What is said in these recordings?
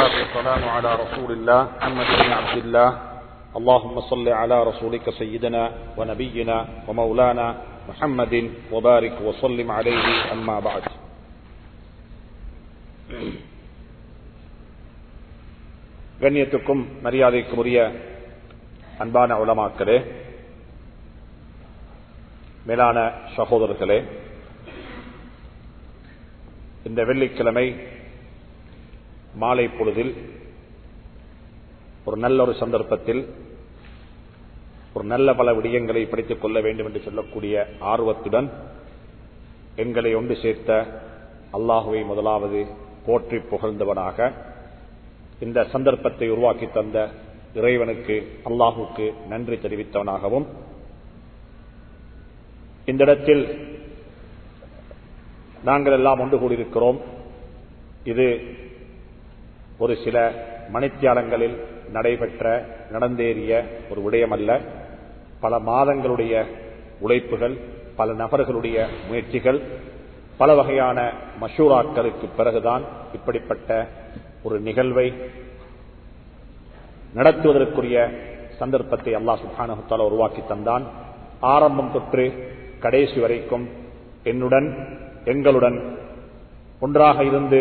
والصلاة والسلام على رسول الله محمد بن عبد الله اللهم صل على رسولك سيدنا ونبينا ومولانا محمد وبارك وسلم عليه أما بعد கண்ணியத்துக்கும் மரியாதைக்கும் உரிய அன்பான உலமாக்களே மேலான சகோதரர்களே இந்த வெள்ளிக்கிழமை மாலை பொழுதில் ஒரு நல்ல ஒரு சந்தர்ப்பத்தில் ஒரு நல்ல பல விடயங்களை படித்துக் கொள்ள வேண்டும் என்று சொல்லக்கூடிய ஆர்வத்துடன் எங்களை ஒன்று சேர்த்த அல்லாஹுவை முதலாவது போற்றி புகழ்ந்தவனாக இந்த சந்தர்ப்பத்தை உருவாக்கி தந்த இறைவனுக்கு அல்லாஹுக்கு நன்றி தெரிவித்தவனாகவும் இந்த இடத்தில் நாங்கள் எல்லாம் ஒன்று கூடியிருக்கிறோம். இது ஒரு சில மணித்தியாலங்களில் நடைபெற்ற நடந்தேறிய ஒரு விடயமல்ல. அல்ல பல மாதங்களுடைய உழைப்புகள் பல நபர்களுடைய முயற்சிகள் பல வகையான மஷூராக்களுக்கு பிறகுதான் இப்படிப்பட்ட ஒரு நிகழ்வை நடத்துவதற்குரிய சந்தர்ப்பத்தை அல்லா சுல்ஹானஹால உருவாக்கி தந்தான். ஆரம்பம் தொற்று கடைசி வரைக்கும் என்னுடன் எங்களுடன் ஒன்றாக இருந்து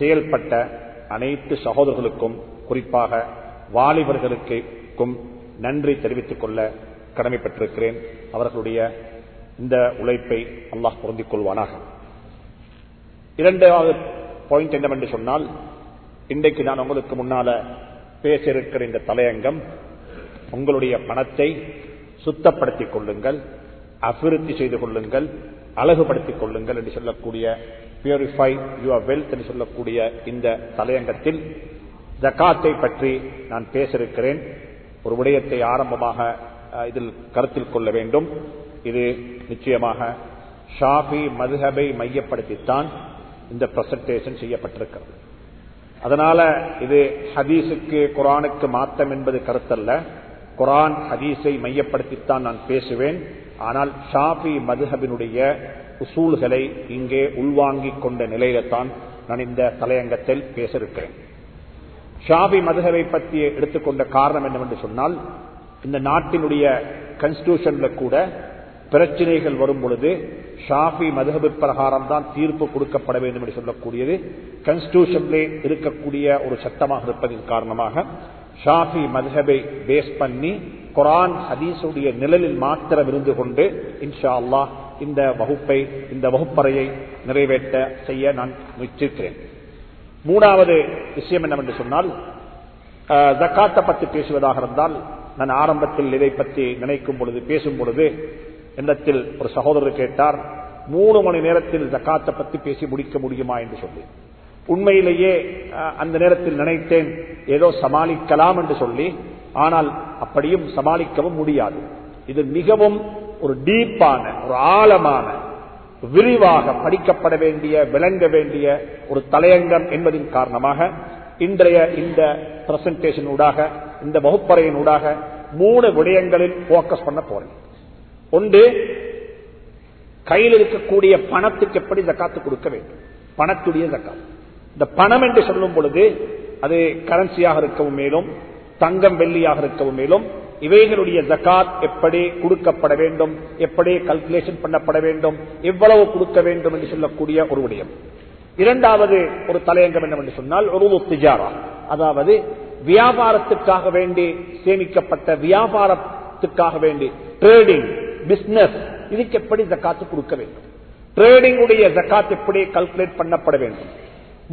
செயல்பட்ட அனைத்து சகோதரர்களுக்கும் குறிப்பாக வாலிபர்களுக்கும் நன்றி தெரிவித்துக் கொள்ள கடமைப்பட்டிருக்கிறேன். அவர்களுடைய இந்த உழைப்பை அல்லாஹ் பொருந்திக் கொள்வானாக. இரண்டாவது பாயிண்ட் என்னவென்று சொன்னால் இன்றைக்கு நான் உங்களுக்கு முன்னால பேச இருக்கிற இந்த தலையங்கம் உங்களுடைய பணத்தை சுத்தப்படுத்திக் கொள்ளுங்கள் அபிவிருத்தி செய்து கொள்ளுங்கள் அழகுபடுத்திக் கொள்ளுங்கள் என்று சொல்லக்கூடிய பியூரிஃபை யுவர் வெல்த் என்று சொல்லக்கூடிய இந்த தலையங்கத்தில் ஜக்காத்தை பற்றி நான் பேச இருக்கிறேன் ஒரு விடயத்தை ஆரம்பமாக இதில் கருத்தில் கொள்ள வேண்டும். இது நிச்சயமாக ஷாஃபி மதுஹபை மையப்படுத்தித்தான் இந்த பிரசன்டேஷன் செய்யப்பட்டிருக்கிறது. அதனால இது ஹதீஸுக்கு குரானுக்கு மாத்தம் என்பது கருத்தல்ல. குரான் ஹதீஸை மையப்படுத்தித்தான் நான் பேசுவேன். ஆனால் ஷாஃபி மதுஹபினுடைய உசூல்களை இங்கே உள்வாங்கிக் கொண்ட நிலையில்தான் நான் இந்த தலையங்கத்தில் பேச இருக்கிறேன் ஷாபி மதுகவை பற்றி எடுத்துக்கொண்ட காரணம் என்னவென்று சொன்னால் இந்த நாட்டினுடைய கன்ஸ்டியூஷன்ல கூட பிரச்சனைகள் வரும் பொழுது ஷாஃபி மதுகபு பிரகாரம் தான் தீர்ப்பு கொடுக்கப்பட வேண்டும் என்று சொல்லக்கூடியது கன்ஸ்டியூஷன்லே இருக்கக்கூடிய ஒரு சட்டமாக இருப்பதன் காரணமாக ஷாஃபி மதுஹபை பேஸ் பண்ணி குரான் ஹதீஸுடைய நிழலில் மாத்திரம் இருந்து கொண்டு இன்ஷா அல்லாஹ் இந்த வகுப்பை இந்த வகுப்பறையை நிறைவேற்ற செய்ய நான் முயற்சிக்கிறேன். மூணாவது விஷயம் என்னவென்று சொன்னால் ஜக்காத்தை பற்றி பேசுவதாக இருந்தால் நான் ஆரம்பத்தில் இதை பற்றி நினைக்கும் பொழுது பேசும் பொழுது என்னத்தில் ஒரு சகோதரர் கேட்டார் மூணு மணி நேரத்தில் ஜக்காத்தை பற்றி பேசி முடிக்க முடியுமா? என்று சொல்லி. உண்மையிலேயே அந்த நேரத்தில் நினைத்தேன் ஏதோ சமாளிக்கலாம் என்று சொல்லி ஆனால் அப்படியும் சமாளிக்கவும் முடியாது. இது மிகவும் ஒரு டீப்பான ஒரு ஆழமான விரிவாக படிக்கப்பட வேண்டிய விளங்க வேண்டிய ஒரு தலையங்கம் என்பதின் காரணமாக இன்றைய இந்த பிரசன்டேஷன் ஊடாக இந்த வகுப்பறையின் ஊடாக மூணு விடயங்களில் போக்கஸ் பண்ண போறேன். ஒன்று கையில் இருக்கக்கூடிய பணத்துக்கு எப்படி ஜக்காத்து கொடுக்க வேண்டும்? பணத்துடைய ஜக்காத் இந்த பணம் என்று சொல்லும் பொழுது அது கரன்சியாக இருக்கவும் மேலும் தங்கம் வெள்ளியாக இருக்கவும் மேலும் இவைகளுடைய ஜக்காத் எப்படி கொடுக்கப்பட வேண்டும் எப்படி கல்குலேஷன் பண்ணப்பட வேண்டும் எவ்வளவு கொடுக்க வேண்டும் என்று சொல்லக்கூடிய ஒரு விடயம். இரண்டாவது ஒரு தலையங்கம் என்னவென்று சொன்னால் ஒரு திஜாரா. அதாவது வியாபாரத்துக்காக வேண்டி சேமிக்கப்பட்ட வியாபாரத்துக்காக வேண்டி ட்ரேடிங் பிசினஸ் இதுக்கு எப்படி ஜக்காத்து கொடுக்க வேண்டும்? ட்ரேடிங் உடைய ஜக்காத் எப்படி கல்குலேட் பண்ணப்பட வேண்டும்?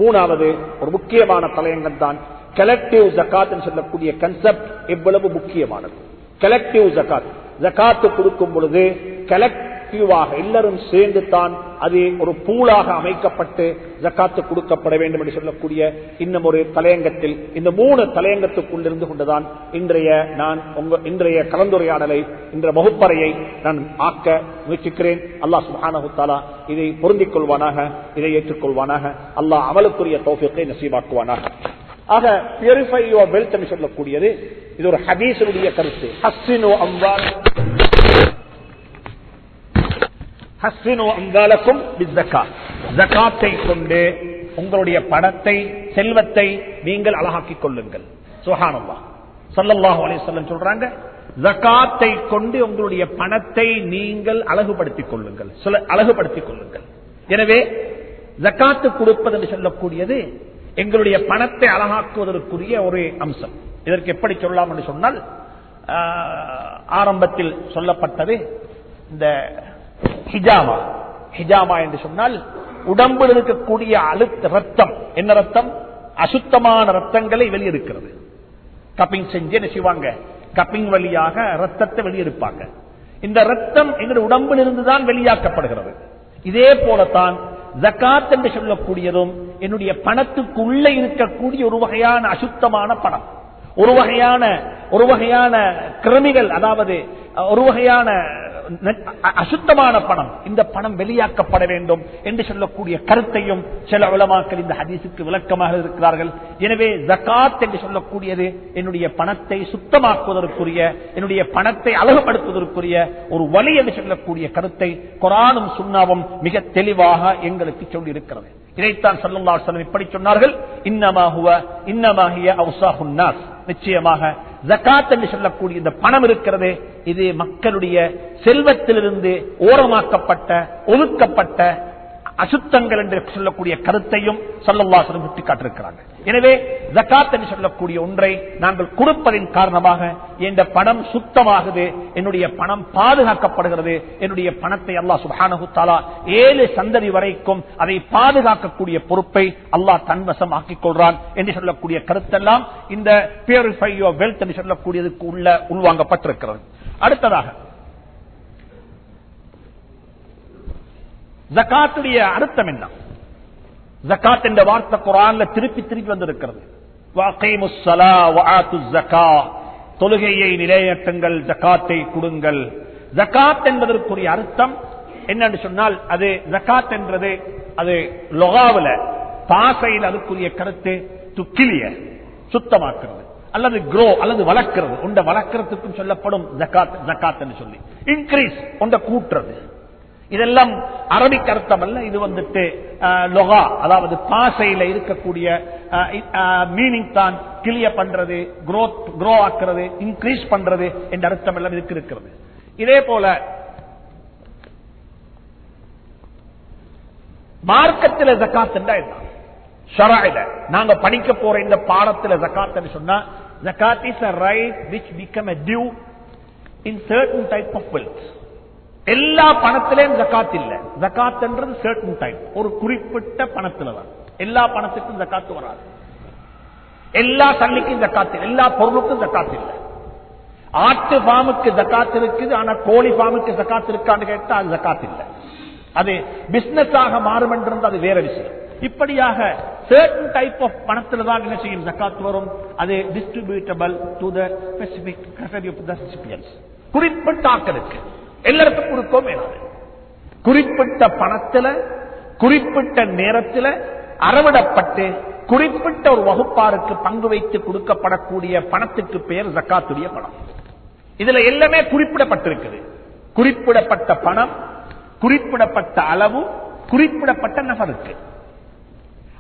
மூணாவது ஒரு முக்கியமான தலையங்கம் தான் கலெக்டிவ் ஜக்காத் சொல்லக்கூடிய கன்செப்ட் எவ்வளவு முக்கியமானது? கலெக்டிவ் ஜக்காத் ஜக்காத்து கொடுக்கும் பொழுது கலெக்டிவாக எல்லாரும் சேர்ந்து தான் அது ஒரு பூலாக அமைக்கப்பட்டு ஜக்காத்து கொடுக்கப்பட வேண்டும் என்று சொல்லக்கூடிய இன்னும் ஒரு தலையங்கத்தில் இந்த மூணு தலையங்கத்துக்குள்ளிருந்து கொண்டுதான் இன்றைய நான் உங்க இன்றைய கலந்துரையாடலை இன்ற வகுப்பறையை நான் ஆக்க முயற்சிக்கிறேன். அல்லாஹ் சுஹானஹுத்தாலா இதை பொருந்திக் கொள்வானாக இதை ஏற்றுக்கொள்வானாக. அல்லாஹ் அமலுக்குரிய தோஃபியத்தை நசீவாக்குவானாக ஆக பியூரிஃபை யுவர் வெல்த் என்று சொல்லக்கூடியது. இது ஒரு ஹதீசனுடைய கருத்து. ஹஸ்ஸினோ அம்பால் ஹஸ்ஸினோ அம்பாலக்கும் ஜக்காத்தை கொண்டு உங்களுடைய பணத்தை செல்வத்தை நீங்கள் அழகாக்கிக் கொள்ளுங்கள். சுஹானம்மா சல்லல்லாஹு அலிசல்லம் சொல்றாங்க ஜக்காத்தை கொண்டு உங்களுடைய பணத்தை நீங்கள் அழகுபடுத்திக் கொள்ளுங்கள். அழகுபடுத்திக் கொள்ளுங்கள். எனவே ஜக்காத்து கொடுப்பது என்று சொல்லக்கூடியது எங்களுடைய பணத்தை அழகாக்குவதற்குரிய ஒரு அம்சம். இதற்கு எப்படி சொல்லலாம் என்று சொன்னால் ஆஹ், ஆரம்பத்தில் சொல்லப்பட்டது இந்த ஹிஜாமா. ஹிஜாமா என்று சொன்னால் உடம்பில் இருக்கக்கூடிய அழுத்த ரத்தம் என்ன ரத்தம் அசுத்தமான ரத்தங்களை வெளியெடுக்கிறது கப்பிங் செஞ்சு என்ன செய்வாங்க? கப்பிங் வழியாக ரத்தத்தை வெளியெடுப்பாங்க இந்த ரத்தம் எங்களுடைய உடம்பில் இருந்துதான் வெளியாக்கப்படுகிறது. இதே போலத்தான் ஜக்காத் என்று சொல்லக்கூடியதும் என்னுடைய பணத்துக்குள்ள இருக்கக்கூடிய ஒரு வகையான அசுத்தமான பணம். ஒரு வகையான ஒரு வகையான கிருமிகள் அதாவது ஒரு வகையான அசுத்தமான பணம். இந்த பணம் வெளியாக்கப்பட வேண்டும் என்று சொல்லக்கூடிய கருத்தையும் சில உலமாக்கள் இந்த ஹதீசுக்கு விளக்கமாக இருக்கிறார்கள். எனவே ஜக்காத் என்று சொல்லக்கூடியது என்னுடைய பணத்தை சுத்தமாக்குவதற்குரிய என்னுடைய பணத்தை அழகுபடுத்துவதற்குரிய ஒரு வழி என்று சொல்லக்கூடிய கருத்தை குரானும் சுண்ணாவும் மிக தெளிவாக எங்களுக்கு சொல்லி இருக்கிறது இதைத்தான் சல்லுல்லா இப்படி சொன்னார்கள். இன்னமாகுவ இன்னமாகிய அவுசாஹுன்னாஸ் நிச்சயமாக ஜக்காத் என்று சொல்லக்கூடிய இந்த பணம் இருக்கிறது இது மக்களுடைய செல்வத்திலிருந்து ஓரமாக்கப்பட்ட ஒதுக்கப்பட்ட அசுத்தங்கள் என்று சொல்லக்கூடிய கருத்தையும் சல்லல்லாசனம் சுட்டி காட்டிருக்கிறாங்க எனவே ஜக்காத் என்று சொல்லக்கூடிய ஒன்றை நாங்கள் கொடுப்பதின் காரணமாக என்ற பணம் சுத்தமாகுது என்னுடைய பணம் பாதுகாக்கப்படுகிறது என்னுடைய பணத்தை அல்லாஹ் சுபானு ஏழு சந்ததி வரைக்கும் அதை பாதுகாக்கக்கூடிய பொறுப்பை அல்லாஹ் தன்வசம் ஆக்கிக் கொள்றான் என்று சொல்லக்கூடிய கருத்தெல்லாம் இந்த பியூரிஃபை யோர் வெல்த் என்று சொல்லக்கூடியதுக்கு உள்ள உள்வாங்கப்பட்டிருக்கிறது. அடுத்ததாக ஜக்காத்துடைய அர்த்தம் என்ன? ஜக்காத் என்ற வார்த்தை குரான்ல திருப்பி திருப்பி வந்திருக்கிறது. தொழுகையை நிலையட்டுங்கள் ஜக்காத்தை கொடுங்கள். ஜக்காத் என்பதற்குரிய அர்த்தம் என்னன்னு சொன்னால் அது ஜக்காத் என்றது அது லொகாவுல பாசையில் அதுக்குரிய கருத்து துக்கிலிய சுத்தமாக்குறது. அல்லது குரோ அல்லது வளர்க்கிறது. உண்ட வளர்க்கறதுக்கும் சொல்லப்படும் ஜக்காத் ஜக்காத் என்று சொல்லி. இன்க்ரீஸ் உண்ட கூட்டுறது. இதெல்லாம் அரபிக் அர்த்தம் அல்ல இது வந்துட்டு லொகா அதாவது பாசையில இருக்கக்கூடிய மீனிங் தான் கிளிய பண்றது குரோத் குரோ ஆக்குறது இன்க்ரீஸ் பண்றது என்ற அர்த்தம் எல்லாம் இதுக்கு இருக்கிறது. இதே போல மார்க்கத்தில் ஜக்காத் என்ன? ஷராயில. நாங்க படிக்க போற இந்த பாடத்துல ஜக்காத் சொன்னா ஜக்காத் is a right which become a due in certain type of wealth எல்லா பணத்திலையும் ஜக்காத் இல்ல. ஜக்காத் என்றது ஒரு குறிப்பிட்ட பணத்துல தான் எல்லா பணத்துக்கும் ஜக்காத்து வராது. எல்லா தண்ணிக்கும் ஜக்காத்து எல்லா பொருளுக்கும் ஜக்காத்து இல்லை. ஆட்டு ஃபார்முக்கு ஜக்காத்து இருக்குது. ஆனா கோழி ஃபார்முக்கு ஜக்காத்து இருக்கான்னு கேட்டா அது ஜக்காத்து இல்லை. அது பிசினஸ் ஆக மாறும் என்றது அது வேற விஷயம். இப்படியாக சர்டன் டைப் ஆஃப் பணத்தில் தான் என்ன செய்யும்? ஜக்காத் வரும். அது distributable to the specific category of குறிப்பிட்ட ஆக்களுக்கு. எல்லாருக்கும் கொடுக்கவும் குறிப்பிட்ட பணத்துல குறிப்பிட்ட நேரத்துல அறவிடப்பட்டு குறிப்பிட்ட ஒரு வகுப்பாருக்கு பங்கு வைத்து கொடுக்கப்படக்கூடிய பணத்துக்கு பெயர் ஜக்காத்துடைய பணம். இதுல எல்லாமே குறிப்பிடப்பட்டிருக்குது. குறிப்பிடப்பட்ட பணம் குறிப்பிடப்பட்ட அளவு குறிப்பிடப்பட்ட நபருக்கு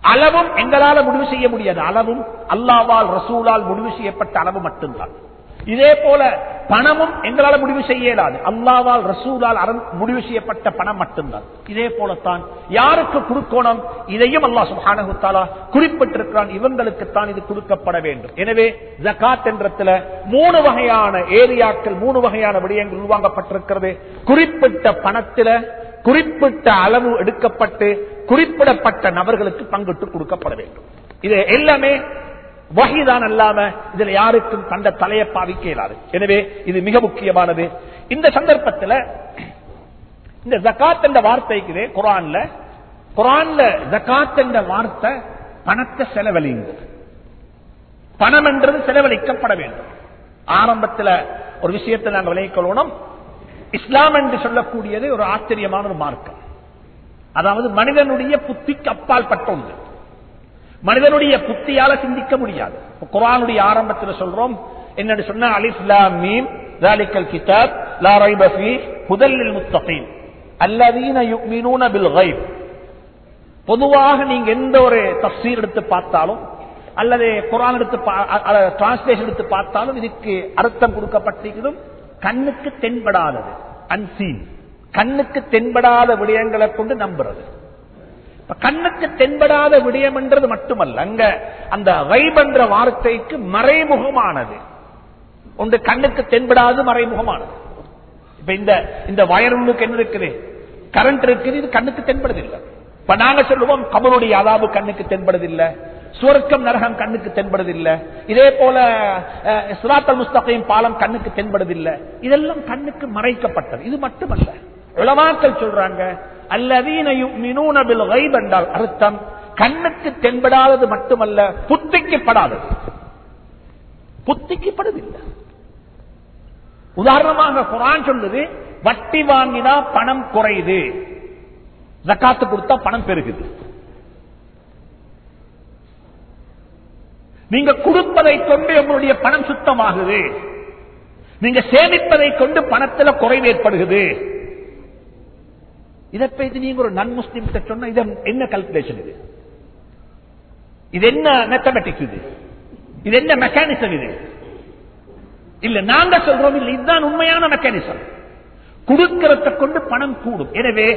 அளவும் எங்களால முடிவு செய்ய முடியாது. அளவும் அல்லாவால் ரசூலால் முடிவு செய்யப்பட்ட அளவு மட்டும்தான். இதே போல பணமும் எங்களால முடிவு செய்ய இயலாது. அல்லாவால் ரசூலால் முடிவு செய்யப்பட்ட பணம் மட்டும்தான். இதே போலத்தான் யாருக்கு குறுக்கோணம் இதையும் அல்லாஹ் சுப்ஹானஹு தஆலா குறிப்பிட்டிருக்கிறான். இவங்களுக்குத்தான் இது கொடுக்கப்பட வேண்டும். எனவே ஜகாத் என்றத்துல மூணு வகையான ஏரியாக்கள் மூணு வகையான விடயங்கள் உருவாங்கப்பட்டிருக்கிறது குறிப்பிட்ட பணத்தில குறிப்பிட்ட அளவு எடுக்கப்பட்டு குறிப்பிடப்பட்ட நபர்களுக்கு பங்கிட்டு கொடுக்கப்பட வேண்டும். இது எல்லாமே வகைதான் அல்லாம இதுல யாருக்கும் கண்ட தலையை பாவிக்க இயலாது. எனவே இது மிக முக்கியமானது. இந்த சந்தர்ப்பத்தில் இந்த ஜக்காத் என்ற வார்த்தைக்கு குரான்ல குரான்ல ஜக்காத் என்ற வார்த்தை பணத்தை செலவழிங்க பணம் என்றது செலவழிக்கப்பட வேண்டும். ஆரம்பத்தில் ஒரு விஷயத்தை நாங்கள் விளைவிக்கொள்ளணும் இஸ்லாம் என்று சொல்லக்கூடியது ஒரு ஆச்சரியமான ஒரு மார்க்கம். அதாவது மனிதனுடைய புத்திக்கு அப்பால் பட்ட ஒன்று. மனிதனுடைய புத்தியால சிந்திக்க முடியாது குரானுடைய ஆரம்பத்தில் சொல்றோம் என்னன்னு சொன்னா அலிஸ்லாம் மீம் ذلك الكتاب لا ريب فيه هدى للمتقين الذين يؤمنون بالغيب பொதுவாக நீங்க எந்த ஒரு தப்சீர் எடுத்து பார்த்தாலும் அல்லது குரான் எடுத்து டிரான்ஸ்லேஷன் எடுத்து பார்த்தாலும் இதுக்கு அர்த்தம் கொடுக்கப்பட்டிருக்கிறதும் கண்ணுக்கு தென்படாதது அன்சீன் கண்ணுக்கு தென்படாத விடயங்களை கொண்டு நம்புறது இப்ப கண்ணுக்கு தென்படாத விடயம் என்றது மட்டுமல்ல. அங்க அந்த வைப் என்ற வார்த்தைக்கு மறைமுகமானது. ஒன்று கண்ணுக்கு தென்படாது மறைமுகமானது. இப்ப இந்த இந்த வயருக்கு என்ன இருக்குது? கரண்ட் இருக்குது இது கண்ணுக்கு தென்படுதில்லை. இப்ப நாங்க சொல்லுவோம் கபருடைய அதாபு கண்ணுக்கு தென்படுதில்லை. சுவர்க்கம் நரகம் கண்ணுக்கு தென்படுதில்லை. இதே போல சுராத்தல் முஸ்தகையும் பாலம் கண்ணுக்கு தென்படுதில்லை. இதெல்லாம் கண்ணுக்கு மறைக்கப்பட்டது. இது மட்டுமல்ல. உளமாக்கல் சொல்றாங்க அல்லதீனில் என்றால் அர்த்தம் கண்ணுக்கு தென்படாதது மட்டுமல்ல புத்திக்கப்படாதது. புத்திக்கப்படுவதில்லை. உதாரணமாக குரான் சொல்லுது வட்டி வாங்கினா பணம் குறையுது. ஜக்காத்து கொடுத்தா பணம் பெருகுது. நீங்க கொடுப்பதை கொண்டு உங்களுடைய பணம் சுத்தமாகுது. நீங்க சேமிப்பதை கொண்டு பணத்துல குறைவு ஏற்படுகிறது இதை பற்றி நீங்க ஒரு நன் முஸ்லிம் சொன்ன இது என்ன கல்குலேஷன் இது? இது என்ன மேத்தமெட்டிக்ஸ் இது? இது என்ன மெக்கானிசம் இது? இல்ல நாங்க சொல்றோம் இல்ல இதுதான் உண்மையான மெக்கானிசம் கொடுக்கிறத கொண்டு பணம் கூடும். எனவே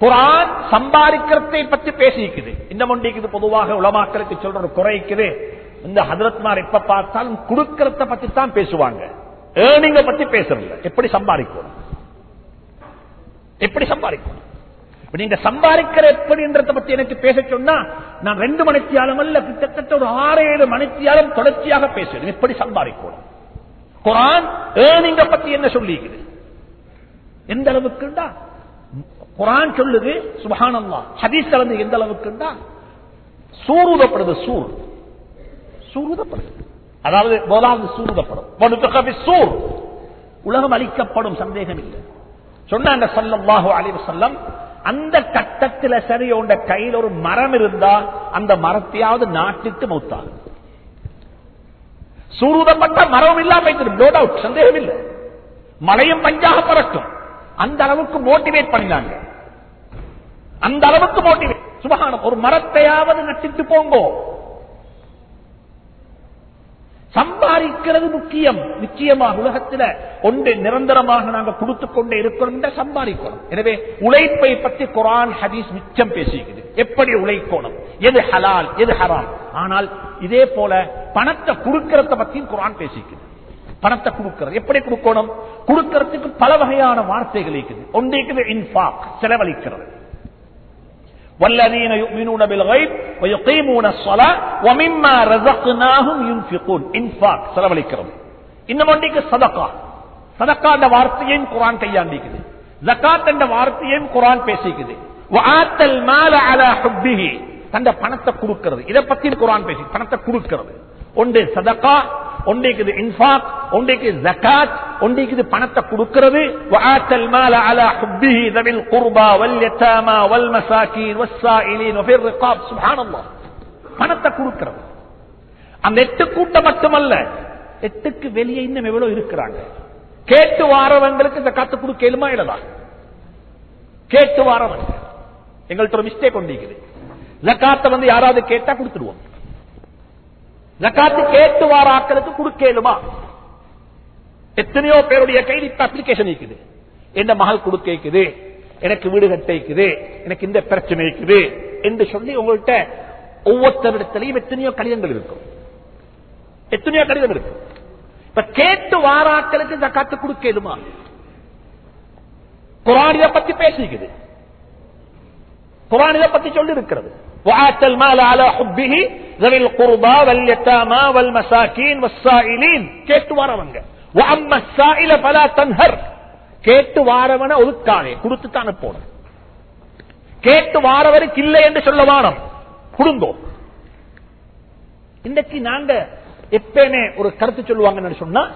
குரான் சம்பாதிக்கிறதை பற்றி பேசிக்குது. இந்த மொண்டிக்குது பொதுவாக உலமாக்களுக்கு சொல்ற குறைக்குது. இந்த ஹதரத்மார் எப்ப பார்த்தாலும் கொடுக்கிறத பத்தி தான் பேசுவாங்க. ஏர்னிங்க பத்தி பேசுறதில்ல. எப்படி சம்பாதிக்கணும்? எப்படி சம்பாதிக்கணும்? நீங்க சம்பாதிக்கிற எப்படின்றத பத்தி எனக்கு பேச சொன்னா நான் ரெண்டு மணித்தியாலம் அல்ல கிட்டத்தட்ட ஒரு ஆறு ஏழு மணித்தியாலம் தொடர்ச்சியாக பேசுவேன். எப்படி சம்பாதிக்கணும். குரான் ஏர்னிங்க பத்தி என்ன சொல்லிக்குது? எந்த அளவுக்குண்டா குரான் சொல்லுது சுபஹானல்லா ஹதீஸ் கலந்து எந்த அளவுக்குண்டா சூருதப்படுது சூர். சூருதப்படுது. அதாவது முதலாவது சூருதப்படும். சூர். உலகம் அளிக்கப்படும் சந்தேகம் இல்லை சொன்னாங்க சல்லல்லாஹு அலைஹி வஸல்லம் அந்த கட்டத்தில் சரி உண்ட கையில் ஒரு மரம் இருந்தா அந்த மரத்தையாவது நாட்டிட்டு மௌத்தாகும் சூருதப்பட்ட மரம் இல்லாம நோ டவுட் சந்தேகம் இல்லை. மழையும் பஞ்சாக பறக்கும் அந்த அளவுக்கு மோட்டிவேட் பண்ணினாங்க. அந்த அளவுக்கு மோட்டிவேட் சுபகானம் ஒரு மரத்தையாவது நட்டிட்டு போங்கோ. சம்பாதிக்கிறது முக்கியம். நிச்சயமாக உலகத்தில் ஒன்று நிரந்தரமாக நாங்கள் கொடுத்துக் கொண்டே இருக்கிறோம். சம்பாதிக்கணும். எனவே உழைப்பை பற்றி குரான் ஹதீஸ் மிச்சம் பேசிக்குது. எப்படி உழைக்கணும்? எது ஹலால் எது ஹராம்? ஆனால் இதே போல பணத்தை கொடுக்கறத பத்தியும் குரான் பேசிக்குது. பணத்தை கொடுக்கிறது. எப்படி கொடுக்கணும்? கொடுக்கறதுக்கு பல வகையான வார்த்தைகள் இருக்குது. ஒன்றைக்குது இன்ஃபாக் செலவழிக்கிறது. والذين يؤمنون بالغيب ويقيمون الصلاة ومما رزقناهم ينفقون انفاق செலவழிக்கிறது இன்னும் ஒன்றைக்கு சதகா சதக்கா என்ற வார்த்தையையும் குரான் கையாண்டிக்குது ஜக்காத் என்ற வார்த்தையையும் குரான் பேசிக்குது وآتَ المال على حبه தந்த பணத்தை கொடுக்கிறது இதை பத்தி குரான் பேசி பணத்தை கொடுக்கிறது ஒன்று சதகா ஒன்றைக்குது இன்ஃபாக் ஒன்றைக்கு ஜக்காத் ஒன்றைக்குது பணத்தை கொடுக்கிறது. வாத்தல் மால அலா ஹுப்பிஹி தவில் குர்பா வல் யத்தாமா வல் மசாகீன் வஸ்ஸாயிலின் வஃபிர் ரிகாப் பணத்தை கொடுக்கிறது. அந்த எட்டு கூட்டம் மட்டுமல்ல எட்டுக்கு வெளியே இன்னும் எவ்வளவு இருக்கிறாங்க? கேட்டு வாரவங்களுக்கு இந்த காத்து கொடுக்கலுமா இல்லதா கேட்டு வாரவங்க. எங்கள்கிட்ட ஒரு மிஸ்டேக் ஒன்றிக்குது இந்த காத்தை வந்து யாராவது கேட்டா கொடுத்துடுவோம். ஜக்காத்து கேட்டு வார ஆக்களுக்கு கொடுக்கலுமா? எத்தனையோ பேருடைய கையில் இப்ப அப்ளிகேஷன் இருக்குது. என் மகள் கொடுக்க எனக்கு வீடு கட்டிக்குது? எனக்கு இந்த பிரச்சனை இருக்குது? என்று சொல்லி உங்கள்கிட்ட ஒவ்வொருத்தரிடத்திலையும் எத்தனையோ கடிதங்கள் இருக்கும். எத்தனையோ கடிதம் இருக்கும் இப்ப கேட்டு வாராக்களுக்கு ஜக்காத்து கொடுக்கலுமா? குரான் பத்தி பேசிக்குது. குரான் பத்தி சொல்லி இருக்கிறது வாத்தல் மேல கேட்டு வாரவங்க கேட்டு வாரவன ஒதுக்காதே கொடுத்து தான் அனுப்பணும் கேட்டு வாரவருக்கு இல்லை என்று சொல்ல குடும்பம் இன்றைக்கு நாங்க எப்பயுமே ஒரு கருத்து சொல்லுவாங்கன்னு சொன்னா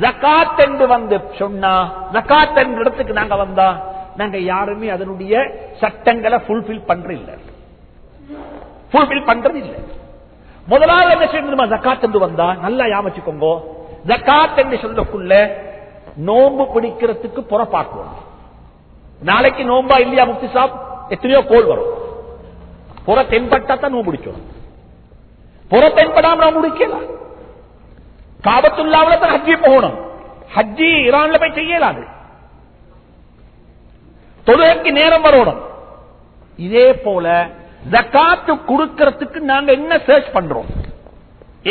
ஜக்காத் என்று வந்து சொன்னா ஜக்காத் இடத்துக்கு நாங்க வந்தா நாங்க யாருமே அதனுடைய சட்டங்களை புல்பில் பண்ற புல்பில் பண்றது இல்லை. முதலாவது என்ன செய்யணும் ஜக்காத் என்று வந்தா நல்லா யாமச்சுக்கோங்க ஜக்காத் என்று சொல்லக்குள்ள நோன்பு பிடிக்கிறதுக்கு புறப்பாக்குவோம். நாளைக்கு நோன்பா இல்லையா முக்தி சாப்? எத்தனையோ கோல் வரும். புற தென்பட்டா தான் நோம்பு பிடிச்சோம். புற தென்படாம நான் முடிக்கலாம் காபத்துள்ளாவில் தான் ஹஜ்ஜி போகணும். ஹஜ்ஜி ஈரான்ல போய் செய்யலாது தொழுகைக்கு நேரம் வரணும். இதே போல ஜக்காத்து கொடுக்கறதுக்கு நாங்க என்ன சர்ச் பண்றோம்?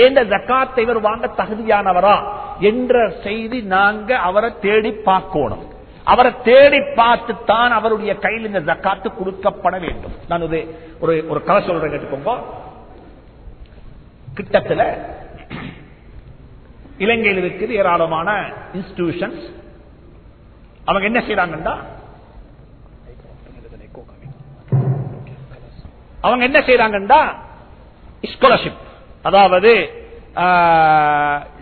ஏந்த ஜக்காத்தை இவர் வாங்க தகுதியானவரா என்ற செய்தி நாங்க அவரை தேடி பார்க்கணும். அவரை தேடி பார்த்து தான் அவருடைய கையில் இந்த ஜக்காத்து கொடுக்கப்பட வேண்டும். நான் ஒரு ஒரு ஒரு கதை சொல்றேன் கேட்டுக்கோங்க. கிட்டத்துல இலங்கையில் இருக்குது ஏராளமான இன்ஸ்டிடியூஷன்ஸ் அவங்க என்ன செய்யறாங்கன்னா அவங்க என்ன செய்யறாங்கன்னா ஸ்காலர்ஷிப் அதாவது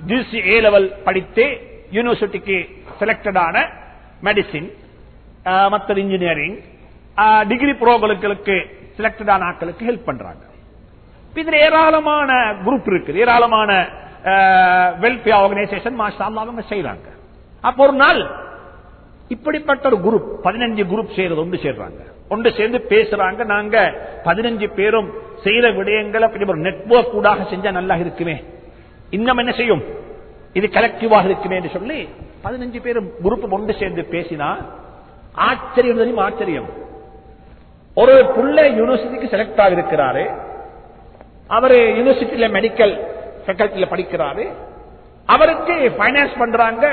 ஜிசி ஏ லெவல் படித்து யூனிவர்சிட்டிக்கு செலக்டடான மெடிசின் மற்ற இன்ஜினியரிங் டிகிரி ப்ரோகளுக்கு செலக்டடான ஆட்களுக்கு ஹெல்ப் பண்றாங்க. இதுல ஏராளமான குரூப் இருக்குது. ஏராளமான வெல்ஃபேர் ஆர்கனைசேஷன் மாஷா அவங்க செய்யறாங்க அப்போ ஒரு நாள் இப்படிப்பட்ட ஒரு குரூப் பதினஞ்சு குரூப் செய்யறது ஒன்று சேர்றாங்க. ஒன்று சேர்ந்து பேசுறாங்க. நாங்க பதினஞ்சு பேரும் செய்யற விடயங்களை ஒரு நெட்வொர்க் கூடாக செஞ்சா நல்லா இருக்குமே. இன்னும் என்ன செய்யும்? இது கலெக்டிவாக இருக்குமே என்று சொல்லி பதினஞ்சு பேரும் குரூப் ஒன்று சேர்ந்து பேசினா ஆச்சரியம் தெரியும் ஆச்சரியம். ஒரு புள்ள யூனிவர்சிட்டிக்கு செலக்ட் ஆகிருக்கிறாரு அவரு யூனிவர்சிட்டியில மெடிக்கல் ஃபேக்கல்டியில படிக்கிறாரு. அவருக்கு பைனான்ஸ் பண்றாங்க.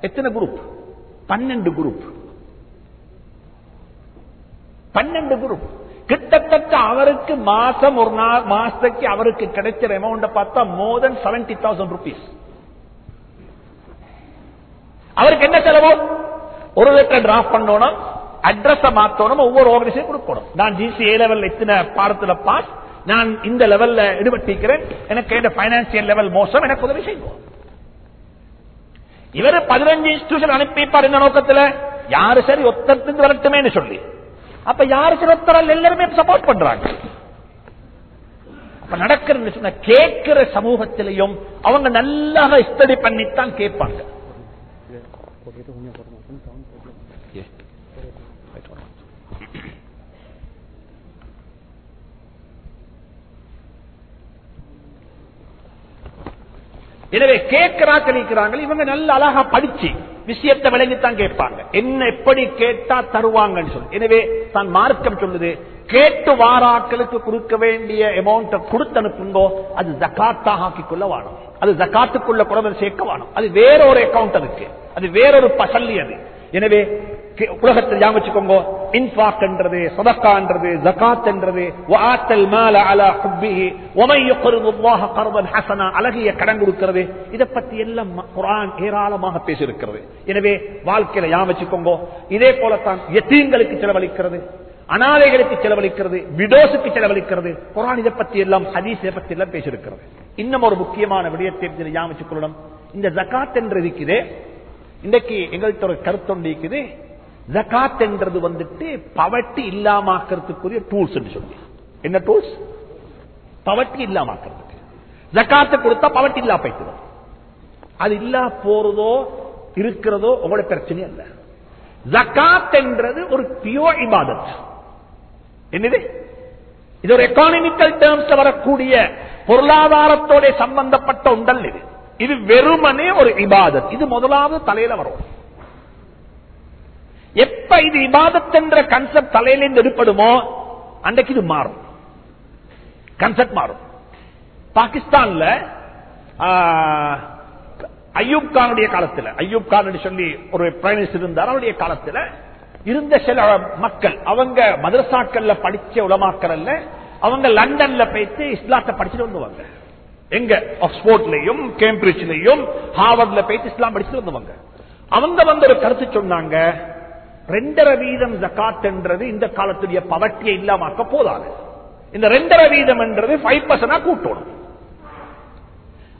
எத்தனை குரூப் பன்னெண்டு குரூப் பன்னெண்டு குரூப் கிட்டத்தட்ட அவருக்கு மாசம் ஒரு நாள் மாசத்துக்கு அவருக்கு கிடைக்கிற அமௌண்ட் பார்த்தா more than seventy thousand rupees அவருக்கு என்ன செலவு? ஒரு லெட்டர் டிராஃப்ட் பண்ணணும் அட்ரஸ் மாத்தணும் ஒவ்வொரு ஆர்கனைசேஷன் கொடுக்கணும். நான் ஜிசி ஏ லெவல் எத்தனை பாடத்துல பாஸ் நான் இந்த லெவல்ல ஈடுபட்டிருக்கிறேன். எனக்கு இந்த பைனான்சியல் லெவல் மோசம் எனக்கு உதவி செய்வோம். இவர் பதினஞ்சு இன்ஸ்டிடியூஷன் அனுப்பிப்பார் இந்த நோக்கத்துல. யாரு சரி ஒத்தத்துக்கு வரட்டுமே சொல்லி. அப்ப யாரு சரி ஒத்தரால் எல்லாருமே சப்போர்ட் பண்றாங்க. அப்ப நடக்கிறது சொன்ன கேட்கிற சமூகத்திலையும் அவங்க நல்லா ஸ்டடி பண்ணித்தான் கேட்பாங்க. எனவே கேட்கிறாக்கள் இருக்கிறாங்க இவங்க நல்ல அழகா படிச்சு விஷயத்தை விளங்கித்தான் கேட்பாங்க. என்ன எப்படி கேட்டா தருவாங்கன்னு சொல்லி. எனவே தான் மார்க்கம் சொல்லுது கேட்டு வாராக்களுக்கு கொடுக்க வேண்டிய அமௌண்ட் கொடுத்து அனுப்புங்கோ அது ஜக்காத்தாக ஆக்கிக்கொள்ள வாணும் அது ஜக்காத்துக்குள்ள குழந்தை சேர்க்க வாணும் அது வேற ஒரு அக்கௌண்ட் அதுக்கு. அது வேறொரு பசல்லி அது. எனவே உலகத்தில் ஞாபகம் வச்சுக்கோங்க இன்ஃபாக் என்றது ஜகாத் என்றது வாத்தல் மால அலா ஹுப்பிஹி ஒமை யுக்ரிதுல்லாஹ அழகிய கடன் கொடுக்கிறது. இதை பத்தி எல்லாம் குரான் ஏராளமாக பேசியிருக்கிறது. எனவே வாழ்க்கையில ஞாபகம் வச்சுக்கோங்க இதே போலத்தான் எத்தீங்களுக்கு செலவழிக்கிறது அனாதைகளுக்கு செலவழிக்கிறது விடோசுக்கு செலவழிக்கிறது. குரான் இதை பத்தி எல்லாம் ஹதீஸ் இதை பத்தி எல்லாம் பேசியிருக்கிறது. இன்னும் ஒரு முக்கியமான விடயத்தை ஞாபகம் வச்சுக்கொள்ளணும். இந்த ஜகாத் என்று இருக்குதே இன்றைக்கு எங்கள்கிட்ட ஒரு கருத்தொண்டு இருக்குது. என்றது வந்துட்டு பவட்டி இல்லாமக்கிறதுக்குரிய டூல்ஸ் என்று சொல்லி என்ன டூல்ஸ் பவட்டி இல்லாமக்கிறதுக்கு. ஜக்காத்தை கொடுத்தா பவட்டி இல்லா போயிட்டு அது இல்லா போறதோ இருக்கிறதோ உங்களோட பிரச்சனை அல்ல. ஜக்காத் என்றது ஒரு பியோ இபாதத் என்னது? இது ஒரு எக்கானமிக்கல் டேர்ம்ஸ்ல வரக்கூடிய பொருளாதாரத்தோட சம்பந்தப்பட்ட ஒன்றல் இது. இது வெறுமனே ஒரு இபாதத். இது முதலாவது தலையில வரும். எப்ப இது இபாதத் என்ற கன்செப்ட் தலையிலிருந்து எடுப்படுமோ அன்றைக்கு இது மாறும். கன்செப்ட் மாறும். பாகிஸ்தான்ல ஐயூப் கானுடைய காலத்தில் ஐயூப் கான் சொல்லி ஒரு பிரைம் மினிஸ்டர் இருந்தார். அவருடைய காலத்தில் இருந்த சில மக்கள் அவங்க மதரசாக்கள்ல படிச்ச உலமாக்கள் அல்ல அவங்க லண்டன்ல போயிட்டு இஸ்லாத்தை படிச்சுட்டு வந்துவாங்க எங்க? ஆக்ஸ்போர்ட்லயும் கேம்பிரிட்ஜ்லயும் ஹார்வர்ட்ல போயிட்டு இஸ்லாம் படிச்சுட்டு வந்தவங்க. அவங்க வந்து ஒரு கருத்து சொன்னாங்க ரெண்டரை வீதம் ஜக்காத் என்றது இந்த காலத்துடைய பவட்டியை இல்லாமக்க போதாது. இந்த ரெண்டரை வீதம் என்றது பைவ் பர்சன்டா கூட்டணும்.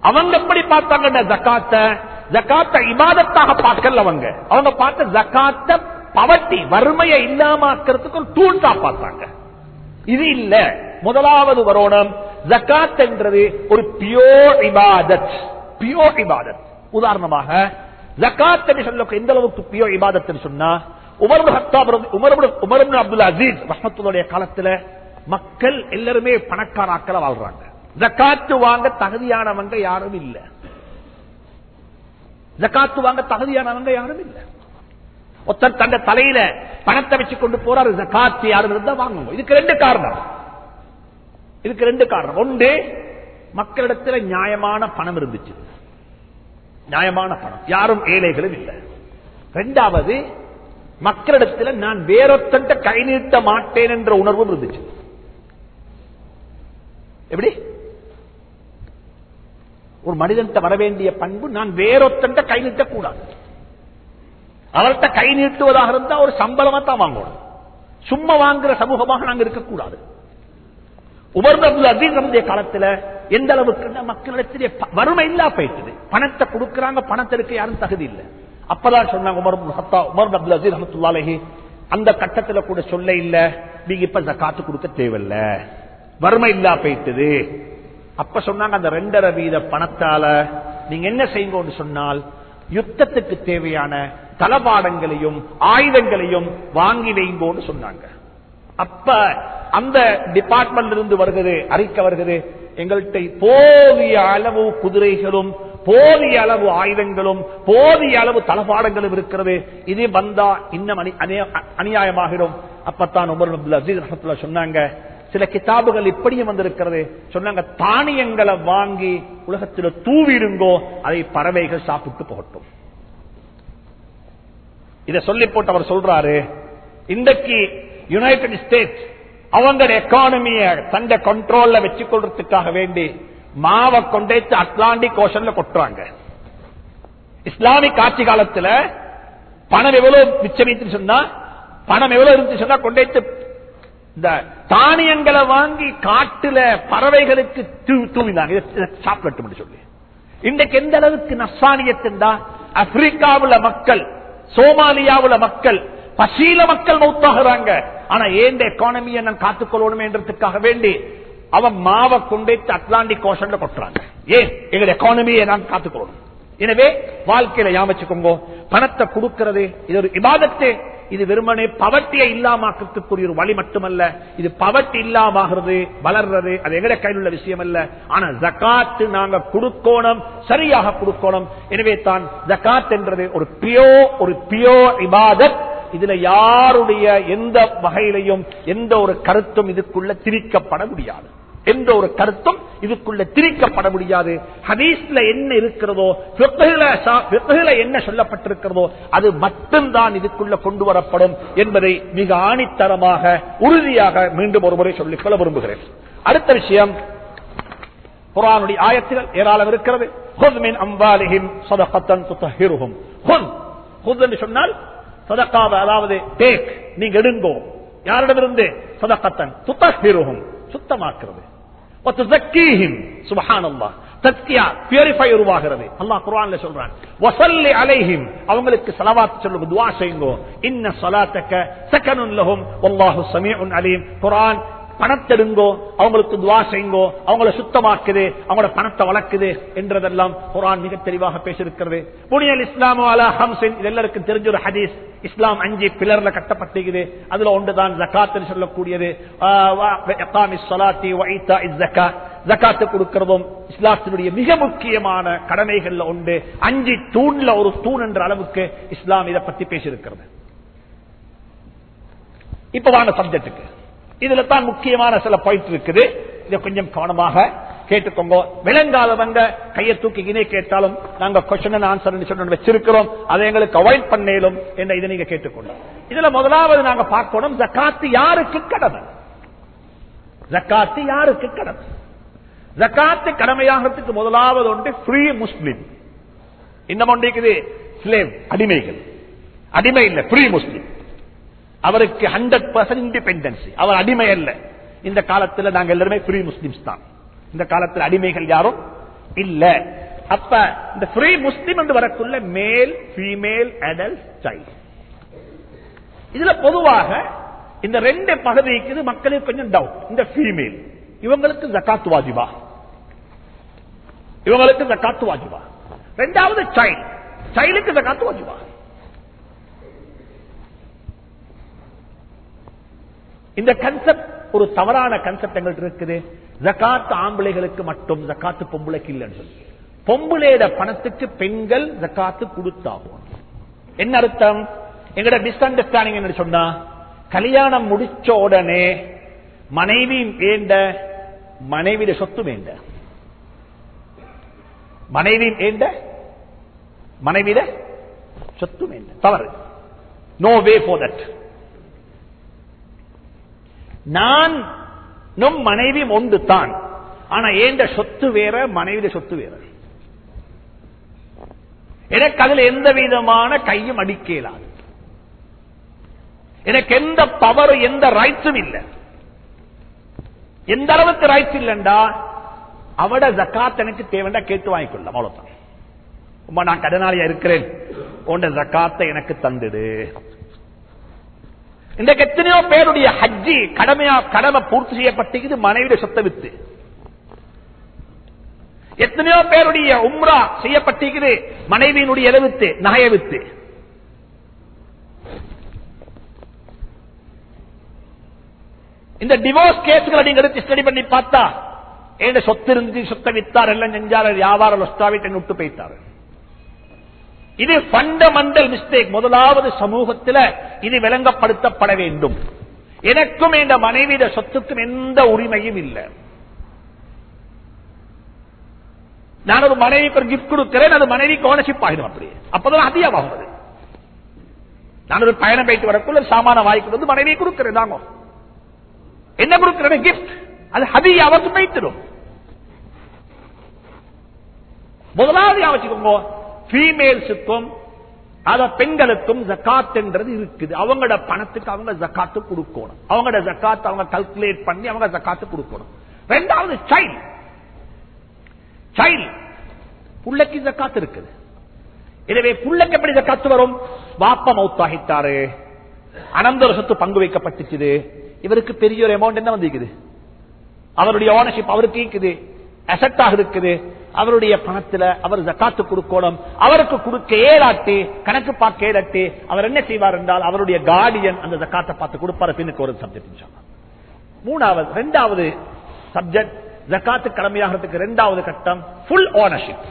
அவங்க எப்படி பார்த்தாங்க ஜக்காத்த ஜக்காத்த இமாதத்தாக பார்க்கல அவங்க. அவங்க பார்த்த ஜக்காத்த பவட்டி வறுமையை இல்லாமக்கிறதுக்கு ஒரு டூல்ஸா பார்த்தாங்க. இது இல்ல. முதலாவது வரோணம். ஜக்காத் என்றது ஒரு பியோர் இபாதத் பியோர் இபாதத் உதாரணமாக ஜக்காத் என்று சொல்ல எந்த அளவுக்கு பியோர் இபாதத் சொன்னா உமர் அப்துல் அசீஸ் ரஹத்துடைய காலத்துல மக்கள் எல்லாருமே பணக்காராக்கள வாழ்றாங்க. ஜக்காத்து வாங்க தகுதியானவங்க யாரும் இல்ல. ஜக்காத்து வாங்க தகுதியானவங்க யாரும் இல்ல. ஒருத்தர் தந்த தலையில பணத்தை வச்சு கொண்டு போறாரு ஜக்காத்து யாரும் இருந்தா வாங்குவோம் இதுக்கு ரெண்டு காரணம். இதுக்கு ரெண்டு காரணம். ஒன்று மக்களிடத்துல நியாயமான பணம் இருந்துச்சு. நியாயமான பணம். யாரும் ஏழைகளும் இல்லை. ரெண்டாவது மக்களிடத்துல நான் வேறொத்தன்ட்ட கை நீட்ட மாட்டேன் என்ற உணர்வும் இருந்துச்சு. எப்படி? ஒரு மனிதன் வரவேண்டிய பண்பு நான் வேறொத்தன்ட்ட கை நீட்டக்கூடாது. அவர்கிட்ட கை நீட்டுவதாக இருந்தால் ஒரு சம்பளமா தான் வாங்கணும். சும்மா வாங்குற சமூகமாக நாங்க இருக்கக்கூடாது. உமர் அப்துல் அசீஸ் நம்முடைய காலத்துல எந்த அளவுக்கு மக்களிடத்திலே ப- வறுமை இல்லா போயிட்டது. பணத்தை கொடுக்கறாங்க பணத்தை யாரும் தகுதி இல்லை. அப்பதான் சொன்னாங்க உமர் ஹத்தா உமர் அப்துல் அசீஸ் அந்த கட்டத்துல கூட சொல்ல இல்ல நீங்க இப்ப ஜக்காத்து கொடுக்க தேவையில்ல. வறுமை இல்லா போயிட்டது. அப்ப சொன்னாங்க அந்த ரெண்டரை வீத பணத்தால நீங்க என்ன செய்யுங்கன்னு சொன்னால் யுத்தத்துக்கு தேவையான தளபாடங்களையும் ஆயுதங்களையும் வாங்கி வைங்கோன்னு சொன்னாங்க. அப்ப அந்த டிபார்ட்மெண்ட் இருந்து வருகிறது அறிக்கை வருகிறது. எங்கள்கிட்ட போதிய அளவு குதிரைகளும் போதிய அளவு ஆயுதங்களும் போதிய அளவு தளபாடங்களும் இருக்கிறது. இது வந்தா இன்னும் அநியாயமாகிடும். அப்பத்தான் உமர் சொன்னாங்க சில கிதாபுகள் இப்படியும் வந்திருக்கிறது. சொன்னாங்க தானியங்களை வாங்கி உலகத்தில் தூவிடுங்கோ அதை பறவைகள் சாப்பிட்டு போகட்டும். இத சொல்லி போட்டு அவர் சொல்றாரு இன்றைக்கு யுனைடெட் ஸ்டேட்ஸ் அவங்க எக்கானமிய தந்த கண்ட்ரோல்ல வச்சு கொள்றதுக்காக வேண்டி மாவை கொண்டேத்து அட்லாண்டிக் ஓஷன்ல கொட்டுறாங்க. இஸ்லாமிக் ஆட்சி காலத்துல பணம் எவ்வளவு மிச்சமித்து சொன்னா பணம் எவ்வளவு இருந்து சொன்னா கொண்டேத்து இந்த தானியங்களை வாங்கி காட்டுல பறவைகளுக்கு தூ- தூவினாங்க. சாப்பிடட்டும் சொல்லி. இன்றைக்கு எந்த அளவுக்கு நஸ்வானியத்தின் ஆப்பிரிக்காவுல மக்கள் சோமாலியாவுல மக்கள் பசீல மக்கள் மௌத்தாகிறாங்க. ஆனா ஏந்த எக்கானமியை நான் காத்துக்கொள்ளணும் என்றதுக்காக வேண்டி அவன் மாவை கொண்டு அட்லாண்டிக் ஓஷன்ல கொட்டுறாங்க. ஏன்? எங்க எக்கானமியை நான் காத்துக்கொள்ளணும் எனவே வாழ்க்கையில யாமச்சுக்கோங்க பணத்தை கொடுக்கிறது இது ஒரு இபாதத்து. இது வெறுமனே பவட்டியை இல்லாமக்கக்கூடிய ஒரு வழி மட்டுமல்ல. இது பவட்டி இல்லாமகிறது வளர்றது அது எங்கட கையில் உள்ள விஷயம் அல்ல ஆனா ஜக்காத்து நாங்க கொடுக்கணும் சரியாக கொடுக்கணும். எனவே தான் ஜக்காத் என்றது ஒரு பியோ ஒரு பியோ இபாதத். இதுல யாருடைய எந்த வகையிலையும் எந்த ஒரு கருத்தும் இதுக்குள்ள திரிக்கப்பட முடியாது. எந்த ஒரு கருத்தும் இதுக்குள்ள திரிக்கப்பட முடியாது. ஹதீஸ்ல என்ன இருக்கிறதோ என்ன சொல்லப்பட்டிருக்கிறதோ அது மட்டும்தான் இதுக்குள்ள கொண்டு வரப்படும் என்பதை மிக ஆணித்தரமாக உறுதியாக மீண்டும் ஒருமுறை சொல்லிக்கொள்ள விரும்புகிறேன். அடுத்த விஷயம் குரானுடைய ஆயத்தில் ஏராளம் இருக்கிறது. சொன்னால் சதக்காத அதாவது டேக் நீங்க எடுங்கோ யாரிடமிருந்து சதக்கத்தன் துத்தஹிருகும் சுத்தமாக்குறது அவங்களுக்கு சலவாத் சொல்லுங்க துவா செய்யுங்க இன்ன சலாத்தக்க சக்கனும் அலீம் குரான் பணத்தெடுங்கோ அவங்களுக்கு துவா செய்யுங்கோ அவங்கள சுத்தமாக்குது அவங்களோட பணத்தை வளர்க்குது என்றதெல்லாம் குரான் மிக தெளிவாக பேசியிருக்கிறது. புனியல் இஸ்லாமோ அலா ஹம்சின் எல்லாருக்கும் தெரிஞ்ச ஒரு ஹதீஸ். இஸ்லாம் அஞ்சு பிலர்ல கட்டப்பட்டிருக்குது. அதுல ஒன்றுதான் ஜக்காத்து சொல்லக்கூடியது. ஜக்காத்து கொடுக்கிறதும் இஸ்லாத்தினுடைய மிக முக்கியமான கடமைகள்ல உண்டு அஞ்சு தூண்ல ஒரு தூண் என்ற அளவுக்கு இஸ்லாம் இதை பத்தி பேசியிருக்கிறது. இப்ப வாங்க சப்ஜெக்டுக்கு இதுல தான் முக்கியமான சில பாயிண்ட் இருக்குது. இதை கொஞ்சம் கவனமாக கேட்டுக்கோங்க. விளங்காதவங்க கையை தூக்கி இணை கேட்டாலும் நாங்க கொஸ்டின் ஆன்சர் சொன்ன வச்சிருக்கிறோம். அதை எங்களுக்கு அவாய்ட் பண்ணேலும் என்ன இதை நீங்க கேட்டுக்கொள்ள இதுல முதலாவது நாங்க பார்க்கணும் ஜக்காத்து யாருக்கு கடமை? ஜக்காத்து யாருக்கு கடமை? ஜக்காத்து கடமையாகிறதுக்கு முதலாவது ஒன்று ஃப்ரீ முஸ்லிம் இன்னும் ஒன்று இருக்குது ஸ்லேவ் அடிமைகள். அடிமை இல்ல ஃப்ரீ முஸ்லிம் அவருக்கு ஹண்ட்ரட் பர்சன்ட் இண்டிபெண்டன்சி அவர் அடிமை அல்ல. இந்த காலத்துல நாங்க எல்லாருமே ஃப்ரீ முஸ்லிம்ஸ் தான். இந்த காலத்துல அடிமைகள் யாரும் இல்ல. அப்ப இந்த ஃப்ரீ முஸ்லிம் என்று வரக்குள்ள மேல் ஃபீமேல் அடல்ட் சைல்ட் இதுல பொதுவாக இந்த ரெண்டு பகுதிக்கு மக்களுக்கு கொஞ்சம் டவுட் இந்த ஃபீமேல் இவங்களுக்கு ஜக்காத்து வாஜிபா. இவங்களுக்கு ஜக்காத்து வாஜிபா. ரெண்டாவது சைல்ட் சைல்டுக்கு ஜக்காத்து வாஜிபா. இந்த கன்செப்ட் ஒரு தவறான கன்செப்ட் எங்கள்கிட்ட இருக்குது. ஜக்காத்து ஆம்பளைகளுக்கு மட்டும் ஜக்காத்து பொம்பளைக்கு இல்லைன்னு சொல்லி. பொம்பளையோட பணத்துக்கு பெண்கள் ஜக்காத்து கொடுத்தாகும் என்ன அர்த்தம்? எங்கட மிஸ் அண்டர்ஸ்டாண்டிங் என்ன சொன்னா கல்யாணம் முடிச்ச உடனே மனைவி வேண்ட மனைவிட சொத்து வேண்ட. மனைவி ஏண்ட மனைவிட சொத்து வேண்ட. தவறு. நோ வே போர் தட் நான் நம் மனைவி ஒன்று தான் ஆனா ஏண்ட சொத்து வேற மனைவிட சொத்து வேற. எனக்கு அதுல எந்த விதமான கையும் அடிக்க இயலாது எனக்கு எந்த பவர் எந்த ரைட்ஸும் இல்லை. எந்த அளவுக்கு ரைட்ஸ் இல்லைண்டா? அவட ஜக்காத் எனக்கு தேவைண்டா கேட்டு வாங்கிக்கொள்ள அவ்வளவுதான். நான் கடனாளியா இருக்கிறேன். உண்ட ஜக்காத்தை எனக்கு தந்துடு. இன்றைக்கு எத்தனையோ பேருடைய ஹஜ்ஜி கடமையா கடமை பூர்த்தி செய்யப்பட்டிருக்குது மனைவிய சொத்தை வித்து. எத்தனையோ பேருடைய உம்ரா செய்யப்பட்டிருக்குது மனைவியினுடைய வித்து நகைய வித்து. இந்த டிவோர்ஸ் கேஸ்களை நீங்க எடுத்து ஸ்டடி பண்ணி பார்த்தா என்ன சொத்து இருந்து சொத்தை வித்தார் எல்லாம் செஞ்சார் வியாபாரம் விட்டு போயிட்டாரு. இது பண்டமெண்டல் மிஸ்டேக் முதலாவது சமூகத்தில் இது விளங்கப்படுத்தப்பட வேண்டும். எனக்கும் இந்த மனைவியிட சொத்துக்கும் எந்த உரிமையும் இல்லை. நான் ஒரு மனைவிக்கு ஒரு கிஃப்ட் கொடுக்கிறேன் அது மனைவிக்கு ஓனர்ஷிப் ஆகிடும் அப்படி அப்பதான் அதிகமாகும் அது நான் ஒரு பயணம் போயிட்டு வரக்குள்ள சாமான வாய்க்கு வந்து மனைவி கொடுக்கிறேன் தாங்க என்ன கொடுக்கிறேன்? கிஃப்ட் அது ஹதியா அவருக்கு போய்த்திடும் முதலாவது யாவச்சுக்கோங்க பீமேல்ஸுக்கும் அத பெண்களுக்கும் ஜக்காத்ன்றது இருக்குது. அவங்களோட பணத்துக்கு அவங்க ஜக்காத்து கொடுக்கணும். அவங்களோட ஜக்காத்து அவங்க கல்குலேட் பண்ணி அவங்க ஜக்காத்து கொடுக்கணும். ரெண்டாவது சைல்டு சைல்டு புள்ளைக்கு ஜக்காத்து இருக்குது. எனவே புள்ளைக்கு எப்படி ஜக்காத்து வரும்? வாப்ப மௌத்தாகிட்டாரு அனந்தர சொத்து பங்கு வைக்கப்பட்டுச்சுது. இவருக்கு பெரிய ஒரு அமௌண்ட் என்ன வந்திருக்குது? அவருடைய ஓனர்ஷிப் அவருக்கு இருக்குது. அசட்டாக இருக்குது. அவருடைய பணத்துல அவர் ஜக்காத்து கொடுக்கணும். அவருக்கு கொடுக்க ஏலாட்டி கணக்கு பார்க்க ஏலாட்டி. அவர் என்ன செய்வார் என்றால் அவருடைய கார்டியன் அந்த ஜக்காத்தை பார்த்து கொடுப்பார். பின்னுக்கு ஒரு சப்ஜெக்ட் மூணாவது ரெண்டாவது சப்ஜெக்ட் ஜக்காத்து கடமையாகிறதுக்கு ரெண்டாவது கட்டம் ஃபுல் ஓனர்ஷிப்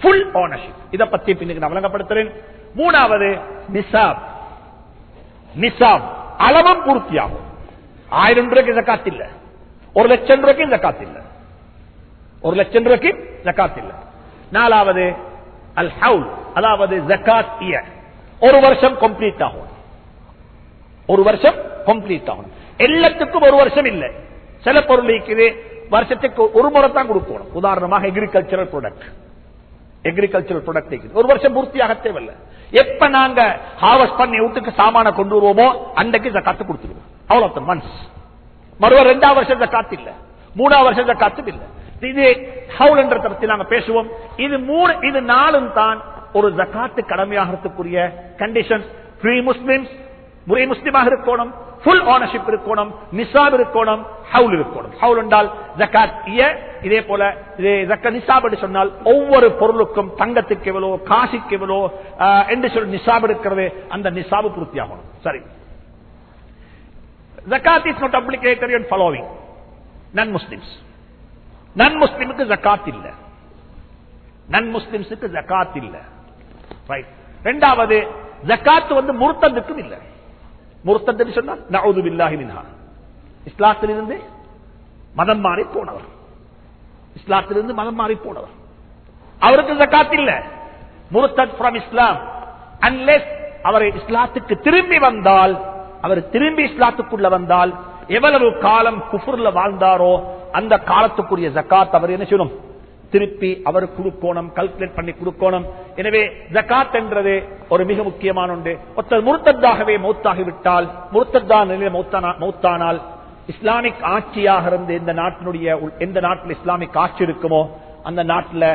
ஃபுல் ஓனர்ஷிப் இதை பத்தி பின்னுக்கு நான் விளங்கப்படுத்துறேன். மூணாவது நிசாப் நிசாப் அளவும் பூர்த்தியாகும். ஆயிரம் ரூபாய்க்கு ஜக்காத் இல்ல. ஒரு லட்சம் ரூபாய்க்கு ஜக்காத் இல்ல. ஒரு லட்சம் ரூபாய்க்கு ஜக்காத் இல்ல. நாலாவது அல் ஹவுல் அதாவது ஜக்காத் இயர் ஒரு வருஷம் கம்ப்ளீட் ஆகும். ஒரு வருஷம் கம்ப்ளீட் ஆகும். எல்லாத்துக்கும் ஒரு வருஷம் இல்லை. சில பொருள் இருக்குது வருஷத்துக்கு ஒரு முறை தான் கொடுக்கணும். உதாரணமாக எக்ரிகல்ச்சரல் ப்ராடக்ட் எக்ரிகல்ச்சரல் ப்ராடக்ட் ஒரு வருஷம் பூர்த்தியாக தேவையில்லை. எப்ப நாங்க ஹார்வெஸ்ட் பண்ணி வீட்டுக்கு சாமான கொண்டு வருவோமோ அன்றைக்கு ஜக்காத்து கொடுத்துருவோம் அவ்வளவு மன்ஸ் மறுவ ரெண்டாவது வருஷம் ஜக்காத்து இல்லை. மூணாவது வருஷம் ஜக்காத்து இல்ல. இது ஹவுல் என்ற பத்தி பேசுவோம். இது மூணு இது நாளும் தான் ஒரு ஜக்காத்து கடமையாகிறதுக்குரிய கண்டிஷன் ஃப்ரீ முஸ்லிம்ஸ் முறை முஸ்லிமாக இருக்கணும் ஃபுல் ஓனர்ஷிப் இருக்கணும் நிசாப் இருக்கணும் ஹவுல் இருக்கணும். ஹவுல் என்றால் ஜக்காத் இதே போல ஜக்க நிசாப் என்று சொன்னால் ஒவ்வொரு பொருளுக்கும் தங்கத்துக்கு எவ்வளோ காசிக்கு எவ்வளோ என்று சொல்லி நிசாப் இருக்கிறது அந்த நிசாபு பூர்த்தியாகணும். சரி. ஜக்காத் is not applicatory and following non Muslims non முஸ்லிமுக்கு ஜக்காத் இல்ல. நன் முஸ்லிம்ஸுக்கு ஜக்காத் இல்ல. ரைட் ரெண்டாவது ஜக்காத் வந்து முர்த்தத்துக்கும் இல்ல. முர்த்தத்து சொன்னால் நவுது பில்லாஹி மின்ஹா. இஸ்லாத்திலிருந்து மதம் மாறி போனவர். இஸ்லாத்திலிருந்து மதம் மாறி போனவர். அவருக்கு ஜக்காத் இல்ல. முர்த்தத் ஃப்ரம் இஸ்லாம் அன்லெஸ் அவர் இஸ்லாத்துக்கு திரும்பி வந்தால் அவர் திரும்பி இஸ்லாத்துக்குள்ள வந்தால் எவ்வளவு காலம் குஃபுர்ல வாழ்ந்தாரோ அந்த காலத்துக்குரிய ஜக்காத் அவர் என்ன செய்யணும்? திருப்பி அவர் கொடுக்கணும் கல்குலேட் பண்ணி கொடுக்கணும். எனவே ஜக்காத் என்றது ஒரு மிக முக்கியமான ஒன்று. ஒருத்தர் முருத்தத்தாகவே மௌத்தாகிவிட்டால் முருத்தத்தா நிலையில மௌத்தானால் இஸ்லாமிக் ஆட்சியாக இருந்து எந்த நாட்டினுடைய எந்த நாட்டில் இஸ்லாமிக் ஆட்சி இருக்குமோ அந்த நாட்டில்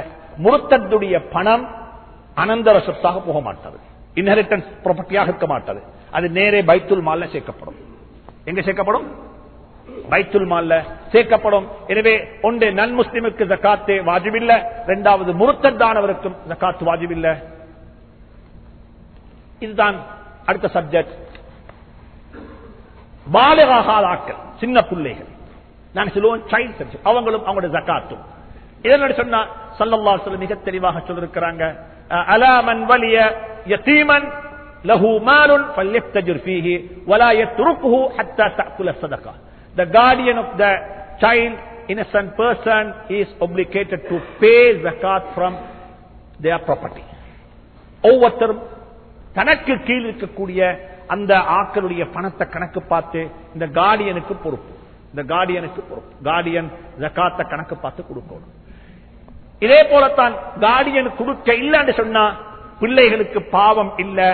முருத்தத்துடைய பணம் அனந்தர சொத்தாக போக மாட்டது. இன்ஹெரிட்டன்ஸ் ப்ராப்பர்ட்டியாக இருக்க மாட்டது. அது நேரே பைத்துல் மால்ல சேர்க்கப்படும். எங்க சேர்க்கப்படும்? பைத்துல் மால்ல சேர்க்கப்படும். எனவே ஒன்று நன் முஸ்லிமுக்கு ஜக்காத்து வாஜிபில்ல. இரண்டாவது முருத்தத்தானவருக்கும் ஜக்காத்து வாஜிபில்ல. இதுதான் அடுத்த சப்ஜெக்ட் பாலகாகாத ஆக்கள் சின்ன பிள்ளைகள். நான் சொல்லுவோம் சைல்ட் அவங்களும் அவங்களுடைய ஜக்காத்தும் இதன் சொன்னா சல்லல்லா சொல்ல மிக தெளிவாக சொல்லிருக்கிறாங்க. அலாமன் வலிய யத்தீமன் லஹு மாலுன் ஃபல்யஃப்தஜிர் ஃபீஹி வலா யத்ருக்குஹு ஹத்தா தஅக்குல ஸதகா the guardian of the child innocent person is obligated to pay zakat from their property. ஒவ்வொருத்தரும் தனக்கு கீழ் இருக்கக்கூடிய அந்த ஆக்களுடைய பணத்தை கணக்கு பார்த்து இந்த கார்டியனுக்கு பொறுப்பு. இந்த கார்டியனுக்கு பொறுப்பு. கார்டியன் ஜக்காத்த கணக்கு பார்த்து கொடுக்கணும். இதே போலத்தான் கார்டியன் கொடுக்க இல்லைன்னு சொன்னா பிள்ளைகளுக்கு பாவம் இல்லை.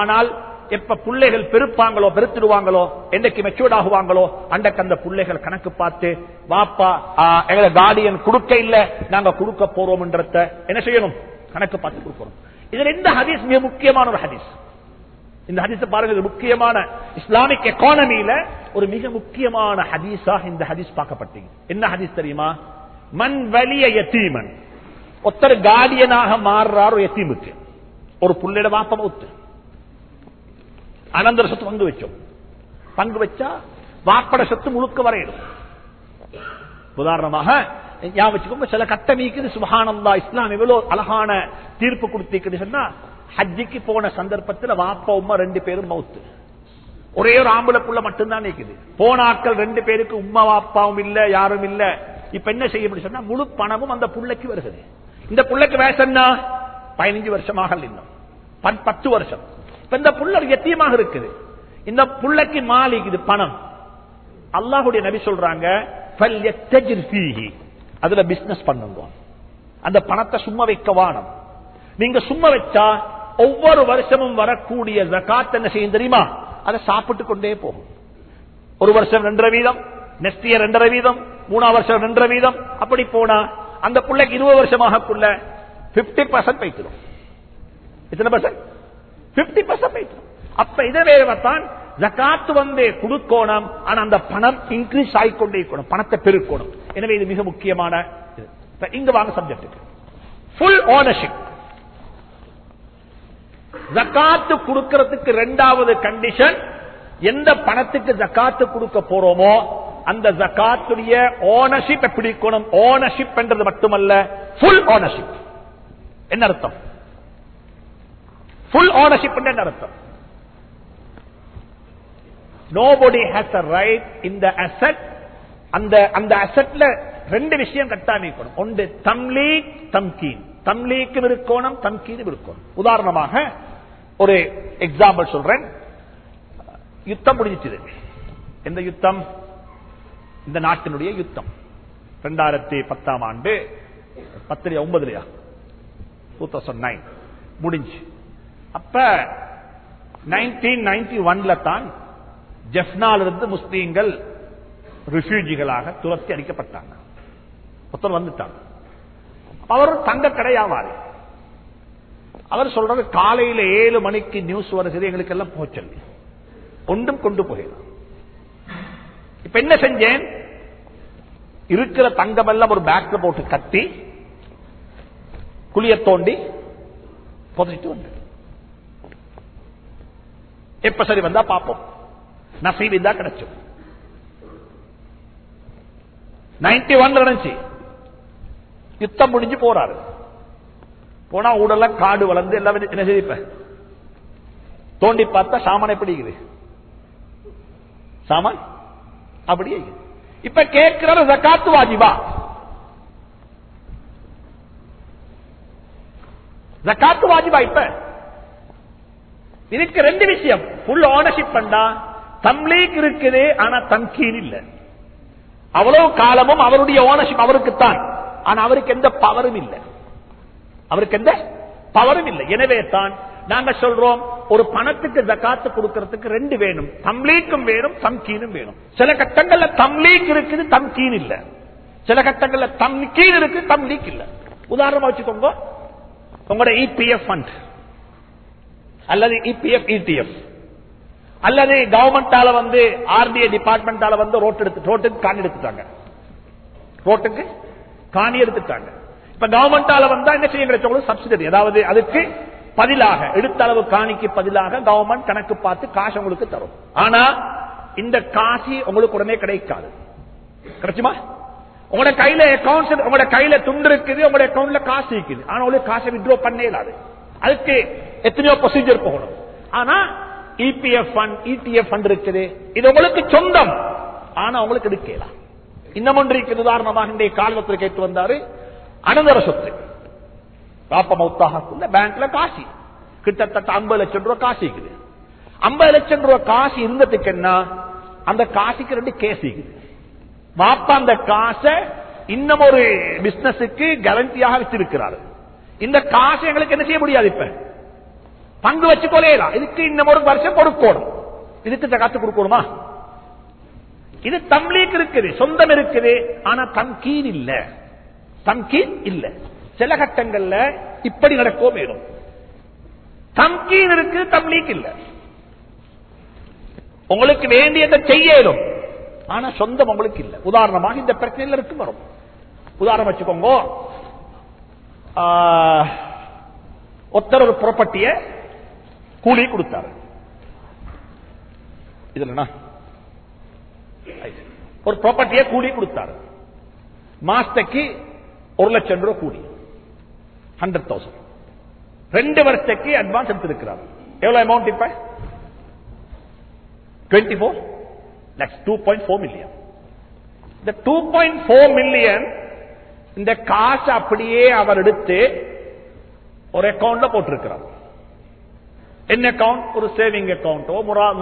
ஆனால் எப்ப பிள்ளைகள் பெருப்பாங்களோ பெருத்திடுவாங்களோ என்னைக்கு மெச்சூர்ட் ஆகுவாங்களோ அன்றைக்கு அந்த பிள்ளைகள் கணக்கு பார்த்து வாப்பா எங்களை கார்டியன் கொடுக்க இல்ல நாங்க கொடுக்க போறோம்ன்றத என்ன செய்யணும்? கணக்கு பார்த்து கொடுக்கணும். இதுல இந்த ஹதீஸ் மிக முக்கியமான ஒரு ஹதீஸ். இந்த ஹதீஸ் பாருங்க இது முக்கியமான இஸ்லாமிக் எக்கானமியில ஒரு மிக முக்கியமான ஹதீஸாக இந்த ஹதீஸ் பார்க்கப்பட்டீங்க என்ன ஹதீஸ் தெரியுமா? மண் வலிய எத்தீமன் ஒருத்தர் கார்டியனாக மாறுறார் எத்தீமுக்கு ஒரு புள்ளிட வாப்பமுத்து அனந்தர சொத்து பங்கு வச்சோம் பங்கு வச்சா வாப்பட சொத்து முழுக்க வரையிடும் உதாரணமாக ஞாபகம் சில கட்டமைக்குது சுபஹானந்தா இஸ்லாம் எவ்வளவு அழகான தீர்ப்பு கொடுத்திருக்குது சொன்னா ஹஜ்ஜிக்கு போன சந்தர்ப்பத்தில் வாப்பா உமா ரெண்டு பேரும் மவுத்து ஒரே ஒரு ஆம்பளை மட்டும்தான் நிக்குது போன ரெண்டு பேருக்கு உமா வாப்பாவும் இல்ல யாரும் இல்ல இப்ப என்ன செய்ய முடியும் சொன்னா முழு பணமும் அந்த புள்ளைக்கு வருகிறது இந்த புள்ளைக்கு வயசு என்ன பதினஞ்சு வருஷமாக இன்னும் பத்து வருஷம் இப்ப இந்த புள்ள எத்தியமாக இருக்குது? இந்த புள்ளைக்கு மாலிக்குது பணம். அல்லாஹுடைய நபி சொல்றாங்க அதுல பிசினஸ் பண்ணுங்க. அந்த பணத்தை சும்மா வைக்க வானம். நீங்க சும்மா வச்சா ஒவ்வொரு வருஷமும் வரக்கூடிய ஜகாத் என்ன செய்யும் தெரியுமா? அதை சாப்பிட்டு கொண்டே போகும். ஒரு வருஷம் ரெண்டரை வீதம் நெக்ஸ்ட் இயர் ரெண்டரை வீதம் மூணா வருஷம் ரெண்டரை வீதம் அப்படி போனா அந்த பிள்ளைக்கு இருபது வருஷமாகக்குள்ள பிப்டி பர்சன்ட் வைக்கிறோம். எத்தனை பர்சன்ட் பிப்டி பர்சன்டேஜ் அப்ப இதே தான் ஜக்காத்து வந்து கொடுக்கணும் ஆனா அந்த பணம் இன்க்ரீஸ் ஆகிக்கொண்டே இருக்கணும். பணத்தை பெருக்கணும். எனவே இது மிக முக்கியமான இங்க வாங்க சப்ஜெக்ட் ஃபுல் ஓனர்ஷிப் ஜக்காத்து கொடுக்கிறதுக்கு ரெண்டாவது கண்டிஷன் எந்த பணத்துக்கு ஜக்காத்து கொடுக்க போறோமோ அந்த ஜக்காத்துடைய ஓனர்ஷிப் எப்படி இருக்கணும்? ஓனர்ஷிப் என்றது மட்டுமல்ல ஃபுல் ஓனர்ஷிப் என்ன அர்த்தம்? ஃபுல் ஓனர்ஷிப் என்ன அர்த்தம்? நோபடி ஹேஸ் அ ரைட் இந்த அசட் அந்த அந்த அசட்ல ரெண்டு விஷயம் கட்டாம ஒன்று தம்லீக் தம்கீன் தம்லீக்கும் இருக்கணும் தம்கீனும் இருக்கணும். உதாரணமாக ஒரு எக்ஸாம்பிள் சொல்றேன். யுத்தம் முடிஞ்சிச்சது எந்த யுத்தம்? இந்த நாட்டினுடைய யுத்தம். ரெண்டாயிரத்தி பத்தாம் ஆண்டு பத்துலயா ஒன்பதுலயா? டூ தௌசண்ட் நைன் முடிஞ்சு. அப்ப நைன்டீன் நைன்டி ஒன்ல தான் ஜெஃப்னால இருந்து முஸ்லீம்கள் ரிஃப்யூஜிகளாக துரத்தி அடிக்கப்பட்டாங்க. ஒருத்தர் வந்துட்டாங்க அவர் தங்க கடையாவாரு வியாபாரி அவர் சொல்றது காலையில ஏழு மணிக்கு நியூஸ் வருகிறது எங்களுக்கு எல்லாம் போச்சல் ஒன்றும் கொண்டு போயிடும் இப்ப என்ன செஞ்சேன்? இருக்கிற தங்கம் எல்லாம் ஒரு பேக்ல போட்டு கட்டி குளிய தோண்டி புதைச்சிட்டு வந்து எப்ப சரி வந்தா பார்ப்போம் நசீப் இருந்தா கிடைச்சோம். நைன்டி ஒன்ல நடந்துச்சு. யுத்தம் முடிஞ்சு போறாரு. போனா உடல்ல காடு வளர்ந்து எல்லாம் என்ன செய்திப்ப தோண்டி பார்த்தா சாமான் பிடிக்குது சாமான் அப்படியே இப்ப கேட்கிற ஜக்காத்து வாஜிபா. ஜக்காத்து வாஜிபா இப்ப? இதுக்கு ரெண்டு விஷயம். ஃபுல் ஓனர்ஷிப் பண்ணா தம்லீக் இருக்குது ஆனா தம்கீன் இல்ல. அவ்வளவு காலமும் அவருடைய ஓனர்ஷிப் அவருக்குத்தான். ஆனா அவருக்கு எந்த பவரும் இல்லை. அவருக்கு எந்த பவரும் இல்லை. எனவே தான் நாங்க சொல்றோம் ஒரு பணத்துக்கு ஜக்காத்து கொடுக்கறதுக்கு ரெண்டு வேணும். தம்லீக்கும் வேணும் தம்கீனும் வேணும். சில கட்டங்கள்ல தம்லீக் இருக்குது தம்கீன் இல்ல. சில கட்டங்கள்ல தம்கீன் இருக்கு தம்லீக் இல்ல. உதாரணமா வச்சுக்கோங்க. உங்களோட இபிஎஃப் ஃபண்ட் அல்லது இபிஎஃப் இடிஎஃப் அல்லது கவர்மெண்டால வந்து ஆர்டிஐ டிபார்ட்மெண்டால வந்து ரோட் எடுத்து ரோட்டுக்கு காணி எடுத்துட்டாங்க. ரோட்டுக்கு காணி எடுத்துட்டாங்க. இப்ப கவர்மெண்டால வந்தா என்ன செய்ய கிடைச்சவங்களுக்கு சப்சிடரி அதாவது அதுக்கு பதிலாக எடுத்த அளவு காணிக்கு பதிலாக கவர்மெண்ட் கணக்கு பார்த்து காசு உங்களுக்கு தரும். ஆனா இந்த காசி உங்களுக்கு உடனே கிடைக்காது. கிடைச்சுமா? உங்களோட கையில அக்கௌண்ட் உங்களோட கையில துண்டு இருக்குது உங்களோட அக்கௌண்ட்ல காசு இருக்குது. ஆனா உங்களுக்கு காசை வித்ரோ பண்ணே இல்லாது. அதுக்கு எத்தனையோ ப்ரொசீஜர் போகணும். ஆனா இபிஎஃப் ஃபண்ட் இடிஎஃப் ஃபண்ட் இருக்குது. இது உங்களுக்கு சொந்தம். ஆனா உங்களுக்கு எடுக்கலாம் இன்னும் ஒன்று உதாரணமாக இன்றைய காலத்தில் கேட்டு வந்தாரு அனந்தர சொத்து. பாப்ப மௌத்தாகக்குள்ள பேங்க்ல காசி. கிட்டத்தட்ட ஐம்பது லட்சம் ரூபாய் காசு இருக்குது. ஐம்பது லட்சம் ரூபாய் காசு இருந்ததுக்கு என்ன? அந்த காசுக்கு ரெண்டு கேஸ் இருக்குது. பாப்பா அந்த காசை இன்னும் ஒரு பிசினஸுக்கு கேரண்டியாக வச்சிருக்கிறாரு. இந்த காசை எங்களுக்கு என்ன செய்ய முடியாது இப்ப? பங்கு வச்சு கொலையலாம் இதுக்கு இன்னும் ஒரு வருஷம் கொடுக்கணும். இதுக்கு காத்து கொடுக்கணுமா? இது தம்லீக் இருக்குது சொந்தம் இருக்குது. ஆனா தம்கீன் இல்ல. தம்கீன் இல்ல. சில கட்டங்கள்ல இப்படி நடக்கோ வேணும் தம்கீன் இருக்கு தம்லீக் இல்ல. உங்களுக்கு வேண்டியதை செய்யலும். ஆனா சொந்தம் உங்களுக்கு இல்ல. உதாரணமாக இந்த பிரச்சனையில் இருக்கு வரும். உதாரணம் வச்சுக்கோங்க. ஒத்தர் ஒரு ப்ராப்பர்ட்டிய கூலி கொடுத்தாரு. இதுலண்ணா ஒரு ப்ராப்பர்ட்டியை கூலி கொடுத்தாரு. மாசத்துக்கு ஒரு லட்சம் ரூபாய் கூலி ஹண்ட்ரட் தௌசண்ட் ரெண்டு வருஷத்துக்கு அட்வான்ஸ் எடுத்திருக்கிறார். எவ்வளவு அமௌண்ட் இப்ப? Twenty four lakhs two point four million இந்த டூ பாயிண்ட் ஃபோர் மில்லியன் இந்த காசு அப்படியே அவர் எடுத்து ஒரு அக்கௌண்ட்ல போட்டிருக்கிறார். என்ன அக்கௌண்ட் ஒரு சேவிங் அக்கௌண்ட்டோ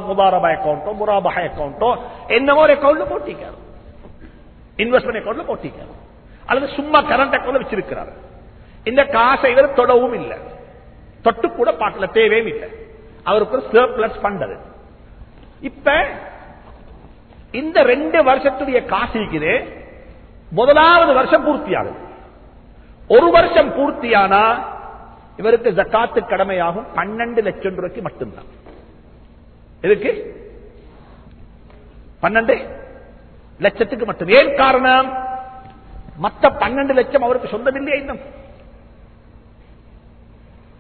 முதாரபா அக்கௌண்ட்டோ முராபாய் அக்கௌண்ட்டோ என்னமோ ஒரு அக்கௌண்ட்ல போட்டிக்காரு இன்வெஸ்ட்மெண்ட் அக்கௌண்ட்ல போட்டிக்காரு அல்லது சும்மா கரண்ட் அக்கௌண்ட்ல வச்சிருக்கிறார். இந்த காசை இவர் தொடவும் இல்லை. தொட்டு கூட பார்க்கல தேவையும் இல்லை. அவருக்கு ஒரு சர்பிளஸ் பண்றது இப்ப இந்த ரெண்டு வருஷத்துடைய காசு இருக்குது. முதலாவது வருஷம் பூர்த்தியாகுது. ஒரு வருஷம் பூர்த்தியானா இவருக்கு ஜக்காத்து கடமையாகும். பன்னெண்டு லட்சம் ரூபாய்க்கு மட்டும்தான். எதுக்கு? பன்னெண்டு லட்சத்துக்கு மட்டும். ஏன் காரணம்? மத்த பன்னெண்டு லட்சம் அவருக்கு சொந்தமில்லையே இன்னும்?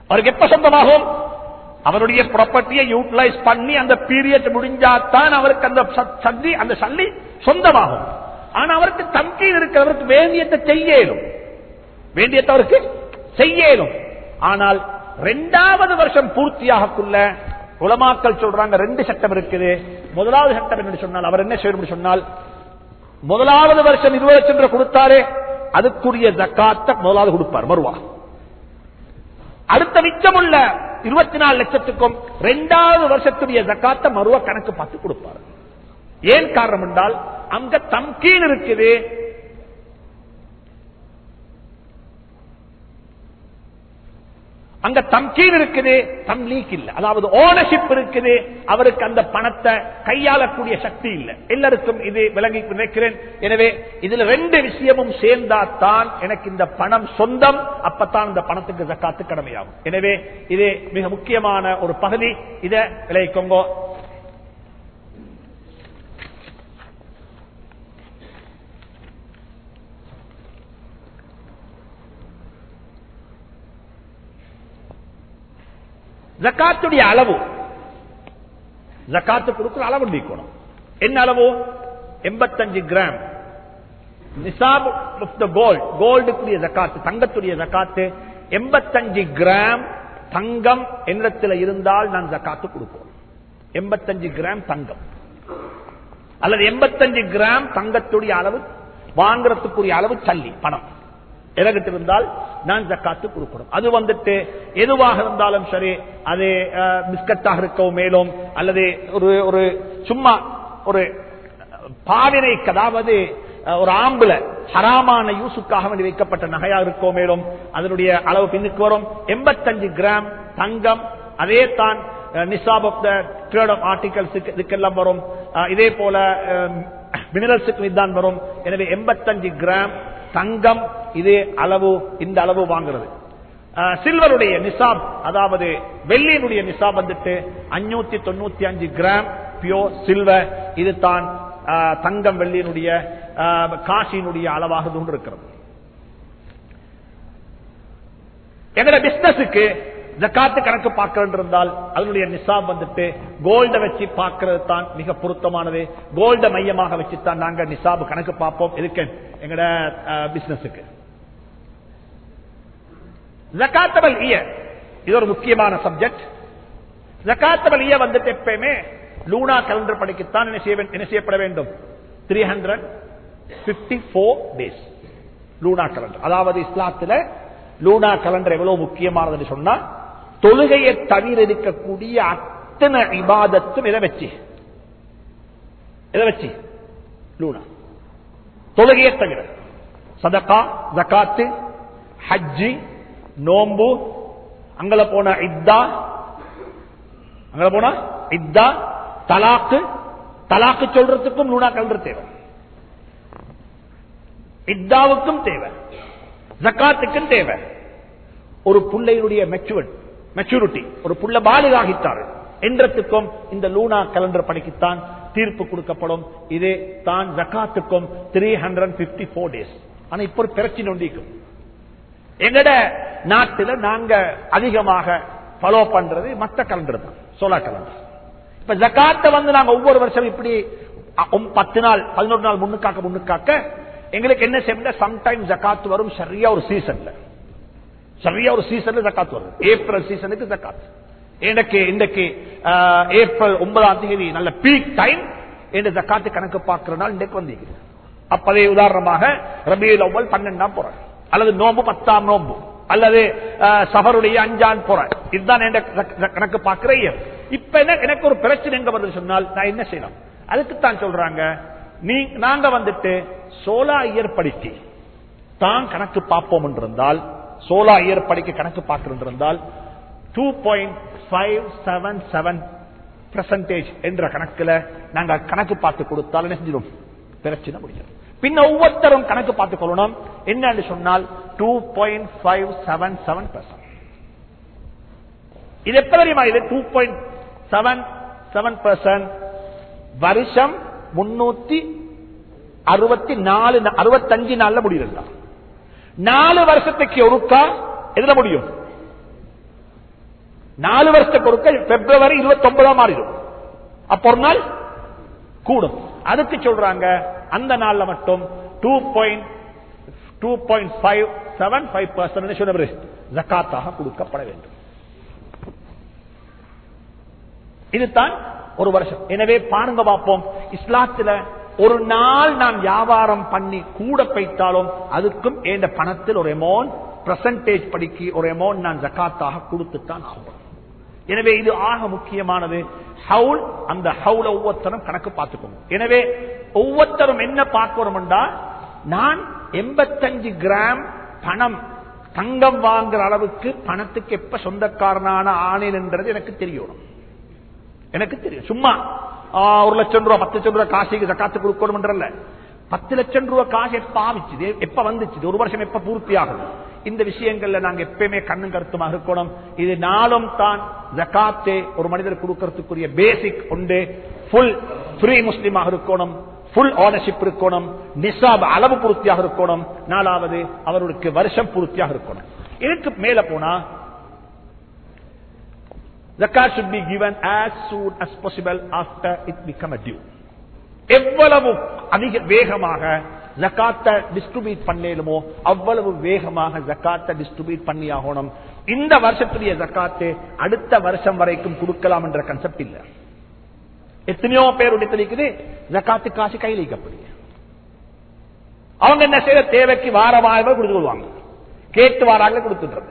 அவருக்கு எப்ப சொந்தமாகும்? அவருடைய ப்ராப்பர்ட்டியை யூட்டிலைஸ் பண்ணி அந்த பீரியட் முடிஞ்சாதான் அவருக்கு அந்த சந்தி அந்த சல்லி சொந்தமாகும். ஆனா அவருக்கு தம்கீன் இருக்கிறவருக்கு வேண்டியத்தை செய்யலும். வேண்டியத்தை அவருக்கு செய்யலும். ஆனால் ரெண்டாவது வருஷம் பூர்த்தியாகக்குள்ள உலமாக்கள் சொல்றாங்க ரெண்டு சட்டம் இருக்குது. முதலாவது சட்டம் என்று சொன்னால் அவர் என்ன செய்யணும் சொன்னால் முதலாவது வருஷம் இருபது லட்சம் ரூபாய் கொடுத்தாரு அதுக்குரிய ஜக்காத்த முதலாவது கொடுப்பார் மறுவா அடுத்த மிச்சமுள்ள இருபத்தி நாலு லட்சத்துக்கும் இரண்டாவது வருஷத்துடைய ஜக்காத்த மறுவா கணக்கு பார்த்து கொடுப்பார். ஏன் காரணம் என்றால் அங்க தம்கீன் இருக்குது அங்க தம்கீன் இருக்குது தம்லீக் இல்ல. அதாவது ஓனர்ஷிப் இருக்குது அவருக்கு அந்த பணத்தை கையாளக்கூடிய சக்தி இல்ல. எல்லாருக்கும் இது விளங்கி நினைக்கிறேன். எனவே இதுல ரெண்டு விஷயமும் சேர்ந்தாத்தான் எனக்கு இந்த பணம் சொந்தம் அப்பத்தான் இந்த பணத்துக்கு காத்து கடமையாகும். எனவே இது மிக முக்கியமான ஒரு பகுதி. இதை விளைவிக்கோங்க ஜக்காத்துடைய அளவு. ஜக்காத்து கொடுக்கிற அளவு நீக்கணும். என்ன அளவு? எண்பத்தஞ்சு கிராம் கோல்டுக்குரிய ஜக்காத்து தங்கத்துடைய ஜக்காத்து. எண்பத்தஞ்சு கிராம் தங்கம் என்னிடத்தில் இருந்தால் நான் ஜக்காத்து கொடுப்போம். எண்பத்தஞ்சு கிராம் தங்கம். அல்லது எண்பத்தஞ்சு கிராம் தங்கத்துடைய அளவு வாங்குறதுக்குரிய அளவு சல்லி பணம். எனக்கிட்ட இருந்தால் நான் ஜக்காத்து கொடுக்கணும். அது வந்துட்டு எதுவாக இருந்தாலும் சரி அது பிஸ்கட்டாக இருக்கவும் மேலும் அல்லது ஒரு ஒரு சும்மா ஒரு பாவினை அதாவது ஒரு ஆம்புல ஹராமான யூசுக்காக வேண்டி வைக்கப்பட்ட நகையா இருக்கோ மேலும் அதனுடைய அளவு பின்னுக்கு வரும். எண்பத்தஞ்சு கிராம் தங்கம் அதே தான் நிசாப் of the trade of articles இதுக்கெல்லாம் வரும். இதே போல மினரல்ஸுக்கு இதுதான் வரும். எனவே எண்பத்தஞ்சு கிராம் தங்கம் இதே அளவு இந்த அளவு வாங்குறது. சில்வருடைய நிசாப் அதாவது வெள்ளியினுடைய நிசாப் வந்துட்டு அஞ்சூத்தி தொண்ணூத்தி அஞ்சு கிராம் பியோ சில்வர் இது தான் தங்கம் வெள்ளியினுடைய காசியினுடைய அளவாக இருக்கிறது. எங்கட பிசினஸுக்கு ஜக்காத்து கணக்கு பார்க்கறது இருந்தால் அதனுடைய நிசாப் வந்துட்டு கோல்ட வச்சு பார்க்கறது தான் மிக பொருத்தமானது. கோல்ட மையமாக வச்சுத்தான் நாங்க நிசாப் கணக்கு பார்ப்போம். இருக்கு எங்கட பிசினஸுக்கு ஜக்காத்தபல் இய இது ஒரு முக்கியமான சப்ஜெக்ட் ஜக்காத்தபல் இய வந்துட்டு எப்பயுமே லூனா கலண்டர் படிக்கத்தான் என்ன செய்ய என்ன செய்யப்பட வேண்டும்? Three hundred fifty four days lunar calendar அதாவது இஸ்லாத்துல லூனா கலண்டர் எவ்வளவு முக்கியமானதுன்னு சொன்னா தொழுகையை தவிர இருக்கக்கூடிய அத்தனை விவாதத்தும் எதை வச்சு? எதை வச்சு? லூனா. தொழுகையை தவிர. சதகா ஜகாத்து ஹஜ்ஜி நோம்பு அங்கல போன இத்தா அங்க போனா இத்தா தலாக்கு தலாக்கு சொல்றதுக்கும் லூனா கல்ற தேவை. இத்தாவுக்கும் தேவை. ஜக்காத்துக்கும் தேவை. ஒரு பிள்ளையினுடைய மெச்சுவல் மெச்சூரிட்டி ஒரு புள்ள பாலிகாகித்தார் என்றத்துக்கும் இந்த லூனா கலண்டர் படிக்கத்தான் தீர்ப்பு கொடுக்கப்படும். இது தான் ஜக்காத்துக்கும் three hundred fifty four days ஆனா இப்ப ஒரு பிரச்சனை ஒன்றிக்கும் எங்கட நாட்டில் நாங்க அதிகமாக ஃபாலோ பண்றது மத்த கலண்டர் தான். சோலா கலண்டர் இப்ப ஜக்காத்தை வந்து நாங்க ஒவ்வொரு வருஷம் இப்படி பத்து நாள் பதினொரு நாள் முன்னுக்காக்க முன்னுக்காக்க எங்களுக்கு என்ன செய்ய சம்டைம் ஜக்காத்து வரும் சரியா ஒரு சீசன்ல சரியா ஒரு சீசன்ல ஜக்காத் வரும். ஏப்ரல் சீசனுக்கு ஜக்காத் எனக்கு இன்றைக்கு ஆஹ், ஏப்ரல் ஒன்பதாம் தேதி நல்ல பீக் டைம் என்று ஜக்காத்து கணக்கு பார்க்கிற நாள் இன்றைக்கு வந்தீங்க. அப்பதே உதாரணமாக ரபியுல் அவ்வல் பன்னெண்டாம் போறேன் அல்லது நோம்பு பத்தாம் நோம்பு. அல்லது ஆஹ், அஞ்சான் அஞ்சாம் போறேன் இதுதான் கணக்கு பார்க்கிற இயர் இப்ப என்ன எனக்கு ஒரு பிரச்சனை எங்க வருது சொன்னால் நான் என்ன செய்யலாம்? அதுக்குத்தான் சொல்றாங்க நீ நாங்க வந்துட்டு சோலா இயர் தான் கணக்கு பார்ப்போம் என்றிருந்தால் சோலா இயர் கணக்கு பார்த்திருந்திருந்தால் இருந்தால் two point five seven seven percentage என்ற கணக்குல நாங்க கணக்கு பார்த்து கொடுத்தால் என்ன செஞ்சிடும்? பிரச்சனை முடியும் பின்ன ஒவ்வொருத்தரும் கணக்கு பார்த்துக் கொள்ளணும். என்னன்னு சொன்னால் two point five seven seven percent இது எப்ப தெரியுமா இது? Two point seven seven percent வருஷம் முன்னூத்தி அறுபத்தி நாலு அறுபத்தஞ்சு நாள்ல முடியுது நாலு வருஷத்துக்கு ஒருக்கா எழுத முடியும்? நாலு வருஷத்துக்கு ஒருக்க பிப்ரவரி இருபத்தி ஒன்பதாம் மாறிடும் அப்போ ஒரு நாள் கூடும். அதுக்கு சொல்றாங்க அந்த நாள்ல மட்டும் two point two point five seven five percent சொன்னவர் ஜக்காத்தாக கொடுக்கப்பட வேண்டும். இதுதான் ஒரு வருஷம். எனவே பாருங்க பார்ப்போம். இஸ்லாத்துல ஒரு நாள் நான் வியாபாரம் பண்ணி கூட பைத்தாலும் அதுக்கும் ஏண்ட பணத்தில் ஒரு அமௌண்ட் பிரசன்டேஜ் படிக்கு ஒரு அமௌண்ட் நான் ஜக்காத்தாக கொடுத்துத்தான் ஆகும் எனவே இது ஆக முக்கியமானது. ஹவுல் அந்த ஹவுல ஒவ்வொருத்தரும் கணக்கு பார்த்துக்கணும். எனவே ஒவ்வொருத்தரும் என்ன பார்க்கிறோம் நான் எண்பத்தஞ்சு கிராம் பணம் தங்கம் வாங்குற அளவுக்கு பணத்துக்கு எப்ப சொந்தக்காரனான ஆனேன் என்றது எனக்கு தெரியணும். எனக்கு தெரியும். சும்மா ஒரு லட்சம் ரூபாய் பத்து லட்சம் ரூபாய் காசுக்கு ஜக்காத்து கொடுக்கணும்ன்றல்ல. பத்து லட்சம் ரூபாய் காசு எப்ப ஆவிச்சு எப்ப வந்துச்சு ஒரு வருஷம் எப்ப பூர்த்தி ஆகும் இந்த விஷயங்கள்ல நாங்க எப்பயுமே கண்ணும் கருத்துமாக இருக்கணும். இது நாளும் தான் ஜக்காத்தே ஒரு மனிதர் கொடுக்கறதுக்குரிய பேசிக் உண்டு. ஃபுல் ஃப்ரீ முஸ்லீமாக இருக்கணும். ஃபுல் ஓனர்ஷிப் இருக்கணும். நிசாப் அளவு பூர்த்தியாக இருக்கணும். நாலாவது அவருக்கு வருஷம் பூர்த்தியாக இருக்கணும். இதுக்கு மேல போனா zakat should be given as soon as possible after it become a due. எவ்வளவு அதிக வேகமாக ஜக்காத்தை டிஸ்ட்ரிபியூட் பண்ணலுமோ அவ்வளவு வேகமாக ஜக்காத்தை டிஸ்ட்ரிபியூட் பண்ணி ஆகணும். இந்த வருஷத்துடைய ஜக்காத்து அடுத்த வருஷம் வரைக்கும் கொடுக்கலாம் என்ற கன்செப்ட் இல்ல. எத்தனையோ பேர் இருக்குது ஜக்காத்து காசு கையில் வைக்கப்படுது அவங்க என்ன செய்யற தேவைக்கு வார வாரமாக கொடுத்து கொள்வாங்க. கேட்டு வாராங்க கொடுத்துன்றது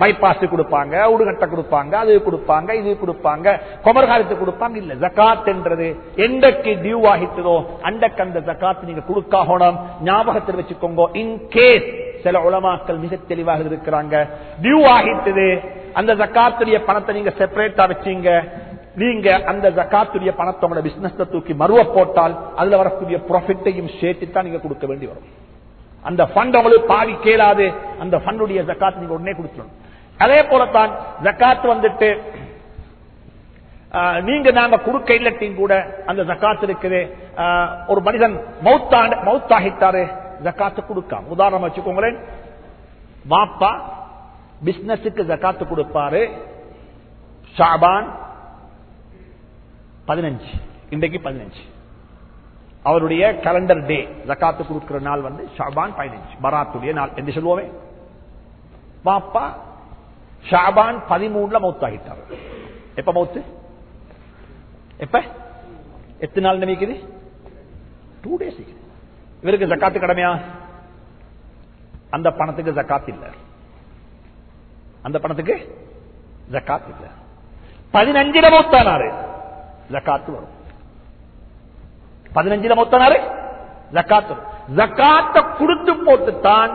பைபாஸ் கொடுப்பாங்க உடுகட்டை கொடுப்பாங்க அது கொடுப்பாங்க இது கொடுப்பாங்க கொமர்காலத்து கொடுப்பாங்க இல்ல ஜக்காத் என்றது. எண்டக்கு டியூ ஆகிட்டதோ அண்டக்கு அந்த ஜக்காத் நீங்க கொடுக்காகணும். ஞாபகத்தில் வச்சுக்கோங்க இன் கேஸ் சில உலமாக்கள் மிக தெளிவாக இருக்கிறாங்க. டியூ ஆகிட்டது அந்த ஜக்காத்துடைய பணத்தை நீங்க செப்பரேட்டா வச்சீங்க. நீங்க அந்த ஜக்காத்துடைய பணத்தை உங்களோட பிசினஸ் தூக்கி மறுவ போட்டால் அதுல வரக்கூடிய ப்ராஃபிட்டையும் சேர்த்து தான் நீங்க கொடுக்க வேண்டி வரும். அந்த ஃபண்ட் உங்களுக்கு பாவி கேளாது. அந்த ஃபண்டுடைய ஜக்காத் நீங்க உடனே கொடுத்துடணும். அதே போலத்தான் ஜக்காத் வந்துட்டு நீங்க நாங்க குறுக்க இல்லட்டையும் கூட அந்த ஜக்காத் இருக்குது. ஒரு மனிதன் மௌத்தாண்ட மௌத்தாகிட்டாரு ஜக்காத்து கொடுக்காம. உதாரணம் வச்சுக்கோங்களேன். வாப்பா பிசினஸுக்கு ஜக்காத்து கொடுப்பாரு. ஷாபான் பதினஞ்சு. இன்றைக்கு பதினஞ்சு. அவருடைய கலண்டர் டே ஜக்காத்து கொடுக்கிற நாள் வந்து ஷாபான் பதினஞ்சு. பராத்துடைய நாள் என்று சொல்லுவோமே பாப்பா ஷாபான் பதிமூணுல மௌத்தாகிட்டார் எப்ப மௌத்து எப்ப எத்தனை நாள் நினைக்குது டூ டேஸ் இவருக்கு ஜக்காத்து கடமையா அந்த பணத்துக்கு ஜக்காத் இல்ல அந்த பணத்துக்கு ஜக்காத் இல்ல பதினஞ்சில மௌத்தானாரு ஜக்காத்து வரும் பதினஞ்சில மௌத்தானாரு ஜக்காத்து ஜக்காத்த கொடுத்து போட்டுத்தான்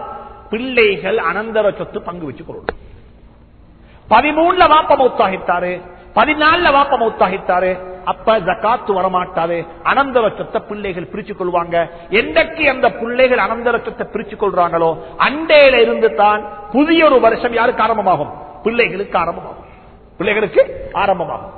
பிள்ளைகள் அனந்தர சொத்து பங்கு வச்சு கொள்ளணும் பதிமூணுல வாப்ப உத்தாகித்தாரு பதினாலுல வாப்ப உத்தாகித்தாரு அப்ப ஜக்காத்து வரமாட்டாரு. அனந்தர சொத்தை பிள்ளைகள் பிரிச்சு கொள்வாங்க என்றைக்கு அந்த பிள்ளைகள் அனந்தர சொத்தை பிரிச்சு கொள்றாங்களோ அண்டையில இருந்து தான் புதிய ஒரு வருஷம் யாருக்கு ஆரம்பமாகும்? பிள்ளைகளுக்கு ஆரம்பமாகும். பிள்ளைகளுக்கு ஆரம்பமாகும்.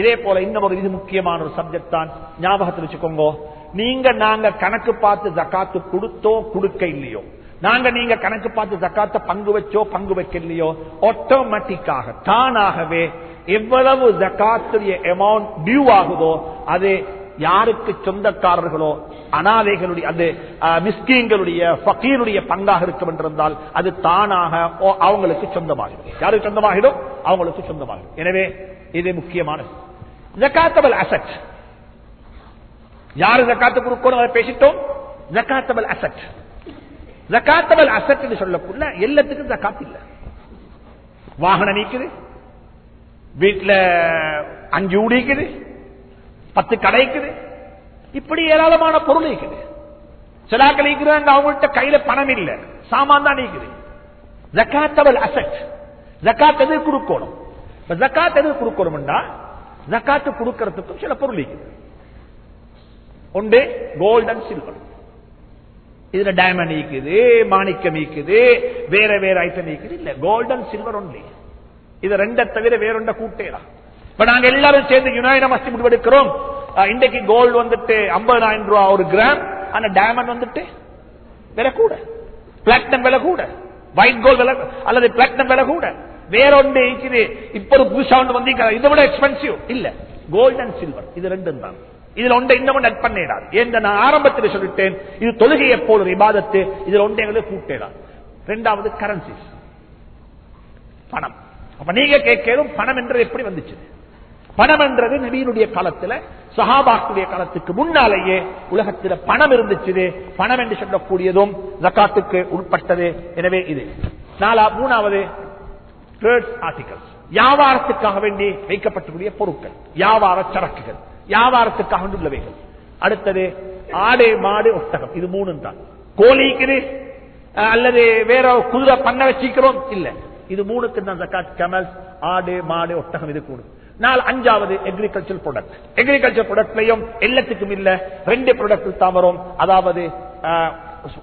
இதே போல இன்னும் ஒரு இது முக்கியமான ஒரு சப்ஜெக்ட் தான். ஞாபகத்தில் வச்சுக்கோங்க. நீங்க நாங்க கணக்கு பார்த்து ஜக்காத்து கொடுத்தோ கொடுக்க இல்லையோ? நாங்க நீங்க கணக்கு பார்த்து ஜக்காத்த பங்கு வச்சோ பங்கு வைக்கலையோ ஆட்டோமேட்டிக்காக தானாகவே எவ்வளவு ஜக்காத்துடைய அமௌண்ட் டியூ ஆகுதோ அது யாருக்கு சொந்தக்காரர்களோ அனாதைகளுடைய அது மிஸ்கீன்களுடைய பக்கீருடைய பங்காக இருக்கும் என்றிருந்தால் அது தானாக ஓ- அவங்களுக்கு சொந்தமாகிடும். யாருக்கு சொந்தமாகிடும்? அவங்களுக்கு சொந்தமாகிடும். எனவே இது முக்கியமானது. ஜக்காத்தபல் அசட். யாரு ஜக்காத்து கொடுக்கணும் அதை பேசிட்டோம்? ஜக்காத்தபல் அசட். ஜக்காத்தபல் அசட் சொல்லக்குள்ள எல்லாத்துக்கும் ஜக்காத் இல்ல. வாகனம் நீக்குது. வீட்டுல அஞ்சு ஊடிக்குது. பத்து கடைக்குது இப்படி ஏராளமான பொருள் இருக்குது. சிலாக்கள் இருக்கிறாங்க அவங்கள்ட்ட கையில பணம் இல்ல. சாமான் தான் நீக்குது. ஜக்காத்தவல் அசட். ஜக்காத் எது கொடுக்கணும்? இப்ப ஜக்காத் எது கொடுக்கணும்னா ஜக்காத்து கொடுக்கறதுக்கும் சில பொருள் இருக்குது. ஒன்று கோல்ட் அண்ட் சில்வர் இதுல டைமண்ட் இருக்குது மாணிக்கம் இருக்குது வேற வேற ஐட்டம் இருக்குது இல்ல கோல்டன் சில்வர் ஒன்லி இது ரெண்ட தவிர வேறொண்ட கூட்டேலாம் இப்ப நாங்க எல்லாரும் சேர்ந்து யுனைடெட் மஸ்தி முடிவெடுக்கிறோம் இன்றைக்கு கோல்டு வந்துட்டு ஐம்பதாயிரம் ரூபாய் ஒரு கிராம் ஆனா டைமண்ட் வந்துட்டு விலை கூட. பிளாட்டினம் விலை கூட. ஒயிட் கோல் விலை அல்லது பிளாட்டினம் விலை கூட. வேற ஒன்று இருக்குது இப்ப ஒரு புதுசா ஒன்று வந்து இதை விட எக்ஸ்பென்சிவ் இல்ல கோல்டு அண்ட் சில்வர் இது ரெண்டும் தான். இதுல ஒன்றை இன்னமும் நட் பண்ணிடாது. ஏன் நான் ஆரம்பத்தில் சொல்லிட்டேன் இது தொழுகையை போல ஒரு இதுல ஒன்றை எங்களுக்கு கூட்டேடாது ரெண்டாவது கரன்சிஸ் பணம். அப்ப நீங்க கேட்கும் பணம் என்றது எப்படி வந்துச்சு? பணம் என்றது நபியினுடைய காலத்துல சஹாபாக்குடைய காலத்துக்கு முன்னாலேயே உலகத்தில் பணம் இருந்துச்சு. பணம் என்று சொல்லக்கூடியதும் ஜக்காத்துக்கு உட்பட்டது. எனவே இது. நாலா மூணாவது ஆர்டிகல்ஸ் வியாபாரத்துக்காக வேண்டி வைக்கப்பட்டக்கூடிய பொருட்கள். வியாபார சரக்குகள். வியாபாரத்துக்காக உள்ளவைகள் அடுத்தது ஆடு மாடு ஒட்டகம். இது மூணு தான். கோழிக்குது அல்லது வேற குதிரை பண்ண வச்சிக்கிறோம் இல்ல. இது மூணுக்கு தான் ஜக்காத் கமல் ஆடு மாடு ஒட்டகம் இது கூடும். அஞ்சாவது அக்ரிகல்ச்சர் ப்ராடக்ட் எக்ரிகல்ச்சர் ப்ராடக்ட்லயும் எல்லாத்துக்கும் இல்ல. ரெண்டு ப்ராடக்ட் தான் வரும். அதாவது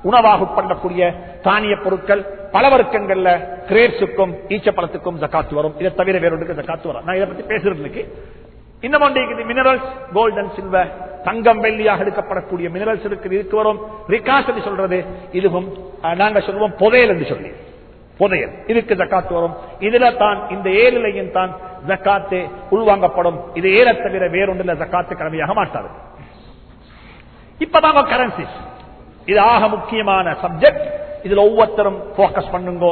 உணவாக பண்ணக்கூடிய தானிய பொருட்கள் பல வர்க்கங்கள்ல கிரேப்ஸுக்கும் ஈச்சப்பழத்துக்கும் ஜக்காத்து வரும். இதை தவிர வேறொன்றுக்கு ஜக்காத்து வரும் நான் இதை பத்தி பேசுறதுக்கு இன்னும் ஒன்று இருக்குது மினரல்ஸ் கோல்ட் அண்ட் சில்வர் தங்கம் வெள்ளியாக எடுக்கப்படக்கூடிய மினரல்ஸ் இருக்கு வரும். ரிகாஸ் என்று சொல்றது இதுவும் நாங்கள் நாங்க சொல்லுவோம் புதையல் என்று சொல்லி புதையல். இதுக்கு ஜக்காத்து வரும். இதுல தான் இந்த ஏழிலையும் தான் ஜக்காத்து உள்வாங்கப்படும். இது ஏழை தவிர வேறொன்றில் ஜக்காத்து கடமையாக மாட்டாது. இப்பதான் கரன்சி இது ஆக முக்கியமான சப்ஜெக்ட் இதுல ஒவ்வொருத்தரும் போக்கஸ் பண்ணுங்க.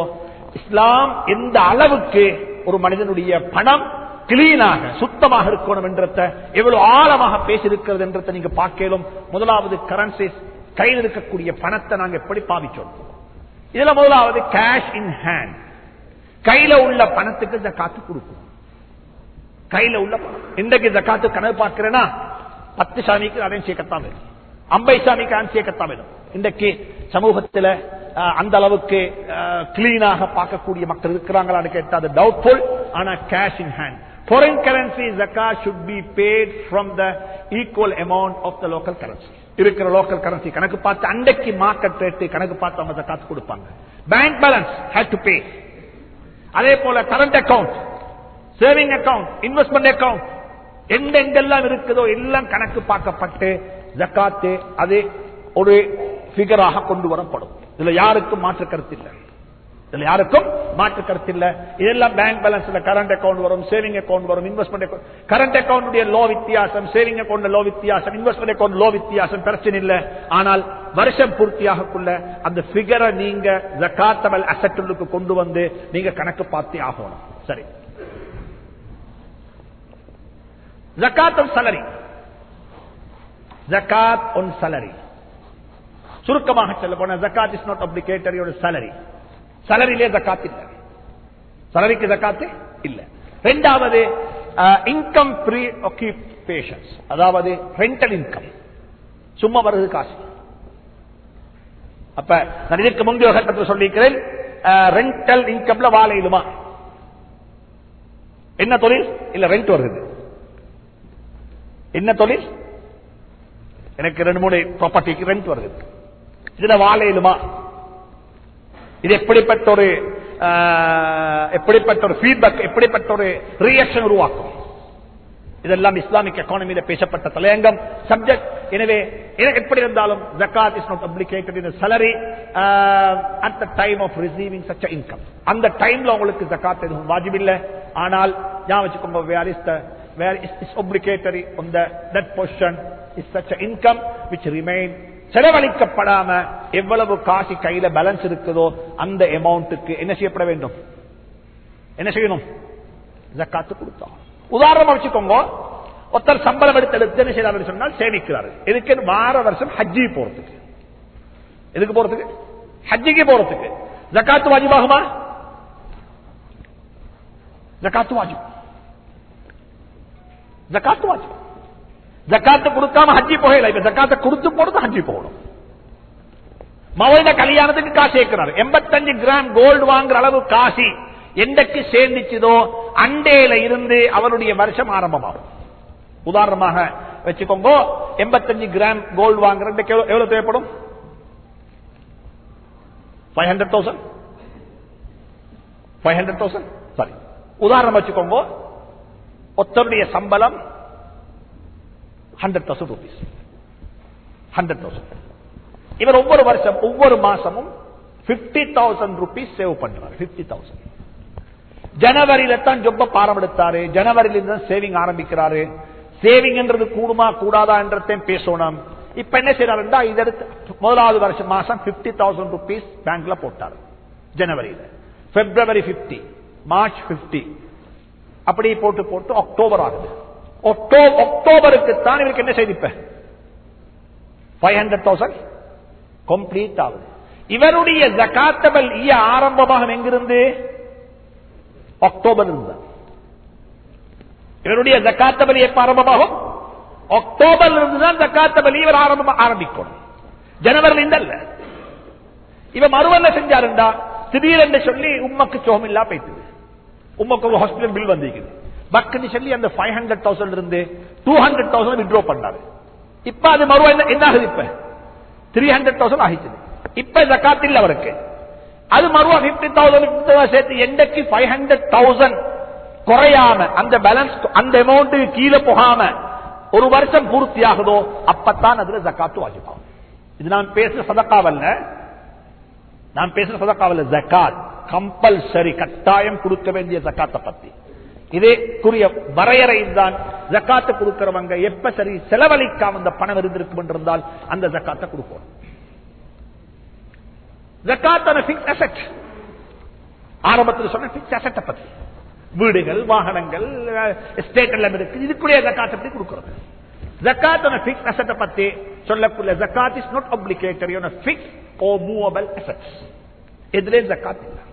இஸ்லாம் எந்த அளவுக்கு ஒரு மனிதனுடைய பணம் கிளீனாக சுத்தமாக இருக்கணும் என்றத எவ்வளவு ஆழமாக பேசியிருக்கிறது என்றதை நீங்க பார்க்கலும் முதலாவது கரன்சிஸ் கையில் இருக்கக்கூடிய பணத்தை நாங்க எப்படி பாவிச்சோம்? இதுல முதலாவது கேஷ் இன் ஹேண்ட் கையில உள்ள பணத்துக்கு ஜக்காத்து கொடுக்கணும் கையில உள்ள பணம். இன்றைக்கு ஜக்காத்து கனவு பார்க்கிறேன்னா பத்து சாமிக்கு அதையும் சேர்க்கத்தான் வேணும். அம்பை சாமிக்கு அதையும் சேர்க்கத்தான் வேணும். இன்றைக்கு சமூகத்துல அந்த அளவுக்கு கிளீனாக பார்க்கக்கூடிய மக்கள் இருக்கிறாங்களான்னு கேட்டா அது டவுட்ஃபுல் ஆனா cash in hand foreign currency zakat should be paid from the equal amount of the local currency. இருக்கிற லோக்கல் கரன்சி கணக்கு பார்த்து அன்றைக்கு மார்க்கெட் ரேட்டு கணக்கு பார்த்து அவங்க காத்து கொடுப்பாங்க. Bank balance had to pay அதே போல current account saving account investment account எந்த எங்கெல்லாம் இருக்குதோ எல்லாம் கணக்கு பார்க்கப்பட்டு ஜக்காத்து அது ஒரு பிகராக கொண்டு வரப்படும். இதுல யாருக்கும் மாற்று கருத்து இல்லை. இதுல யாருக்கும் மாற்று கருத்து இல்ல. இதெல்லாம் பேங்க் பேலன்ஸ்ல கரண்ட் அக்கௌண்ட் வரும் சேவிங் அக்கௌண்ட் வரும் இன்வெஸ்ட்மெண்ட் கரண்ட் அக்கௌண்ட் லோ வித்தியாசம் சேவிங் அக்கௌண்ட் லோ வித்தியாசம் இன்வெஸ்ட்மெண்ட் அக்கௌண்ட் லோ வித்தியாசம் பிரச்சனை இல்ல. ஆனால் வருஷம் பூர்த்தியாகக்குள்ள அந்த பிகரை நீங்க ஜக்காத்தமல் அசட்டுக்கு கொண்டு வந்து நீங்க கணக்கு பார்த்தே ஆகணும். சரி. ஜக்காத்தம் சலரி ஜக்காத் ஒன் சலரி சுருக்கமாக சொல்ல போன ஜக்காத் இஸ் நாட் அப்ளிகேட்டரியோட சலரி சலரிலே ஜக்காத் இல்லை. சலரிக்கு ஜக்காத்து இல்ல. ரெண்டாவது இன்கம் ப்ரீ ஆக்கியூபேஷன்ஸ் அதாவது ரெண்டல் இன்கம் சும்மா வருது காசு. அப்ப நான் இதற்கு முந்தைய கட்டத்தில் சொல்லியிருக்கிறேன். ரெண்டல் இன்கம்ல வாழையிலுமா என்ன தொழில்? இல்ல ரெண்ட் வருது. என்ன தொழில்? எனக்கு ரெண்டு மூணு ப்ராப்பர்ட்டிக்கு ரெண்ட் வருது. இதுல வாழையிலுமா இது எப்படிப்பட்ட ஒரு எப்படிப்பட்ட ஒரு ஃபீட்பேக் எப்படிப்பட்ட ஒரு ரியாக்ஷன் உருவாக்கும்? இதெல்லாம் இஸ்லாமிக் எக்கானமியில பேசப்பட்ட தலையங்கம். சப்ஜெக்ட் எனவே எப்படி இருந்தாலும் ஜக்காத் is not applicated in salary at the time of receiving such income அந்த டைம்ல உங்களுக்கு ஜக்காத் எதுவும் வாஜிப் இல்லை ஆனால் ஞாபகம் வச்சுக்கோங்க where is the where is is obligatory on the that portion is such an income செலவழிக்கப்படாம எவ்வளவு காசு கையில பேலன்ஸ் இருக்குதோ அந்த அமௌண்ட்டுக்கு என்ன செய்யப்பட வேண்டும்? என்ன செய்யணும்? ஜக்காத்து கொடுத்தோம். உதாரணமா வச்சுக்கோங்க. ஒருத்தர் சம்பளம் எடுத்து எடுத்து என்ன செய்யறாரு சொன்னால் சேமிக்கிறாரு. இதுக்கு வார வருஷம் ஹஜ்ஜி போறதுக்கு. எதுக்கு போறதுக்கு? ஹஜ்ஜிக்கு போறதுக்கு. ஜக்காத்து வாஜிபாகுமா ஜக்காத்து வாஜிப். ஜக்காத்து வாஜிப். ஜக்காத்து கொடுக்காம ஹஜ்ஜி போகல இப்ப ஜக்காத்தை கொடுத்து போனது ஹஜ்ஜி போகணும். மவள கல்யாணத்துக்கு காசு சேர்க்கிறார் எண்பத்தஞ்சு கிராம் கோல்டு வாங்குற அளவு காசி எந்தக்கு சேர்ந்துச்சதோ அண்டேல இருந்து அவருடைய வருஷம் ஆரம்பமாகும். உதாரணமாக வச்சுக்கோங்க எண்பத்தஞ்சு கிராம் கோல்டு வாங்குற எவ்வளவு தேவைப்படும்? Five hundred thousand five hundred thousand sorry உதாரணம் வச்சுக்கோங்க ஒத்தருடைய சம்பளம் hundred thousand rupees hundred thousand இவர் ஒவ்வொரு வருஷம் ஒவ்வொரு மாசமும் பிப்டி தௌசண்ட் ருபீஸ் சேவ் பண்றாரு. பிப்டி தௌசண்ட் ஜனவரியில தான் ஜொப்ப பாரம் எடுத்தாரு. ஜனவரியில இருந்து சேவிங் ஆரம்பிக்கிறாரு. சேவிங் என்றது கூடுமா கூடாதா என்றதையும் பேசணும் இப்ப என்ன செய்யறாருன்னா இதற்கு முதலாவது வருஷம் மாசம் பிப்டி தௌசண்ட் ருபீஸ் பேங்க்ல போட்டாரு. ஜனவரியில. பிப்ரவரி பிப்டி மார்ச் பிப்டி அப்படி போட்டு போட்டு அக்டோபர் ஆகுது. அக்டோபருக்கு தான் இவருக்கு என்ன செய்திப்ப ஃபைவ் ஹண்ட்ரட் தௌசண்ட் கம்ப்ளீட் ஆகுது. இவருடைய ஜகாத்தபல் ஈய ஆரம்பமாக எங்கிருந்து? அக்டோபர் இருந்து. இவருடைய ஜக்காத்தபலி எப்ப ஆரம்பமாகும்? அக்டோபர்ல இருந்து தான் ஜக்காத்தபலி இவர் ஆரம்பம் ஆரம்பிக்கணும். ஜனவரி இந்த அல்ல. இவ மறுவல்ல செஞ்சாருண்டா? திடீரென்று சொல்லி உம்மக்கு சோகம் இல்லா போயிட்டு உம்மக்கு ஒரு ஹாஸ்பிட்டல் பில் வந்திருக்குது. பக்குன்னு சொல்லி அந்த ஃபைவ் ஹண்ட்ரட் தௌசண்ட் இருந்து டூ ஹண்ட்ரட் தௌசண்ட் விட்ரோ பண்ணாரு. இப்ப அது மறுவா என்ன ஆகுது இப்ப? த்ரீ ஹண்ட்ரட் தௌசண்ட் ஆகிச்சு இப்ப ஜக்காத் இல்ல அவருக்கு. அது மறுவா பிப்டி தௌசண்ட் சேர்த்து எண்டைக்கு ஃபைவ் ஹண்ட்ரட் தௌசண்ட் குறையாம அந்த பேலன்ஸ் அந்த அமௌண்ட் கீழே போகாம ஒரு வருஷம் பூர்த்தி ஆகுதோ அப்பத்தான் அதுல ஜக்காத்து வாஜிப்பாகும் இது நான் பேசுற சதக்காவல்ல. நான் பேசுற சதக்காவல்ல ஜக்காத் கம்பல்சரி கட்டாயம் கொடுக்க வேண்டிய ஜக்காத்தை பத்தி. இதேக்குரிய வரையறை தான் ஜக்காத்தை கொடுக்கிறவங்க எப்ப சரி செலவழிக்காம அந்த பணம் இருந்திருக்கும் என்றிருந்தால் அந்த ஜக்காத்தை கொடுப்போம். ஆரம்பத்தில் சொன்ன பத்தி. வீடுகள் வாகனங்கள் எஸ்டேட் எல்லாம் இருக்கு. இதுக்குரிய ஜக்காத்தை பத்தி கொடுக்கிறது ஜக்காத்தான பிக்ஸ் அசெட்டை பத்தி சொல்லக்கூடிய ஜக்காத் is not applicatory fix or movable assets எதிரே ஜக்காத் இல்லை.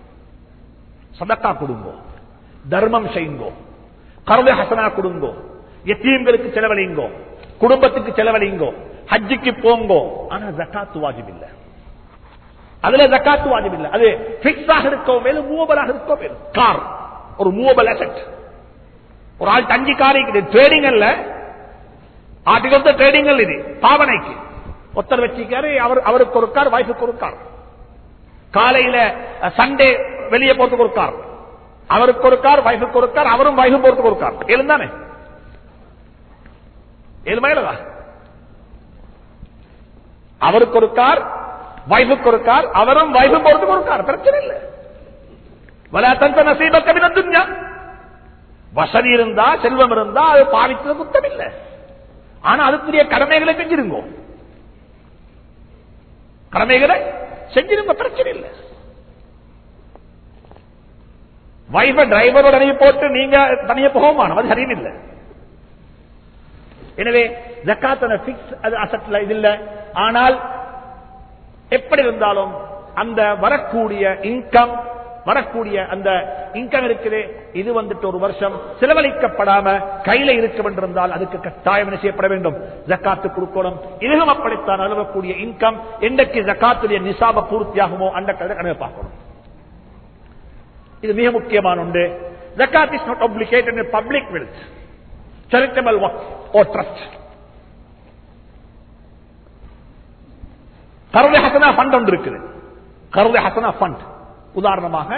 சதக்கா கொடுங்கோ. தர்மம் செய்யுங்கோ. கருணை ஹசனா கொடுங்கோ. எத்தீம்களுக்கு செலவழிங்கோ குடும்பத்துக்கு செலவழிங்கோ ஹஜ்ஜிக்கு போங்கோ. ஆனா ஜக்காத்து வாஜிப் இல்ல அதுல ஜக்காத்து வாஜிப் இல்ல அது பிக்ஸாக இருக்கோ மேலும் மூவபலாக இருக்கோ மேலும். கார் ஒரு மூவபல் அசட் ஒரு ஆள் தஞ்சி கார் ட்ரேடிங் அல்ல. ஆர்டிகல் ட்ரேடிங் இது. பாவனைக்கு. ஒத்தர் வச்சிருக்காரு அவர் அவருக்கு ஒரு கார் வைஃபுக்கு ஒரு கார் காலையில சண்டே வெளியே போறதுக்கு ஒரு கார் அவருக்கு கொடுக்கார் கார் வைஃபுக்கு அவரும் வைஃபு பொறுத்து கொடுக்கார். கார் எழுந்தானே ஏழுமையிலதா அவருக்கு ஒரு கார் வைஃபுக்கு அவரும் வைஃபு பொறுத்து ஒரு பிரச்சனை இல்லை. வலாத்தந்த நசீபக்க மின துன்யா. வசதி இருந்தா செல்வம் இருந்தா அது பாவித்தது குத்தம் இல்லை. ஆனா அதுக்குரிய கடமைகளை செஞ்சிருங்கோ. கடமைகளை செஞ்சிருங்க பிரச்சனை இல்லை. வைஃப டிரைவரோட போட்டு நீங்க தனியே போகமான அது சரியில்லை. எனவே ஜக்காத்தன பிக்ஸ் அது அசட்ல இது இல்ல. ஆனால் எப்படி இருந்தாலும் அந்த வரக்கூடிய இன்கம் வரக்கூடிய அந்த இன்கம் இருக்குது. இது வந்துட்டு ஒரு வருஷம் செலவழிக்கப்படாம கையில இருக்கும் என்றிருந்தால் அதுக்கு கட்டாயம் என்ன செய்யப்பட வேண்டும்? ஜக்காத்து கொடுக்கணும். இதுவும் அப்படித்தான். அழுவக்கூடிய இன்கம் என்றைக்கு ஜக்காத்துடைய நிசாப பூர்த்தியாகுமோ அந்த கணக்கு பார்க்கணும். இது மிக முக்கியமான ஒன்று. ஜக்காத் is not obligated public wealth charitable work or trust. கருதை ஹசனா ஃபண்ட் ஒன்று இருக்குது. கருதை ஹசனா ஃபண்ட் உதாரணமாக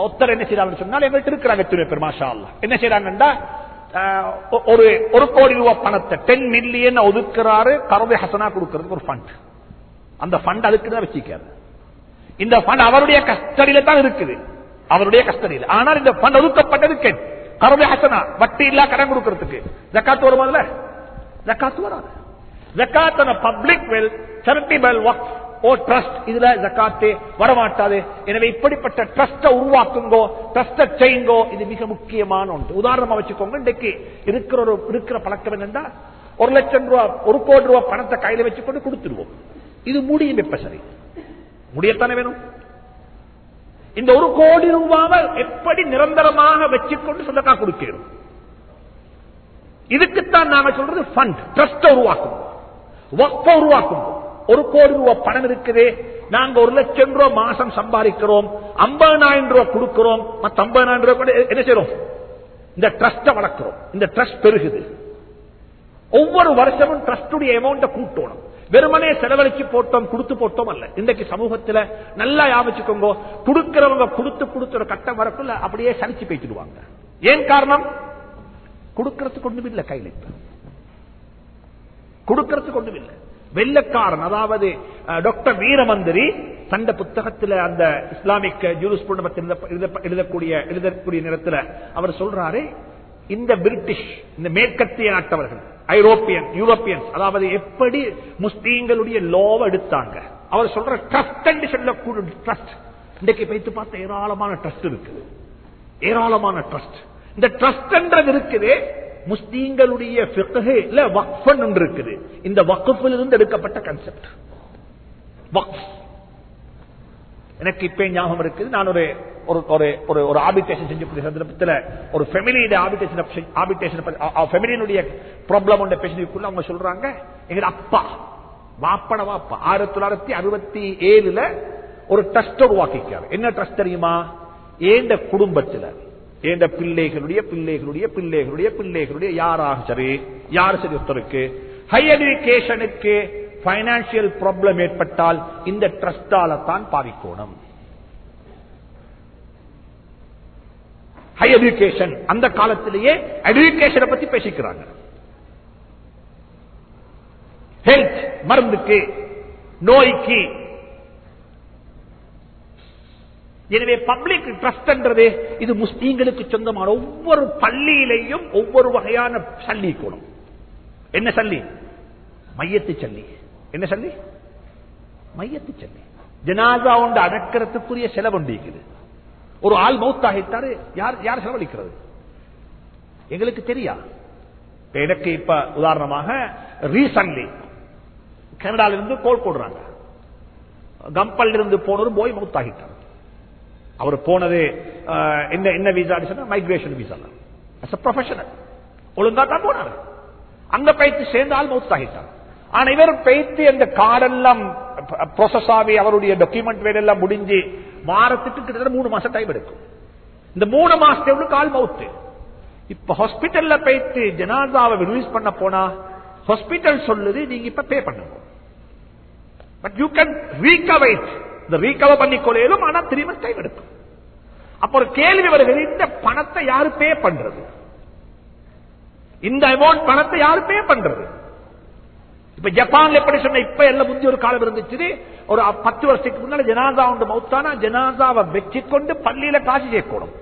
ஒத்தர் என்ன செய்யறாங்க சொன்னால் எங்கள்கிட்ட இருக்கிறாங்க எத்தனை பேர் மாஷா என்ன செய்யறாங்கன்னா அஹ், ஒரு ஒரு கோடி ரூபாய் பணத்தை டென் மில்லியன் ஒதுக்குறாரு கருதை ஹசனா கொடுக்கறதுக்கு ஒரு ஃபண்ட் அந்த ஃபண்ட் அதுக்கு தான் வச்சிருக்காரு. இந்த ஃபண்ட் அவருடைய கஸ்டடியில தான் இருக்குது. அவருடைய கஸ்டடியில் ஆனால் இந்த ஃபண்ட் ஒதுக்கப்பட்டதுக்கு கருதை ஹசனா வட்டி இல்லா கடன் கொடுக்கறதுக்கு. ஜக்காத்து வரும் அதுல? ஜக்காத்து வராது. ஜக்காத் public well charitable work or trust இதுல ஜக்காத்து வரமாட்டாது. எனவே இப்படிப்பட்ட ட்ரஸ்ட உருவாக்குங்கோ ட்ரஸ்ட செய்யுங்கோ இது மிக முக்கியமான ஒன்று. உதாரணமா வச்சுக்கோங்க இன்றைக்கு இருக்கிற ஒரு இருக்கிற பழக்கம் என்னன்னா ஒரு லட்சம் ரூபாய் ஒரு கோடி ரூபாய் பணத்தை கையில வச்சுக்கொண்டு கொடுத்துருவோம். இது முடியும் எப்ப சரி? முடியத்தானே வேணும்? இந்த ஒரு கோடி ரூபாவை எப்படி நிரந்தரமாக வச்சுக்கொண்டு சொந்தக்கா கொடுக்கிறோம் இதுக்குத்தான் நாங்க சொல்றது ஃபண்ட் ட்ரஸ்ட் உருவாக்கும். வக்ஃப உருவாக்கும். ஒரு கோடி ரூபாய் பணம் இருக்குது. நாங்க ஒரு லட்சம் ரூபாய் மாசம் சம்பாதிக்கிறோம். ஐம்பதாயிரம் ரூபாய் கொடுக்கிறோம். மத்த ஐம்பதாயிரம் ரூபாய் கூட என்ன செய்யறோம்? இந்த ட்ரஸ்ட வளர்க்கிறோம். இந்த ட்ரஸ்ட் பெருகுது. ஒவ்வொரு வருஷமும் ட்ரஸ்டுடைய அமௌண்ட கூட்டணும். வெறுமனே செலவழிச்சு போட்டோம் கொடுத்து போட்டோம் அல்ல. இன்றைக்கு சமூகத்துல நல்லா யாபிச்சுக்கோங்க. கொடுக்கிறவங்க கொடுத்து கொடுத்துற கட்டம் வரக்குள்ள அப்படியே சலிச்சு பேசிடுவாங்க ஏன் காரணம்? கொடுக்கறதுக்கு ஒண்ணும் இல்லை கையில் இப்ப. கொடுக்கறதுக்கு ஒண்ணும் இல்லை. வெள்ளக்காரன் அதாவது டாக்டர் வீரமந்திரி தந்த புத்தகத்துல அந்த இஸ்லாமிக் ஜூரிஸ் எழுதக்கூடிய எழுதக்கூடிய நேரத்தில் அவர் சொல்றாரு இந்த பிரிட்டிஷ் இந்த மேற்கத்திய நாட்டவர்கள் ஐரோப்பியன் யூரோப்பியன் அதாவது எப்படி முஸ்லீம்களுடைய லோவை எடுத்தாங்க. அவர் சொல்ற ட்ரஸ்ட் என்று சொல்லக்கூடிய ட்ரஸ்ட் இன்றைக்கு வைத்து பார்த்த ஏராளமான ட்ரஸ்ட் இருக்குது ஏராளமான ட்ரஸ்ட் இந்த ட்ரஸ்ட் என்றது இருக்குது. முஸ்லீம்களுடைய வக்ஃபன் ஒன்று இருக்குது. இந்த வக்குப்பில் இருந்து எடுக்கப்பட்ட கன்செப்ட் எனக்கு இப்ப ஞாபகம் இருக்குது. நான் ஒரு ஒரு ஒரு ஒரு ஆபிடேஷன் செஞ்சக்கூடிய சந்தர்ப்பத்தில் ஒரு ஃபெமிலியோட ஆபிடேஷன் ஆபிடேஷன் ஃபெமிலியினுடைய ப்ராப்ளம் ஒன்ற பேசினதுக்குள்ள அவங்க சொல்றாங்க எங்க அப்பா வாப்பன வாப்பா ஆயிரத்தி தொள்ளாயிரத்தி அறுபத்தி ஏழுல ஒரு ட்ரஸ்ட் உருவாக்கிக்காரு என்ன ட்ரஸ்ட் தெரியுமா? ஏண்ட குடும்பத்துல ஏண்ட பிள்ளைகளுடைய பிள்ளைகளுடைய பிள்ளைகளுடைய பிள்ளைகளுடைய யாராக சரி யார் சரி ஒருத்தருக்கு ஹை எஜுகேஷனுக்கு பைனான்சியல் ப்ராப்ளம் ஏற்பட்டால் இந்த ட்ரஸ்டால தான் பாதிக்கணும். ஹை எஜுகேஷன் அந்த காலத்திலேயே எஜுகேஷனை பத்தி பேசிக்கிறாங்க. ஹெல்த் மருந்துக்கு நோய்க்கு. எனவே பப்ளிக் ட்ரஸ்ட்ன்றது இது முஸ்லீம்களுக்கு சொந்தமான ஒவ்வொரு பள்ளியிலையும் ஒவ்வொரு வகையான சல்லி கூடும். என்ன சல்லி? மையத்து சல்லி. என்ன சல்லி? மையத்து சல்லி. ஜனாதா உண்டு அடக்கிறதுக்குரிய செலவு உண்டு இருக்குது ஒரு ஆள் மௌத்தாகிட்டாரு. யார் யார் செலவழிக்கிறது? எங்களுக்கு தெரியா? எனக்கு இப்ப உதாரணமாக ரீசன்ட்லி கனடால இருந்து கோல் போடுறாங்க. கம்பல் இருந்து போனவர் போய் மௌத்தாகிட்டார். அவர் போனது என்ன என்ன விசா மைக்ரேஷன் விசா ப்ரொஃபஷனல் ஒழுங்கா தான் போனார். அங்க பயிற்சி சேர்ந்தால் மௌத்தாகிட்டார். ஆனா இவர் பயிற்சி அந்த கார்டெல்லாம் ப்ரொசஸ் ஆகி அவருடைய டாக்குமெண்ட் வேலையெல்லாம் முடிஞ்சு வாரத்துக்கு கிட்டத்தட்ட மூணு மாசம் டைம் எடுக்கும். இந்த மூணு மாசத்தை கால் மவுத்து. இப்ப ஹாஸ்பிட்டல்ல போயிட்டு ஜனாதாவை ரிலீஸ் பண்ண போனா ஹாஸ்பிட்டல் சொல்லுது நீங்க இப்ப பே பண்ணுங்க பட் யூ கேன் ரீகவர் இந்த ரீகவர் பண்ணி ஆனா திரும்ப டைம் எடுக்கும். அப்ப ஒரு கேள்வி வருகிறது இந்த பணத்தை யாரு பே பண்றது? இந்த அமௌண்ட் பணத்தை யாரு பே பண்றது? இப்ப ஜப்பான்ல எப்படி சொன்ன இப்ப எல்லாம் முந்தி ஒரு காலம் இருந்துச்சு. ஒரு பத்து வருஷத்துக்கு முன்னாடி ஜனாதா உண்டு மௌத்தானா ஜனாதாவை வச்சுக்கொண்டு பள்ளியில காசு சேர்க்கணும்.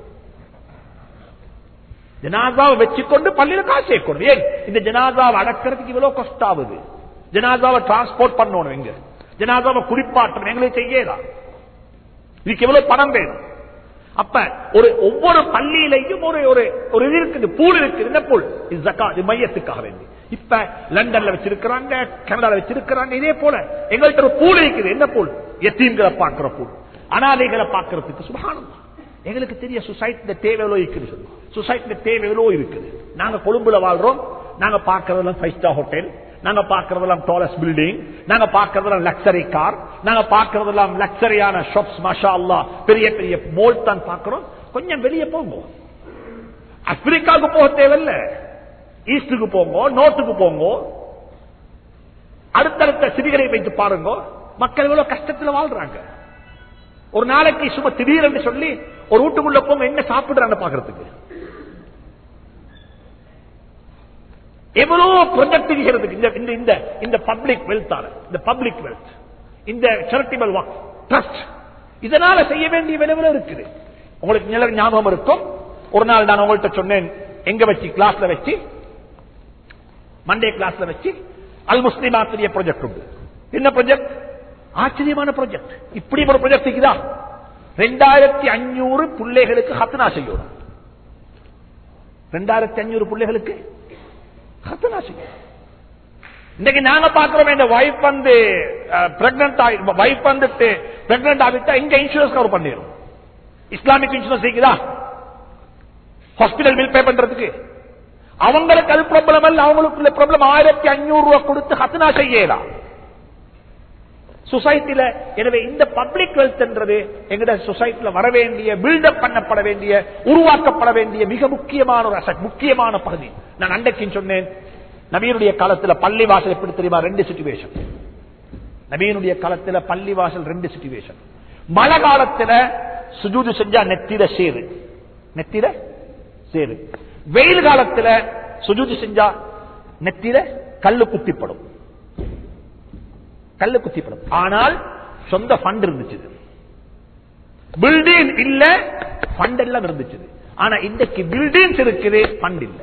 ஜனாதாவை வச்சுக்கொண்டு பள்ளியில காசு சேர்க்கணும். ஏன்? இந்த ஜனாதாவை அடக்கிறதுக்கு இவ்வளவு கஷ்ட ஆகுது ஜனாதாவை டிரான்ஸ்போர்ட் பண்ணணும் எங்க ஜனாதாவை குறிப்பாற்றணும் எங்களுக்கு செய்யலாம் இதுக்கு எவ்வளவு பணம் வேணும்? அப்ப ஒரு ஒவ்வொரு பள்ளியிலையும் ஒரு ஒரு ஒரு இது இருக்குது பூல் இருக்குது. என்ன பூல் இது இது மையத்துக்காக வேண்டி. இப்ப லண்டன்ல வச்சிருக்கிறாங்க கனடால வச்சிருக்கிறாங்க இதே போல எங்கள்கிட்ட ஒரு பூல் இருக்குது. என்ன பூல்? எத்தீம்களை பார்க்கிற பூல். அனாதைகளை பார்க்கறதுக்கு சுபானம் எங்களுக்கு தெரிய சொசைட்டில தேவை எவ்வளோ இருக்குது சொசைட்டில தேவை எவ்வளோ இருக்குது. நாங்க கொழும்புல வாழ்றோம். நாங்க பார்க்கறதெல்லாம் ஃபைவ் ஸ்டார் ஹோட்டல் நாங்க பார்க்கறதெல்லாம் டாலஸ் பில்டிங் நாங்க பார்க்கறதெல்லாம் லக்ஸரி கார் நாங்க பார்க்கறதெல்லாம் லக்ஸரியான ஷாப்ஸ் மஷா அல்லா பெரிய பெரிய மோல் தான் பார்க்கிறோம். கொஞ்சம் வெளியே போங்க. ஆப்பிரிக்காவுக்கு போக தேவையில்ல. ஈஸ்டுக்கு போங்கோ நோட்டுக்கு போங்கோ அடுத்தடுத்த சிறிகளை வைத்து பாருங்க மக்கள் எவ்வளவு கஷ்டத்துல வாழ்றாங்க. ஒரு நாளைக்கு சும்மா திடீர்னு சொல்லி ஒரு வீட்டுக்குள்ள போங்க என்ன சாப்பிடுறாங்க பாக்குறதுக்கு எவ்வளவு ப்ரொஜெக்ட் செய்யறதுக்கு இந்த இந்த இந்த பப்ளிக் வெல்த் இந்த பப்ளிக் வெல்த் இந்த சேரிட்டபிள் வாக் ட்ரஸ்ட் இதனால செய்ய வேண்டிய விளைவில் இருக்குது. உங்களுக்கு நில ஞாபகம் இருக்கும். ஒரு நாள் நான் உங்கள்கிட்ட சொன்னேன் எங்க வச்சு கிளாஸ்ல வச்சு மண்டே கிளாஸ்ல வச்சு அல் முஸ்லிம் ஆசிரிய ப்ராஜெக்ட் உண்டு. என்ன ப்ராஜெக்ட் ஆச்சரியமான ப்ராஜெக்ட் இப்படி ஒரு ப்ராஜெக்ட் இருக்குதா? ரெண்டாயிரத்தி அஞ்சூறு பிள்ளைகளுக்கு ஹத்தனா செய்யணும். ரெண்டாயிரத்தி அஞ்சூறு பிள்ளைகளுக்கு ஹத்தனா செய்யணும். இன்னைக்கு நாங்க பாக்குறோம் இந்த வைஃப் வந்து பிரெக்னன்ட் ஆகி வைஃப் வந்துட்டு பிரெக்னன்ட் ஆகிட்டா இங்க இன்சூரன்ஸ் கவர் பண்ணிடும் இஸ்லாமிக் இன்சூரன்ஸ் இருக்குதா? ஹாஸ்பிட்டல் பில் பே பண்றதுக்கு. அவங்களுக்கு அது ப்ராப்ளம் அல்ல. அவங்களுக்கு ப்ராப்ளம் ஆயிரத்தி அஞ்சூறு ரூபாய் கொடுத்து ஹத்னா செய்யலாம். சொசைட்டில எனவே இந்த பப்ளிக் வெல்த் என்றது எங்கட சொசைட்டில வர வேண்டிய பில்டப் பண்ணப்பட வேண்டிய உருவாக்கப்பட வேண்டிய மிக முக்கியமான ஒரு அசட் முக்கியமான பகுதி. நான் அன்றைக்கு சொன்னேன் நவீனுடைய காலத்துல பள்ளி வாசல் எப்படி தெரியுமா? ரெண்டு சிச்சுவேஷன் நவீனுடைய காலத்துல பள்ளி வாசல் ரெண்டு சிச்சுவேஷன் மழை காலத்துல சுஜூது செஞ்சா நெத்திர சேரு. நெத்திர சேரு. வெயில் காலத்துல சுஜூதி செஞ்சா நெத்தில கல்லு குத்திப்படும். கல்லு குத்திப்படும். ஆனால் சொந்த ஃபண்ட் இருந்துச்சு. பில்டிங் இல்ல ஃபண்ட் எல்லாம் இருந்துச்சு. ஆனா இன்றைக்கு பில்டிங்ஸ் இருக்குது ஃபண்ட் இல்ல.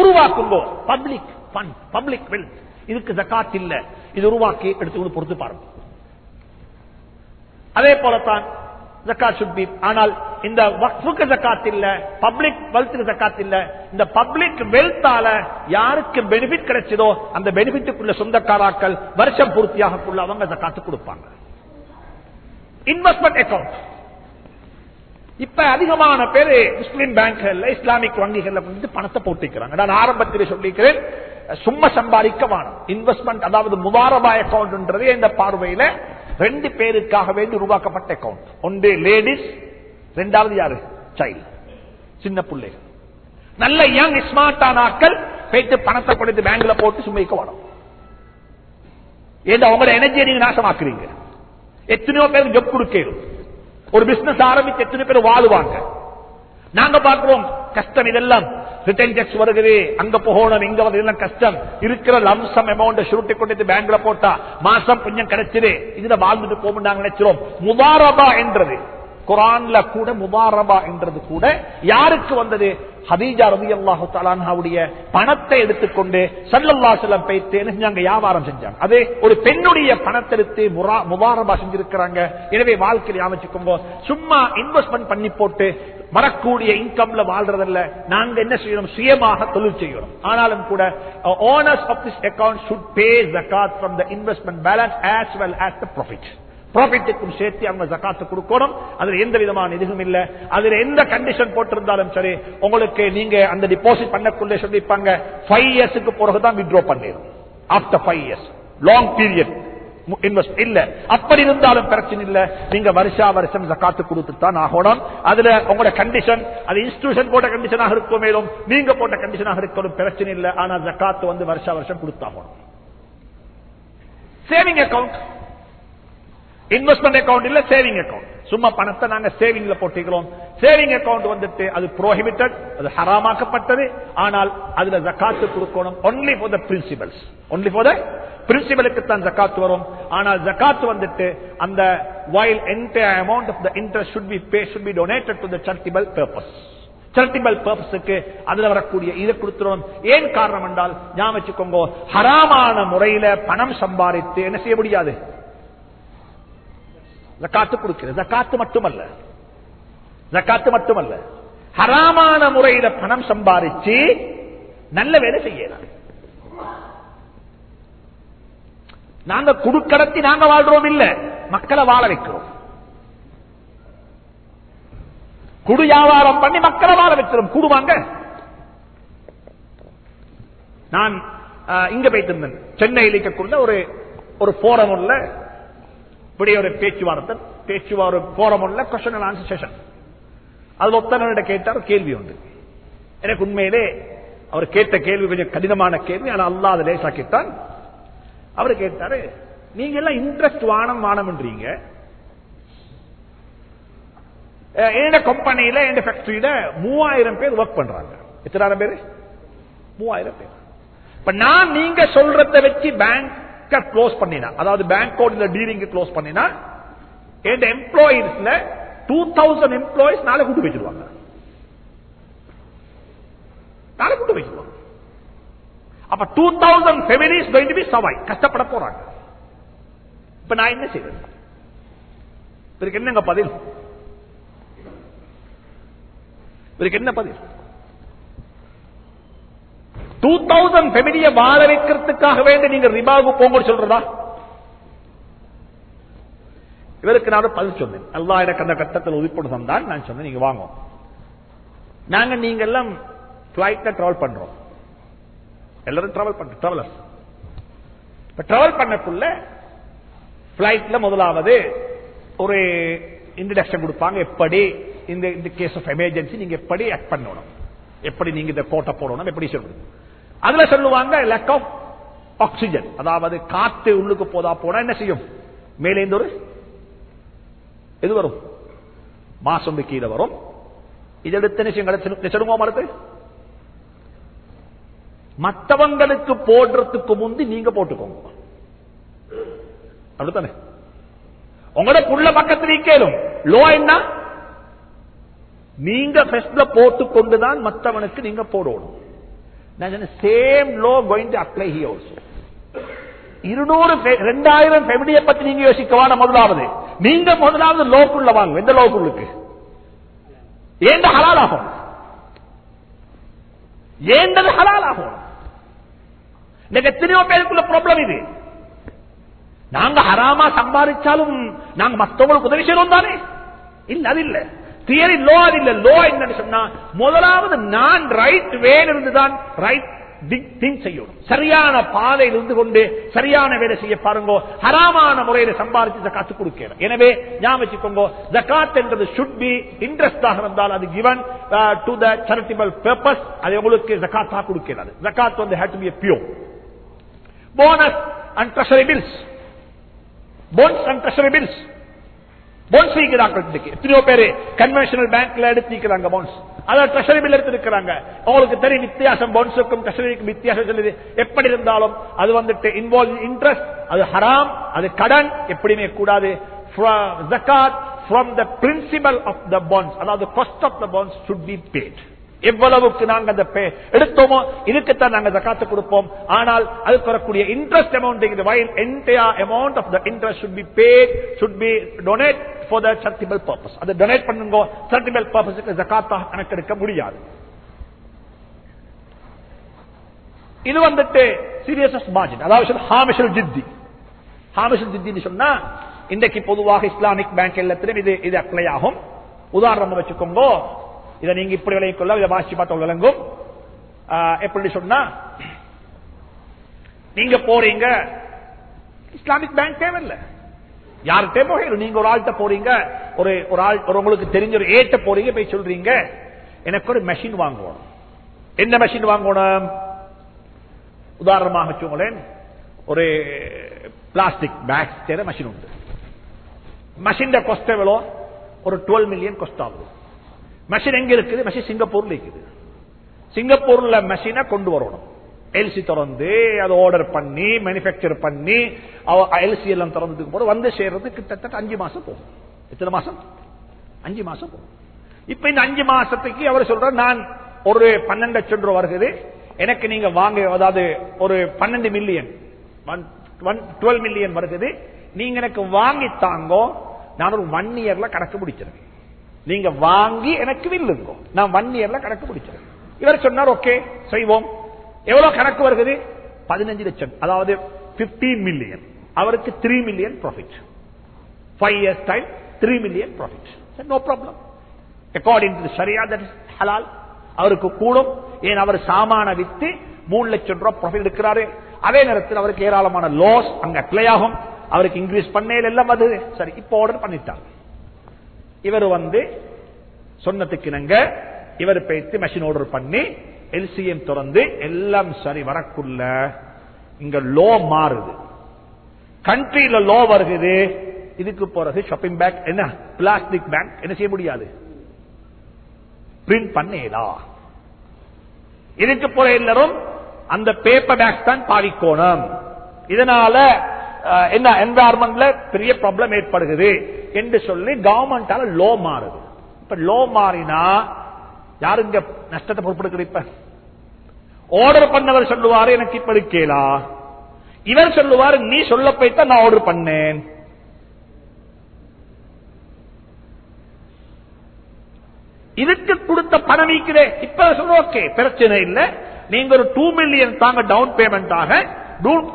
உருவாக்குங்கோ பப்ளிக் ஃபண்ட் பப்ளிக் வெல்த் இதுக்கு ஜக்காத் இல்ல. இது உருவாக்கி எடுத்து பொறுத்து பாருங்க. அதே போலத்தான் ஜக்காத் ஆனால் இந்த வக்ஃபுக்கு ஜக்காத் இல்ல பப்ளிக் வெல்த்துக்கு ஜக்காத் இல்ல. இந்த பப்ளிக் வெல்த்தால யாருக்கு பெனிஃபிட் கிடைச்சதோ அந்த பெனிஃபிட்டுக்குள்ள சொந்தக்காராக்கள் வருஷம் பூர்த்தியாக அவங்க ஜக்காத்து கொடுப்பாங்க. இன்வெஸ்ட்மெண்ட் அக்கௌண்ட் இப்ப அதிகமான பேரு முஸ்லீம் பேங்க்ல இஸ்லாமிக் வங்கிகள்ல வந்து பணத்தை போட்டிருக்கிறாங்க. நான் ஆரம்பத்தில் சொல்லிக்கிறேன் சும்மா சம்பாதிக்க வேணும். இன்வெஸ்ட்மெண்ட் அதாவது முதாரபா அக்கௌண்ட் இந்த பார்வையில ரெண்டு பேருக்காக வேண்டி உருவாக்கப்பட்ட அக்கௌண்ட் ஒன்று லேடிஸ் ரெண்டாவது யாரு? சைல்டு சின்ன பிள்ளைகள் நல்ல யங் ஸ்மார்ட்டான ஆக்கள் போயிட்டு பணத்தை கொடுத்து பேங்க்ல போட்டு சுமைக்க வேணும் ஏன்னா உங்களோட எனர்ஜியை நீங்க நாசமாக்குறீங்க? எத்தனையோ பேருக்கு ஜப் கொடுக்கணும். ஒரு பிசினஸ் ஆரம்பித்து எத்தனை பேர் வாழுவாங்க. நாங்க பார்க்கிறோம் கஷ்டம் இதெல்லாம். ரிட்டர்ன் டேக்ஸ் வருகிறது அங்க போகணும். இங்க வந்து இதெல்லாம் கஷ்டம். இருக்கிற லம்சம் அமௌண்ட் சுருட்டி கொண்டு பேங்க்ல போட்டா மாசம் கொஞ்சம் கிடைச்சது. இதுல வாழ்ந்துட்டு போகும் நாங்க நினைச்சிரோம் முபாரபா என்றது. குரான்ல கூட முபாரபா என்றது கூட யாருக்கு வந்தது? ஹதீஜா ரவி அல்லாஹு தலான்ஹாவுடைய பணத்தை எடுத்துக்கொண்டு சல்லல்லா செல்லம் பைத்தேன்னு அங்க வியாபாரம் செஞ்சாங்க. அது ஒரு பெண்ணுடைய பணத்தை எடுத்து முபாரபா செஞ்சிருக்கிறாங்க. எனவே வாழ்க்கையில் அமைச்சுக்கோங்க சும்மா இன்வெஸ்ட்மெண்ட் பண்ணி போட்டு வரக்கூடிய இன்கம்ல வாழ்றதில்ல. நாங்க என்ன செய்யணும்? சுயமாக தொழில் செய்யணும். ஆனாலும் கூட owners of this account should pay ஜக்காத் from the investment balance as well as the profit ப்ராஃபிட்டுக்கும் சேர்த்து அவங்க ஜக்காத்து கொடுக்கணும். அதுல எந்த விதமான இதுவும் இல்ல. அதுல எந்த கண்டிஷன் போட்டிருந்தாலும் சரி உங்களுக்கு நீங்க அந்த டிபாசிட் பண்ணக்குள்ளே சொல்லிப்பாங்க ஃபைவ் இயர்ஸுக்கு பிறகுதான் வித்ரோ பண்ணிடும் after five years long period invest இல்ல. அப்படி இருந்தாலும் பிரச்சனை இல்ல. நீங்க வருஷா வருஷம் ஜக்காத்து கொடுத்து தான் ஆகணும். அதுல உங்களோட கண்டிஷன் அது இன்ஸ்டிடியூஷன் போட்ட கண்டிஷனாக இருக்கும் மேலும் நீங்க போட்ட கண்டிஷனாக இருக்கணும் பிரச்சனை இல்ல. ஆனா ஜக்காத்து வந்து வருஷா வருஷம் கொடுத்தாகணும். சேவிங் அக்கௌண்ட் இன்வெஸ்ட்மெண்ட் அக்கௌண்ட் இல்ல சேவிங் அக்கௌண்ட் சும்மா பணத்தை நாங்க சேவிங்ல போட்டிக்கிறோம். சேவிங் அக்கௌண்ட் வந்துட்டு அது புரோஹிபிட்டட் அது ஹராமாக்கப்பட்டது. ஆனால் அதுல ஜக்காத்து கொடுக்கணும் only for the principals only for the பிரின்சிபலுக்கு தான் ஜக்காத்து வரும். ஆனால் ஜக்காத்து வந்துட்டு அந்த while entire amount of the interest should be pay should be donated to the charitable purpose charitable பர்பஸுக்கு அதுல வரக்கூடிய இதை கொடுத்துரும் ஏன் காரணம் என்றால் ஞாபகம் வச்சுக்கோங்க ஹராமான முறையில பணம் சம்பாதித்து என்ன செய்ய முடியாது? ஜக்காத்து கொடுக்கிறது ஜக்காத்து மட்டுமல்ல. ஜக்காத்து மட்டுமல்ல. ஹராமான முறையில பணம் சம்பாதிச்சு நல்ல வேலை செய்யலாம். நாங்க குடுக்கடத்தி நாங்க வாழ்றோம் இல்ல மக்களை வாழ வைக்கிறோம். குடு வியாபாரம் பண்ணி மக்களை வாழ வைக்கிறோம். குடுவாங்க நான் ஆஹ், இங்க போயிட்டு இருந்தேன். சென்னையில் இருக்கக்குள்ள ஒரு ஒரு போரம் உள்ள இப்படி ஒரு பேச்சுவார்த்தை பேச்சுவா ஒரு forum question and answer session ஒத்தனிட கேட்டார் ஒரு கேள்வி உண்டு. எனக்கு உண்மையிலே அவர் கேட்ட கேள்வி கொஞ்சம் கடினமான கேள்வி ஆனால் அல்லாத லேசா கேட்டான். அவர் கேட்டாரு நீங்க எல்லாம் இன்ட்ரெஸ்ட் வானம் வானம்ன்றீங்க. என்னோட கம்பெனியில என் ஃபேக்டரியில மூவாயிரம் பேர் ஒர்க் பண்றாங்க. எத்தனாயிரம் பேர்? மூவாயிரம் பேர். இப்ப நான் நீங்க சொல்றத வச்சு பேங்க் க்ளோஸ் பண்ணினா அதாவது பேங்கோட டீலிங் க்ளோஸ் பண்ணினா என் எம்ப்ளாயிஸ்ல டூ தௌசண்ட் எம்ப்ளாயிஸ் நாளை கூட்டு வச்சிருவாங்க. நாளை கூட்டு வச்சிருவாங்க. அப்ப two thousand families going to சவாய் கஷ்டப்பட போறாங்க. இப்ப நான் என்ன செய்வேன்? இதற்கு என்னங்க பதில்? இதற்கு என்ன பதில்? டூ தௌசண்ட் ஃபெமிலிய வாழ வைக்கிறதுக்காக வேண்டி நீங்க ரிபாவுக்கு போங்க சொல்றதா இவருக்கு நான் பதில் சொன்னேன். அல்லா எனக்கு அந்த கட்டத்தில் உதிப்படு தந்தான் நான் சொன்னேன். நீங்க வாங்க. நாங்க நீங்க எல்லாம் பிளைட்ல டிராவல் பண்றோம். எல்லாரும் டிராவல் பண்ற டிராவலர்ஸ் இப்ப டிராவல் பண்ணக்குள்ள பிளைட்ல முதலாவது ஒரு இன்ட்ரடக்ஷன் கொடுப்பாங்க. எப்படி இந்த இந்த கேஸ் ஆஃப் எமர்ஜென்சி நீங்க எப்படி ஆக்ட் பண்ணணும்? எப்படி நீங்க இந்த கோட்டை போடணும்? எப்படி சொல்லணும் அதுல சொல்லுவாங்க லேக் ஆஃப் ஆக்சிஜன் அதாவது காத்து உள்ளுக்கு போதா போனா என்ன செய்யும்? மேலே இந்த ஒரு எது வரும். மாசம் கீழே வரும். இது எடுத்து என்ன செய்யும்? மற்றவங்களுக்கு போடுறதுக்கு முந்தி நீங்க போட்டுக்கோங்க. அப்படித்தானே? உங்களோட புள்ள பக்கத்தில் கேளும் லோ என்ன? நீங்க போட்டுக் போட்டு கொண்டுதான் மற்றவனுக்கு நீங்க போடணும். Same law going to apply he also இருநூறு ரெண்டாயிரம் ஃபெமிலியை பத்தி நீங்க யோசிக்கவான முதலாவது. நீங்க முதலாவது லோக்குள்ள வாங்க. எந்த லோக்குள்ளுக்கு ஏண்ட ஹலால் ஆகும் ஏண்டது ஹலால் ஆகும் இன்னைக்கு எத்தனையோ பேருக்குள்ள ப்ராப்ளம் இது. நாங்க ஹராமா சம்பாதிச்சாலும் நாங்க மற்றவங்களுக்கு உதவி செய்யணும் தானே? இல்ல அது இல்ல. தியரி லோ அது இல்ல லோ என்னன்னு சொன்னா முதலாவது நான் ரைட் வேன் இருந்துதான் ரைட் திங்க் செய்யணும். சரியான பாதையில் இருந்து கொண்டு சரியான வேலை செய்ய பாருங்க. ஹராமான முறையில சம்பாதிச்சு ஜக்காத்து கொடுக்கணும். எனவே ஞாபகம் வச்சுக்கோங்க ஜக்காத் என்றது சுட் பி இன்ட்ரெஸ்டாக இருந்தால் அது given to the charitable purpose அது உங்களுக்கு ஜக்காத்தா கொடுக்கிறது ஜக்காத் வந்து had to be pure bonus and treasury bills bonds and treasury bills bonds நீக்கிறாங்க எத்தனையோ பேர் கன்வென்ஷனல் பேங்க்ல எடுத்து நீக்கிறாங்க போன்ஸ் அதான் ட்ரெஷரி பில் எடுத்திருக்கிறாங்க உங்களுக்கு தெரியும் வித்தியாசம் போன்ஸுக்கும் ட்ரெஷரிக்கும் வித்தியாசம் சொல்லுது. எப்படி இருந்தாலும் அது வந்துட்டு இன்வால்வ் இன்ட்ரெஸ்ட் அது ஹராம் அது கடன் எப்படியுமே கூடாது. ஜக்காத் from the principal of the bonds அதாவது cost of the bonds should be எவ்வளவுக்கு நாங்க அந்த எடுத்தோமோ இதுக்குத்தான் நாங்க ஜக்காத்து கொடுப்போம். ஆனால் அது வரக்கூடிய interest amount while entire amount of the interest should be pay should be donate for the charitable purpose அதை டொனேட் பண்ணுங்க சர்டிபிள் பர்பஸுக்கு ஜக்காத்தாக கணக்கெடுக்க முடியாது. இது வந்துட்டு சீரியஸ் மார்ஜின் அதாவது ஹாமிஷல் ஜித்தி ஹாமிஷல் ஜித்தின்னு சொன்னா இன்றைக்கு பொதுவாக இஸ்லாமிக் பேங்க் எல்லாத்திலும் இது இது அப்ளை ஆகும். உதாரணம் வச்சுக்கோங்க இதை நீங்க இப்படி விளைவிக்கொள்ள இதை வாசி பார்த்து விளங்கும். எப்படி சொன்னா நீங்க போறீங்க இஸ்லாமிக் பேங்க் தேவையில்லை. யார்கிட்ட போகிறோம் நீங்க ஒரு ஆள்கிட்ட போறீங்க ஒரு ஒரு ஆள் ஒரு உங்களுக்கு தெரிஞ்ச ஒரு ஏட்ட போறீங்க போய் சொல்றீங்க. எனக்கு ஒரு மெஷின் வாங்கணும். என்ன மெஷின் வாங்கணும்? உதாரணமாக வச்சுங்களேன் ஒரு பிளாஸ்டிக் பேக் செய்யற மெஷின் உண்டு. மெஷின் கொஸ்ட் எவ்வளோ? ஒரு டுவெல் மில்லியன் கொஸ்ட் ஆகும் மெஷின் எங்க இருக்குது? மெஷின் சிங்கப்பூர்ல இருக்குது. சிங்கப்பூர்ல மெஷினை கொண்டு வரணும். எல்சி திறந்து அதை ஆர்டர் பண்ணி மேனுபேக்சர் பண்ணி எல்சி எல்லாம் திறந்ததுக்கு போது வந்து சேர்றது கிட்டத்தட்ட அஞ்சு மாசம் போகும். எத்தனை மாசம்? அஞ்சு மாசம் போகும். இப்ப இந்த அஞ்சு மாசத்துக்கு அவர் சொல்ற நான் ஒரு பன்னெண்டு லட்சம் ரூபாய் வருகிறது. எனக்கு நீங்க வாங்க அதாவது ஒரு பன்னெண்டு மில்லியன் டுவெல் மில்லியன் வருகிறது. நீங்க எனக்கு வாங்கி தாங்கோ நான் ஒரு ஒன் இயர்ல கணக்கு முடிச்சிருவேன். நீங்க வாங்கி எனக்கு வில்லுங்க நான் ஒன் இயர்ல கணக்கு முடிச்சிருவேன் இவர் சொன்னார் ஓகே செய்வோம். எவ்வளவு கணக்கு வருகிறது பதினஞ்சு லட்சம். அதாவது பிப்டீன் மில்லியன் அவருக்கு three million profit five years time three million profit no problem according to சரியா தட் ஹலால் அவருக்கு கூடும். ஏன்? அவர் சாமான வித்து மூணு லட்சம் ரூபாய் ப்ராஃபிட் எடுக்கிறாரு. அதே நேரத்தில் அவருக்கு ஏராளமான லாஸ் அங்க அப்ளை ஆகும். அவருக்கு இன்க்ரீஸ் பண்ணையில் எல்லாம் அது சரி இப்போ ஆர்டர் பண்ணிட்டாங்க. இவர் வந்து சொன்னதுக்கு இணங்க இவர் பேத்து மெஷின் ஆர்டர் பண்ணி எல்சிஎம் திறந்து எல்லாம் சரி வரக்குள்ள. இங்க லோ மாறுது. கண்ட்ரியில லோ வருகிறது இதுக்கு போறது ஷாப்பிங் பேக் என்ன? பிளாஸ்டிக் பேங்க் என்ன செய்ய முடியாது? பிரிண்ட் பண்ணேதா இதுக்கு போற எல்லாரும் அந்த பேப்பர் பேக் தான் பாவிக்கோணும். இதனால என்ன என்வாரன்மெண்ட்ல பெரிய ப்ராப்ளம் ஏற்படுகிறது என்று சொல்லி கவர்மெண்டால லோ மாறுது. இப்ப லோ மாறினா யாருங்க நஷ்டத்தை பொறுப்பெடுக்கிற இப்ப? ஆர்டர் பண்ணவர் சொல்லுவாரு எனக்கு இப்ப கேளா. இவர் சொல்லுவாரு நீ சொல்ல போய்த்தான் நான் ஆர்டர் பண்ணேன். இதுக்கு கொடுத்த பணம் நீக்கிறேன் இப்ப சொல்ற ஓகே பிரச்சனை இல்லை. நீங்க ஒரு டூ மில்லியன் தாங்க டவுன் பேமெண்டாக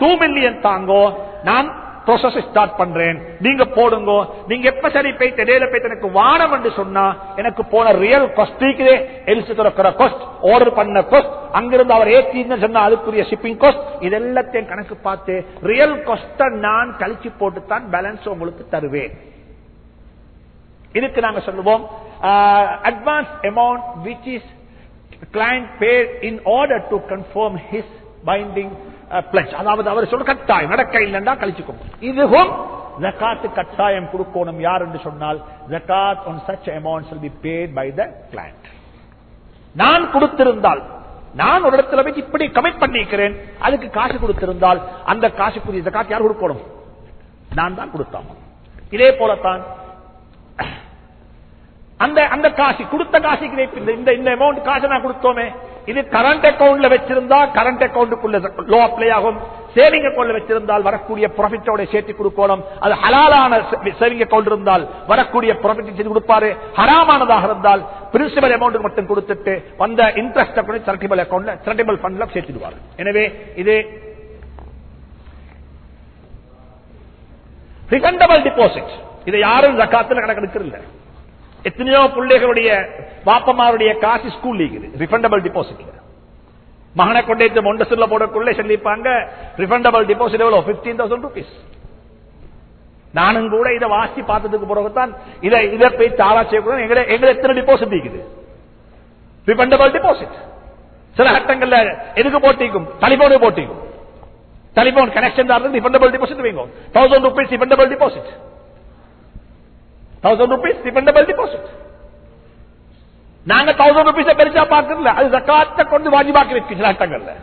டூ மில்லியன் தாங்கோ. நான் ப்ரோசஸ் ஸ்டார்ட் பண்றேன். நீங்க போடுங்க. நீங்க எப்ப சரி போயிட்டு இடையில போயிட்டு எனக்கு வானம் என்று சொன்னா எனக்கு போன ரியல் காஸ்ட் இருக்குதே. எல்சி துறக்கிற காஸ்ட் ஆர்டர் பண்ண காஸ்ட் அங்கிருந்து அவர் ஏற்றின்னு சொன்னா அதுக்குரிய ஷிப்பிங் காஸ்ட் இதெல்லாத்தையும் கணக்கு பார்த்து ரியல் காஸ்ட நான் கழிச்சு போட்டு தான் பேலன்ஸ் உங்களுக்கு தருவேன். இதுக்கு நாங்க சொல்லுவோம். Advance amount which is client paid in order to confirm his binding plus அதாவது அவர் சொல்ற கட்டாயம். நடக்க இல்லைண்டா கழிச்சுக்கும் இதுவும் ஜக்காத்து கட்டாயம் கொடுக்கணும். யார் என்று சொன்னால் ஜக்காத் on such amounts will be paid by the client. நான் கொடுத்திருந்தால் நான் ஒரு இடத்துல போய் இப்படி கமிட் பண்ணிக்கிறேன் அதுக்கு காசு கொடுத்திருந்தால் அந்த காசுக்குரிய ஜக்காத் யார் கொடுக்கணும்? நான் தான் கொடுத்தான் இதே போலத்தான் அந்த அந்த காசு கொடுத்த காசுக்கு இந்த இந்த இந்த அமௌண்ட் காசு நான் கொடுத்தோமே. இது கரண்ட் அக்கவுண்ட்ல வச்சிருந்தா கரண்ட் அக்கவுண்டுக்குள்ள லோ அப்ளை ஆகும். சேவிங் அக்கௌண்ட்ல வச்சிருந்தால் வரக்கூடிய ப்ராஃபிட்டோட சேர்த்து கொடுக்கணும். அது ஹலாலான சேவிங் அக்கௌண்ட் இருந்தால் வரக்கூடிய ப்ராஃபிட் செய்து கொடுப்பாரு. ஹராமானதாக இருந்தால் பிரின்சிபல் அமௌண்ட் மட்டும் கொடுத்துட்டு வந்த இன்ட்ரெஸ்ட் கூட சரட்டிபல் அக்கௌண்ட்ல சரட்டிபல் ஃபண்ட்ல சேர்த்துடுவார். எனவே இது ரிஃபண்டபிள் டிபாசிட் இதை யாரும் ஜக்காத்துல கணக்கெடுக்கிறது எத்தனையோ பிள்ளைகளுடைய பாப்பமாருடைய காசு ஸ்கூல் இருக்குது ரிஃபண்டபிள் டிபாசிட்ல மகனை கொண்டே மொண்டசுல போடக்குள்ளே சொல்லிப்பாங்க. ரிஃபண்டபிள் டிபாசிட் எவ்வளவு? பிப்டீன் தௌசண்ட் ருபீஸ் நானும் கூட இதை வாசி பார்த்ததுக்கு பிறகுதான் இதை இதை போய் தாரா செய்யக்கூடாது எங்களை எங்களை எத்தனை டிபாசிட் இருக்குது? ரிஃபண்டபிள் டிபாசிட் சில கட்டங்கள்ல எதுக்கு போட்டிக்கும்? டெலிபோனு போட்டிக்கும். டெலிபோன் கனெக்ஷன் தான் ரிஃபண்டபிள் டிபாசிட் வைங்க. Thousand rupees refundable deposit thousand rupees dependable deposit நாங்க தௌசண்ட் ருபீஸ் பெருசா பார்க்கல அது ஜக்காத்த கொண்டு வாஜிபாக்கி வைக்கும் சில சட்டங்கள்ல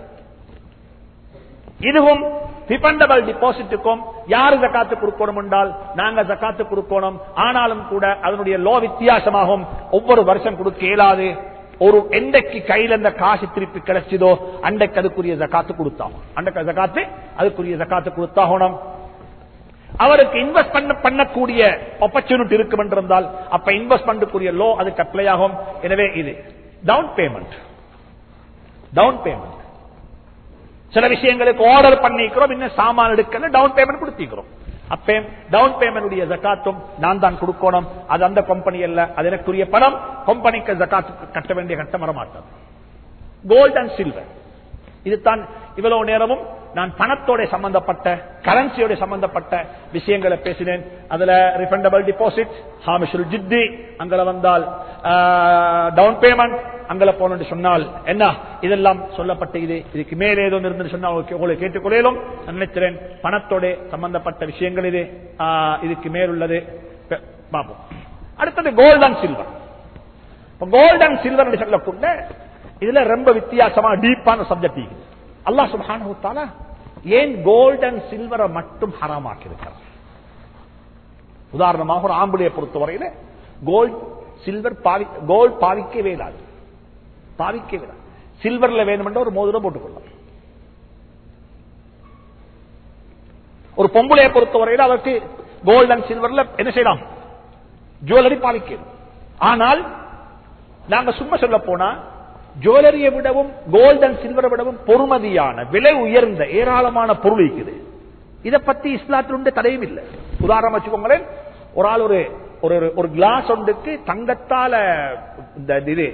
இதுவும் டிபெண்டபிள் டிபாசிட்டுக்கும் யாரு ஜக்காத்து கொடுக்கணும் என்றால் நாங்க ஜக்காத்து கொடுக்கணும். ஆனாலும் கூட அதனுடைய லோ வித்தியாசமாகும் ஒவ்வொரு வருஷம் கொடுக்க இயலாது. ஒரு எண்டைக்கு கையில இந்த காசு திருப்பி கிடைச்சதோ அண்டைக்கு அதுக்குரிய ஜக்காத்து கொடுத்தாகும் அண்டைக்கு ஜக்காத்து அதுக்குரிய ஜக்காத்து கொடுத்தாகணும் அவருக்கு இன்வெஸ்ட் பண்ண பண்ணக்கூடிய ஆப்பர்ச்சுனிட்டி இருக்கும் என்றிருந்தால் அப்ப இன்வெஸ்ட் பண்ணக்கூடிய லோ அதுக்கு அப்ளை ஆகும். எனவே இது டவுன் பேமெண்ட் டவுன் பேமெண்ட் சில விஷயங்களுக்கு ஆர்டர் பண்ணிக்கிறோம் இன்னும் சாமான் எடுக்கணும் டவுன் பேமெண்ட் கொடுத்திக்கிறோம். அப்ப டவுன் பேமெண்ட் ஜக்காத்தும் நான் தான் கொடுக்கணும். அது அந்த கம்பெனி அல்ல. அது எனக்குரிய பணம். கம்பெனிக்கு ஜக்காத்து கட்ட வேண்டிய கட்டம் வரமாட்டது. கோல்ட் அண்ட் சில்வர் இதுதான் இவ்வளவு நேரமும் நான் பணத்தோட சம்பந்தப்பட்ட கரன்சியோட சம்பந்தப்பட்ட விஷயங்களை பேசினேன். அதுல ரிஃபண்டபிள் டிபாசிட் ஹாமிஷுல் ஜித்தி அங்க வந்தால் டவுன் பேமெண்ட் அங்கல போன சொன்னால் என்ன? இதெல்லாம் சொல்லப்பட்ட இது இதுக்கு மேலே ஏதோ இருந்து சொன்னால் உங்களை கேட்டுக்கொள்ளும் நான் நினைக்கிறேன் பணத்தோட சம்பந்தப்பட்ட விஷயங்கள் இது இதுக்கு மேலுள்ளது பார்ப்போம் அடுத்தது gold and silver gold and silver சொல்லக்கூடிய இதுல ரொம்ப வித்தியாசமா டீப்பான சப்ஜெக்ட் அல்லா அல்லாஹ் ஏன் கோல்ட் அண்ட் சில்வரை மட்டும் ஹராமாக்கி இருக்கிறார் உதாரணமாக ஒரு ஆம்புலியை பொறுத்தவரையில கோல்ட் சில்வர் பாவி கோல்ட் பாவிக்கவே இல்லாது. பாவிக்கவே இல்லாது. சில்வர்ல வேணுமென்ற ஒரு மோதிரம் போட்டுக்கொள்ளலாம். ஒரு பொம்பளையை பொறுத்தவரையில் அவருக்கு கோல்ட் அண்ட் சில்வர்ல என்ன செய்யலாம்? ஜுவல்லரி பாவிக்கணும் ஆனால் நாங்க சும்மா சொல்ல போனா ஜுவல்லரியை விடவும் கோல்ட் அண்ட் சில்வரை விடவும் பொறுமதியான விலை உயர்ந்த ஏராளமான பொருள் இருக்குது. இதை பத்தி இஸ்லாத்திலுண்டு தடையும் இல்லை. உதாரணம் வச்சுக்கோங்களேன் ஒரு ஆள் ஒரு ஒரு ஒரு கிளாஸ் ஒன்றுக்கு தங்கத்தால இந்த இது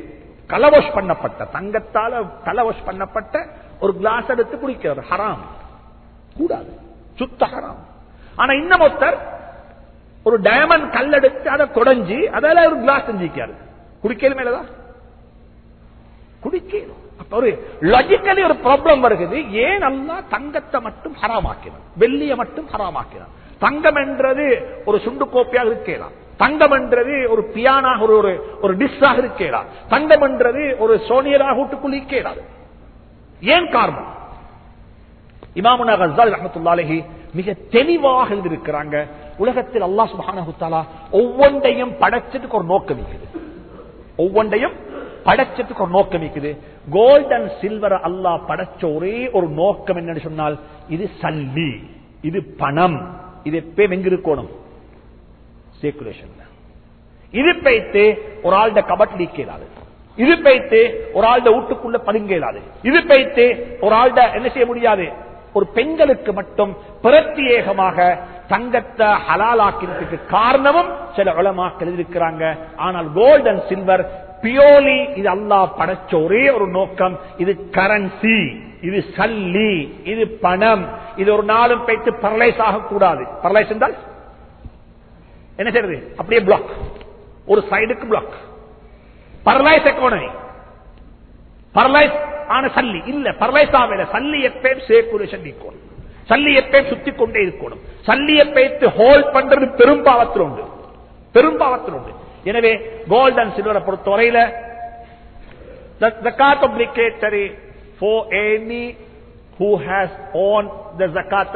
கலவாஷ் பண்ணப்பட்ட தங்கத்தால கலவாஷ் பண்ணப்பட்ட ஒரு கிளாஸ் எடுத்து குடிக்கிறது ஹராம் கூடாது. சுத்த ஹராம் ஆனா இன்னும் ஒருத்தர் ஒரு டயமண்ட் கல் எடுத்து அதை குடைஞ்சி அதால ஒரு கிளாஸ் செஞ்சிக்காரு குடிக்கல மேலதான். குடிக்கணும். அப்ப ஒரு லாஜிக்கலி ஒரு ப்ராப்ளம் வருகிறது. ஏன் அல்லா தங்கத்தை மட்டும் ஹராமாக்கினான்? வெள்ளியை மட்டும் ஹராமாக்கினான்? தங்கம் என்றது ஒரு சுண்டு கோப்பையாக இருக்கலாம். தங்கம் என்றது ஒரு பியானாக ஒரு ஒரு டிஷ்ஷாக இருக்கலாம். தங்கம் என்றது ஒரு சோனியராக வீட்டுக்குள் இருக்கலாது ஏன் காரணம்? இமாமுனா கஸ்ஸாலி ரஹ்மத்துல்லாஹி மிக தெளிவாக இருந்திருக்கிறாங்க உலகத்தில் அல்லாஹ் சுப்ஹானஹு ஒவ்வொன்றையும் படைச்சதுக்கு ஒரு நோக்கம் இருக்குது. ஒவ்வொன்றையும் படைச்சதுக்கு ஒரு நோக்கம் இருக்குது. கோல்ட் அண்ட் சில்வர் அல்லாஹ் படைச்ச ஒரே ஒரு நோக்கம் என்னன்னு சொன்னால் இது சல்லி இது பணம். இது எப்பயும் எங்க இருக்கணும் சர்க்குலேஷன் இது பைத்து ஒரு ஆள்ட கபட் லீக்கலாது இது பைத்து ஒரு ஆள்ட வீட்டுக்குள்ள பதுங்க இது பைத்து ஒரு ஆள்ட என்ன செய்ய முடியாது? ஒரு பெண்களுக்கு மட்டும் பிரத்யேகமாக தங்கத்தை ஹலாலாக்கிறதுக்கு காரணமும் சில உலமாக்கள் இருக்கிறாங்க. ஆனால் கோல்ட் அண்ட் சில்வர் பியோலி இது அல்லாஹ் படைச்ச ஒரே ஒரு நோக்கம். இது கரன்சி இது சல்லி இது பணம். இது ஒரு நாளும் பேச்சு பரலைஸ் ஆகக்கூடாது. பரலைஸ் என்றால் என்ன செய்யறது அப்படியே பிளாக் ஒரு சைடுக்கு பிளாக் பரலைஸ் எக்கோனமி பரலைஸ் ஆன சல்லி. இல்ல பரலைஸ் ஆகல. சல்லி எப்பயும் சேர்க்குலேஷன் சந்திக்கணும் சல்லி எப்பயும் சுத்தி கொண்டே இருக்கணும். சல்லியை பேத்து ஹோல்ட் பண்றது பெரும்பாவத்தில் உண்டு பெரும்பாவத்தில் உண்டு எனவே கோல்ட் அண்ட் சில்வரை பொறுத்தவரையில the zakat obligatory for any who has owned the zakat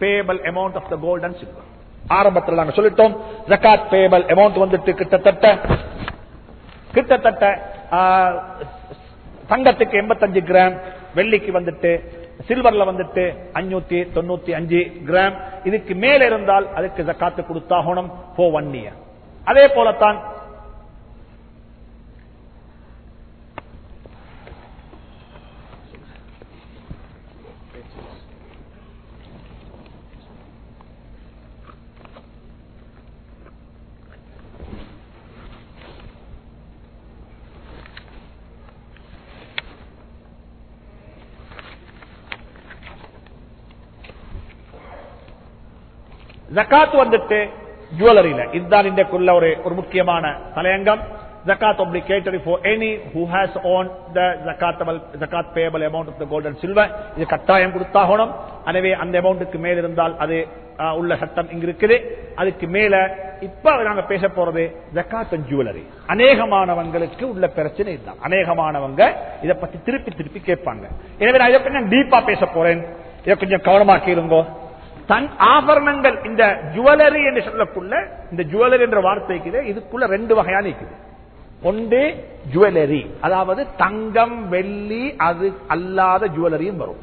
payable amount of the gold and silver. ஆரம்பத்தில் நாங்க சொல்லிட்டோம் ஜக்காத் பேபிள் அமௌண்ட் வந்துட்டு கிட்டத்தட்ட கிட்டத்தட்ட ஆ, தங்கத்துக்கு 85 கிராம் வெள்ளிக்கு வந்துட்டு சில்வர்ல வந்துட்டு அஞ்சூத்தி தொண்ணூத்தி அஞ்சு கிராம் இதுக்கு மேல இருந்தால் அதுக்கு ஜக்காத்து கொடுத்தாகணும் for ஒன் இயர் அதே போலத்தான். ஜக்காத் வந்துட்டு ஜுவல்லரியில இதுதான் இன்றைக்குள்ள ஒரு ஒரு முக்கியமான தலையங்கம். ஜக்காத் obligatory for any who has owned the zakatable zakat payable amount of the gold and silver. இது கட்டாயம் கொடுத்தாகணும். எனவே அந்த அமௌண்ட்டுக்கு மேல் இருந்தால் அது உள்ள சட்டம் இங்க இருக்குது. அதுக்கு மேல இப்ப நாங்க பேச போறது ஜக்காத் அண்ட் ஜுவல்லரி அநேகமானவங்களுக்கு உள்ள பிரச்சனை இதுதான். அநேகமானவங்க இதை பத்தி திருப்பி திருப்பி கேட்பாங்க. எனவே நான் இதை கொஞ்சம் டீப்பா பேச போறேன். இதை கொஞ்சம் கவனமா கேளுங்க தன் ஆபரணங்கள் இந்த ஜுவல்லரி என்று சொல்லக்குள்ள இந்த ஜுவலரி என்ற வார்த்தைக்கு இதுக்குள்ள ரெண்டு வகையான இருக்குது ஒன்று ஜுவல்லரி அதாவது தங்கம் வெள்ளி அது அல்லாத ஜுவல்லரியும் வரும்.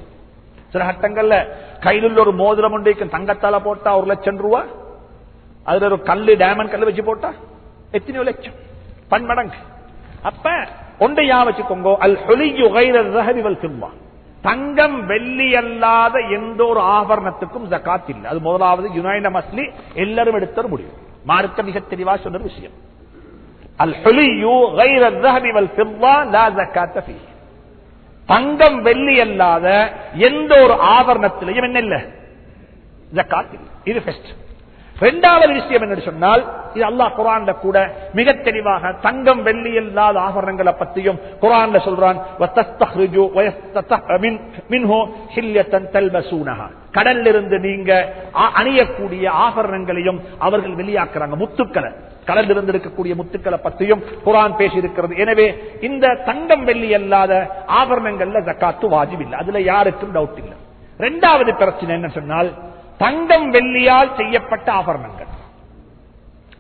சில கட்டங்கள்ல கையில் உள்ள ஒரு மோதிரம் ஒன்று தங்கத்தால போட்டா ஒரு லட்சம் ரூபா அதுல ஒரு கல்லு டைமண்ட் கல்லு வச்சு போட்டா எத்தனையோ லட்சம். பன்மடங்கு. அப்ப ஒன்றை யா வச்சுக்கோங்க அல் ஹொலியு கைரல் திரும்பான் தங்கம் வெள்ளி அல்லாத எந்த ஒரு ஆபரணத்துக்கும் ஜக்காத் இல்லை. அது முதலாவது யுனைட மஸ்லி எல்லாரும் எடுத்த முடியும். மார்க்க மிக தெளிவா சொன்ன விஷயம். அல் தங்கம் வெள்ளி அல்லாத எந்த ஒரு ஆபரணத்திலையும் என்ன இல்ல? ஜக்காத் இல்லை. இது பெஸ்ட் இரண்டாவது விஷயம் என்று சொன்னால் இது அல்லாஹ் குரான்ல கூட மிக தெளிவாக தங்கம் வெள்ளி இல்லாத ஆபரணங்களை பற்றியும் குரான்ல சொல்றான். கடல்ல இருந்து நீங்க அணியக்கூடிய ஆபரணங்களையும் அவர்கள் வெளியாக்குறாங்க. முத்துக்களை. கடலில் இருந்து இருக்கக்கூடிய முத்துக்களை பற்றியும் குரான் பேசி இருக்கிறது எனவே இந்த தங்கம் வெள்ளி அல்லாத ஆபரணங்கள்ல ஜக்காத்து வாஜிப் இல்லை. அதுல யாருக்கும் டவுட் இல்லை. இரண்டாவது பிரச்சனை என்ன சொன்னால் தங்கம் வெள்ளியால் செய்யப்பட்ட ஆபரணங்கள்.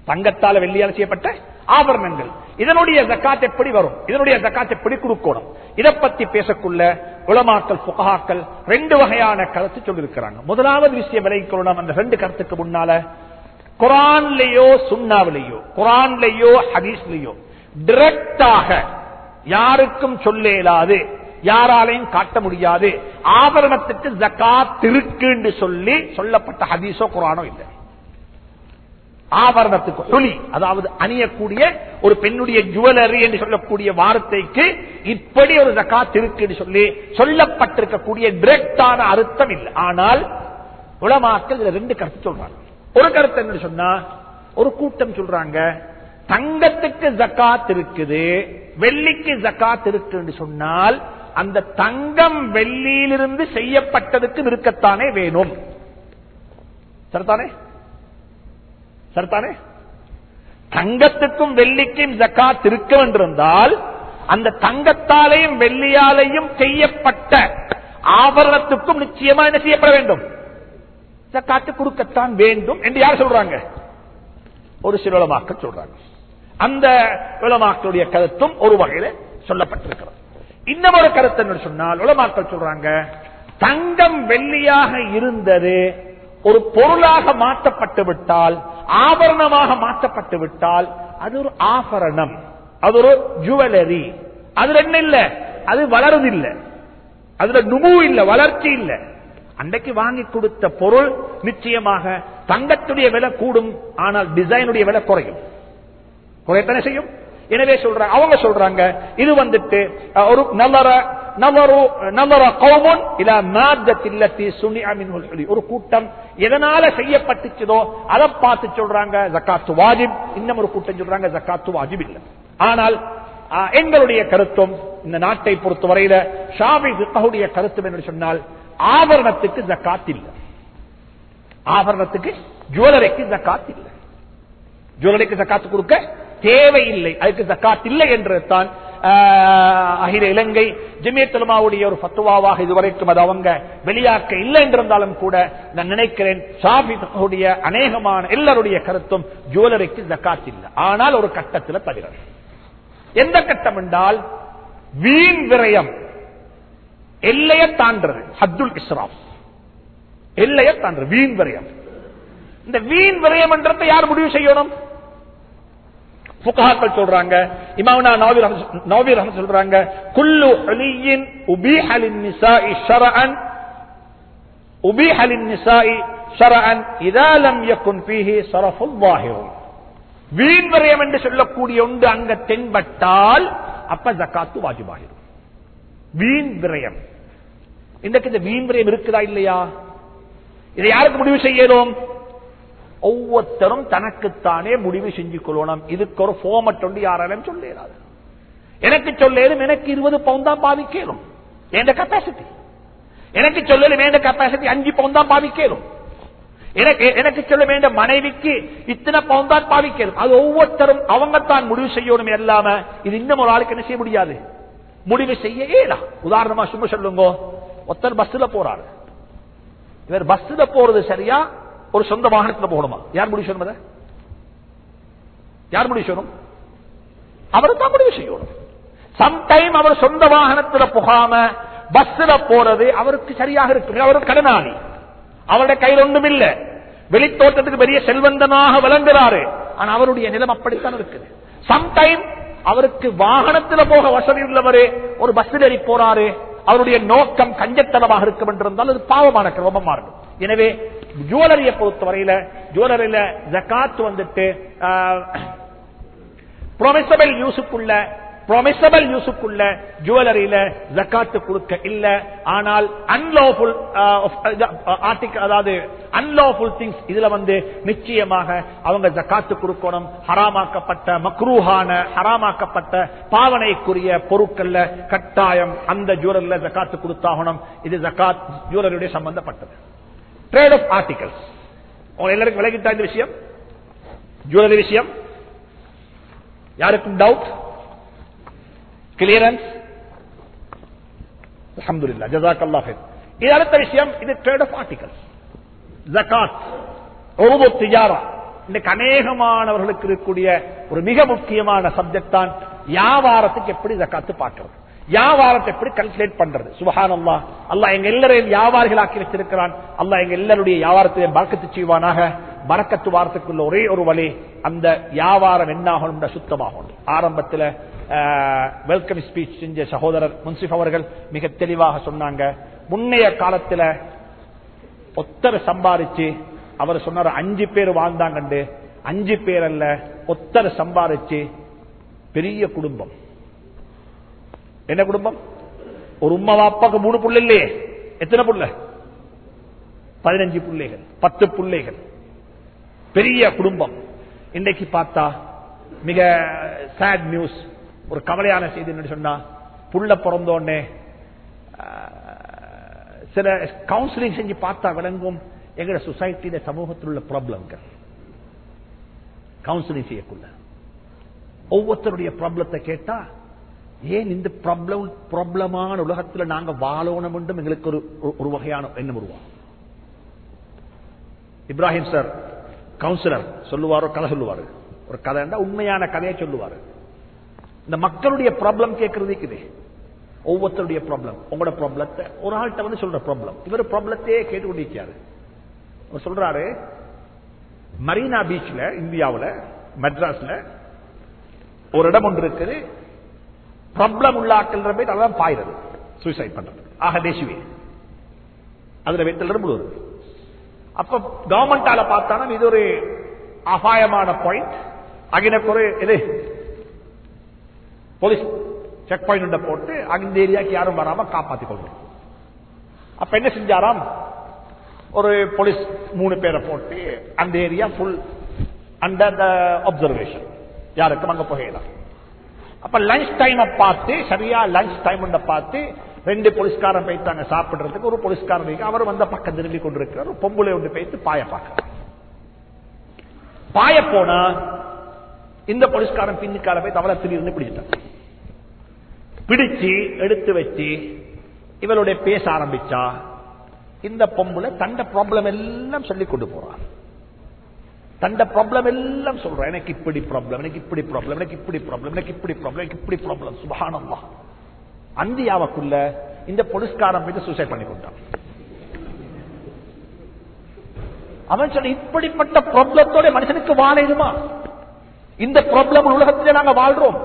தங்கத்தால வெள்ளியால் செய்யப்பட்ட ஆபரணங்கள். இதனுடைய ஜக்காத் எப்படி வரும்? இதனுடைய ஜக்காத் எப்படி கொடுக்கணும் இதை பத்தி பேசக்குள்ள உளமாக்கல் புகாக்கள் ரெண்டு வகையான கருத்து சொல்லியிருக்கிறாங்க. முதலாவது விஷயம் விலைக்கொள்ளணும் அந்த ரெண்டு கருத்துக்கு முன்னால குரான்லயோ சுண்ணாவிலேயோ குரான்லயோ ஹதீஸ்லயோ டிரெக்டாக யாருக்கும் சொல்ல இயலாது யாராலையும் காட்ட முடியாது. ஆபரணத்துக்கு ஜக்காத் இருக்குன்னு சொல்லி சொல்லப்பட்ட ஹதீஸோ குரானோ இல்லை. ஆபரணத்துக்கு ஒளி அதாவது அணியக்கூடிய ஒரு பெண்ணுடைய ஜுவலரி என்று சொல்லக்கூடிய வார்த்தைக்கு இப்படி ஒரு ஜக்காத் இருக்குன்னு சொல்லி சொல்லப்பட்டிருக்கக்கூடிய டிரெக்டான அர்த்தம் இல்லை. ஆனால் உலமாக்கள் இதுல ரெண்டு கருத்து சொல்றாங்க. ஒரு கருத்து என்ன சொன்னா ஒரு கூட்டம் சொல்றாங்க தங்கத்துக்கு ஜக்காத் இருக்குது வெள்ளிக்கு ஜக்காத் இருக்குன்னு சொன்னால் அந்த தங்கம் வெள்ளியிலிருந்து செய்யப்பட்டதுக்கு இருக்கத்தானே வேணும். சரிதானே? சரிதானே? தங்கத்துக்கும் வெள்ளிக்கும் ஜக்காத் இருக்க வேண்டியிருந்தால் அந்த தங்கத்தாலையும் வெள்ளியாலையும் செய்யப்பட்ட ஆபரணத்துக்கும் நிச்சயமா என்ன செய்யப்பட வேண்டும்? ஜக்காத்து கொடுக்கத்தான் வேண்டும் என்று யார் சொல்றாங்க? ஒரு சில உலமாக்கள் சொல்றாங்க. அந்த உலமாக்களுடைய கருத்தும் ஒரு வகையில சொல்லப்பட்டிருக்கிறது. இன்னும் ஒரு கருத்து சொன்னால் உலமாக்கள் சொல்றாங்க தங்கம் வெள்ளியாக இருந்தது ஒரு பொருளாக மாற்றப்பட்டு விட்டால் ஆபரணமாக மாற்றப்பட்டு விட்டால் அது ஒரு ஆபரணம் அது ஒரு ஜுவலரி அதுல என்ன இல்ல? அது வளருதில்லை. அதுல நுபு இல்ல வளர்ச்சி இல்ல. அன்றைக்கு வாங்கி கொடுத்த பொருள் நிச்சயமாக தங்கத்துடைய விலை கூடும் ஆனால் டிசைனுடைய விலை குறையும். குறையத்தானே செய்யும்? எனவே சொல்றாங்க அவங்க சொல்றாங்க இது வந்துட்டு ஒரு நல்லற ஒரு கூட்டம் எதனால செய்யப்பட்டுச்சதோ அதை பார்த்து சொல்றாங்க ஜக்காத்து வாஜிப். இன்னும் ஒரு கூட்டம் சொல்றாங்க ஜக்காத்து வாஜிப் இல்லை. ஆனால் எங்களுடைய கருத்தும் இந்த நாட்டை பொறுத்தவரையில ஷாபி ஃபிக்ஹுடைய கருத்தும் என்று சொன்னால் ஆபரணத்துக்கு ஜக்காத் இல்லை. ஆபரணத்துக்கு ஜுவலரிக்கு ஜக்காத் இல்லை. ஜுவலரிக்கு ஜக்காத்து கொடுக்க தேவையில்லை அதுக்கு ஜக்காத் இல்லை என்று தான் அகில இலங்கை ஜிமியத்துலமாவுடைய ஒரு பத்துவாவாக இதுவரைக்கும் அது அவங்க வெளியாக்க இல்லை என்றிருந்தாலும் கூட நான் நினைக்கிறேன் சாபிடைய அநேகமான எல்லாருடைய கருத்தும் ஜுவலரிக்கு ஜக்காத் இல்லை. ஆனால் ஒரு கட்டத்தில் தவிர எந்த கட்டம் என்றால் வீண் விரயம். எல்லைய தாண்டது அப்துல் இஸ்ராப் எல்லைய தாண்டது வீண் விரயம். இந்த வீண் விரயம் என்றதை யார் முடிவு செய்யணும்? புகாக்கள் சொல்றாங்க இமாமனா சொல்றாங்க குல்லு உபி அலின் உபி அலின் நிசாஇ ஷரஅன் இதா லம் யகுன் ஃபீஹி என்று சொல்லக்கூடிய ஒன்று அங்க தென்பட்டால் அப்ப ஜக்காத்து வாஜிபாகிடும் வீண் விரயம். இன்றைக்கு இந்த வீண் விரயம் இருக்குதா இல்லையா? இதை யாருக்கு முடிவு செய்யணும்? ஒவ்வொருத்தரும் தனக்குத்தானே முடிவு செஞ்சு கொள்ளணும் இதுக்கு ஒரு போமட் ஒன்று யாராலும் சொல்லிடாது எனக்கு சொல்லேரும் எனக்கு இருபது பவுன் தான் பாதிக்கலும் என் கெப்பாசிட்டி எனக்கு சொல்லலும் என் கெப்பாசிட்டி அஞ்சு பவுன் தான் பாதிக்கலும் எனக்கு எனக்கு சொல்ல வேண்ட மனைவிக்கு இத்தனை பவுன் தான் பாதிக்கலும் அது ஒவ்வொருத்தரும் அவங்க தான் முடிவு செய்யணும் இல்லாம இது இன்னும் ஒரு ஆளுக்கு என்ன செய்ய முடியாது? முடிவு செய்ய உதாரணமா சும்மா சொல்லுங்க. ஒருத்தர் பஸ்ல போறாரு. இவர் பஸ்ல போறது சரியா? ஒரு சொந்த வாகனத்துல போகணுமா? யார் முடிவு செய்யணும் யார் முடிவு செய்யணும்? அவர் தான் முடிவு செய்யணும். சம்டைம் அவர் சொந்த வாகனத்துல போகாம பஸ்ல போறது அவருக்கு சரியாக இருக்கு அவர் கடனாளி. அவருடைய கையில் ஒன்றும் இல்ல. வெளித்தோட்டத்துக்கு பெரிய செல்வந்தனாக விளங்குறாரு. ஆனா அவருடைய நிலம் அப்படித்தான் இருக்குது. சம்டைம் அவருக்கு வாகனத்துல போக வசதி உள்ளவரு ஒரு பஸ்ஸில் ஏறி போறாரு. அவருடைய நோக்கம் கஞ்சத்தனமாக இருக்கும் என்றிருந்தால் அது பாவமான கிரமமா இருக்கும். எனவே ஜுவலரியை பொறுத்தவரையில ஜுவலரியில ஜக்காத் வந்துட்டு ப்ரொமிசபிள் யூஸுக்குள்ள ப்ரொமிசபிள் யூஸுக்குள்ள ஜுவலரியில ஜக்காத்து கொடுக்க இல்ல. ஆனால் அன்லாஃபுல் ஆர்டிகல் அதாவது அன்லாஃபுல் திங்ஸ் இதுல வந்து நிச்சயமாக அவங்க ஜக்காத்து கொடுக்கணும். ஹராமாக்கப்பட்ட மக்ரூஹான ஹராமாக்கப்பட்ட பாவனைக்குரிய பொருட்கள்ல கட்டாயம் அந்த ஜுவலரில ஜக்காத்து கொடுத்தாகணும். இது ஜக்காத் ஜுவலரியுடைய சம்பந்தப்பட்டது. ட்ரேட் ஆஃப் ஆர்டிகல்ஸ் உங்க எல்லாருக்கும் விலகிட்டா இந்த விஷயம்? ஜுவல்லரி விஷயம்? யாருக்கும் டவுட் கிளியரன்ஸ் அல்ஹம்துலில்லாஹ் ஜஸாக்கல்லாஹ் ஹைர் இது அடுத்த விஷயம் இது ட்ரேட் ஆஃப் ஆர்டிகல்ஸ் ஜகாத் உருது திஜாரா. அநேகமானவர்களுக்கு இருக்கக்கூடிய ஒரு மிக முக்கியமான சப்ஜெக்ட் தான் வியாபாரத்துக்கு எப்படி ஜக்காத்து பார்க்கிறது வியாபாரத்தை எப்படி கன்சுலேட் பண்றது? சுபஹான் அல்லா எங்க எல்லாரையும் வியாபாரிகளாக்கி வச்சிருக்கிறான். அல்லா எங்க எல்லாருடைய வியாபாரத்தையும் பறக்கத்து செய்வானாக. பறக்கத்து வாரத்துக்குள்ள ஒரே ஒரு வழி அந்த வியாபாரம் என்னாகணும் சுத்தமாகணும். ஆரம்பத்தில் வெல்கம் ஸ்பீச் செஞ்ச சகோதரர் முன்சிப் அவர்கள் மிக தெளிவாக சொன்னாங்க. முன்னைய காலத்துல ஒத்தர் சம்பாதிச்சு அவர் சொன்னார் அஞ்சு பேர் வாழ்ந்தாங்கண்டு. அஞ்சு பேர் அல்ல ஒத்தர் சம்பாதிச்சு பெரிய குடும்பம். என்ன குடும்பம்? ஒரு உம்மா வாப்பாக்கு மூணு புள்ள இல்லையே எத்தனை புள்ள? பதினஞ்சு பிள்ளைகள் பத்து பிள்ளைகள். பெரிய குடும்பம். இன்றைக்கு பார்த்தா மிக சேட் நியூஸ் ஒரு கவலையான செய்தி சொன்னா புள்ள பிறந்தோடனே சில கவுன்சிலிங் செஞ்சு பார்த்தா விளங்கும் எங்கட சொசைட்டியில சமூகத்தில் உள்ள ப்ராப்ளம்கள் கவுன்சிலிங் செய்யக்குள்ள. ஒவ்வொருத்தருடைய ப்ராப்ளத்தை கேட்டா ஏன் இந்த ப்ராப்ளம் ப்ராப்ளமான உலகத்துல நாங்க வாழணும் என்றும் எங்களுக்கு ஒரு ஒரு வகையான எண்ணம் உருவாகும். இப்ராஹிம் சார் கவுன்சிலர் சொல்லுவாரோ கதை சொல்லுவாரு. ஒரு கதை உண்மையான கதையை சொல்லுவாரு. இந்த மக்களுடைய ப்ராப்ளம் கேட்கறதுக்கு இது ஒவ்வொருத்தருடைய ப்ராப்ளம் உங்களோட ப்ராப்ளத்தை ஒரு ஆள்கிட்ட வந்து சொல்ற ப்ராப்ளம் இவர் ப்ராப்ளத்தையே கேட்டுக்கொண்டிருக்காரு அவர் சொல்றாரு மரீனா பீச்ல இந்தியாவில் மெட்ராஸ்ல ஒரு இடம் ஒன்று இருக்குது. ப்ராப்ளம் உள்ள போய் அதான் பாயிறது. சூசைட் பண்றது. ஆக தேசிவே அதுல வெத்தல் முழு அப்ப கவர்மெண்டால பார்த்தாலும் இது ஒரு அபாயமான பாயிண்ட் அகினக்கு ஒரு இது போலீஸ் செக் பாயிண்ட் போட்டு அந்த ஏரியாவுக்கு யாரும் வராம காப்பாத்திக் கொள்வோம் அப்ப என்ன செஞ்சாராம்? ஒரு போலீஸ் மூணு பேரை போட்டு அந்த area full under the observation யாருக்கும் அங்க புகையலாம் அப்ப லஞ்ச் டைம் பார்த்து சரியா லஞ்ச் டைம் பார்த்து ரெண்டு போலீஸ்காரன் போயிட்டாங்க சாப்பிடுறதுக்கு ஒரு போலீஸ்காரன் அவர் வந்த பக்கம் திரும்பி கொண்டிருக்கிறார். பொம்புளை ஒன்று போயிட்டு பாய பார்க்க பாய போனா இந்த போலீஸ்காரன் பின்னுக்கார போய் தவளை திடீர்னு பிடிச்சிட்டான். பிடிச்சு எடுத்து வச்சு இவளுடைய பேச ஆரம்பிச்சா இந்த பொம்புல தண்ட ப்ராப்ளம் எல்லாம் சொல்லி கொண்டு போறான். தண்ட ப்ராப்ளம் எல்லாம் சொல்றேன் எனக்கு இப்படி ப்ராப்ளம் எனக்கு இப்படி ப்ராப்ளம் எனக்கு இப்படி ப்ராப்ளம் எனக்கு இப்படி ப்ராப்ளம் எனக்கு இப்படி ப்ராப்ளம் சுபானம்மா அந்தியாவுக்குள்ள இந்த போலீஸ்காரன் போயிட்டு சூசைட் பண்ணி கொண்டான். அவன் சொல்ல இப்படிப்பட்ட ப்ராப்ளத்தோட மனுஷனுக்கு வாழையுமா இந்த ப்ராப்ளம் உலகத்திலே நாங்க வாழ்றோம்.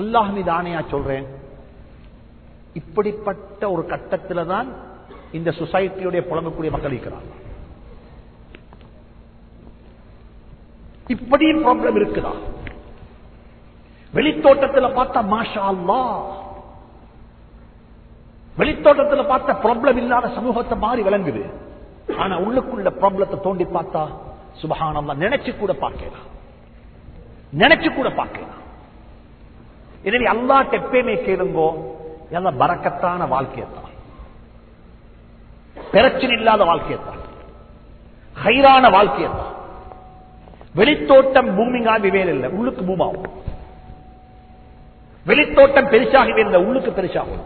அல்லாஹ் மீது ஆணையா சொல்றேன். இப்படிப்பட்ட ஒரு கட்டத்தில் தான் இந்த சொசைட்டியுடைய புலங்கக்கூடிய மக்கள் இருக்கிறார்கள். இப்படியும் ப்ராப்ளம் இருக்குதா? வெளித்தோட்டத்தில் பார்த்தா மாஷா அல்லா வெளித்தோட்டத்தில் பார்த்த ப்ராப்ளம் இல்லாத சமூகத்தை மாறி விளங்குது. ஆனா உள்ளுக்குள்ள ப்ராப்ளத்தை தோண்டி பார்த்தா சுபகானம்மா நினைச்சு கூட பார்க்கலாம் நினைச்சு கூட பார்க்கலாம் எனவே அல்லாட்ட எப்பயுமே கேளுங்கோ எல்லாம் பறக்கத்தான வாழ்க்கையத்தான் பிரச்சனை இல்லாத வாழ்க்கையத்தான் ஹைரான வாழ்க்கையத்தான் வெளித்தோட்டம் பூமிங்காகி வேலை இல்லை. உள்ளுக்கு பூமாவும். வெளித்தோட்டம் பெருசாகவே இல்லை. உள்ளுக்கு பெருசாகும்.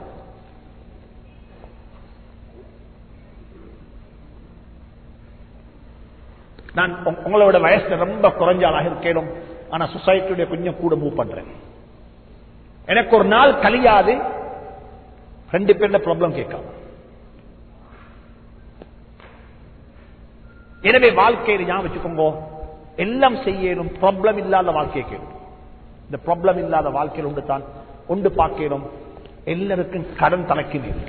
நான் உங்களோட வயசுல ரொம்ப குறைஞ்சாலாக இருக்கேனும். ஆனா சொசைட்டியுடைய கொஞ்சம் கூட மூவ் பண்றேன். எனக்கு ஒரு நாள் கழியாது ரெண்டு பேர்ல ப்ராப்ளம் கேட்காம. எனவே வாழ்க்கையில் ஞாபகம் வச்சுக்கோங்க. எல்லாம் செய்யணும் ப்ராப்ளம் இல்லாத வாழ்க்கையை கேளும் இந்த ப்ராப்ளம் இல்லாத வாழ்க்கையில் உண்டு தான் உண்டு பார்க்கணும் எல்லாருக்கும் கடன் தலைக்கினேன்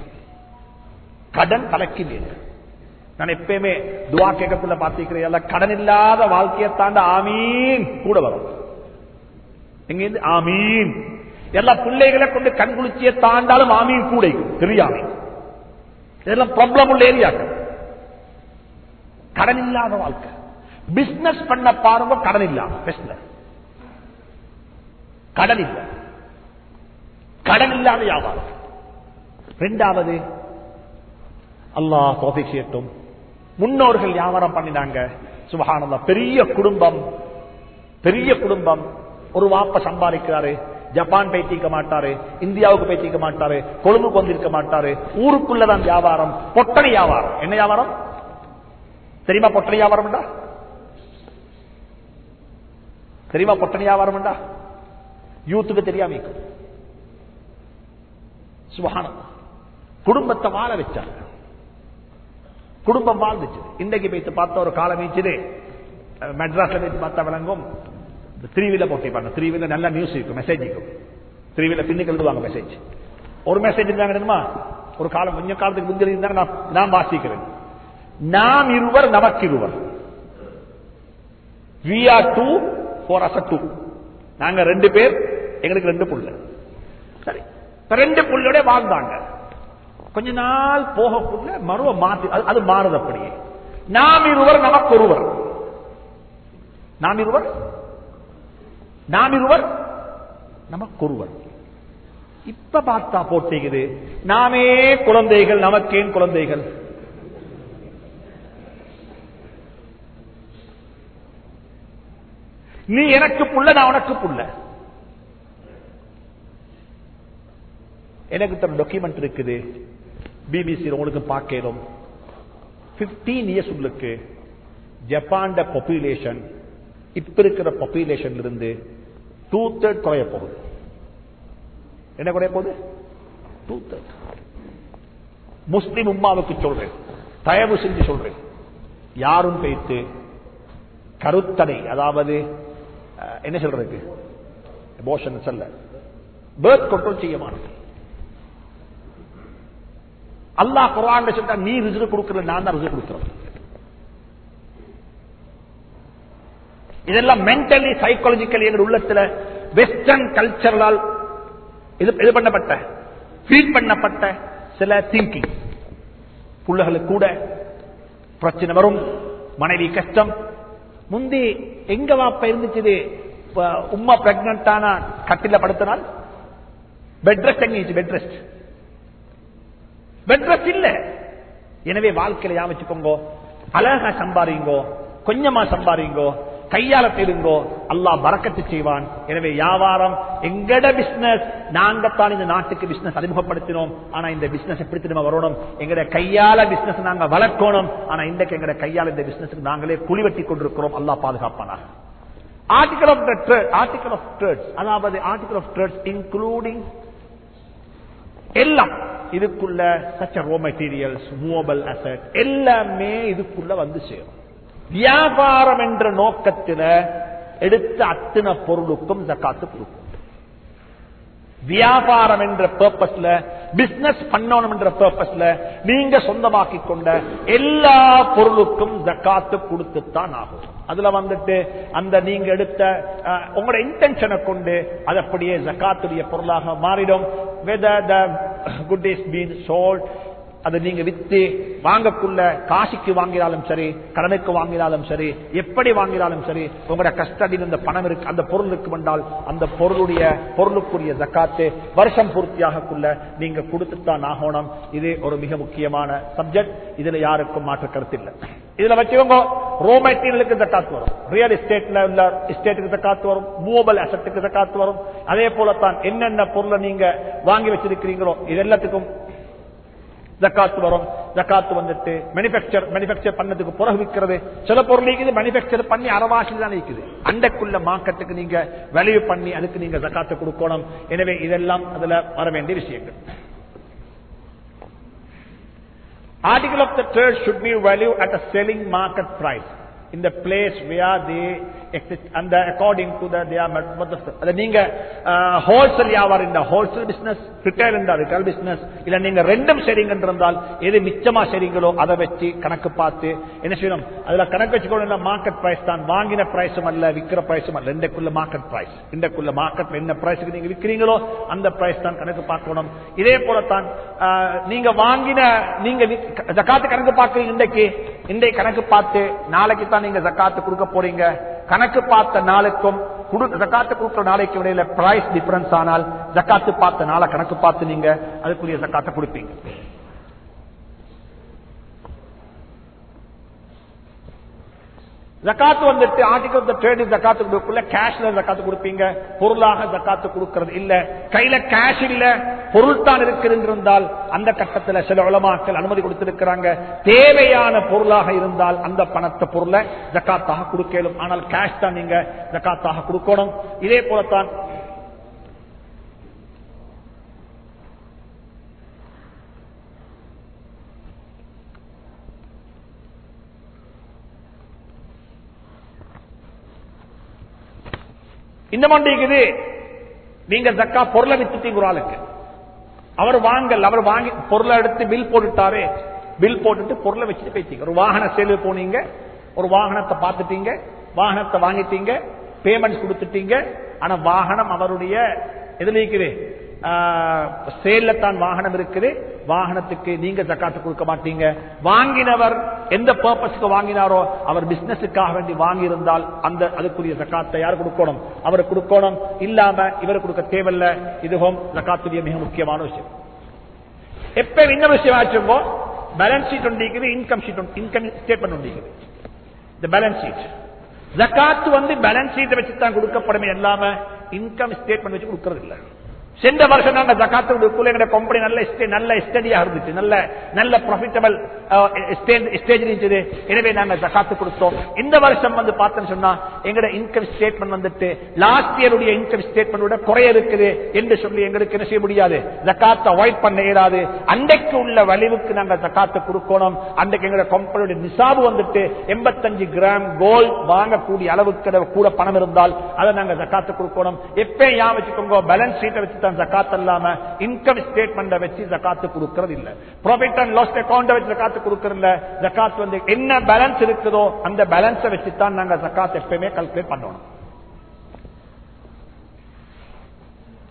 கடன் தலைக்கினேன் நான் எப்பயுமே துவா கேட்கக்குள்ள பார்த்திருக்கிறேன் கடன் இல்லாத வாழ்க்கையை தாண்ட ஆமீன் கூட வரும். எங்கிருந்து ஆமீன். எல்லா பிள்ளைகளை கொண்டு கண்குளிச்சிய தாண்டாலும் ஆமீன் கூட தெரியாம இதெல்லாம் ப்ராப்ளம் உள்ள ஏரியாக்கள். கடன் இல்லாத வாழ்க்கை. பிசினஸ் பண்ண பாருங்க கடன் இல்லாம பிசினஸ் கடன் இல்ல. கடன் இல்லாத வியாபாரம். ரெண்டாவது அல்லாஹ் தோஃபி செய்யட்டும். முன்னோர்கள் வியாபாரம் பண்ணினாங்க. சுபஹானல்லா பெரிய குடும்பம். பெரிய குடும்பம். ஒரு வாப்ப சம்பாதிக்கிறாரு. ஜப்பான் பேட்டிக்க மாட்டாரு. இந்தியாவுக்கு பேட்டிக்க மாட்டாரு. கொழும்புக்கு வந்திருக்க மாட்டாரு. ஊருக்குள்ளதான் வியாபாரம். பொட்டணி வியாபாரம். என்ன வியாபாரம்? தெரியுமா பொட்டணி வியாபாரம் தெரியுமா பொட்டணி வியாபாரம் யூத்துக்கு தெரியாம சுபஹானம் குடும்பத்தை வாழ வச்சார் குடும்பம் வாழ்ந்துச்சு. இன்றைக்கு போய்த்து பார்த்த ஒரு காலம் வீச்சுது மெட்ராஸ்ல போய்த்து பார்த்தா விளங்கும். த்ரீவில போட்டி பாருங்க. த்ரீவில நல்ல நியூஸ் இருக்கும் மெசேஜ் இருக்கும். த்ரீவில பின்னுக்கு எழுதுவாங்க மெசேஜ் ஒரு மெசேஜ் இருந்தாங்க ஒரு காலம் கொஞ்சம் காலத்துக்கு முந்தைய இருந்தாங்க நான் நான் வாசிக்கிறேன். நாம் இருவர் நமக்கு இருவர் we are two போர் அச நாங்க ரெண்டு பேர் எங்களுக்கு ரெண்டு புள்ள. சரி. ரெண்டு புள்ளோட வாழ்ந்தாங்க. கொஞ்ச நாள் போகக்குள்ள மருவ மாத்தி அது- அது மாறுது அப்படியே. நாம் இருவர் நமக்கு ஒருவர். நாம் இருவர் நாம் இருவர் நமக்கு ஒருவர். இப்ப பார்த்தா போட்டிக்குது நாமே குழந்தைகள் நமக்கேன் குழந்தைகள். நீ எனக்கு புள்ள நான் உனக்கு புள்ள. எனக்கு ஒரு டாக்குமெண்ட் இருக்குது. பிபிசி உங்களுக்கு பார்க்கணும் 15 இயர்ஸ் உங்களுக்கு ஜப்பான் பாப்புலேஷன் இப்ப இருக்கிற பாப்புலேஷன் இருந்து டூ தேர்ட் குறைய போகுது. என்ன குறைய போகுது? டூ தேர்ட் முஸ்லிம் உம்மாவுக்கு சொல்றேன். தயவு செஞ்சு சொல்றேன். யாரும் பேத்து கருத்தடை அதாவது என்ன சொல்றதுக்கு? போஷன் சொல்ல. பேர்த் கண்ட்ரோல் செய்ய மாட்டேன் அல்லாஹ் குரான் சொல்ற நீ ரிசர்வ் கொடுக்கல நான் தான் ரிசர்வ் கொடுக்கிறேன் இதெல்லாம் மென்டலி சைக்காலஜிக்கலி எங்கள் உள்ளத்துல வெஸ்டர்ன் கல்ச்சரலால் இது இது பண்ணப்பட்ட ஃபீட் பண்ணப்பட்ட சில திங்கிங் புள்ளகளுக்கு கூட பிரச்சனை வரும் மனைவி கஷ்டம் முந்தி எங்க வாப்ப இருந்துச்சு இப்ப உம்மா பிரெக்னன்ட் ஆனா கட்டில படுத்தினால் பெட் ரெஸ்ட் எங்க பெட் ரெஸ்ட் பெட் ரெஸ்ட் இல்ல. எனவே வாழ்க்கையில யா வச்சுக்கோங்க? அழகா சம்பாரிங்கோ கொஞ்சமா சம்பாரிங்கோ கையால தேடுங்கோ அல்லாஹ் பறக்கத்து செய்வான். எனவே வியாபாரம் எங்கட பிசினஸ் நாங்கத்தான் இந்த நாட்டுக்கு பிசினஸ் அறிமுகப்படுத்தினோம். ஆனா இந்த பிசினஸ் எப்படி திரும்ப வரணும்? எங்கட கையால பிசினஸ் நாங்க வளர்க்கணும். ஆனா இன்றைக்கு எங்கட கையால இந்த பிசினஸ் நாங்களே குழி வெட்டி கொண்டிருக்கிறோம். அல்லா பாதுகாப்பானாக. Article of article of trades அதாவது ஆர்டிகல் ஆஃப் ட்ரேட்ஸ் இன்க்ளூடிங் எல்லாம் இதுக்குள்ள சச்ச ரோ மெட்டீரியல்ஸ் மூவபிள் அசட் எல்லாமே இதுக்குள்ள வந்து சேரும். வியாபாரம் என்ற நோக்கத்தில எடுத்த அத்தனை பொருளுக்கும் ஜக்காத்து கொடுக்கும். வியாபாரம் என்ற பர்பஸ்ல பிசினஸ் பண்ணணும் என்ற பர்பஸ்ல நீங்க சொந்தமாக்கி கொண்ட எல்லா பொருளுக்கும் ஜக்காத்து கொடுத்துத்தான் ஆகும். அதுல வந்துட்டு அந்த நீங்க எடுத்த அஹ், உங்களோட இன்டென்ஷனை கொண்டு அது அப்படியே ஜக்காத்துடைய பொருளாக மாறிடும். Whether the good is been sold அதை நீங்க வித்து வாங்கக்குள்ள காசிக்கு வாங்கினாலும் சரி கடனுக்கு வாங்கினாலும் சரி எப்படி வாங்கினாலும் சரி உங்களோட கஷ்டத்தில் இந்த பணம் இருக்கு அந்த பொருள் இருக்கு வந்தால் அந்த பொருளுடைய பொருளுக்குரிய ஜக்காத்து வருஷம் பூர்த்தியாகக்குள்ள நீங்க கொடுத்துத்தான் ஆகணும். இது ஒரு மிக முக்கியமான சப்ஜெக்ட் இதுல யாருக்கும் மாற்று கருத்து இல்லை. இதுல வச்சுக்கோங்க ரோ மெட்டீரியலுக்கு ஜக்காத்து வரும். ரியல் எஸ்டேட்ல உள்ள எஸ்டேட்டுக்கு ஜக்காத்து வரும். மூவபிள் அசட்டுக்கு ஜக்காத்து வரும். அதே போலத்தான் என்னென்ன பொருளை நீங்க வாங்கி வச்சிருக்கிறீங்களோ இது எல்லாத்துக்கும் ஜக்காத்து வரும். ஜக்காத்து வந்துட்டு மேனுபேக்சர் மேனுபேக்சர் பண்ணதுக்கு பிறகு விற்கிறது. சில பொருள் இருக்குது மேனுபேக்சர் பண்ணி அறவாசில் தான் இருக்குது அண்டைக்குள்ள மார்க்கெட்டுக்கு நீங்க வேல்யூ பண்ணி அதுக்கு நீங்க ஜக்காத்து கொடுக்கணும். எனவே இதெல்லாம் அதுல வர வேண்டிய விஷயங்கள். Article of the trade should be valued at a selling market price. In the place where they அந்த அக்கார்டிங் டு த நீங்க uh, ஹோல்சேல் வியாபாரம் இந்த ஹோல்சேல் பிசினஸ் ரிட்டைல் இந்த ரிட்டைல் பிசினஸ் இல்ல நீங்க ரெண்டும் சரிங்க இருந்தால் எது மிச்சமா சரிங்களோ அதை வச்சு கணக்கு பார்த்து என்ன செய்யணும்? அதுல கணக்கு வச்சுக்கணும் மார்க்கெட் பிரைஸ் தான். வாங்கின பிரைஸும் அல்ல விக்கிற பிரைஸும் அல்ல. ரெண்டுக்குள்ள மார்க்கெட் பிரைஸ் ரெண்டுக்குள்ள மார்க்கெட் என்ன பிரைஸுக்கு நீங்க விற்கிறீங்களோ அந்த பிரைஸ் தான் கணக்கு பார்க்கணும். இதே போலத்தான் ஆஹ், நீங்க வாங்கின நீங்க விக்- ஜக்காத்து கணக்கு பார்க்கறீங்க இன்றைக்கு. இன்றைக்கு கணக்கு பார்த்து நாளைக்கு தான் நீங்க ஜக்காத்து கொடுக்க போறீங்க. கணக்கு பார்த்த நாளுக்கும் குடு- ஜக்காத்து கொடுக்கிற நாளைக்கு இடையில பிரைஸ் டிஃபரன்ஸ் ஆனால் ஜக்காத்து பார்த்த நாளை கணக்கு பார்த்து நீங்க அதுக்குரிய ஜக்காத்தை கொடுப்பீங்க. ஜக்காத்து வந்துட்டு ஆர்டிகல் ஆஃப் ட்ரேட் ஜக்காத்து கொடுக்கல கேஷ்ல ஜக்காத்து கொடுப்பீங்க. பொருளாக ஜக்காத்து கொடுக்கறது இல்ல. கையில கேஷ் இல்ல. பொருள் தான் இருக்கிறால் அந்த கட்டத்துல சில உலமாக்கள் அனுமதி கொடுத்திருக்கிறாங்க. தேவையான பொருளாக இருந்தால் அந்த பணத்தை பொருளை ஜக்காத்தாக கொடுக்கலும். ஆனால் கேஷ் தான் நீங்க ஜக்காத்தாக கொடுக்கணும். இதே போலத்தான் இந்த மண்டிக்குது நீங்க ஜக்கா பொருளை வித்துட்டீங்க ஒரு ஆளுக்கு. அவர் வாங்கல் அவர் வாங்கி பொருளை எடுத்து பில் போட்டுட்டாரு. பில் போட்டுட்டு பொருளை வச்சுட்டு போயிட்டீங்க. ஒரு வாகன சேலு போனீங்க. ஒரு வாகனத்தை பார்த்துட்டீங்க. வாகனத்தை வாங்கிட்டீங்க. பேமெண்ட் கொடுத்துட்டீங்க. ஆனா வாகனம் அவருடைய எதுல இருக்குது. சேல்ல தான் வாகனம் இருக்குது. வாகனத்துக்கு நீங்க ஜக்காத்து கொடுக்க மாட்டீங்க. வாங்கினவர் எந்த பர்பஸ்க்கு வாங்கினாரோ அவர் பிசினஸுக்காக வேண்டி வாங்கியிருந்தால் அந்த அதுக்குரிய ஜக்காத்தை யார் கொடுக்கணும்? அவர் கொடுக்கணும். இல்லாம இவர் கொடுக்க தேவையில்ல. இதுவும் ஜக்காத்துடைய மிக முக்கியமான விஷயம். எப்ப இன்னொரு விஷயம் ஆச்சுங்கோ பேலன்ஸ் ஷீட் ஒன்றிக்குது இன்கம் ஷீட் இன்கம் ஸ்டேட்மெண்ட் ஒன்றிக்குது இந்த பேலன்ஸ் ஷீட் ஜக்காத்து வந்து பேலன்ஸ் ஷீட்டை வச்சு தான் கொடுக்கப்படுமே இல்லாம இன்கம் ஸ்டேட்மெண்ட் வச்சு கொடுக்கறது இல்ல சென்ற வருஷம் நாங்கள் ஜக்காத்து கொடுக்கல எங்க கம்பெனி நல்ல நல்ல ஸ்டடியாக இருந்துச்சு. நல்ல நல்ல ப்ராஃபிட்டபிள் ஸ்டேஜ் இருந்துச்சு. எனவே நாங்க ஜக்காத்து கொடுத்தோம். இந்த வருஷம் வந்து பார்த்தோம்னு சொன்னா எங்கட இன்கம் ஸ்டேட்மெண்ட் வந்துட்டு லாஸ்ட் இயருடைய இன்கம் ஸ்டேட்மெண்ட் குறைய இருக்குது என்று சொல்லி எங்களுக்கு என்ன செய்ய முடியாது? ஜக்காத்தை அவாய்ட் பண்ண இயலாது. அன்றைக்கு உள்ள வலிவுக்கு நாங்க ஜக்காத்து கொடுக்கணும். அன்றைக்கு எங்க கம்பெனியுடைய நிசாபு வந்துட்டு எண்பத்தஞ்சு கிராம் கோல்ட் வாங்கக்கூடிய அளவுக்கு கூட பணம் இருந்தால் அதை நாங்க ஜக்காத்து கொடுக்கணும். எப்ப யா வச்சுக்கோங்க பேலன்ஸ் ஷீட்டை வச்சு தான் ஜக்காத் இல்லாம இன்கம் ஸ்டேட்மெண்ட் வச்சு ஜக்காத்து கொடுக்கறது இல்ல ப்ராஃபிட் அண்ட் லாஸ் அக்கௌண்ட் வச்சு ஜக்காத்து கொடுக்கறது இல்ல ஜக்காத் வந்து என்ன பேலன்ஸ் இருக்குதோ அந்த பேலன்ஸை வச்சு தான் நாங்க ஜக்காத் எப்பயுமே கல்குலேட் பண்ணணும்.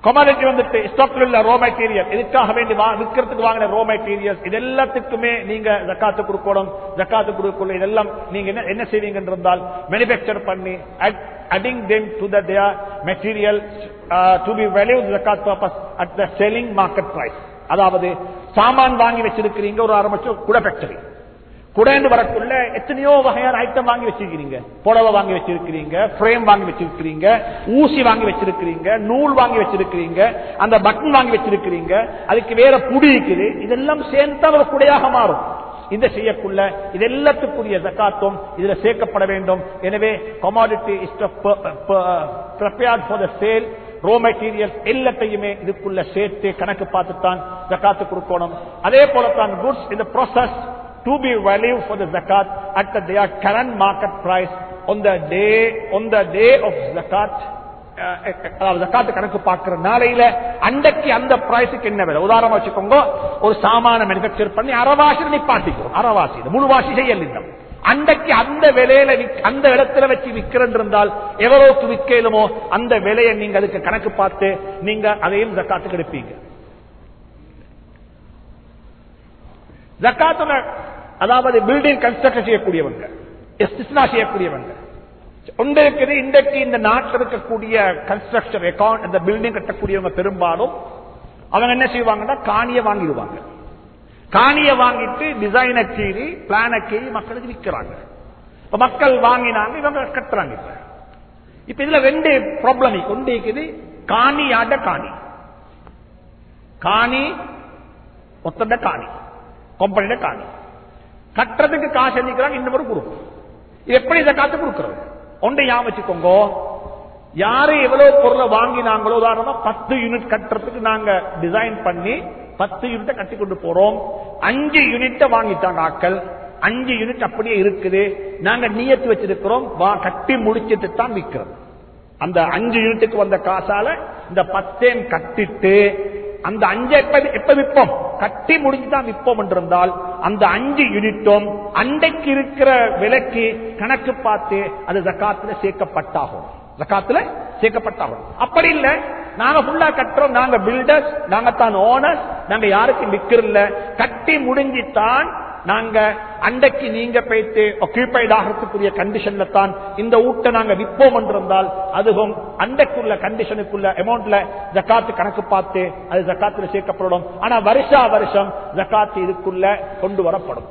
கொமாடிட்டி வந்துட்டு ஸ்டாக்ல உள்ள ரோ மெட்டீரியல் இதுக்காக வேண்டி விற்கிறதுக்கு வாங்கின ரோ மெட்டீரியல் இது எல்லாத்துக்குமே நீங்க ஜக்காத்து கொடுக்கணும். ஜக்காத்து கொடுக்கல இதெல்லாம் நீங்க என்ன என்ன செய்வீங்க இருந்தால் மேனுபேக்சர் பண்ணி adding them to the their material uh, to be valued zakat purpose at the selling market price. அதாவது சாமான் வாங்கி வச்சிருக்கிறீங்க ஒரு ஆரம்பிச்சு குட ஃபேக்டரி குடைந்து வரக்குள்ள எத்தனையோ வகையான ஐட்டம் வாங்கி வச்சிருக்கிறீங்க. புடவை வாங்கி வச்சிருக்கிறீங்க ஃப்ரேம் வாங்கி வச்சிருக்கிறீங்க ஊசி வாங்கி வச்சிருக்கிறீங்க நூல் வாங்கி வச்சிருக்கிறீங்க அந்த பட்டன் வாங்கி வச்சிருக்கிறீங்க அதுக்கு வேற புடி இருக்குது. இதெல்லாம் சேர்ந்து ஒரு குடையாக மாறும். இந்த செய்யக்குள்ள இது எல்லாத்துக்குரிய ஜக்காத்தும் இதுல சேர்க்கப்பட வேண்டும். எனவே commodity is prepared for the raw material எல்லாத்தையுமே இதுக்குள்ள சேர்த்து கணக்கு பார்த்துத்தான் ஜக்காத்து கொடுக்கணும். அதே போலத்தான் குட்ஸ் இந்த process to be valued for the zakat at the, their current market price on the day on the day of zakat uh, eh, eh, ஜக்காத்து கணக்கு பார்க்கிற நாளையில அன்றைக்கு அந்த பிரைஸுக்கு என்ன விலை? உதாரணம் வச்சுக்கோங்க ஒரு சாமான மேனுபேக்சர் பண்ணி அறவாசி நிப்பாட்டிக்கிறோம் அறவாசி இது முழுவாசி செய்யல் இல்லை. அன்றைக்கு அந்த விலையில அந்த இடத்துல வச்சு விற்கிறன் இருந்தால் எவ்வளவுக்கு விற்கலுமோ அந்த விலையை நீங்க அதுக்கு கணக்கு பார்த்து நீங்க அதையும் ஜக்காத்துக்கு எடுப்பீங்க. ஜக்காத்துல அதாவது பில்டிங் கன்ஸ்ட்ரக்ஷன் செய்யக்கூடியவங்க. எஸ்டிஸ்னா செய்யக்கூடியவங்க. ஒன்று இருக்குது இன்றைக்கு இந்த நாட்டில் இருக்கக்கூடிய கன்ஸ்ட்ரக்ஷன் அக்கௌண்ட் இந்த பில்டிங் கட்டக்கூடியவங்க பெரும்பாலும் அவங்க என்ன செய்வாங்கன்னா காணியை வாங்கிடுவாங்க. காணியை வாங்கிட்டு டிசைனை கீறி பிளானை கீறி மக்களுக்கு விற்கிறாங்க. இப்ப மக்கள் வாங்கினாங்க இவங்க கட்டுறாங்க இப்ப. இப்ப இதுல ரெண்டு ப்ராப்ளம் கொண்டு இருக்குது காணி ஆட காணி. காணி ஒத்தண்ட காணி. கம்பெனியில காணி கட்டுறதுக்கு காசு எழுதிக்கிறாங்க இந்த ஒரு குரூப் இது எப்படி இதை காத்து கொடுக்கிறது? ஒன்றை யா வச்சுக்கோங்க. யாரு எவ்வளவு பொருளை வாங்கினாங்களோ உதாரணமா பத்து யூனிட் கட்டுறதுக்கு நாங்க டிசைன் பண்ணி பத்து யூனிட்டை கட்டி கொண்டு போறோம். அஞ்சு யூனிட்டை வாங்கிட்டாங்க ஆக்கள் அஞ்சு யூனிட் அப்படியே இருக்குது. நாங்க நீயத்து வச்சிருக்கிறோம். வா கட்டி முடிச்சிட்டு தான் விற்கிறோம். அந்த அஞ்சு யூனிட்டுக்கு வந்த காசால இந்த பத்தேன் கட்டிட்டு அந்த அஞ்சு எப்ப எப்ப விற்போம்? கட்டி முடிஞ்சு தான் விற்போம் என்றிருந்தால் அந்த அஞ்சு யூனிட்டும் அண்டைக்கு இருக்கிற விலைக்கு கணக்கு பார்த்து அது ஜக்காத்துல சேர்க்கப்பட்டாகும். ஜக்காத்துல சேர்க்கப்பட்டாகும். அப்படி இல்ல நாங்க ஃபுல்லா கட்டுறோம். நாங்க பில்டர்ஸ் நாங்க தான் ஓனர்ஸ் நாங்க யாருக்கும் விக்கிறல்ல கட்டி முடிஞ்சித்தான் நாங்க அண்டைக்கு நீங்க போயிட்டு ஆக்கியூபைட் ஆகிறதுக்குரிய கண்டிஷன்ல தான் இந்த ஊட்ட நாங்க விற்போம் என்றிருந்தால் அதுவும் அண்டைக்குள்ள கண்டிஷனுக்குள்ள அமௌண்ட்ல ஜக்காத்து கணக்கு பார்த்து அது ஜக்காத்துல சேர்க்கப்படும். ஆனா வருஷா வருஷம் ஜக்காத்து இதுக்குள்ள கொண்டு வரப்படும்.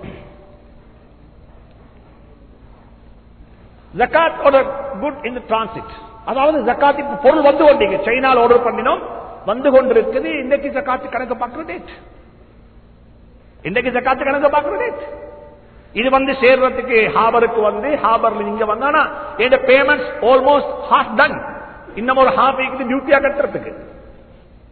ஜக்காத் குட் இன் டிரான்சிட் அதாவது ஜக்காத் இப்ப பொருள் வந்து கொண்டீங்க சைனால ஆர்டர் பண்ணினோம் வந்து கொண்டிருக்குது. இன்னைக்கு ஜக்காத்து கணக்கு பார்க்கிற டேட் இன்றைக்கு ஜக்காத்து கணக்கு பார்க்கிற இது வந்து சேர்றதுக்கு ஹாபருக்கு வந்து ஹாபர்ல நீங்க வந்தானா இந்த பேமெண்ட்ஸ் ஆல்மோஸ்ட் ஹாஃப் டன் இன்னும் ஒரு ஹாஃப் வீக்கு டியூட்டியா கட்டுறதுக்கு.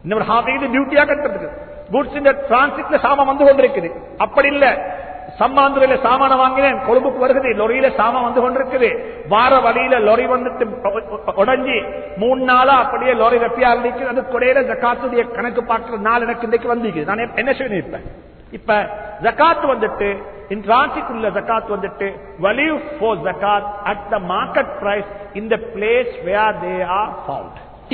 இன்னும் ஒரு ஹாஃப் வீக்கு டியூட்டியா கட்டுறதுக்கு. குட்ஸ் இந்த டிரான்சிட்ல சாமான் வந்து கொண்டிருக்குது. அப்படி இல்ல. சம்மாந்துறையில சாமான வாங்கினேன் கொழும்புக்கு வருகிறது லொரியில சாமான் வந்து கொண்டிருக்குது. வார வழியில லொரி வந்துட்டு உடஞ்சி மூணு நாளா அப்படியே லொரி வெப்பியா இருந்துச்சு அது கொடையில ஜக்காத்துடைய கணக்கு பார்க்கிற நாள் எனக்கு இன்றைக்கு வந்திருக்கு. நான் என்ன செய்யணும் இப்ப? இப்ப ஜக்காத் வந்துட்டு இன் transit உள்ள ஜக்காத் வந்துட்டு வலியூ ஃபோர் ஜக்காத் அட் த மார்க்கெட் பிரைஸ் இந்த place place where they are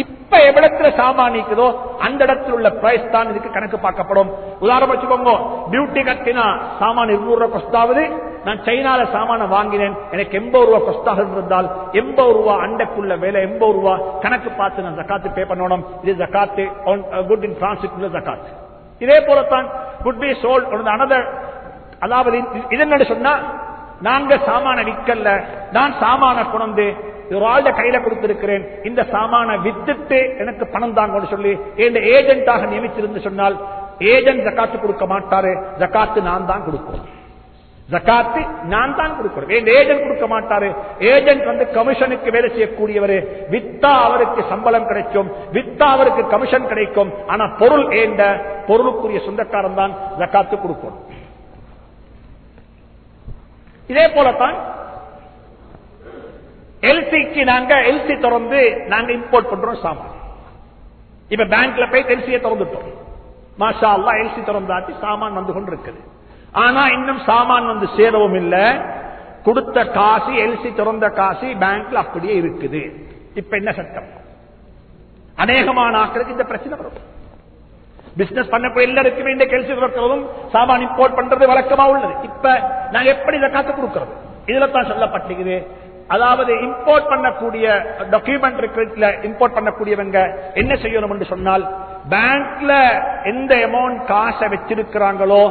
இப்ப எவ்வளத்துல சாமான் இருக்குதோ அந்த இடத்துல உள்ள பிரைஸ் தான் இதுக்கு கணக்கு பார்க்கப்படும். உதாரணம் வச்சுக்கோங்க டியூட்டி கட்டினா சாமான் இருநூறு ரூபாய் கொஸ்டாவது நான் சைனால சாமான வாங்கினேன் எனக்கு எண்பது ரூபாய் கொஸ்டாக இருந்தால் எண்பது ரூபாய் அண்டைக்குள்ள வேலை எண்பது ரூபாய் கணக்கு பார்த்து நான் ஜக்காத்து பே பண்ணணும். இது ஜக்காத்து குட் இன் டிரான்சிட் உள்ள இதே போலத்தான் குட் பி சோல்ட் அனதர் அதாவது இது சொன்னா நாங்க சாமான விற்கல நான் சாமான குணந்து ஒரு ஆள்ட கையில கொடுத்திருக்கிறேன் இந்த சாமான வித்துட்டு எனக்கு பணம் தாங்கன்னு சொல்லி என் ஏஜென்டாக நியமிச்சிருந்து சொன்னால் ஏஜென்ட் ஜக்காத்து கொடுக்க மாட்டாரு ஜக்காத்து நான் தான் கொடுப்போம் ஜக்காத்து நான் தான் கொடுக்கிறேன். ஏஜென்ட் கொடுக்க மாட்டாரு. ஏஜென்ட் வந்து கமிஷனுக்கு வேலை செய்யக்கூடியவர். வித்தா அவருக்கு சம்பளம் கிடைக்கும். வித்தா அவருக்கு கமிஷன் கிடைக்கும். ஆனா பொருள் ஏண்ட பொருளுக்குரிய சொந்தக்காரன் தான் ஜக்காத்து கொடுக்கணும். இதே போலத்தான் எல்சிக்கு நாங்க எல்சி திறந்து நாங்க இம்போர்ட் பண்றோம் சாமான். இப்ப பேங்க்ல போய் எல்சியை திறந்துட்டோம். மாஷா அல்லா எல்சி திறந்தாச்சு சாமான் வந்து கொண்டு இருக்குது ஆனா இன்னும் சாமான் வந்து சேரவும் இல்ல. கொடுத்த காசு எல்சி திறந்த காசு பேங்க்ல அப்படியே இருக்குது. இப்ப என்ன சட்டம்? அநேகமான ஆக்களுக்கு இந்த பிரச்சனை வரும். பிசினஸ் பண்ணக்கூடிய எல்லாருக்குமே இந்த கெல்சி திறக்கிறதும் சாமான் இம்போர்ட் பண்றது வழக்கமா உள்ளது. இப்ப நாங்க எப்படி இதை காத்து கொடுக்கிறது? இதுல தான் சொல்லப்பட்டிருக்குது. அதாவது இம்போர்ட் பண்ணக்கூடிய டாக்குமெண்ட் இம்போர்ட் பண்ணக்கூடியவங்க என்ன செய்யணும் என்று சொன்னால் பேங்க்ல எந்த அமௌண்ட் காசை வச்சிருக்கிறாங்களோ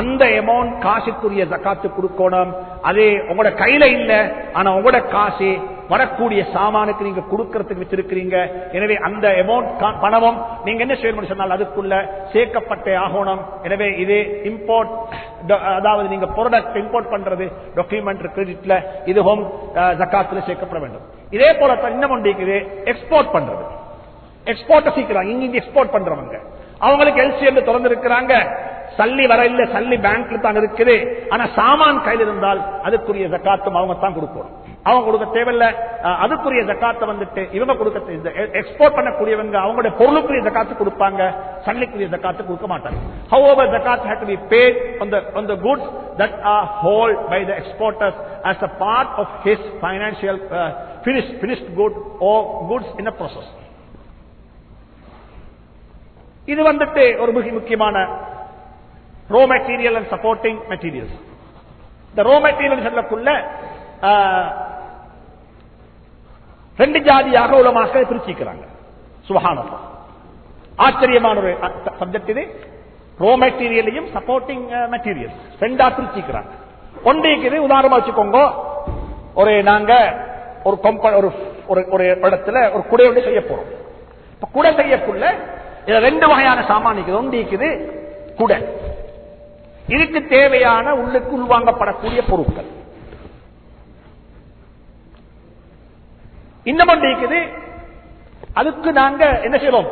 அந்த அமௌண்ட் காசுக்குரிய ஜக்காத்து கொடுக்கணும். அது உங்களோட கையில இல்ல ஆனா உங்களோட காசு வரக்கூடிய சாமானுக்கு நீங்க கொடுக்கறதுக்கு வச்சிருக்கிறீங்க. எனவே அந்த அமௌண்ட் பணமும் நீங்க என்ன செய்யணும் சொன்னால் அதுக்குள்ள சேர்க்கப்பட்டே ஆகணும். எனவே இது இம்போர்ட் அதாவது நீங்க ப்ராடக்ட் இம்போர்ட் பண்றது டாக்குமெண்ட் கிரெடிட்ல இதுவும் ஜக்காத்துல சேர்க்கப்பட வேண்டும். இதே போல இன்னும் ஒன்று எக்ஸ்போர்ட் பண்றது. எக்ஸ்போர்ட் சீக்கிறாங்க இங்க எக்ஸ்போர்ட் பண்றவங்க. அவங்களுக்கு எல்சி என்று திறந்து இருக்கிறாங்க சல்லி வர இல்ல சல்லி பேங்க்ல தான் இருக்குது. ஆனா சாமான் கையில் இருந்தால் அதுக்குரிய ஜக்காத்தும் அவங்க தான் கொடுக்கணும். அவங்க கொடுக்க தேவையில்ல. அதுக்குரிய ஜக்காத்தை வந்துட்டு இவங்க கொடுக்க எக்ஸ்போர்ட் பண்ணக்கூடியவங்க அவங்களுடைய பொருளுக்குரிய ஜக்காத்து கொடுப்பாங்க. சல்லிக்குரிய ஜக்காத்து கொடுக்க மாட்டாங்க. However zakat had to be paid on the on the goods that are held by the exporters as a part of his financial uh, finished finished good or goods in a process. இது வந்துட்டு ஒரு மிக முக்கியமான raw material and supporting materials இந்த raw material சொல்லக்குள்ள ரெண்டு ஜாதியாக உலமாக பிரிச்சிக்கிறாங்க. சுகானம் ஆச்சரியமான ஒரு சப்ஜெக்ட் இது. ரோ மெட்டீரியலையும் சப்போர்ட்டிங் மெட்டீரியல் ரெண்டா பிரிச்சிக்கிறாங்க. ஒன்றைக்கு உதாரணமா வச்சுக்கோங்க. ஒரு நாங்க ஒரு கம்பெனி ஒரு ஒரு இடத்துல ஒரு குடை ஒன்று செய்ய போறோம். குடை செய்யக்குள்ள இதுல ரெண்டு வகையான சாமானிக்கு இருக்குது. ஒன்று இருக்குது இதுக்கு தேவையான உள்ளுக்கு உள்வாங்கப்படக்கூடிய பொருட்கள். இன்னும் ஒன்று இருக்குது. அதுக்கு நாங்க என்ன செய்வோம்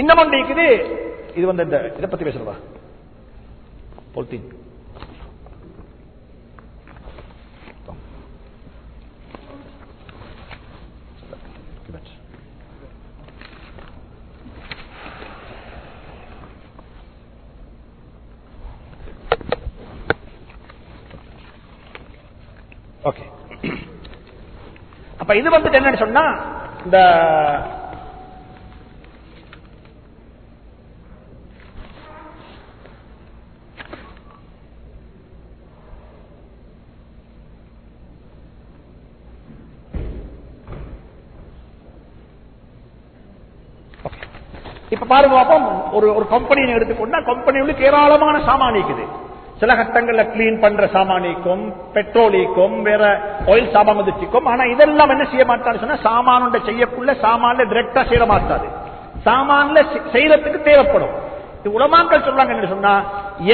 இன்னும் ஒன்று இருக்குது. இது வந்து இந்த இதை பத்தி பேசுறதா? பொலித்தீன் ஓகே அப்ப இது வந்துட்டு என்னன்னு சொன்னா இந்த இப்ப பாருங்க ஒரு ஒரு கம்பெனி எடுத்துக்கொண்டா கம்பெனி ஏராளமான சாமான் இருக்குது சில கட்டங்கள்ல கிளீன் பண்ற சாமானிக்கும் பெட்ரோலிக்கும் வேற ஆயில் சாமான் வந்துச்சுக்கும். ஆனா இதெல்லாம் என்ன செய்ய மாட்டாரு சொன்னா சாமானுண்ட செய்யக்குள்ள சாமான்ல டிரெக்டா செய்ய மாட்டாரு சாமான்ல செ- செய்யறதுக்கு தேவைப்படும். உலமாக்கள் சொல்றாங்க என்ன சொன்னா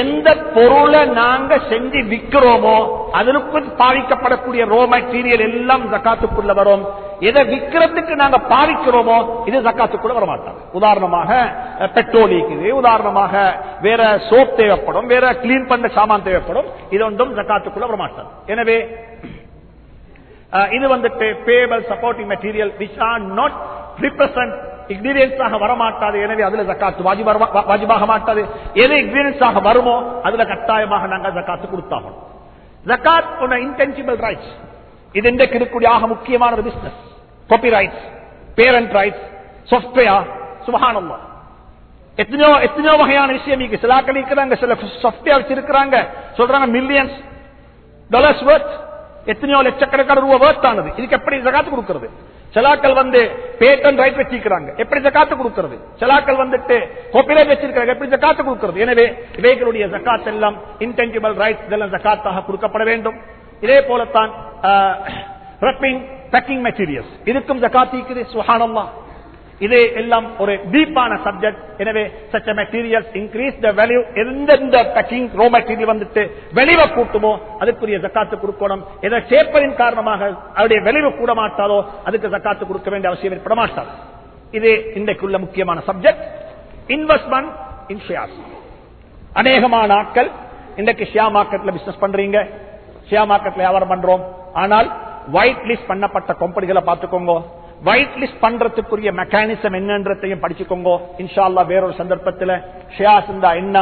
எந்த பொருளை நாங்க செஞ்சு விக்கிறோமோ அதற்கு பாவிக்கப்படக்கூடிய ரோ மெட்டீரியல் எல்லாம் ஜக்காத்துக்குள்ள வரும். எதை விக்கிறதுக்கு நாங்க பாவிக்கிறோமோ இது ஜக்காத்துக்குள்ள வரமாட்டோம் உதாரணமாக பெட்ரோல் இருக்குது உதாரணமாக வேற சோப் தேவைப்படும். வேற கிளீன் பண்ண சாமான் தேவைப்படும். இது ஒன்றும் ஜக்காத்துக்குள்ள வர எனவே இது வந்துட்டு payable supporting material which are not represent இக்னீரியன்ஸ் ஆக வரமாட்டாது. எனவே அதுல ஜக்காத்து வாஜிபாக மாட்டாது. எது இக்னீரியன்ஸ் ஆக வருமோ அதுல கட்டாயமாக நாங்க ஜக்காத்து கொடுத்தாகணும். ஜக்காத் ஒன்ன இன்டென்சிபிள் ரைட்ஸ் இது இன்றைக்கு இருக்கக்கூடிய ஆக முக்கியமான ஒரு business copyrights patent rights software சுபகானம்மா எத்தனையோ எத்தனையோ வகையான விஷயம் இருக்கு சிலாக்கள் இருக்கிறாங்க சில சாஃப்ட்வேர் வச்சிருக்கிறாங்க. சொல்றாங்க மில்லியன்ஸ் டாலர்ஸ் வர்த் எத்தனையோ லட்சக்கணக்கான ரூபாய் வேர்த் ஆனது. இதுக்கு எப்படி ஜகாத்து கொடுக்கிறது? சிலாக்கள் வந்து பேட்டன் ரைட் வச்சிருக்கிறாங்க. எப்படி ஜக்காத்து கொடுக்கிறது? சிலாக்கள் வந்துட்டு காப்பிரைட் வச்சிருக்காங்க எப்படி ஜக்காத்து கொடுக்கிறது? எனவே இவைகளுடைய ஜக்காத் எல்லாம் இன்டென்ஜிபிள் ரைட்ஸ் இதெல்லாம் ஜக்காத்தாக கொடுக்கப்பட வேண்டும். இதே போலத்தான் பேக்கிங் மெட்டீரியல்ஸ் இதுக்கும் ஜக்காத் இருக்குது. இது எல்லாம் ஒரு டீப்பான சப்ஜெக்ட் எனவே such material increase the value எந்தெந்த பேக்கிங் ரோ மெட்டீரியல் வந்துட்டு வெளிவ கூட்டுமோ அதுக்குரிய ஜக்காத்து கொடுக்கணும். எதை சேப்பரின் காரணமாக அவருடைய வெளிவு கூட மாட்டாரோ அதுக்கு ஜக்காத்து கொடுக்க வேண்டிய அவசியம் ஏற்பட இதே இது இன்றைக்குள்ள முக்கியமான சப்ஜெக்ட் இன்வெஸ்ட்மெண்ட் இன் ஷேர்ஸ் அநேகமான ஆட்கள் இன்றைக்கு ஷியா மார்க்கெட்ல பிசினஸ் பண்றீங்க. ஷியா மார்க்கெட்ல வியாபாரம் பண்றோம். ஆனால் ஒயிட் லிஸ்ட் பண்ணப்பட்ட கம்பெனிகளை பார்த்துக்கோங்க. ஒயிட் லிஸ்ட் பண்றதுக்குரிய மெக்கானிசம் என்னன்றதையும் படிச்சுக்கோங்க. இன்ஷா அல்லாஹ் வேறொரு சந்தர்ப்பத்தில் ஷியாஸ் இருந்தா என்ன?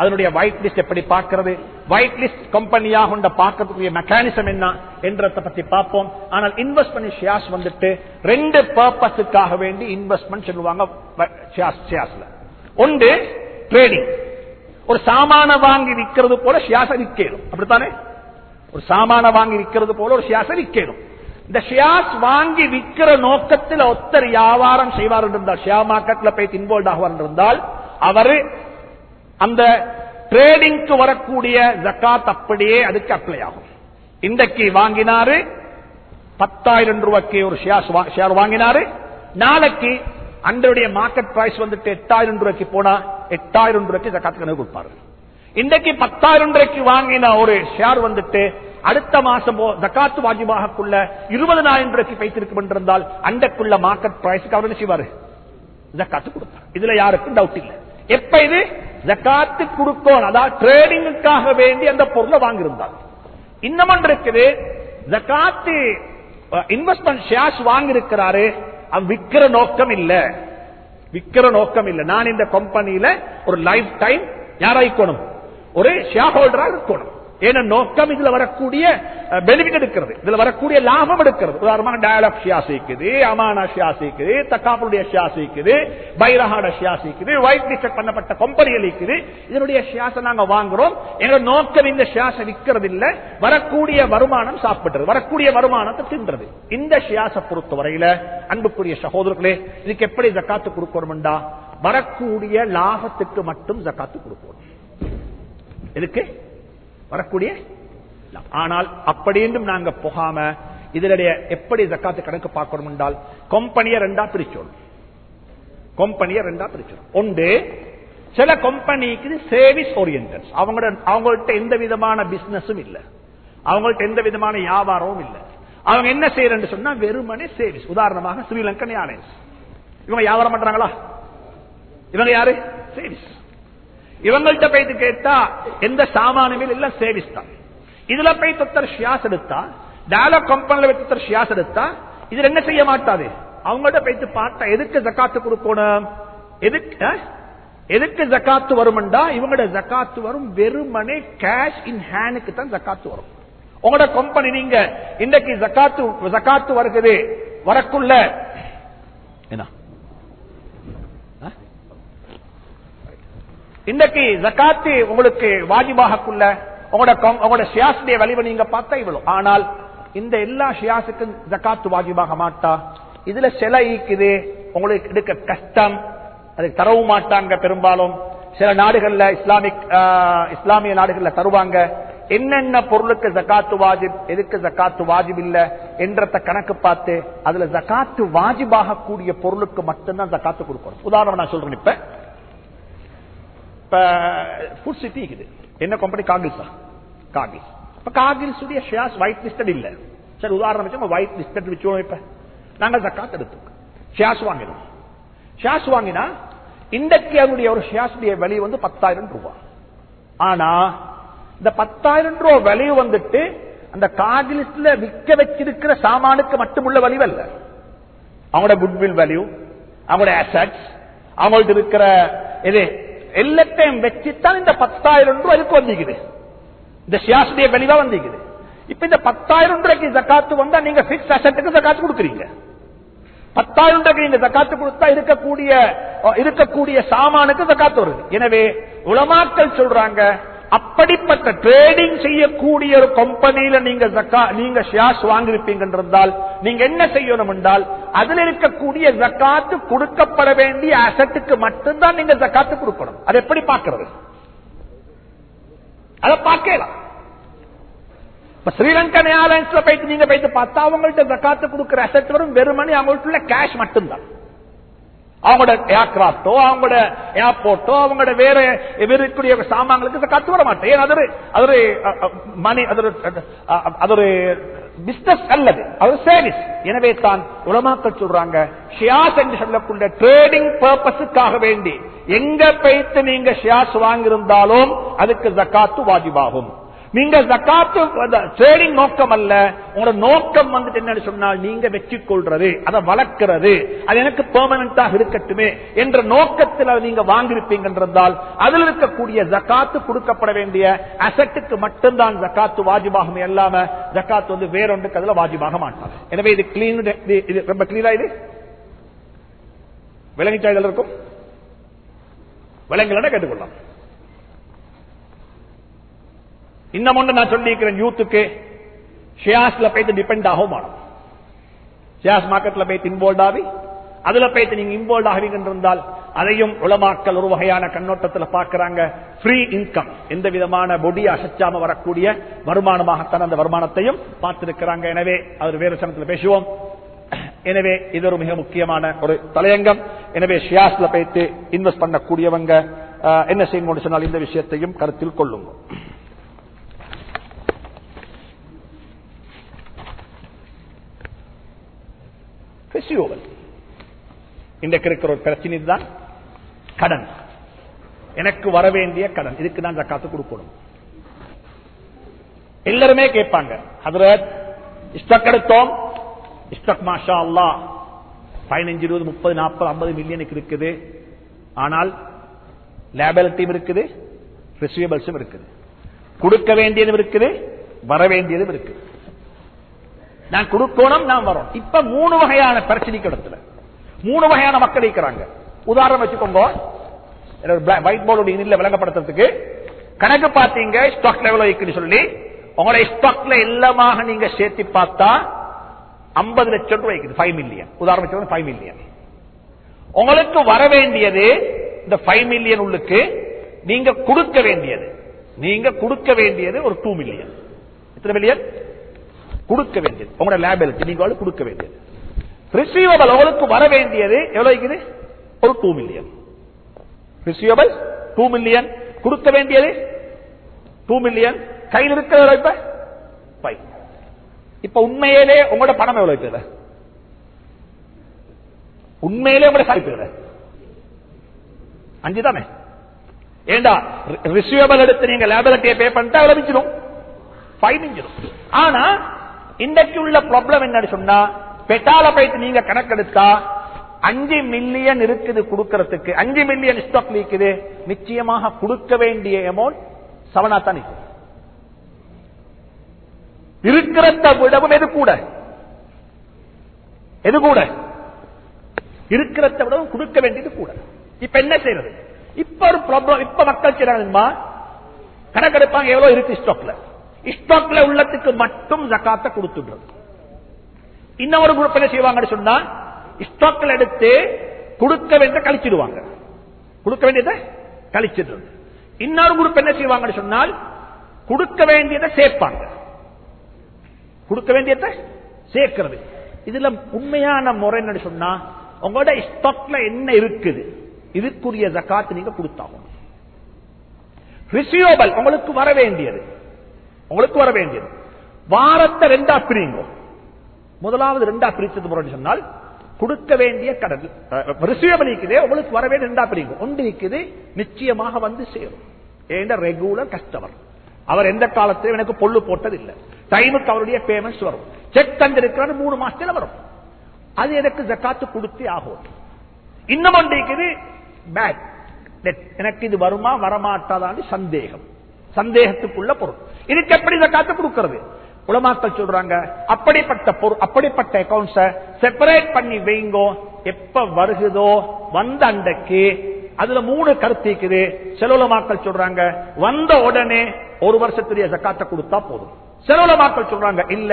அதனுடைய ஒயிட் லிஸ்ட் எப்படி பார்க்கறது? ஒயிட் லிஸ்ட் கம்பெனியாக கொண்ட பார்க்கறதுக்குரிய மெக்கானிசம் என்ன என்றதை பத்தி பார்ப்போம். ஆனால் இன்வெஸ்ட்மெண்ட் ஷியாஸ் வந்துட்டு ரெண்டு பர்பஸுக்காக வேண்டி இன்வெஸ்ட்மெண்ட் சொல்லுவாங்க ஷேர்ஸ்ல ஒன்று ட்ரேடிங் ஒரு சாமான வாங்கி விற்கிறது போல ஷியாச விற்கணும். அப்படித்தானே? ஒரு சாமான வாங்கி விற்கிறது போல ஒரு ஷியாச விற்கணும். இந்த ஷியாஸ் வாங்கி விற்கிற நோக்கத்தில் ஒத்தர் வியாபாரம் செய்வார் இருந்தால் ஷியா மார்க்கெட்ல போய் இன்வால்வ் ஆகுவார் இருந்தால் அவரு அந்த ட்ரேடிங்க்கு வரக்கூடிய ஜக்காத் அப்படியே அதுக்கு அப்ளை ஆகும் இன்றைக்கு வாங்கினாரு பத்தாயிரம் ரூபாய்க்கு ஒரு ஷேர் வாங்கினாரு நாளைக்கு அன்றைய மார்க்கெட் பிரைஸ் வந்துட்டு எட்டாயிரம் ரூபாய்க்கு போனா எட்டாயிரம் ரூபாய்க்கு ஜக்காத்து கணக்கு கொடுப்பாரு இன்றைக்கு பத்தாயிரம் ரூபாய்க்கு வாங்கின ஒரு ஷேர் வந்துட்டு அடுத்த மாசம் ஜக்காத்து வாஜிபாகக்குள்ள இருபதனாயிரம் ரூபாய்க்கு வைத்திருக்கும் என்றிருந்தால் அண்டக்குள்ள மார்க்கெட் பிரைஸுக்கு அவர் என்ன செய்வாரு? ஜக்காத்து கொடுப்பார். இதுல யாருக்கும் டவுட் இல்லை. எப்ப இது? ஜக்காத்து கொடுக்கணும் அதாவது ட்ரேடிங்குக்காக வேண்டி அந்த பொருளை வாங்கியிருந்தார். இன்னும் ஒன்று இருக்குது. ஜக்காத்து இன்வெஸ்ட்மெண்ட் ஷேர்ஸ் வாங்கியிருக்கிறாரு. அவன் விற்கிற நோக்கம் இல்ல. விக்கிற நோக்கம் இல்ல. நான் இந்த கம்பெனியில ஒரு லைஃப் டைம் யாராய்க்கணும் ஒரு ஷேர் ஹோல்டரா இருக்கணும். ஏன்னா நோக்கம் இதுல வரக்கூடிய பெனிஃபிட் எடுக்கிறது. இதுல வரக்கூடிய லாபம் எடுக்கிறது. உதாரணமாக டயலாக் சியாசிக்குது இருக்குது அமானா சியாசிக்குது இருக்குது தக்காப்புடைய சியாசிக்குது இருக்குது பைரஹாட சியாசிக்குது ஒயிட் லிஸ்ட் பண்ணப்பட்ட கம்பெனி இருக்குது இதனுடைய ஷியாஸை நாங்க வாங்குறோம். எங்க நோக்கம் இந்த ஷியாஸை விற்கிறது இல்ல வரக்கூடிய வருமானம் சாப்பிடுறது. வரக்கூடிய வருமானத்தை தின்றது. இந்த சியாசை பொறுத்தவரையில அன்புக்குரிய சகோதரர்களே இதுக்கு எப்படி ஜக்காத்து கொடுக்கணும்டா? வரக்கூடிய லாபத்துக்கு மட்டும் ஜக்காத்து கொடுக்கணும். இதுக்கு வரக்கூடிய ஆனால் அப்படி என்றும் நாங்க போகாம இதனுடைய எப்படி ஜக்காத்து கணக்கு பார்க்கணும் என்றால் கம்பெனியை ரெண்டா பிரிச்சோம். கம்பெனியை ரெண்டா பிரிச்சோம். ஒன்று சில கம்பெனிக்கு சேவிஸ் ஓரியன்ட் அவங்க அவங்கள்ட்ட எந்த விதமான பிசினஸும் இல்ல. அவங்கள்ட்ட எந்த விதமான வியாபாரமும் இல்ல. அவங்க என்ன செய்யறன்னு சொன்னா வெறுமனே சேவிஸ் உதாரணமாக ஸ்ரீலங்கன் ஏர்லைன்ஸ். இவங்க வியாபாரம் பண்றாங்களா? இவங்க யாரு? சேவிஸ் இவங்கள்ட்ட போயிட்டு கேட்டா எந்த சாமானுமே இல்ல சேவிஸ் தான் இதுல போய் தொத்தர் ஷியாஸ் எடுத்தா டேலோ கம்பெனில போய் தொத்தர் ஷியாஸ் எடுத்தா இதுல என்ன செய்ய மாட்டாது அவங்கள்ட்ட போயிட்டு பார்த்தா எதுக்கு ஜக்காத்து கொடுக்கணும்? எதுக்கு எதுக்கு ஜக்காத்து வரும்டா? இவங்களோட ஜக்காத்து வரும் வெறுமனே கேஷ் இன் ஹேண்டுக்கு தான் ஜக்காத்து வரும். உங்களோட கம்பெனி நீங்க இன்றைக்கு ஜக்காத்து ஜக்காத்து வருகிறது வரக்குள்ள என்ன? இன்றைக்கு ஜக்காத்து உங்களுக்கு வாஜிபாகக்குள்ள உங்களோட உங்களோட ஷியாசுடைய வலிவை நீங்க பார்த்தா இவ்வளவு. ஆனால் இந்த எல்லா ஷியாசுக்கும் ஜக்காத்து வாஜிபாக மாட்டா. இதுல சில ஈக்குது உங்களுக்கு எடுக்க கஷ்டம் அது தரவும் மாட்டாங்க பெரும்பாலும். சில நாடுகள்ல இஸ்லாமிக் ஆஹ், இஸ்லாமிய நாடுகள்ல தருவாங்க. என்னென்ன பொருளுக்கு ஜக்காத்து வாஜிப் எதுக்கு ஜக்காத்து வாஜிப் இல்ல என்றத கணக்கு பார்த்து அதுல ஜக்காத்து வாஜிபாக கூடிய பொருளுக்கு மட்டும்தான் ஜக்காத்து கொடுக்கணும். உதாரணம் நான் சொல்றேன் இப்ப. இப்ப ஃபுட் சிட்டி இருக்குது. என்ன கம்பெனி காங்கிரஸா காங்கிரஸ் இப்ப காகில்ஸ் உடைய ஷேர்ஸ் ஒயிட் லிஸ்டட் இல்ல. சரி உதாரணம் வச்சு ஒயிட் லிஸ்டட் வச்சுக்கோம் இப்ப. நாங்க ஜக்காத் எடுத்தோம் ஷேர்ஸ் வாங்கினோம் ஷேர்ஸ் வாங்கினா இன்றைக்கு அதனுடைய ஒரு ஷேர்ஸுடைய விலை வந்து பத்தாயிரம் ரூபாய் ஆனா இந்த பத்தாயிரம் ரூபாய் விலை வந்துட்டு அந்த காகிலிஸ்ட்ல விற்க வச்சிருக்கிற சாமானுக்கு மட்டுமுள்ள வலிவு அல்ல. அவங்களோட குட்வில் வேல்யூ அவங்களோட அசட்ஸ் அவங்கள்ட்ட இருக்கிற இது எல்லாத்தையும் வச்சுத்தான் இந்த பத்தாயிரம் ரூபாய் வந்திருக்குது. வந்திக்குது இந்த ஷியாசுடைய வெளிவா வந்திக்குது இப்ப இந்த பத்தாயிரம் ரூபாய்க்கு ஜக்காத்து வந்தா நீங்க பிக்ஸ் அசட்டுக்கு ஜக்காத்து கொடுக்குறீங்க. பத்தாயிரம் ரூபாய்க்கு நீங்க ஜக்காத்து கொடுத்தா இருக்கக்கூடிய இருக்கக்கூடிய சாமானுக்கு ஜக்காத்து வருது. எனவே உலமாக்கள் சொல்றாங்க அப்படிப்பட்ட ட்ரேடிங் செய்யக்கூடிய ஒரு கம்பெனியில நீங்க ஜக்கா நீங்க ஷேர்ஸ் வாங்கிருப்பீங்க என்றால் நீங்க என்ன செய்யணும் என்றால் அதுல இருக்கக்கூடிய ஜக்காத்து கொடுக்கப்பட வேண்டிய அசட்டுக்கு மட்டும்தான் நீங்க ஜக்காத்து கொடுக்கணும். அதை எப்படி பார்க்கிறது? அதை பார்க்கலாம். இப்ப ஸ்ரீலங்கன் ஏர்லைன்ஸ்ல போயிட்டு நீங்க போயிட்டு பார்த்தா அவங்கள்ட்ட ஜக்காத்து கொடுக்கிற அசட் வரும் வெறுமனே அவங்கள்ட்ட கேஷ் மட்டும்தான். அவங்களோட ஏர்கிராப்டோ அவங்களோட ஏர்போர்ட்டோ அவங்களோட வேற இருக்கக்கூடிய சாமான்களுக்கு ஜக்காத்து வர மாட்டேன். ஏன்? அது ஒரு- அது ஒரு மணி அது ஒரு அது ஒரு பிசினஸ் அல்லது அது சேவிஸ் எனவே தான் உலமாக்கள் சொல்றாங்க ஷியாஸ் என்று சொல்லக்கூடிய ட்ரேடிங் பர்பஸுக்காக வேண்டி எங்க பைத்து நீங்க ஷியாஸ் வாங்கியிருந்தாலும் அதுக்கு ஜக்காத்து வாஜிபாகும். நீங்க ஜக்காத்து ட்ரேடிங் நோக்கம் அல்ல. உங்களோட நோக்கம் வந்துட்டு என்னன்னு சொன்னால் நீங்க வெற்றி கொள்றது அதை வளர்க்கிறது. அது எனக்கு பெர்மனண்டாக இருக்கட்டுமே என்ற நோக்கத்தில் நீங்க வாங்கியிருப்பீங்கன்றால் அதில் இருக்கக்கூடிய ஜக்காத்து கொடுக்கப்பட வேண்டிய அசட்டுக்கு மட்டும்தான் ஜக்காத்து வாஜிபாகும் இல்லாம ஜக்காத்து வந்து வேறொன்றுக்கு அதுல வாஜிபாக மாட்டாங்க எனவே இது கிளீன் இது ரொம்ப கிளீனா இது? விளங்கிட்டா இதுல இருக்கும்? விலங்குகளை கேட்டுக்கொள்ளலாம். இன்னும் ஒன்று நான் சொல்லியிருக்கிறேன் யூத்துக்கு ஷியாஸ்ல போயிட்டு டிபெண்ட் ஆகும்? ஷியாஸ் மார்க்கெட்ல போயிட்டு இன்வால்வ் ஆகி அதுல போயிட்டு நீங்க இன்வால்வ் ஆகுவீங்க இருந்தால் அதையும் உலமாக்கல் ஒரு வகையான கண்ணோட்டத்தில் பார்க்கிறாங்க. ஃப்ரீ இன்கம் எந்த விதமான பொடி அசைச்சாம வரக்கூடிய வருமானமாகத்தான் அந்த வருமானத்தையும் பார்த்திருக்கிறாங்க. எனவே அவர் வேறு சனத்தில் பேசுவோம். எனவே இது ஒரு மிக முக்கியமான ஒரு தலையங்கம். எனவே ஷியாஸ்ல போயிட்டு இன்வெஸ்ட் பண்ணக்கூடியவங்க என்ன செய்யணும்னு சொன்னால் இந்த விஷயத்தையும் கருத்தில் கொள்ளுங்க பெசியோவல். இன்றைக்கு இருக்கிற ஒரு பிரச்சனை தான் கடன். எனக்கு வரவேண்டிய கடன். இதுக்கு தான் ஜக்காத்து கொடுக்கணும். எல்லாருமே கேட்பாங்க. ஹதரத் இஷ்டக் எடுத்தோம். மாஷா அல்லா பதினஞ்சு இருபது முப்பது நாற்பது ஐம்பது மில்லியனுக்கு இருக்குது. ஆனால் லேபலிட்டியும் இருக்குது. ரிசீவபிள்ஸும் இருக்குது. கொடுக்க வேண்டியதும் இருக்குது. வர வேண்டியதும் இருக்குது. நான் கொடுக்கணும் நான் வரோம். இப்ப மூணு வகையான பிரச்சனைக்கு இடத்துல மூணு வகையான மக்கள் இருக்கிறாங்க. உதாரணம் வச்சுக்கோங்க. ஒயிட் போர்டு இனில விளங்கப்படுத்துறதுக்கு கணக்கு பார்த்தீங்க ஸ்டாக் லெவல் இருக்குன்னு சொல்லி உங்களோட ஸ்டாக்ல எல்லாமாக நீங்க சேர்த்து பார்த்தா ஐம்பது லட்சம் ரூபாய் இருக்குது ஃபைவ் மில்லியன் உதாரணம் ஃபைவ் மில்லியன் உங்களுக்கு வர வேண்டியது இந்த ஃபைவ் மில்லியன் உள்ளுக்கு நீங்க கொடுக்க வேண்டியது. நீங்க கொடுக்க வேண்டியது ஒரு டூ மில்லியன் எத்தனை மில்லியன் கொடுக்க வேண்டியது. உங்களோட லேபிலிட்டி நீங்க கொடுக்க வேண்டியது. ரிசீவபிள் உங்களுக்கு வர வேண்டியது எவ்வளவு இருக்குது? ஒரு two million receivable two million கொடுக்க வேண்டியது? டூ மில்லியன் கையில் இருக்கிற இப்ப? ஃபைவ் இப்ப உண்மையிலே உங்களோட பணம் எவ்வளவு பேர் உண்மையிலே உங்களோட சாய்ப்பு அஞ்சு தானே? ஏண்டா ரிசீவபிள் எடுத்து நீங்க லேபிலிட்டியை பே பண்ணிட்டா விளைவிச்சிடும் ஃபைன் ஆனா இன்றைக்கு உள்ள ப்ராப்ளம் என்னன்னு சொன்னா பெட்டால போயிட்டு நீங்க கணக்கெடுத்தா அஞ்சு மில்லியன் இருக்குது கொடுக்கறதுக்கு. அஞ்சு மில்லியன் ஸ்டாக் இருக்குது நிச்சயமாக கொடுக்க வேண்டிய அமௌண்ட் செவனா தான் இருக்கிறத விடவும் எது கூட? எது கூட? இருக்கிறத விடவும் கொடுக்க வேண்டியது கூட. இப்ப என்ன செய்யறது? இப்ப ஒரு ப்ராப்ளம் இப்ப மக்கள் செய்யறாங்க கணக்கெடுப்பாங்க எவ்வளவு இருக்கு ஸ்டாக்ல ஸ்டாக்ல உள்ளத்துக்கு மட்டும் ஜக்காத்த கொடுத்துடுறது. இன்னொரு குரூப் என்ன செய்வாங்கன்னு சொன்னா ஸ்டாக்ல எடுத்து கொடுக்க வேண்டிய கழிச்சிடுவாங்க. கொடுக்க வேண்டியதை கழிச்சிடுறது. இன்னொரு குரூப் என்ன செய்வாங்கன்னு சொன்னால் கொடுக்க வேண்டியதை சேர்ப்பாங்க. கொடுக்க வேண்டியதை சேர்க்கிறது. இதுல உண்மையான முறை என்ன சொன்னா உங்களோட ஸ்டாக்ல என்ன இருக்குது இதுக்குரிய ஜக்காத்து நீங்க கொடுத்தாகும் ரிசீவபிள் உங்களுக்கு வர வேண்டியது. உங்களுக்கு வர வேண்டியது. வாரத்தை ரெண்டா பிரிங்க முதலாவது ரெண்டா பிரிச்சது முறை சொன்னால் கொடுக்க வேண்டிய கடன் ரிசீவபிள் இருக்குது உங்களுக்கு வர வேண்டிய ரெண்டா பிரிங்க ஒன்று இருக்குது நிச்சயமாக வந்து சேரும். ஏண்ட ரெகுலர் கஸ்டமர் அவர் எந்த காலத்திலும் எனக்கு பொல்லு போட்டது இல்லை டைமுக்கு அவருடைய பேமெண்ட்ஸ் வரும். செக் தந்திருக்கிறார் மூணு மாசத்துல வரும். அது எனக்கு ஜக்காத்து கொடுத்தே ஆகும். இன்னும் ஒன்று இருக்குது பேக் எனக்கு இது வருமா வரமாட்டாதான்னு சந்தேகம். சந்தேகத்துக்குள்ள பொருள். இதுக்கு எப்படி ஜக்காத்து கொடுக்கிறது? உலமாக்கள் சொல்றாங்க அப்படிப்பட்ட பொருள் அப்படிப்பட்ட அக்கௌண்ட்ஸ செப்பரேட் பண்ணி வைங்கோ எப்ப வருகுதோ வந்த அண்டைக்கு அதுல மூணு கருத்து இருக்குது. செலவுலமாக்கள் சொல்றாங்க வந்த உடனே ஒரு வருஷத்துடைய ஜக்காத்தை கொடுத்தா போதும். செலவுலமாக்கள் சொல்றாங்க இல்ல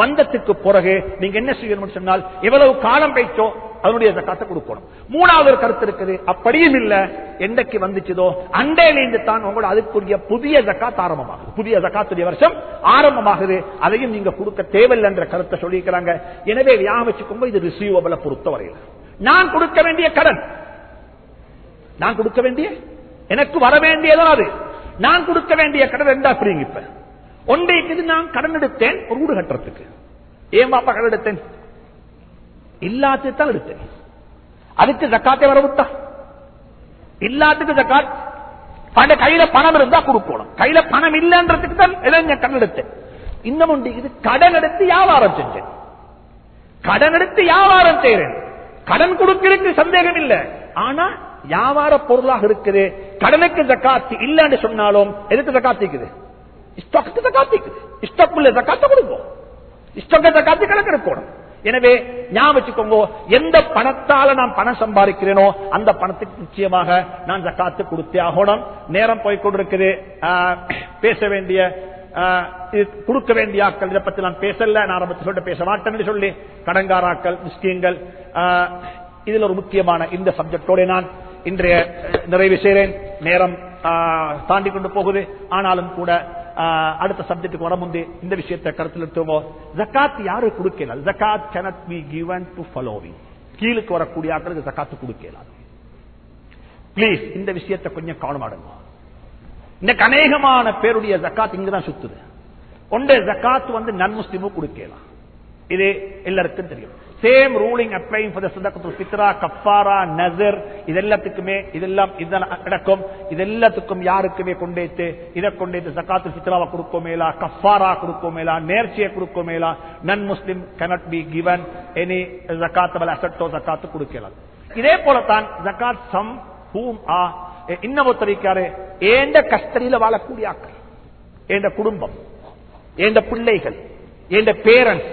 வந்தத்துக்கு பிறகு நீங்க என்ன செய்யணும்னு சொன்னால் எவ்வளவு காலம் வைச்சோ அதனுடைய ஜக்காத்தை கொடுக்கணும். மூணாவது ஒரு கருத்து இருக்குது அப்படியும் இல்ல என்றைக்கு வந்துச்சதோ அண்டையிலிருந்து தான் உங்களோட அதுக்குரிய புதிய ஜக்காத் ஆரம்பமாகும் புதிய ஜக்காத்துடைய வருஷம் ஆரம்பமாகுது. அதையும் நீங்க கொடுக்க தேவையில்லை என்ற கருத்தை சொல்லியிருக்கிறாங்க. எனவே ஞாபகம் இது ரிசீவபிள பொறுத்தவரையில். நான் கொடுக்க வேண்டிய கடன். நான் கொடுக்க வேண்டிய? எனக்கு வர வேண்டியதான் அது. நான் கொடுக்க வேண்டிய கடன் ரெண்டா பிரிங்க இப்ப. ஒன்றைக்கு நான் கடன் எடுத்தேன் ஒரு வீடு கட்டுறதுக்கு. ஏன் பாப்பா கடன் எடுத்தேன்? இல்லாதது தான் எடுத்தேன் அதுக்கு ஜக்காத்தை வர விட்டா. ஜக்காத். பண்ட கையில பணம் இருந்தா கொடுக்கணும். கையில பணம் இல்லைன்றதுக்கு தான் இளைஞ கடன் எடுத்தேன். இன்னும் ஒன்று இது கடன் எடுத்து வியாபாரம் செஞ்சேன். கடன் எடுத்து வியாபாரம் செய்யறேன் கடன் கொடுக்கிறதுக்கு சந்தேகம் இல்லை. ஆனா வியாபார பொருளாக இருக்குது. கடனுக்கு ஜக்காத்து இல்லைன்னு சொன்னாலும் எதுக்கு ஜக்காத்திக்குது இருக்குது ஸ்டாக்கு ஜக்காத்து ஸ்டாக் உள்ள ஜக்காத்த கொடுப்போம். ஸ்டாக்க ஜக்காத்தி கணக்கு இருக்கணும் எனவே ஞாபகம் வச்சுக்கோங்க எந்த பணத்தால நான் பணம் சம்பாதிக்கிறேனோ அந்த பணத்துக்கு நிச்சயமாக நான் ஜக்காத்து கொடுத்தே ஆகணும். நேரம் போய் கொண்டிருக்குது. பேச வேண்டிய கொடுக்க வேண்டிய ஆக்கள் இதை பத்தி நான் பேசல. நான் ஆரம்பத்தில் சொல்லிட்டு பேச மாட்டேன்னு சொல்லி கடங்காராக்கள் முஸ்லீம்கள் இதில் ஒரு முக்கியமான இந்த சப்ஜெக்டோட நான் இன்றைய நிறைவு செய்கிறேன் நேரம் தாண்டி கொண்டு போகுது. ஆனாலும் கூட அடுத்த சப்ஜெக்டுக்கு வர முந்தே இந்த விஷயத்தை கருத்தில் எடுத்துவோ ஜக்காத் யாரு கொடுக்கல ஜக்காத் cannot be given to following கீழுக்கு வரக்கூடிய ஆக்களுக்கு ஜக்காத்து கொடுக்கல பிளீஸ் இந்த விஷயத்தை கொஞ்சம் கவனமாடுங்க இன்னைக்கு அநேகமான பேருடைய ஜக்காத் இங்கதான் சுத்துது ஒன்று ஜக்காத் வந்து நன் முஸ்லிமும் கொடுக்கலாம் இது எல்லாருக்கும் தெரியும் சேம் ரூலிங் அப்ளைங் ஃபார் சதகத்துல் ஃபித்ரா நசர் இதெல்லாத்துக்குமே இதெல்லாம் இதெல்லாம் நடக்கும் இதெல்லாத்துக்கும் யாருக்குமே கொண்டேத்து இதை கொண்டேத்து சக்காத்து சித்ராவை கொடுக்கோமேலா கஃபாரா கொடுக்கோமேலா நேர்ச்சியை கொடுக்கோமேலா non Muslim cannot be given any ஜக்காத்து அசட்டோ ஜக்காத்து கொடுக்கலாம். இதே போலத்தான் ஜக்காத் சம் ஹூம் ஆ இன்னும் ஒருத்தரைக்காரு ஏண்ட கஸ்தரியில வாழக்கூடிய ஆக்கள் ஏண்ட குடும்பம் ஏண்ட பிள்ளைகள் ஏண்ட பேரண்ட்ஸ்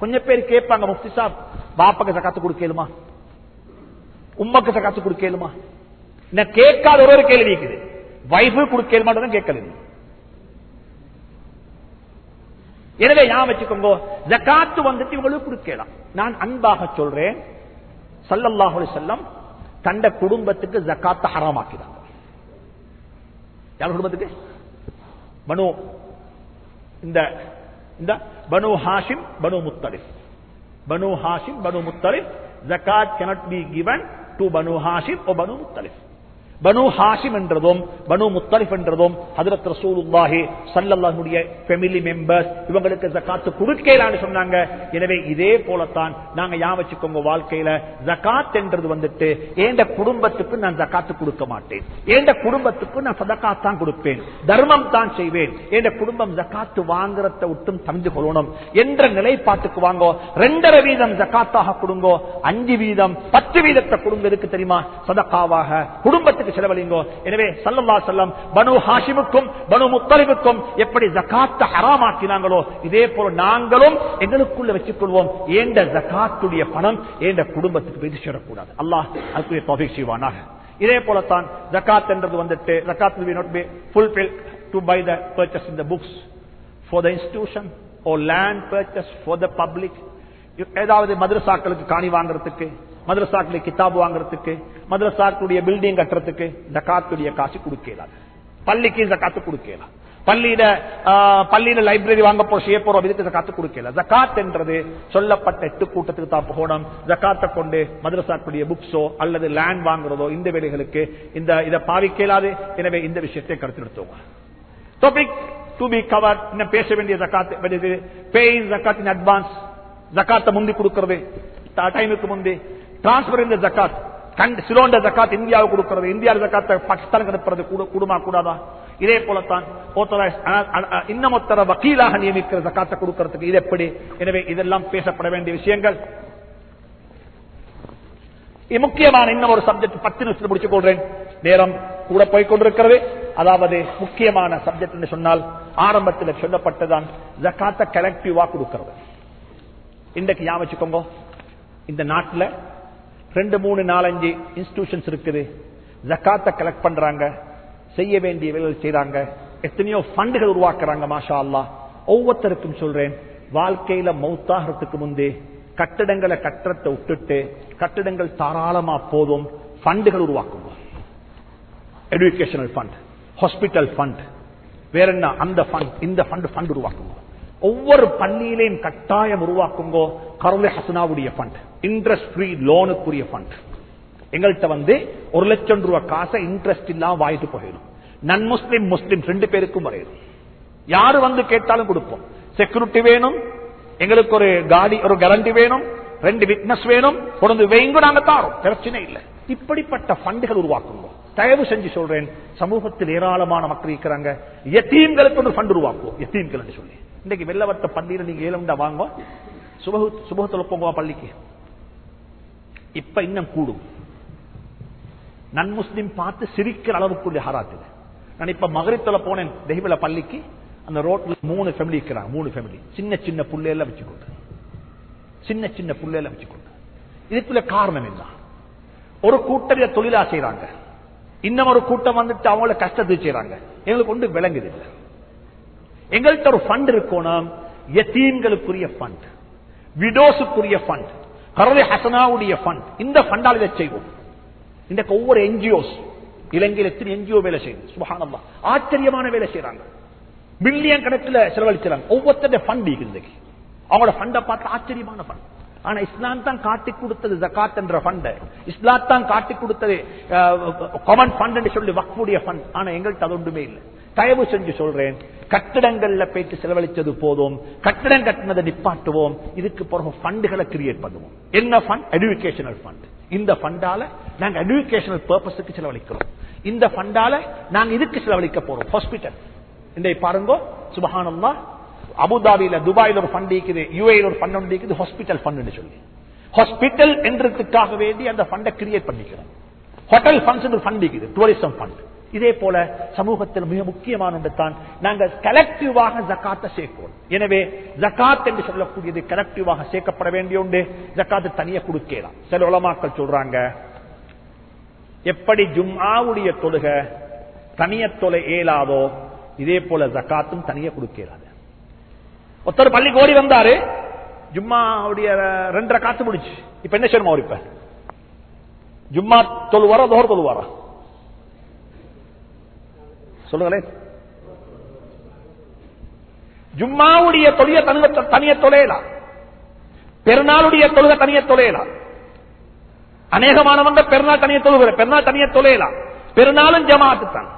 கொஞ்சம் பேர் கேட்பாங்க முஃப்தி சாப் பாப்பாக்கு சக்காத்து கொடுக்கலுமா உம்மக்கு சக்காத்து கொடுக்கலுமா என்ன கேட்காத ஒரு ஒரு கேள்வி இருக்குது வைஃபு கொடுக்கலுமான்றதும் கேட்கல எனவே ஞாபகம் வச்சுக்கோங்க ஜக்காத்து வந்துட்டு இவங்களுக்கு கொடுக்கலாம் நான் அன்பாக சொல்றேன். சல்லல்லாஹு செல்லம் தண்ட குடும்பத்துக்கு ஜக்காத்த ஹராமாக்கிறாங்க யார் குடும்பத்துக்கு? மனு இந்த இந்த பனு ஹாஷிம் பனு முத்தலிஃப் பனு ஹாஷிம் பனு முத்தலிப் ஜக்காத் cannot be given to Banu Hashim or பனு முத்தலிப் பனு ஹாஷிம் என்றதும் பனு முத்தலிஃப் என்றதும் ஹதரத் ரசூலுல்லாஹி சல்லல்லாஹுடைய ஃபேமிலி மெம்பர்ஸ் இவங்களுக்கு ஜகாத் கொடுக்கலான்னு சொன்னாங்க. எனவே இதே போலத்தான் நாங்க யா வச்சுக்கோங்க வாழ்க்கையில. ஜகாத் என்றது வந்துட்டு ஏண்ட குடும்பத்துக்கு நான் ஜகாத்து கொடுக்க மாட்டேன். ஏண்ட குடும்பத்துக்கு நான் சதகாத் தான் கொடுப்பேன். தர்மம் தான் செய்வேன். ஏண்ட குடும்பம் ஜகாத்து வாங்குறத விட்டும் தந்து கொள்ளணும். என்ற நிலைப்பாட்டுக்கு வாங்கோ. ரெண்டரை வீதம் ஜக்காத்தாக கொடுங்கோ. அஞ்சு வீதம் பத்து வீதத்தை கொடுங்க எதுக்கு தெரியுமா? சதகாவாக குடும்பத்துக்கு செலவழிங்கோ. எனவே சல்லல்லா செல்லம் பனு ஹாஷிமுக்கும் பனு முத்தலிபுக்கும் எப்படி ஜக்காத்த ஹராமாக்கினாங்களோ இதே போல நாங்களும் எங்களுக்குள்ள வச்சுக் கொள்வோம் ஏண்ட ஜக்காத்துடைய பணம் ஏண்ட குடும்பத்துக்கு போய் சேரக்கூடாது. அல்லாஹ் அதுக்குரிய தொகை செய்வானாக. இதே போலத்தான் ஜக்காத் என்றது வந்துட்டு ஜக்காத் will not be fulfilled to buy the purchase in the books. For the institution or land purchase for the public. ஏதாவது மதுரசாக்களுக்கு காணி வாங்குறதுக்கு மதரசாக்களுக்கு கிதாபு வாங்குறதுக்கு மதரசாக்களுடைய பில்டிங் கட்டுறதுக்கு ஜகாத்துடைய காசு கொடுக்கலாம் பள்ளிக்கு ஜக்காத்து கொடுக்கலாம் பள்ளியில பள்ளியில லைப்ரரி வாங்க போ செய்ய போறோம் இதுக்கு ஜக்காத்து கொடுக்கல. ஜக்காத் என்றது சொல்லப்பட்ட எட்டு கூட்டத்துக்கு தான் போகணும். ஜக்காத்தை கொண்டு மதரசாக்குடைய புக்ஸோ அல்லது லேண்ட் வாங்குறதோ இந்த வேலைகளுக்கு இந்த இதை பாவிக்கலாது. எனவே இந்த விஷயத்தை கருத்தெடுத்தோம் டாபிக் டு பி கவர் இன்னும் பேச வேண்டிய ஜக்காத் பேயிங் ஜக்காத் இன் அட்வான்ஸ் ஜக்காத்தை முந்தி கொடுக்கறது. டைமுக்கு முந்தி. டிரான்ஸ்பர் இந்த ஜக்காத் கண்டு சிலோண்ட ஜக்காத் இந்தியாவுக்கு கொடுக்கிறது. இந்தியா ஜக்காத்தை பாகிஸ்தானுக்கு அனுப்புறது கூட- கூடுமா கூடாதா? இதே போலத்தான் இன்னமொத்தர வக்கீலாக நியமிக்கிற ஜக்காத்தை கொடுக்கிறதுக்கு இது எப்படி? எனவே இதெல்லாம் பேசப்பட வேண்டிய விஷயங்கள். முக்கியமான இன்னும் ஒரு சப்ஜெக்ட் பத்து நிமிஷத்தில் முடிச்சு கொள்றேன். நேரம் கூட போய்கொண்டிருக்கிறது அதாவது முக்கியமான சப்ஜெக்ட் என்று சொன்னால் ஆரம்பத்தில் சொல்லப்பட்டதான் ஜக்காத்த கலெக்டிவா கொடுக்கிறது. இன்றைக்கு ஞாபகம் வச்சுக்கோங்க. இந்த நாட்டில் ரெண்டு மூணு நாலஞ்சு இன்ஸ்டிடியூஷன்ஸ் இருக்குது. ஜக்காத்தை கலெக்ட் பண்றாங்க. செய்ய வேண்டிய வேலைகள் செய்றாங்க. எத்தனையோ ஃபண்டுகள் உருவாக்குறாங்க மாஷா அல்லாஹ் ஒவ்வொருத்தருக்கும் சொல்றேன் வாழ்க்கையில மௌத்தாகிறதுக்கு முந்தே கட்டிடங்களை கட்டத்தை விட்டுட்டு கட்டிடங்கள் தாராளமா போதும் ஃபண்டுகள் உருவாக்குவோம் எஜுகேஷனல் ஃபண்ட் ஹாஸ்பிட்டல் ஃபண்ட் வேற என்ன அந்த ஃபண்ட் இந்த ஃபண்ட் ஃபண்ட் உருவாக்குங்க. ஒவ்வொரு பள்ளியிலையும் கட்டாயம் உருவாக்குங்கோ கருளை ஹசனாவுடைய ஃபண்ட் இன்ட்ரெஸ்ட் ஃப்ரீ லோனுக்குரிய ஃபண்ட் எங்கள்கிட்ட வந்து ஒரு லட்சம் ரூபாய் காசை இன்ட்ரெஸ்ட் இல்லாம வாங்கிட்டு போயிடும். நன் முஸ்லிம் முஸ்லிம் ரெண்டு பேருக்கும் வரையிடும். யாரு வந்து கேட்டாலும் கொடுப்போம். செக்யூரிட்டி வேணும் எங்களுக்கு ஒரு காடி ஒரு கேரண்டி வேணும் ரெண்டு விட்னஸ் வேணும் கொண்டு வைங்க நாங்க தாரோம். பிரச்சனை இல்லை. இப்படிப்பட்ட ஃபண்டுகள் உருவாக்குவோம். தயவு செஞ்சு சொல்றேன் சமூகத்தில் ஏராளமான மக்கள் இருக்கிறாங்க. எத்தீம்களுக்கு ஒரு ஃபண்ட் உருவாக்குவோம். எத்தீம்கள் சொல்லி. இன்னைக்கு வெள்ளவத்த பள்ளியில நீங்க ஏழு வாங்க சுபகு சுபகத்துல போங்க பள்ளிக்கு? இப்ப இன்னும் கூடும். நன் முஸ்லிம் பார்த்து சிரிக்கிற அளவுக்குள்ள ஹராத்து நான் இப்ப மகரித்துல போனேன் தெய்வல பள்ளிக்கு. அந்த ரோட்ல மூணு ஃபேமிலி இருக்கிறாங்க மூணு ஃபேமிலி சின்ன சின்ன புள்ளையெல்லாம் வச்சுக்கொண்டு சின்ன சின்ன புள்ளையெல்லாம் வச்சுக்கொண்டு இதுக்குள்ள காரணம் என்ன? ஒரு கூட்டரிய தொழிலா செய்யறாங்க இன்னும் ஒரு கூட்டம் வந்துட்டு அவங்கள கஷ்டத்தை செய்யறாங்க எங்களுக்கு ஒன்று விளங்குது இல்லை. எங்கள்கிட்ட ஒரு ஃபண்ட் இருக்கணும். எத்தீன்களுக்குரிய ஃபண்ட் விடோஸுக்குரிய ஃபண்ட் கரலை ஹசனாவுடைய ஃபண்ட் இந்த ஃபண்டால் இதை செய்வோம். இன்றைக்கு ஒவ்வொரு என்ஜிஓஸ் இலங்கையில் எத்தனை என்ஜிஓ வேலை செய்யுது? சுபஹானல்லா ஆச்சரியமான வேலை செய்யறாங்க மில்லியன் கணக்கில் செலவழிச்சாங்க ஒவ்வொருத்தருடைய ஃபண்ட் இன்றைக்கு. அவங்களோட ஃபண்டை பார்த்து ஆச்சரியமான ஃபண்ட் ஆனா இஸ்லாம் தான் காட்டி கொடுத்தது ஜக்காத் என்ற ஃபண்ட் இஸ்லாம் தான் காட்டி கொடுத்தது காமன் ஃபண்ட் சொல்லி வக்ஃபுடைய ஃபண்ட் ஆனா எங்கள்கிட்ட அது ஒன்றுமே இல்லை. தயவு செஞ்சு சொல்றேன். கட்டிடங்கள்ல போயிட்டு செலவழிச்சது போதும். கட்டிடம் கட்டினதை நிப்பாட்டுவோம். இதுக்கு பிறகு ஃபண்டுகளை கிரியேட் பண்ணுவோம். என்ன ஃபண்ட் எஜுகேஷனல் ஃபண்ட் இந்த ஃபண்டால நாங்க எஜுகேஷனல் பர்பஸுக்கு செலவழிக்கிறோம். இந்த ஃபண்டால நாங்க இதுக்கு செலவழிக்க போறோம். ஹாஸ்பிட்டல் இந்த பாருங்க சுபஹானல்லா அபுதாபியில துபாயில ஒரு ஃபண்ட் இருக்குது யூஏல ஒரு ஃபண்ட் இருக்குது ஹாஸ்பிட்டல் ஃபண்ட் சொல்லி. ஹாஸ்பிட்டல் என்றதுக்காக வேண்டி அந்த ஃபண்டை கிரியேட் பண்ணிக்கிறோம். ஹோட்டல் ஃபண்ட்ஸ் ஃபண்ட் இருக்குது டூரிசம் ஃபண்ட் இதே போல சமூகத்தில் மிக முக்கியமான ஒன்று தான் நாங்கள் கலெக்டிவாக ஜக்காத்தை சேர்ப்போம். எனவே ஜக்காத் என்று சொல்லக்கூடியது கலெக்டிவாக சேர்க்கப்பட வேண்டிய ஒன்று ஜக்காத்து தனியா கொடுக்கலாம். சில உலமாக்கள் சொல்றாங்க எப்படி ஜும்மாவுடைய தொழுக தனிய தொலை ஏலாதோ இதே போல ஜக்காத்தும் தனியா கொடுக்கிறாது ஒருத்தர் பள்ளி கோடி வந்தாரு ஜும்மாவுடைய ரெண்டரை காத்து முடிச்சு இப்ப என்ன செய்யணும் அவர் இப்ப? ஜும்மா தொழுவாரா தோர் தொழுவாரா? சொல்லுங்களேன் ஜும்மாவுடைய தொழில தனிய தொலையலாம் பெருநாளுடைய தொழுக தனிய தொலையலாம் அநேகமானவங்க பெருநாள் தனிய தொழுகிற பெருநாள் தனிய தொலையலாம் பெருநாளும் ஜமாத்து தான்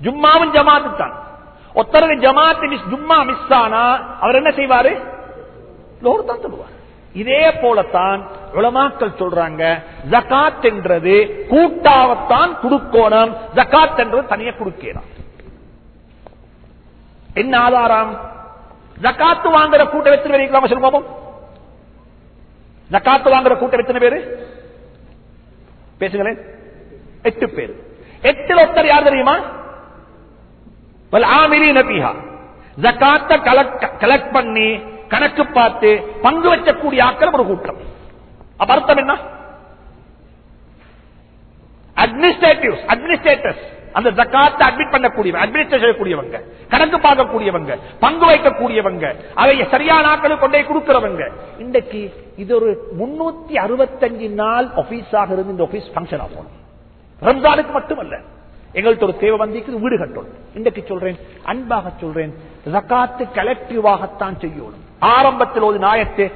ஜும்மாவும் ஜமாத்து தான் ஒத்தரவு ஜமாத்து மிஸ் ஜும்மா மிஸ் ஆனா அவர் என்ன செய்வாரு? லோர் தான் சொல்லுவார் இதே போலத்தான் உலமாக்கள் சொல்றாங்க ஜகாத் என்றது கூட்டாவத்தான் குடுக்கோணம். ஜகாத் என்றது தனியா குடுக்கலாம் என்ன ஆதாரம்? ஜக்காத்து வாங்குற கூட்டம் எத்தனை பேர் இருக்கலாமா சொல்லுங்க ஜக்காத்து வாங்குற கூட்டம் எத்தனை பேரு? பேசுங்களேன். எட்டு பேர். எட்டுல ஒருத்தர் யார் தெரியுமா? ஆமிரி நபிஹா. ஜக்காத்த கலெக்ட் பண்ணி கணக்கு பார்த்து பங்கு வைக்கக்கூடிய ஆக்கள் ஒரு கூட்டம். அப்ப அர்த்தம் என்ன? அட்மினிஸ்ட்ரேட்டிவ் அட்மினிஸ்ட்ரேட்டர்ஸ் அந்த ஜக்காத்தை அட்மிட் பண்ணக்கூடியவங்க அட்மினிஸ்ட்ரேஷன் கூடியவங்க கணக்கு பார்க்கக்கூடியவங்க பங்கு வைக்கக்கூடியவங்க அதை சரியான ஆக்களை கொண்டே கொடுக்கிறவங்க. இன்றைக்கு இது ஒரு முன்னூத்தி அறுபத்தஞ்சு நாள் ஆபீஸாக இருந்து இந்த ஆபீஸ் பங்கன் ஆகும். ரம்ஜானுக்கு மட்டுமல்ல. எங்கள்கிட்ட ஒரு தேவை வந்திக்கு வீடு கட்டணும். இன்றைக்கு சொல்றேன் அன்பாக சொல்றேன் ஜக்காத்து கலெக்டிவாகத்தான் செய்யணும். ஆரம்பத்தில் ஒரு நாயத்தை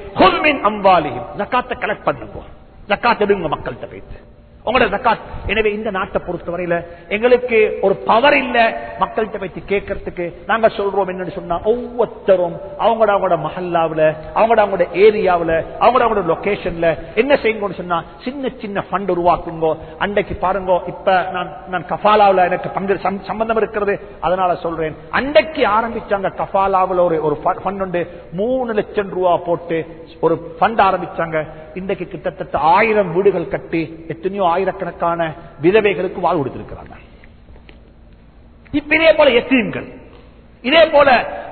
அம்பாலியும் ஜக்காத்தை கலெக்ட் பண்ணுங்க ஜக்காத் எடுங்க மக்கள்கிட்ட போயிட்டு. உங்களோட ஜக்காத் எனவே இந்த நாட்டை பொறுத்தவரையில எங்களுக்கு ஒரு பவர் இல்ல மக்கள்கிட்ட பத்தி கேட்கறதுக்கு. நாங்க சொல்றோம் என்னன்னு சொன்னா ஒவ்வொருத்தரும் அவங்களோட அவங்களோட மஹல்லாவுல அவங்களோட அவங்களோட ஏரியாவில் அவங்களோட அவங்களோட லொகேஷன்ல என்ன செய்யுங்கன்னு சொன்னா சின்ன சின்ன ஃபண்ட் உருவாக்குங்க. அன்றைக்கு பாருங்க இப்ப நான் நான் கஃபாலாவில் எனக்கு பங்கு சம்பந்தம் இருக்கிறது. அதனால சொல்றேன். அன்றைக்கு ஆரம்பிச்சாங்க கஃபாலாவில் ஒரு ஒரு ஃபண்ட் உண்டு. மூணு லட்சம் ரூபா போட்டு ஒரு ஃபண்ட் ஆரம்பிச்சாங்க. இன்றைக்கு கிட்டத்தட்ட ஆயிரம் வீடுகள் கட்டி எத்தனையோ ஆயிரக்கணக்கான விதவைகளுக்கு வாழ் கொடுத்திருக்கிறாங்க. இப்ப இதே போல எத்தீன்கள் இதே போல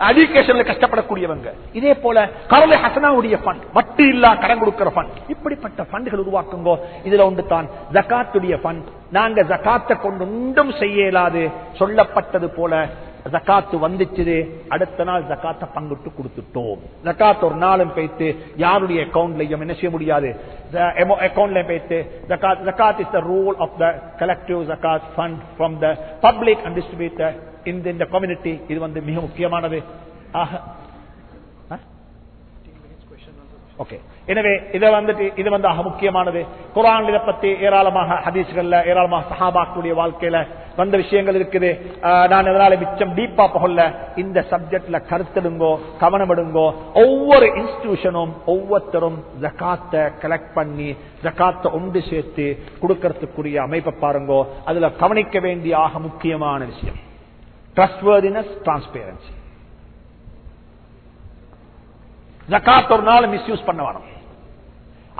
எஜுகேஷன்ல கஷ்டப்படக்கூடியவங்க இதே போல கரலை ஹசனாவுடைய ஃபண்ட் வட்டி இல்லா கடன் கொடுக்கிற ஃபண்ட் இப்படிப்பட்ட ஃபண்டுகள் உருவாக்குங்கோ இதுல ஒன்று தான் ஜக்காத்துடைய ஃபண்ட் நாங்க ஜக்காத்தை கொண்டு ஒன்றும் செய்ய இயலாது சொல்லப்பட்டது போல ஜக்காத்து வந்துச்சு அடுத்த நாள் ஜக்காத்தை பங்கிட்டு கொடுத்துட்டோம். ஜக்காத் ஒரு நாளும் போய்த்து யாருடைய அக்கௌண்ட்லயும் என்ன செய்ய முடியாது? அக்கௌண்ட்ல போய்த்து ஜக்காத் ஜக்காத் is the rule of the collective ஜக்காத் fund from the public and distributor இந்த இந்த கம்யூனிட்டி இது வந்து மிக முக்கியமானது. ஆக ஓகே எனவே இதை வந்துட்டு இது வந்து ஆக முக்கியமானது. குரான் இதை பத்தி ஏராளமாக ஹதீஸ்கள்ல ஏராளமாக சஹாபாக்குடைய வாழ்க்கையில வந்த விஷயங்கள் இருக்குது. ஆஹ் நான் இதனால மிச்சம் டீப்பா போகல இந்த சப்ஜெக்ட்ல கருத்தெடுங்கோ கவனமெடுங்கோ. ஒவ்வொரு இன்ஸ்டிடியூஷனும் ஒவ்வொருத்தரும் ஜக்காத்தை கலெக்ட் பண்ணி ஜக்காத்தை ஒன்று சேர்த்து கொடுக்கறதுக்குரிய அமைப்பை பாருங்கோ. அதுல கவனிக்க வேண்டிய ஆக முக்கியமான விஷயம். ட்ரஸ்ட்வர்தினஸ் டிரான்ஸ்பேரன்சி ஜக்காத் ஒரு நாள் மிஸ்யூஸ் பண்ண வேணும்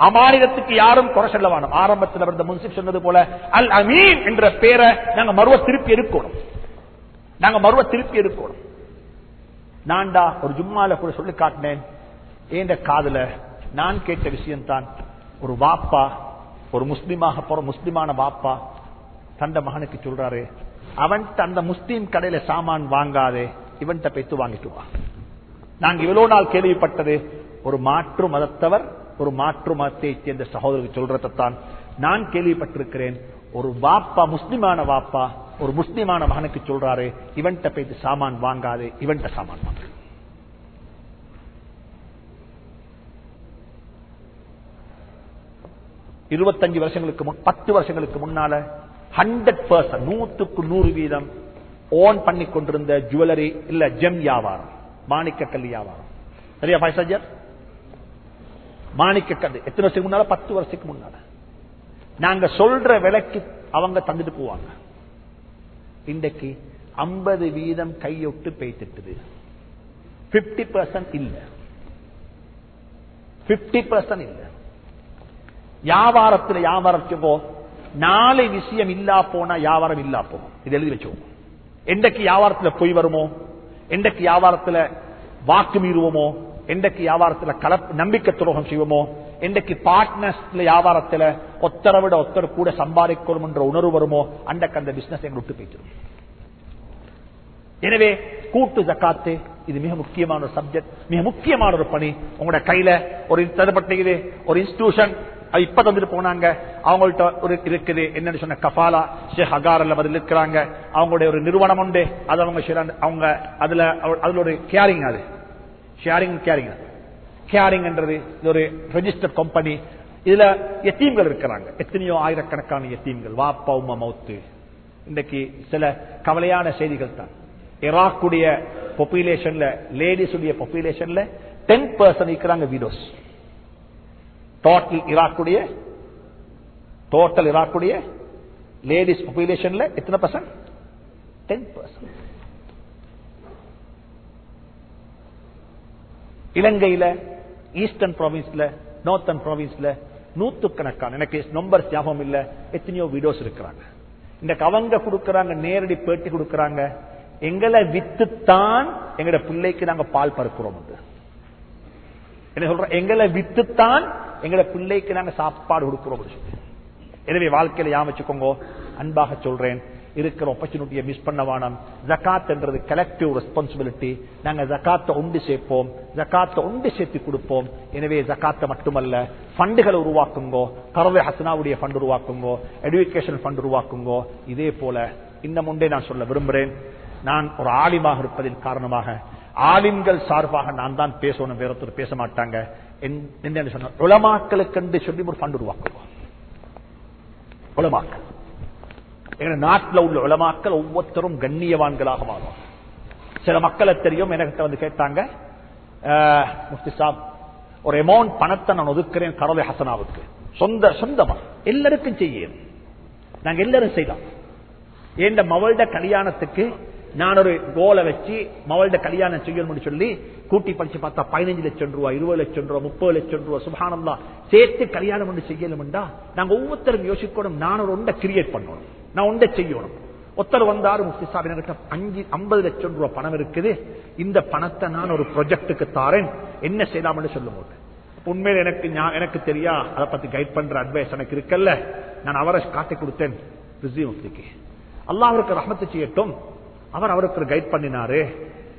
அமானிதத்துக்கு யாரும் குறை சொல்ல வேணும். ஆரம்பத்தில் இருந்த முன்சிப் சொன்னது போல அல் அமீன் என்ற பேரை நாங்க மறுவ திருப்பி எடுக்கணும். நாங்க மறுவ திருப்பி எடுக்கணும். நான்டா ஒரு ஜும்மால கூட சொல்லி காட்டினேன். ஏண்ட காதுல? நான் கேட்ட விஷயம் தான் ஒரு வாப்பா ஒரு முஸ்லிமாக போற முஸ்லிமான வாப்பா தந்த மகனுக்கு சொல்றாரு அவன் அந்த முஸ்லீம் கடையில சாமான் வாங்காதே இவன்கிட்ட போய்த்து வாங்கிட்டு வா. நாங்க இவ்வளவு நாள் கேள்விப்பட்டது ஒரு மாற்று மதத்தவர் ஒரு மாற்று மதத்தை சேர்ந்த சகோதரருக்கு சொல்றதான் நான் கேள்விப்பட்டிருக்கிறேன். ஒரு வாப்பா முஸ்லிமான வாப்பா ஒரு முஸ்லிமான மகனுக்கு சொல்றாரு இவன்கிட்ட போயிட்டு சாமான் வாங்காது இவன்கிட்ட சாமான் வாங்க. இருபத்தஞ்சு வருஷங்களுக்கு முன் பத்து வருஷங்களுக்கு முன்னால ஹண்ட்ரட் பர்சன்ட் நூத்துக்கு நூறு வீதம் ஓன் பண்ணி கொண்டிருந்த ஜுவல்லரி இல்ல ஜெம் வியாபாரம். மாணிக்க கல் வியாபாரம். சரியா பாய்சாஜர் மாணிக்க கல் எத்தனை வருஷத்துக்கு முன்னால? பத்து வருஷத்துக்கு முன்னால. நாங்க சொல்ற விலைக்கு அவங்க தந்துட்டு போவாங்க. இன்றைக்கு ஐம்பது வீதம் கையொட்டு பெய்த்துட்டுது பிப்டி பர்சன்ட் இல்ல. பிப்டி பர்சன்ட் இல்ல. வியாபாரத்தில் வியாபாரத்துக்கோ நாலு விஷயம் இல்லா போனா வியாபாரம் இல்லா போகும். இது எழுதி வச்சுக்கோங்க. என்றைக்கு வியாபாரத்தில் போய் வருமோ? என்றைக்கு வியாபாரத்தில் வாக்கு மீறுவோமோ? என்றைக்கு வியாபாரத்தில் நம்பிக்கை துரோகம் செய்வோமோ? என்றைக்கு பார்ட்னர்ஸ்ல வியாபாரத்தில் ஒத்தரை விட ஒத்தர் கூட சம்பாதிக்கணும் என்ற உணர்வு வருமோ? அன்றைக்கு அந்த பிசினஸ் எங்க விட்டு போயிட்டு எனவே கூட்டு ஜக்காத்து இது மிக முக்கியமான ஒரு சப்ஜெக்ட் மிக முக்கியமான ஒரு பணி. உங்களோட கையில ஒரு தரப்பட்டது ஒரு இன்ஸ்டிடியூஷன் அது இப்ப தந்துட்டு போனாங்க. அவங்கள்ட்ட ஒரு இருக்குது. என்னன்னு சொன்ன கபாலா ஷேக் ஹகாரில் பதில் இருக்கிறாங்க. அவங்களுடைய ஒரு நிறுவனம் உண்டு. அது அவங்க அவங்க அதுல அதுல ஒரு கேரிங் அது. ஷேரிங் கேரிங் கேரிங்ன்றது இது ஒரு ரெஜிஸ்டர்ட் கம்பெனி இதுல எத்தீம்கள் இருக்கிறாங்க. எத்தனையோ ஆயிரக்கணக்கான எத்தீம்கள். வாப்பா உமா மௌத்து இன்றைக்கு சில கவலையான செய்திகள் தான். ஈராக்குடைய பாப்புலேஷன்ல லேடிஸ் உடைய பாப்புலேஷன்ல டென் பர்சன்ட் இருக்கிறாங்க வீடோஸ் டோட்டல் ஈராக்குடைய டோட்டல் ஈராக்குடைய லேடிஸ் பாப்புலேஷன்ல எத்தனை பர்சன்ட் டென் பர்சன்ட் இலங்கையில ஈஸ்டர்ன் ப்ராவின்ஸ்ல நார்த்தன் ப்ராவின்ஸ்ல நூத்துக்கணக்கான எனக்கு நம்பர் ஞாபகம் இல்ல எத்தனையோ வீடியோஸ் இருக்கிறாங்க. இந்த அவங்க கொடுக்கறாங்க நேரடி பேட்டி கொடுக்கறாங்க. எங்களை வித்துத்தான் எங்கட பிள்ளைக்கு நாங்க பால் பறக்கிறோம் என்ன சொல்ற? எங்களை வித்துத்தான் எங்கட பிள்ளைக்கு நாங்க சாப்பாடு கொடுக்கிறோம் எனவே வாழ்க்கையில யா வச்சுக்கோங்க அன்பாக சொல்றேன். இருக்கிற ஆப்பர்ச்சுனிட்டியை மிஸ் பண்ண வேணாம். ஜக்காத் என்றது கலெக்டிவ் ரெஸ்பான்சிபிலிட்டி நாங்க ஜகாத்தை உண்டு சேர்ப்போம். ஜகாத்தை உண்டு சேர்த்து கொடுப்போம். எனவே ஜகாத்தை மட்டுமல்ல ஃபண்டுகளை உருவாக்குங்கோ கரவை ஹசனாவுடைய ஃபண்ட் உருவாக்குங்கோ எடுகேஷன் ஃபண்ட் உருவாக்குங்கோ இதே போல இன்னும் ஒன்றே நான் சொல்ல விரும்புகிறேன் நான் ஒரு ஆலிமாக இருப்பதின் காரணமாக ஆலிம்கள் சார்பாக நான் தான் பேசணும் வேறொருத்தர் பேச மாட்டாங்க. என்- என்ன சொன்ன உலமாக்களுக்கு சொல்லி ஒரு பண்டு உருவாக்குவோம். உலமாக்கள். எங்க நாட்டில் உள்ள உலமாக்கள் ஒவ்வொருத்தரும் கண்ணியவான்களாக மாறும். சில மக்களை தெரியும் எனக்கு வந்து கேட்டாங்க முஃப்தி சாப் ஒரு அமௌண்ட் பணத்தை நான் ஒதுக்கிறேன் கரவை ஹசனாவுக்கு. சொந்த சொந்தமா? எல்லாருக்கும் செய்யணும் நாங்க எல்லாரும் செய்யலாம். ஏண்ட மவள்ட கல்யாணத்துக்கு நான் ஒரு கோலை வச்சு மவள்ட கல்யாணம் செய்யணும்னு சொல்லி கூட்டி படிச்சு பார்த்தா பதினஞ்சு லட்சம் ரூபாய் இருபது லட்சம் ரூபாய் முப்பது லட்சம் ரூபாய் சுபானந்தா சேர்த்து கல்யாணம் ஒன்று செய்யணும்டா. நாங்க ஒவ்வொருத்தரும் யோசிக்கணும் நான் ஒரு ஒன்றை கிரியேட் பண்ணணும். நான் ஒன்றை செய்யணும். ஒருத்தர் வந்தாரு முஃப்தி சாப் என்கிட்ட அஞ்சு ஐம்பது லட்சம் ரூபாய் பணம் இருக்குது. இந்த பணத்தை நான் ஒரு ப்ரொஜெக்டுக்கு தாரேன். என்ன செய்யலாம்னு சொல்லும் போது உண்மையில் எனக்கு எனக்கு தெரியா? அதை பத்தி கைட் பண்ற அட்வைஸ் எனக்கு இருக்கல்ல. நான் அவரை காட்டி கொடுத்தேன். ரிசி முஃப்திக்கு. ரஹமத்து செய்யட்டும். அவர் அவருக்கு கைட் பண்ணினாரு.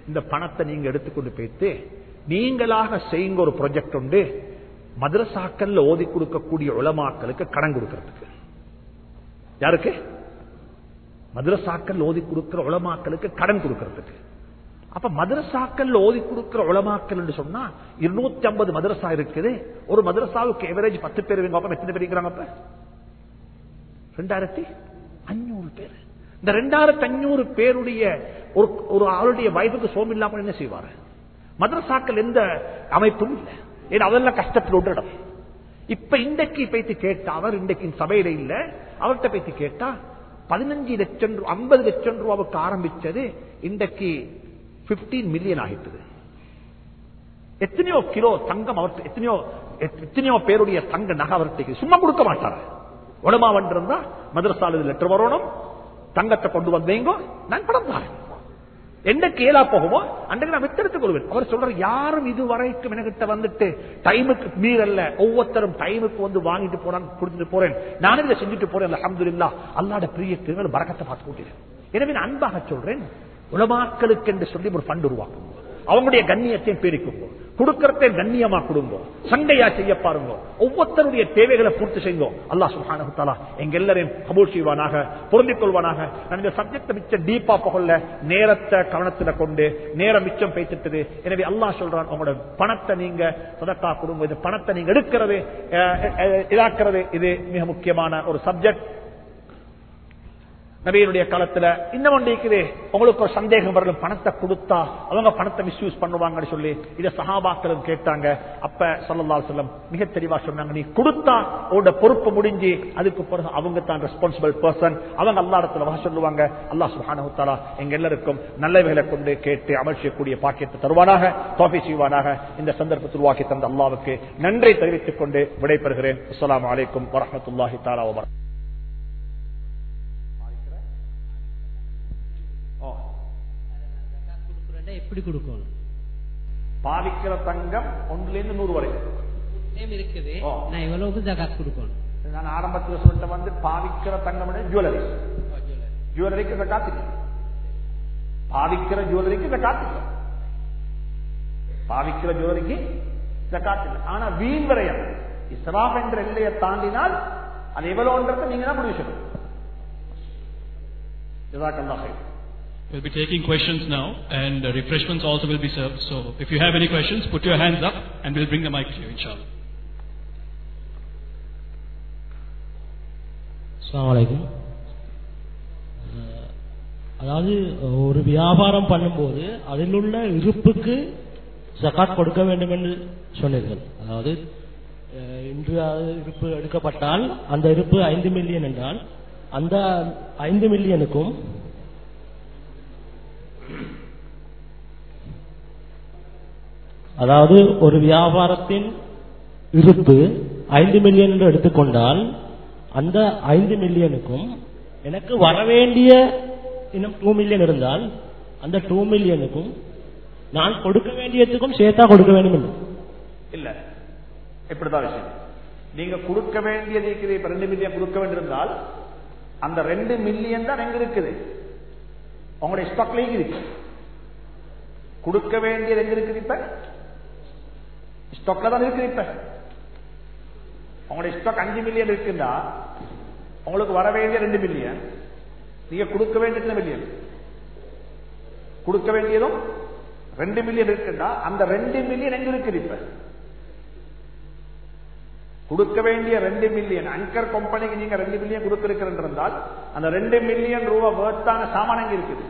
இந்த பணத்தை நீங்க எடுத்துக்கொண்டு போயிட்டு நீங்களாக செய்யுங்க ஒரு ப்ராஜெக்ட் உண்டு. மதரசாக்கள்ல ஓதி கொடுக்கக்கூடிய உளமாக்களுக்கு கடன் கொடுக்கறதுக்கு. யாருக்கு? மதரசாக்கள் ஓதி கொடுக்கிற உளமாக்களுக்கு கடன் கொடுக்கறதுக்கு. அப்ப மதரசாக்கள் ஓதி கொடுக்கிற உளமாக்கல் என்று சொன்னா இருநூத்தி ஐம்பது மதரசா இருக்குது. ஒரு மதரசாவுக்கு எவரேஜ் பத்து பேர் எத்தனை பேர் இருக்கிறாங்க ரெண்டாயிரத்தி அஞ்சூறு பேர். இந்த ரெண்டாயிரத்தி அஞ்சூறு பேருடைய ஒரு ஒரு ஆளுடைய வயதுக்கு சோம் இல்லாமல் என்ன செய்வாரு? மதரசாக்கள் எந்த அமைப்பும் இல்லை. ஏன்னா அதெல்லாம் கஷ்டத்தில் ஒரு இடம். இப்ப இன்றைக்கு பேத்து கேட்டா அவர் இன்றைக்கு சபையில இல்ல. அவர்கிட்ட பேத்து கேட்டா பதினஞ்சு லட்சம் ரூ- ஐம்பது லட்சம் ரூபாவுக்கு ஆரம்பிச்சது இன்றைக்கு 15 மில்லியன் ஆகிட்டது. எத்தனையோ கிலோ தங்கம் அவர் எத்தனையோ எத்தனையோ பேருடைய தங்க நகை அவர்கிட்ட சும்மா கொடுக்க மாட்டார். உடமா வந்திருந்தா மதரசால லெட்டர் வரணும். தங்கத்தை கொண்டு வந்தீங்க நான் படம் தாரேன் எந்த கேலா போகுமோ அன்றைக்கு நான் வித்தெடுத்துக் கொள்வேன். அவர் சொல்ற யாரும் இதுவரைக்கும் என்கிட்ட வந்துட்டு டைமுக்கு மீறல்ல. ஒவ்வொருத்தரும் டைமுக்கு வந்து வாங்கிட்டு போறான் கொடுத்துட்டு போறேன். நானும் இதை செஞ்சுட்டு போறேன் அல்ஹம்துலில்லாஹ் அல்லாட பிரிய கிருங்கள் பரக்கத்தை பார்த்து கூட்டிறேன் எனவே நான் அன்பாக சொல்றேன் உலமாக்களுக்கு என்று சொல்லி ஒரு ஃபண்ட் உருவாக்குங்க அவங்களுடைய கண்ணியத்தையும் பெருக்குங்க கொடுக்கறதே கண்ணியமா கொடுங்க. சண்டையா செய்ய பாருங்க. ஒவ்வொருத்தருடைய தேவைகளை பூர்த்தி செய்யுங்க அல்லாஹ் சுஹானா எங்க எல்லாரையும் கபூல் செய்வானாக பொருந்திக் கொள்வானாக. நான் இந்த சப்ஜெக்ட் மிச்சம் டீப்பா போகல நேரத்தை கவனத்துல கொண்டு நேரம் மிச்சம் பேசிட்டது. எனவே அல்லாஹ் சொல்றான் உங்களோட பணத்தை நீங்க சதக்கா கொடுங்க. இது பணத்தை நீங்க எடுக்கிறது இதாக்குறது. இது மிக முக்கியமான ஒரு சப்ஜெக்ட் நபியினுடைய காலத்துல இன்னும் ஒன்று இருக்குது. உங்களுக்கு ஒரு சந்தேகம் வரலும் பணத்தை கொடுத்தா அவங்க பணத்தை மிஸ்யூஸ் பண்ணுவாங்கன்னு சொல்லி இதை சஹாபாக்களும் கேட்டாங்க. அப்ப சல்லல்லாஹு சொல்லம் மிக தெளிவா சொன்னாங்க நீ கொடுத்தா அவங்களோட பொறுப்பு முடிஞ்சு அதுக்கு பிறகு அவங்க தான் ரெஸ்பான்சிபிள் பர்சன் அவங்க அல்லா இடத்துல வக சொல்லுவாங்க. அல்லாஹ் சுப்ஹானஹு எங்க எல்லாருக்கும் நல்லவைகளை கொண்டு கேட்டு அமல் செய்யக்கூடிய பாக்கியத்தை தருவானாக தோஃபி செய்வானாக. இந்த சந்தர்ப்பத்தில் உருவாக்கி தந்த அல்லாவுக்கு நன்றி தெரிவித்துக் கொண்டு விடைபெறுகிறேன். அஸ்லாம் அலைக்கும் வரமத்துல்லாஹி தாலா வபரகாத்துஹு கொடுக்குறேன்டா எப்படி கொடுக்கணும்? பாவிக்கிற தங்கம் ஒன்றுல இருந்து நூறு வரை. நேம் இருக்குது. நான் எவ்வளவுக்கு ஜகாத் கொடுக்கணும். நான் ஆரம்பத்தில் சொல்லிட்ட வந்து பாவிக்கிற தங்கம் ஜுவல்லரி ஜுவல்லரிக்கு காத்துக்கு பாவிக்கிற ஜுவல்லரிக்கு இந்த காத்துக்கு பாவிக்கிற ஜுவல்லரிக்கு காத்து ஆனா வீண் விரயம். இஸ்ராப் என்ற எல்லையை தாண்டினால் அது எவ்வளவுன்றத நீங்க தான் முடிவு செய்யணும் ஜஸாக்கல்லாஹ் ஹைர். We'll be taking questions now, and uh, refreshments also will be served. So, if you have any questions, put your hands up, and we'll bring the mic to you, inshallah. அஸ்ஸலாமு அதாவது ஒரு வியாபாரம் பண்ணும்போது அதில் உள்ள இருப்புக்கு ஜகாத் கொடுக்க வேண்டும் என்று சொன்னீர்கள் அதாவது இன்று இருப்பு எடுக்கப்பட்டால் அந்த இருப்பு ஐந்து மில்லியன் என்றால் அந்த ஐந்து மில்லியனுக்கும் அதாவது ஒரு வியாபாரத்தின் இருப்பு ஐந்து மில்லியன் என்று எடுத்துக்கொண்டால் அந்த ஐந்து மில்லியனுக்கும் எனக்கு வரவேண்டிய இன்னும் டூ மில்லியன் இருந்தால் அந்த டூ மில்லியனுக்கும் நான் கொடுக்க வேண்டியதுக்கும் சேர்த்தா கொடுக்க வேண்டும் என்று. இல்ல. இப்படிதான் விஷயம். நீங்க கொடுக்க வேண்டியது இருக்குது இப்ப ரெண்டு மில்லியன் கொடுக்க வேண்டியிருந்தால் அந்த ரெண்டு மில்லியன் தான் எங்க இருக்குது? உங்களுடைய ஸ்டாக்ல இருக்கு. கொடுக்க வேண்டியது எங்க இருக்குது இப்ப? ஸ்டாக்ல தான் இருக்குது இப்ப. உங்களுடைய ஸ்டாக் அஞ்சு மில்லியன் இருக்குன்னா உங்களுக்கு வர வேண்டிய ரெண்டு மில்லியன் நீங்க கொடுக்க வேண்டியது மில்லியன் கொடுக்க வேண்டியதும் ரெண்டு மில்லியன் இருக்குன்னா அந்த ரெண்டு மில்லியன் எங்க இருக்குது இப்ப? கொடுக்க வேண்டிய ரெண்டு மில்லியன் அங்கர் கம்பெனிக்கு நீங்க ரெண்டு மில்லியன் கொடுத்திருக்கிறேன் இருந்தால் அந்த ரெண்டு மில்லியன் ரூபாய் வேர்த்தான சாமான் எங்க இருக்குது?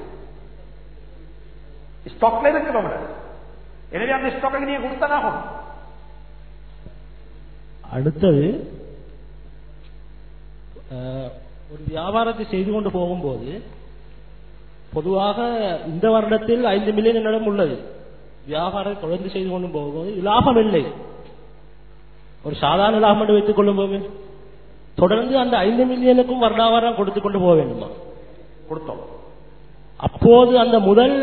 ஸ்டாக்ல இருக்கு எனவே அந்த ஸ்டாக்கை நீங்க கொடுத்தனாகும் அடுத்தது ஒரு வியாபாரத்தை செய்து கொண்டு போகும்போது பொதுவாக இந்த வருடத்தில் ஐந்து மில்லியன் என்னிடம் உள்ளது. வியாபாரம் தொடர்ந்து செய்து கொண்டு போகும்போது லாபம் இல்லை. ஒரு சாதாரண லாபம் வைத்துக் கொள்ளும் போது தொடர்ந்து அந்த ஐந்து மில்லியனுக்கும் வருடாவாரம் கொடுத்து கொண்டு போக வேண்டுமா? கொடுத்தோம். அப்போது அந்த முதல்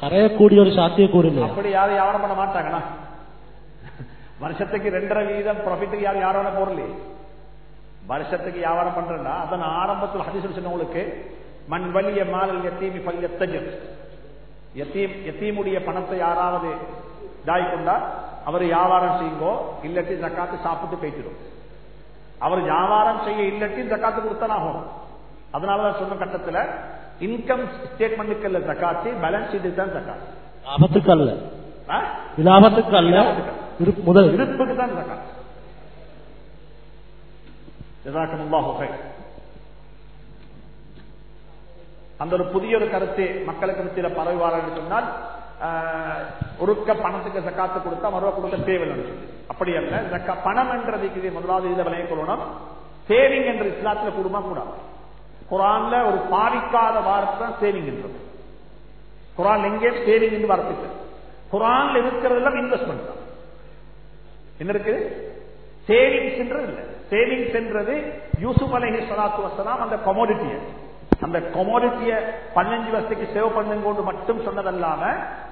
கரையக்கூடிய ஒரு சாத்தியக்கூறு அப்படி யாரும் வியாபாரம் பண்ண மாட்டாங்கண்ணா வருஷத்துக்கு ரெண்டரை வீதம் ப்ராஃபிட்டுக்கு யாரும் யாரும் போறலையே வருஷத்துக்கு வியாபாரம் பண்றா அதன் ஆரம்பத்தில் ஹதீஸ் சொன்னவங்களுக்கு மண் வலிய மாலல் எத்தீமி பல் எத்தஜம் எத்தீம் எத்தீமுடைய பணத்தை யாராவது இதாகி கொண்டா அவர் வியாபாரம் செய்யுங்கோ இல்லட்டி ஜக்காத்து சாப்பிட்டு பேசிடும். அவர் வியாபாரம் செய்ய இல்லட்டி ஜக்காத்து கொடுத்தனாகும் அதனாலதான் சொன்ன கட்டத்தில் இன்கம் ஸ்டேட்மெண்ட்டுக்கு இல்ல ஜக்காத்து பேலன்ஸ் ஷீட்டு தான் ஜக்காத்து. ஆபத்துக்கு அல்ல. ஆ? லாபத்துக்கு அல்ல முதல். இருப்புக்கு தான் ஜக்காத். ஜஸாக்கமுல்லாஹு ஹைர். அந்த ஒரு புதிய ஒரு கருத்து மக்களுக்கு மத்தியில பரவாயில்லை சொன்னால் ஆஹ், ஒருக்க பணத்துக்கு ஜக்காத்து கொடுத்தா மறுவ கொடுக்க தேவையில்லை சொல்லி. அப்படி அல்ல பணம் என்றதுக்கு முதலாவது இதை விளைய கொள்ளணும். சேவிங் என்ற இஸ்லாத்துல கூடுமா கூடாது குரான்ல ஒரு பாதிக்காத வார்த்தை தான் சேவிங் என்றது. குரான் எங்கே சேவிங் என்று வார்த்தை குரான்ல இருக்கிறதெல்லாம் இன்வெஸ்ட்மெண்ட் தான். என்ன இருக்குது? சேவிங்ஸ் இல்ல. சேவிங்ஸ் என்றது யூசுப் அலஹி சலாத்து வசலாம் அந்த கொமோடிட்டியை அந்த கமோடிட்டிய பதினஞ்சு வருஷத்துக்கு சேவ் பண்ணுங்க மட்டும் சொன்னதல்லாம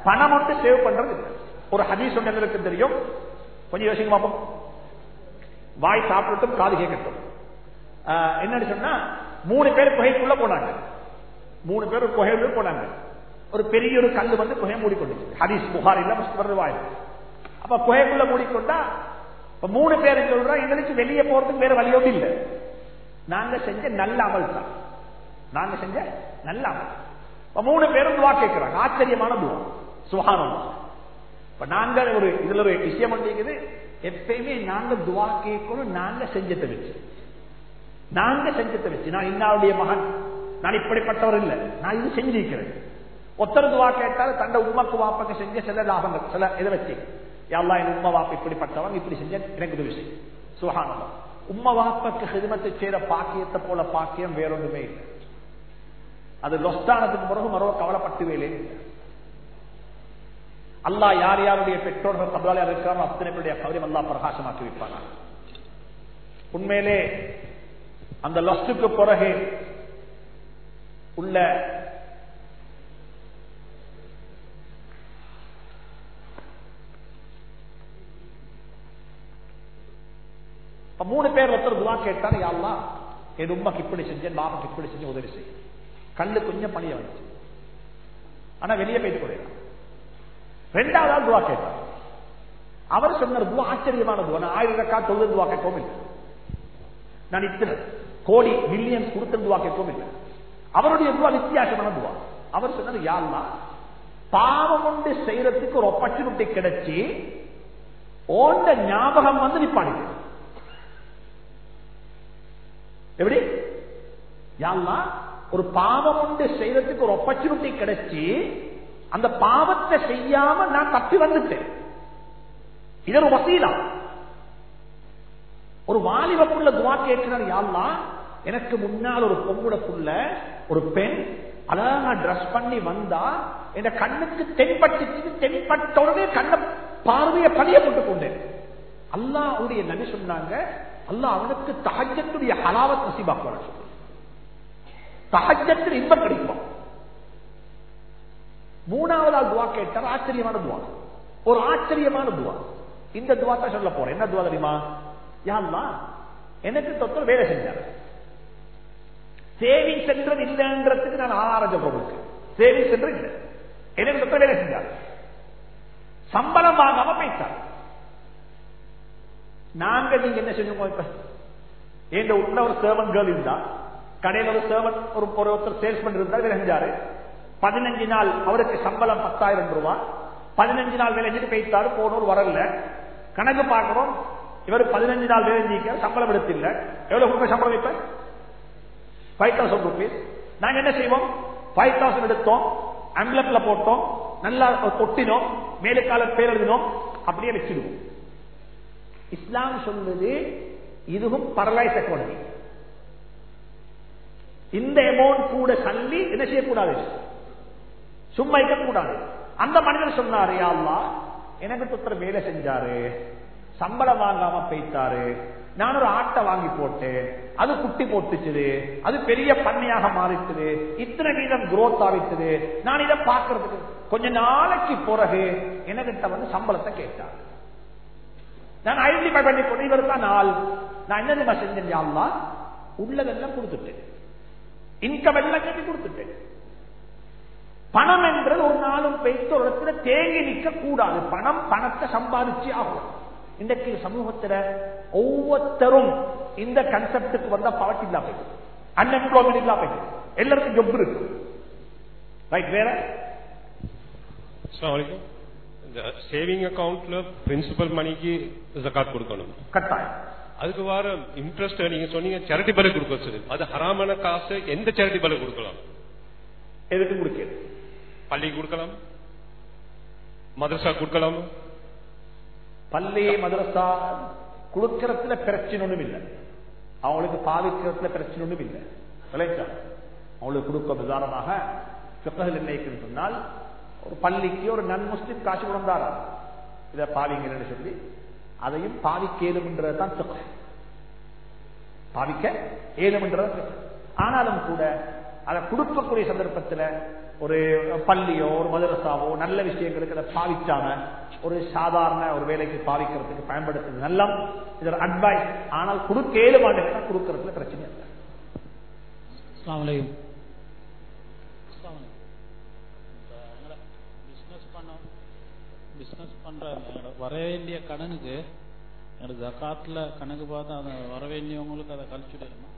பணம் மட்டும் சேவ் பண்றது ஒரு ஹதீஸ் சொன்னதற்கு தெரியும். கொஞ்சம் யோசிக்க பார்ப்போம் வாய் சாப்பிடட்டும் காது கேட்கட்டும். என்னன்னு சொன்னா மூணு பேர் குகைக்குள்ள போனாங்க. மூணு பேர் குகைக்குள்ள போனாங்க. ஒரு பெரிய ஒரு கல் வந்து குகை மூடிக்கொண்டு ஹதீஸ் புகார் முஸ்லிம் வாயில் அப்ப குகைக்குள்ள மூடிக்கொண்டா மூணு பேர் சொல்றா எங்களுக்கு வெளியே போறதுக்கு வேற வழியோடு இல்லை. நாங்க செஞ்ச நல்ல அமல் தான். நாங்க செஞ்ச நல்ல அமல். இப்ப மூணு பேரும் துவா கேட்கிறாங்க. ஆச்சரியமான துவா. சுகானம் இப்ப நாங்க ஒரு இதுல ஒரு விஷயம் இருக்குது. எப்பயுமே நாங்க துவா கேட்கணும் நாங்க செஞ்சதை வச்சு. நாங்க செஞ்சதை வச்சு. நான் இன்னாருடைய மகன். நான் இப்படிப்பட்டவர் இல்லை. நான் இது செஞ்சிருக்கிறேன். ஒத்தர் துவா கேட்டால் தண்ட உண்மைக்கு வாப்பக்கு செஞ்ச சில லாபங்கள் சில இதை வச்சு. யாழ்லா என் உண்மை வாப்பு இப்படிப்பட்டவங்க இப்படி செஞ்ச எனக்கு உதவி செய்யும் சுகானந்தம் உம்மா வாப்பக்கு ஹிதமத்தை செய்யற பாக்கியத்தை போல பாக்கியம் வேறொன்றுமே இல்லை. அது லொஸ்தானத்துக்கு பிறகு மறுவ கவலைப்பட்டு இல்லை. அல்லாஹ் யார் யாருடைய பெற்றோர்கள் கபலாலியா இருக்கிறாரோ அத்தனை பேருடைய கவலையும் அல்லா பிரகாசமாக்கி வைப்பாங்க உண்மையிலே அந்த லஸ்டுக்கு பிறகு உள்ள இப்ப மூணு பேர் ஒருத்தர் துவா கேட்டாரு யாழ்லா என் உமாக்கு இப்படி செஞ்சேன் பாபாக்கு இப்படி செஞ்சு உதவி செய்யும் கல்லு கொஞ்சம் பணிய வந்துச்சு. ஆனா வெளியே போயிட்டு போயிடலாம் ரெண்டாவது ஆள் துவா கேட்டார். அவர் சொன்னது துவா ஆச்சரியமான துவா. நான் ஆயிரம் ரக்கா தொழுது துவா கேட்கவும் இல்லை. நான் இத்தனை கோடி மில்லியன்ஸ் கொடுத்த துவா கேட்கவும் இல்லை. அவருடைய துவா வித்தியாசமான துவா. அவர் சொன்னது யாருன்னா பாவம் ஒன்று செய்யறதுக்கு ஒரு ஆப்பர்ச்சுனிட்டி கிடைச்சி ஓண்ட ஞாபகம் வந்து நிப்பாடிது யாழ்லாம் ஒரு பாவம் ஒன்று செய்யறதுக்கு ஒரு ஆப்பர்ச்சுனிட்டி கிடைச்சி அந்த பாவத்தை செய்யாம நான் தப்பி வந்துட்டேன். இது ஒரு வசீலா. ஒரு வாலிப புள்ள துவா கேட்கிறார் யாழ்லா எனக்கு முன்னால் ஒரு பொம்புட புள்ள ஒரு பெண் அழகா ட்ரெஸ் பண்ணி வந்தா என் கண்ணுக்கு தென்பட்டுச்சு தென்பட்ட உடனே கண்ண பார்வையை பதிய போட்டுக் கொண்டேன். அல்லாவுடைய நபி சொன்னாங்க அல்லா அவனுக்கு தகஜத்துடைய ஹலாவத் நசீபாக்குவான் தகஜத்தில் இன்பம் கிடைக்கும். மூணாவதால் துவா கேட்டால் ஆச்சரியமான துவா. ஒரு ஆச்சரியமான துவா. இந்த துவா தான் சொல்ல போறேன். என்ன துவா தெரியுமா? யாருமா எனக்கு தொத்தர் வேலை செஞ்சார். சேவிங் சென்றம் இல்லைன்றதுக்கு நான் ஆராய்ச்சி பொருளுக்கு சேவிங் சென்டர் இல்லை. எனக்கு தொத்தர் வேலை செஞ்சார். சம்பளம் வாங்காம போயிட்டார். நாங்க நீங்க என்ன செஞ்சோம் இப்ப? எங்க உள்ள ஒரு சேவன் கேர்ள் இருந்தா கடையில் ஒரு சேவன் ஒரு ஒருத்தர் சேல்ஸ்மேன் இருந்தார் வேலை செஞ்சாரு பதினஞ்சு நாள் அவருக்கு சம்பளம் பத்தாயிரம் ரூபாய் பதினஞ்சு நாள் வேலை செஞ்சு போயிட்டாரு போனோர் வரல. கணக்கு பார்க்கிறோம் இவர் பதினஞ்சு நாள் வேலை சம்பளம் எடுத்தில்ல. எவ்வளவு கொடுக்க சம்பளம் இப்ப? ஃபைவ் தௌசண்ட் ருபீஸ் நாங்க என்ன செய்வோம்? ஃபைவ் தௌசண்ட் எடுத்தோம் அம்லப்ல போட்டோம் நல்லா தொட்டினோம் மேலுக்கால பேர் எழுதினோம் அப்படியே வச்சிருவோம் இஸ்லாம் சொல்வது இதுவும் பரலைஸ் எக்கானமி இந்த அமௌண்ட் கூட தள்ளி என்ன செய்யக்கூடாது? சும்மா இருக்கக்கூடாது. அந்த மனிதர் சொன்னாரு யா எனக்கு புத்தர் வேலை செஞ்சாரு. சம்பளம் வாங்காம பெய்த்தாரு நான் ஒரு ஆட்டை வாங்கி போட்டேன். அது குட்டி போட்டுச்சுது. அது பெரிய பண்ணையாக மாறிச்சுது. இத்தனை வீதம் குரோத் ஆகிச்சுது நான் இதை பார்க்கறதுக்கு கொஞ்ச நாளைக்கு பிறகு எனக்கிட்ட வந்து சம்பளத்தை கேட்டார். நான் ஐடென்டிஃபை பண்ணி கொண்டு இவர் தான் நாள் நான் என்ன தெரியுமா செஞ்சேன்? யா உள்ளதெல்லாம் கொடுத்துட்டேன். இன்கம் எல்லாம் கட்டி கொடுத்துட்டேன். பணம் என்றது ஒரு நாளும் பெய்த்து ஒரு இடத்துல தேங்கி நிற்க கூடாது பணம் பணத்தை சம்பாதிச்சு ஆகும் இன்றைக்கு சமூகத்துல ஒவ்வொருத்தரும் இந்த கன்செப்டுக்கு வந்தா பவர்ட்டி இல்லா போயிடும். அன்எம்ப்ளாய்மெண்ட் இல்லா போயிடும். எல்லாருக்கும் ஜொப் இருக்கு. ரைட் வேற? அஸ்ஸலாமு சேவிங் அக்கவுண்ட்ல பிரின்சிபல் மணிக்கு ஜகாத் கொடுக்கணும். கட்டாயம். அதுக்கு வர இன்ட்ரெஸ்ட் நீங்க சொன்னீங்க சேரிட்டி பலை கொடுக்க சொல்லி அது ஹராமான காசு எந்த சேரிட்டி பலை கொடுக்கலாம்? எதுக்கு முடிக்கிறது பள்ளிக்கு கொடுக்கலாம்? மதரசா கொடுக்கலாம்? பள்ளி மதரசா கொடுக்கறதுல பிரச்சனை ஒண்ணும் இல்லை. அவங்களுக்கு பாவிக்கிறதுல பிரச்சனை ஒண்ணும் இல்லை. விளைச்சா அவங்களுக்கு கொடுக்க பிறகு நிர்ணயிக்கிறது சொன்னால் ஒரு பள்ளிக்கு ஒரு நன் முஸ்லிம் காசு கொடுந்தாரா இதை பாவிங்கன்னு சொல்லி அதையும் பாவிக்க ஏதும்ன்றது தான் பாவிக்க ஏதும்ன்றது ஆனாலும் கூட அதை கொடுக்கக்கூடிய சந்தர்ப்பத்தில் ஒரு பள்ளியோ ஒரு மதரசாவோ நல்ல விஷயங்களுக்கு அதை பாவிச்சாம ஒரு சாதாரண ஒரு வேலைக்கு பாவிக்கிறதுக்கு பயன்படுத்துறது நல்ல இது அட்வைஸ் ஆனால் கொடுக்க ஏழு மாட்டேங்க கொடுக்கறதுல பிரச்சனை இல்லை. எங்கட வர வேண்டிய கடனுக்கு எங்கட ஜகாத்ல கணக்கு பார்த்து அதை வர வேண்டியவங்களுக்கு அதை கழிச்சுடணுமா?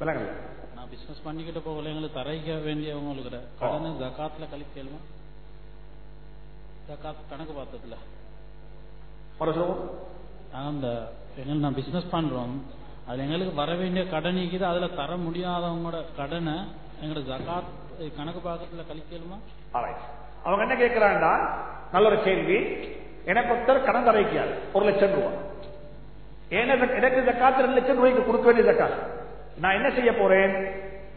விளங்கல நான் பிசினஸ் பண்ணிக்கிட்டு போகல. எங்களுக்கு தரைக்க வேண்டியவங்களுக்கு கடனை ஜகாத்ல கழிக்கலுமா ஜகாத் கணக்கு பார்த்ததுல. அந்த எங்களுக்கு நான் பிசினஸ் பண்றோம். அதுல எங்களுக்கு வர வேண்டிய கடன் இருக்குது அதுல தர முடியாதவங்களோட கடனை எங்களோட ஜகாத் கணக்கு பாக்கத்துல கழிக்கலுமா. அவங்க என்ன கேட்கிறாண்டா நல்ல ஒரு கேள்வி. எனக்கு ஒருத்தர் கடன் தரைக்காரு ஒரு லட்சம் ரூபாய் எனக்கு எனக்கு ஜக்காத்து ரெண்டு லட்சம் ரூபாய்க்கு கொடுக்க வேண்டிய ஜக்காத் நான் என்ன செய்ய போறேன்?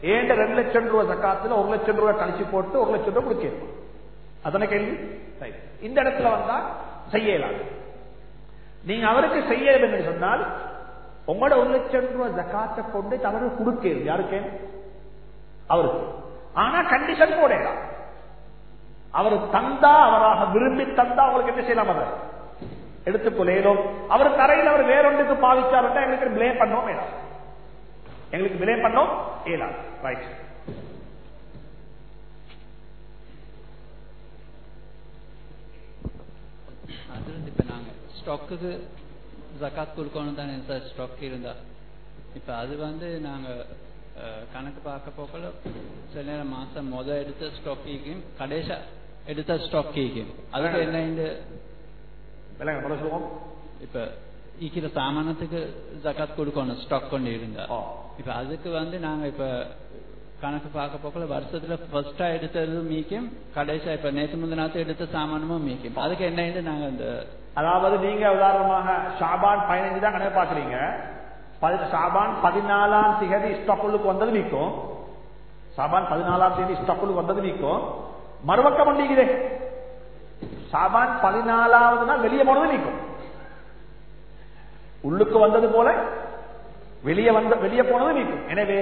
ஏண்ட ரெண்டு லட்சம் ரூபாய் ஜக்காத்துல ஒரு லட்சம் ரூபாய் கழிச்சு போட்டு ஒரு லட்சம் ரூபாய் கொடுக்கணும் அதனை கேள்வி? இந்த இடத்துல வந்தா செய்யலாம் நீங்க அவருக்கு செய்ய என்று சொன்னால் உங்களோட ஒரு லட்சம் ரூபாய் ஜக்காத்தை கொண்டு தவறு கொடுக்க யாருக்கு? அவருக்கு. ஆனா கண்டிஷன் போடலாம். அவர் தந்தா அவராக விரும்பி தந்தா அவங்களுக்கு என்ன செய்யலாம் அதை? எடுத்துக்கொள்ளேனும் அவர் தரையில் அவர் வேறொன்றுக்கு பாவிச்சாருன்னா எங்களுக்கு பிளேம் பண்ணோம் வேணாம். எங்களுக்கு பிளேம் பண்ணோம் ஏலாம் ரைட் அது வந்து இப்ப நாங்க ஸ்டாக்குக்கு ஜகாத் கொடுக்கணும் தானே சார் ஸ்டாக் இருந்தா. இப்ப அது வந்து நாங்க அஹ், கணக்கு பார்க்க போகல. சில நேரம் மாசம் முத எடுத்த ஸ்டாக் ஈக்கும் கடைசா எடுத்த ஸ்டாக் ஈக்கும் அதுக்கு என்ன இந்த விளங்க சொல்லுவோம். இப்ப ஈக்கிற சாமானத்துக்கு ஜக்காத் கொடுக்கணும் ஸ்டாக் கொண்டு ஆ. இப்ப அதுக்கு வந்து நாங்க இப்ப கணக்கு பார்க்க போக்கல வருஷத்துல ஃபர்ஸ்டா எடுத்தது மீக்கும் கடைசியா இப்ப நேத்து முந்தினாத்து எடுத்த சாமானமும் மீக்கும். அதுக்கு என்ன நாங்க இந்த அதாவது நீங்க உதாரணமாக ஷாபான் பதினஞ்சு தான் கணக்கு பாக்குறீங்க ஷாபான் பதினாலாம் திகதி ஸ்டாக்குள்ளுக்கு வந்தது நீக்கும் ஷாபான் பதினாலாம் தேதி ஸ்டாக்குள்ளுக்கு வந்தது நீக்கும் மறுபக்கம் பண்டிகை சாபான் பதினாலாவது நாள் வெளியே போனது நீக்கும் உள்ளுக்கு வந்தது போல வெளியே வந்த வெளியே போனது நீக்கும் எனவே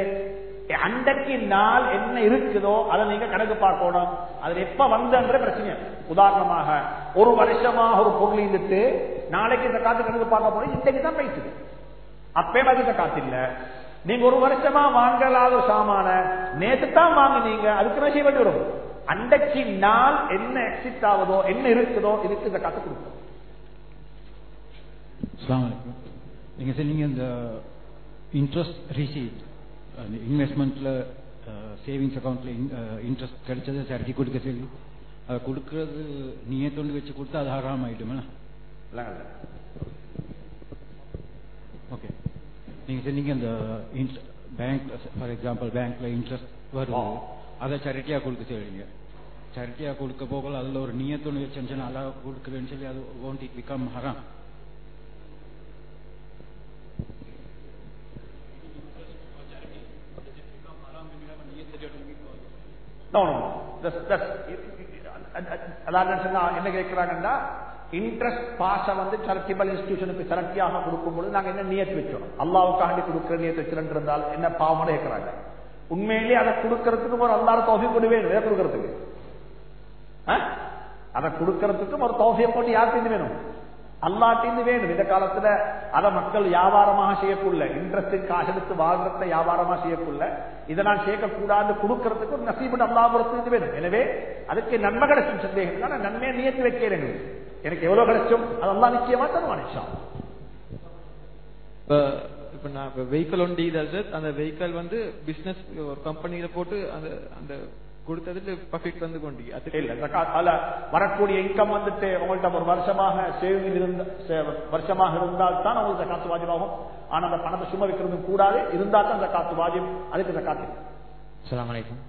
அன்றைக்கு நாள் என்ன இருக்குதோ அதை நீங்க கணக்கு பார்க்கணும். அது எப்ப வந்தன்ற பிரச்சனை உதாரணமாக ஒரு வருஷமாக ஒரு பொருள் இருந்துட்டு நாளைக்கு இந்த காத்து கணக்கு பார்க்க போனோம் இன்றைக்கு தான் பேசுது. அப்பே மாதிரி காத்து இல்ல நீங்க ஒரு வருஷமா வாங்கலாத சாமான நேற்று தான் வாங்கினீங்க. அதுக்கு நான் செய்ய வேண்டி வரும்? அன்றைக்கு நாள் என்ன எக்ஸிட் ஆகுதோ என்ன இருக்குதோ இதுக்கு இந்த காத்து கொடுக்கும். நீங்க சொன்னீங்க இந்த இன்ட்ரெஸ்ட் ரிசீட் இன்வெஸ்ட்மெண்ட்ல சேவிங்ஸ் அக்கௌண்ட்ல இன்ட்ரெஸ்ட் கிடைச்சதை சரிட்டி கொடுக்க சொல்லி அதை கொடுக்கறது நீயத்தொண்டு வச்சு கொடுத்தா அது ஹராம் ஆயிடுமா ஓகே. நீங்க சொன்னீங்க இந்த பேங்க் ஃபார் எக்ஸாம்பிள் பேங்க்ல இன்ட்ரெஸ்ட் வருது. அதை சரிட்டியா கொடுக்க சொல்றீங்க. சரிட்டியா கொடுக்க போகல அதுல ஒரு நீயத்தொண்டு வச்சு நல்லா கொடுக்குறேன்னு சொல்லி அது ஓன்ட் இட் பிகம் ஹராம் No, என்ன சொன்னா, என்ன கேட்கிறாங்கன்னா இன்ட்ரெஸ்ட் பாஸ வந்து சேரிட்டபிள் இன்ஸ்டிடியூஷனுக்கு சரட்டியாக கொடுக்கும்போது நாங்க என்ன நியத்து வச்சோம்? அல்லாவுக்காண்டி கொடுக்கிற நியத்து வச்சிருந்தால் இருந்தால் என்ன பாவம் கேட்கிறாங்க. உண்மையிலேயே அதை கொடுக்கறதுக்கு ஒரு அல்லாத தோஃபி கொண்டு வேணும். எதை கொடுக்கறதுக்கு. அதை கொடுக்கறதுக்கும் ஒரு தோஃபியை போட்டு யாருக்கு வேணும்? அல்லாட்டிந்து வேணும். இந்த காலத்துல அதை மக்கள் வியாபாரமாக செய்யக்குள்ள இன்ட்ரெஸ்ட் காசு எடுத்து வியாபாரமா செய்யக்குள்ள இதை நான் சேர்க்கக்கூடாது கொடுக்கறதுக்கு ஒரு நசீபு அல்லாபுரத்து வேணும். எனவே அதுக்கு நன்மை கிடைச்சும் சந்தேகம் இல்லை. ஆனா நன்மையை நியத்து வைக்கிறேன். எனக்கு எவ்வளவு கிடைச்சும் அதெல்லாம் நிச்சயமா தருவான் வெஹிக்கல் ஒன் டீலர்ஸ் அந்த வெஹிக்கல் வந்து பிசினஸ் ஒரு கம்பெனியில போட்டு அந்த அந்த கொடுத்ததுல ப்ராஃபிட் வந்து கொண்டு. அதுக்கு இல்ல வரக்கூடிய இன்கம் வந்துட்டு உங்கள்ட்ட ஒரு வருஷமாக சேவிங் இருந்த வருஷமாக இருந்தால் தான் உங்களுக்கு ஜக்காத்து வாஜிபாகும். ஆனா அந்த பணத்தை சும்மா வைக்கிறது கூடாது. இருந்தால் தான் ஜக்காத்து வாஜிப் அதுக்கு ஜக்காத்து அஸ்ஸலாமு அலைக்கும்.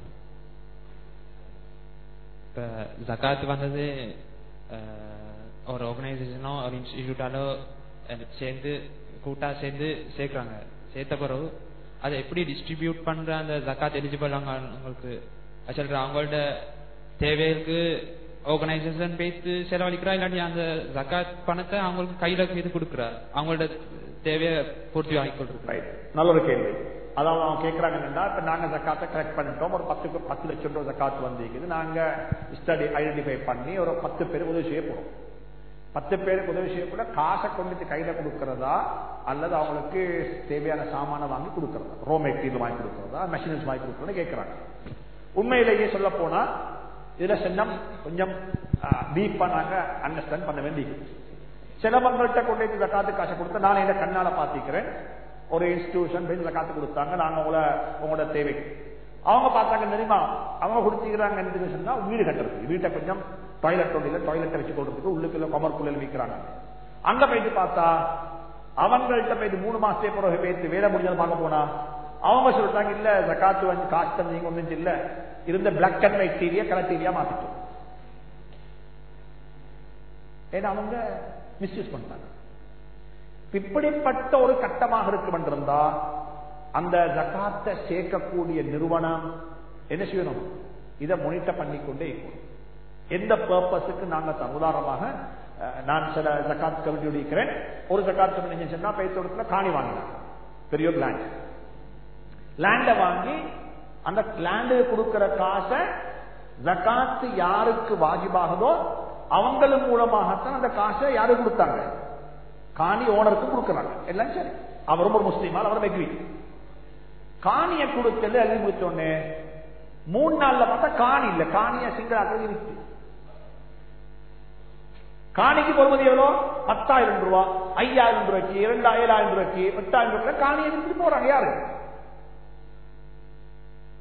இப்போ ஜக்காத் வந்தது ஒரு ஆர்கனைசேஷனோ ஒரு இன்ஸ்டிடியூட்டாலோ சேர்ந்து கூட்டா சேர்ந்து சேர்க்குறாங்க. சேர்த்த பிறகு அதை எப்படி டிஸ்ட்ரிபியூட் பண்ற அந்த ஜக்காத் எலிஜிபிள் போயிடுறாங்க அவங்களுக்கு சொல்ற அவங்களோட தேவைகளுக்கு ஆர்கனைசேஷன் பேசி செலவழிக்கிறா இல்லாட்டி அந்த ஜக்காத் பணத்தை அவங்களுக்கு கையில இது கொடுக்குறா? அவங்களோட தேவையை பூர்த்தி வாங்கி நல்ல ஒரு கேள்வி. அதாவது அவங்க கேட்கறாங்க என்னன்னா இப்ப நாங்க ஜக்காத்தை கலெக்ட் பண்ணிட்டோம். ஒரு பத்து பத்து லட்சம் ரூபாய் ஜக்காத்து வந்திருக்குது. நாங்க ஸ்டடி ஐடென்டிஃபை பண்ணி ஒரு பத்து பேர் உதவி செய்ய போறோம். பத்து பேருக்கு உதவி செய்யக்கூட காசை கொண்டு கையில கொடுக்கறதா? அல்லது அவங்களுக்கு தேவையான சாமான வாங்கி கொடுக்கறதா? ரோ மெட்டீரியல் வாங்கி கொடுக்கறதா? மெஷினரிஸ் வாங்கி கொடுக்கறதா கேட்கிறாங்க உண்மையிலேயே சொல்ல போனா இதுல சின்னம் கொஞ்சம் டீப்பா நாங்க அண்டர்ஸ்டாண்ட் பண்ண வேண்டியது சிலவங்கள்ட்ட கொண்டு இந்த காத்து காசை கொடுத்து நான் இதை கண்ணால பாத்திக்கிறேன். ஒரு இன்ஸ்டிடியூஷன் போய் காத்து கொடுத்தாங்க நாங்க உங்களை உங்களோட தேவைக்கு. அவங்க பார்த்தாங்க தெரியுமா? அவங்க கொடுத்துக்கிறாங்க சொன்னா வீடு கட்டுறது வீட்டை கொஞ்சம் டாய்லெட் ஒன்றில டாய்லெட்டை வச்சு கொடுறதுக்கு உள்ளுக்குள்ள கொமர்க்குள்ள வைக்கிறாங்க அங்க போயிட்டு பார்த்தா அவங்கள்ட்ட போயிட்டு மூணு மாசத்தே பிறகு போயிட்டு வேலை முடிஞ்சது பார்க்க போனா அவங்க சொல்றாங்க இல்ல ஜக்காத்து வந்து காசு தந்தீங்க ஒன்றும் இல்ல. இருந்த பிளாக் அண்ட் ஒயிட் டிவியை கலர் டிவியா மாத்திட்டோம். ஏன்னா அவங்க மிஸ்யூஸ் பண்றாங்க இப்படிப்பட்ட ஒரு கட்டமாக இருக்கும் என்றிருந்தா அந்த ஜக்காத்தை சேர்க்கக்கூடிய நிறுவனம் என்ன செய்யணும்? இதை மொனிட்டர் பண்ணிக்கொண்டே இருக்கணும். எந்த பர்பஸுக்கு நாங்க தர- உதாரணமாக நான் சில ஜக்காத் கமிட்டி இருக்கிறேன் ஒரு ஜக்காத் கமிட்டி சொன்னா பைத்தோடத்துல காணி வாங்கினாங்க பெரிய ஒரு லேண்ட் லேண்டை வாங்கி அந்த லேண்டு கொடுக்கிற காசை ஜக்காத்து யாருக்கு வாஜிபாகுதோ அவங்களும் மூலமாகத்தான் அந்த காசை யாரு கொடுத்தாங்க? காணி ஓனருக்கு கொடுக்குறாங்க. எல்லாம் சரி. அவரும் ஒரு முஸ்லீமால் அவர் மெக்ரி காணியை கொடுத்தது எழுதி முடிச்சோடனே மூணு நாள்ல பார்த்தா காணி இல்ல. காணிய சிங்களாக்கள் இருக்கு. காணிக்கு போகும்போது எவ்வளோ? பத்தாயிரம் ரூபாய் ஐயாயிரம் ரூபாய்க்கு இரண்டாயிரம் ரூபாய்க்கு எட்டாயிரம் ரூபாய் காணியை எடுத்துட்டு போறாங்க யாரு?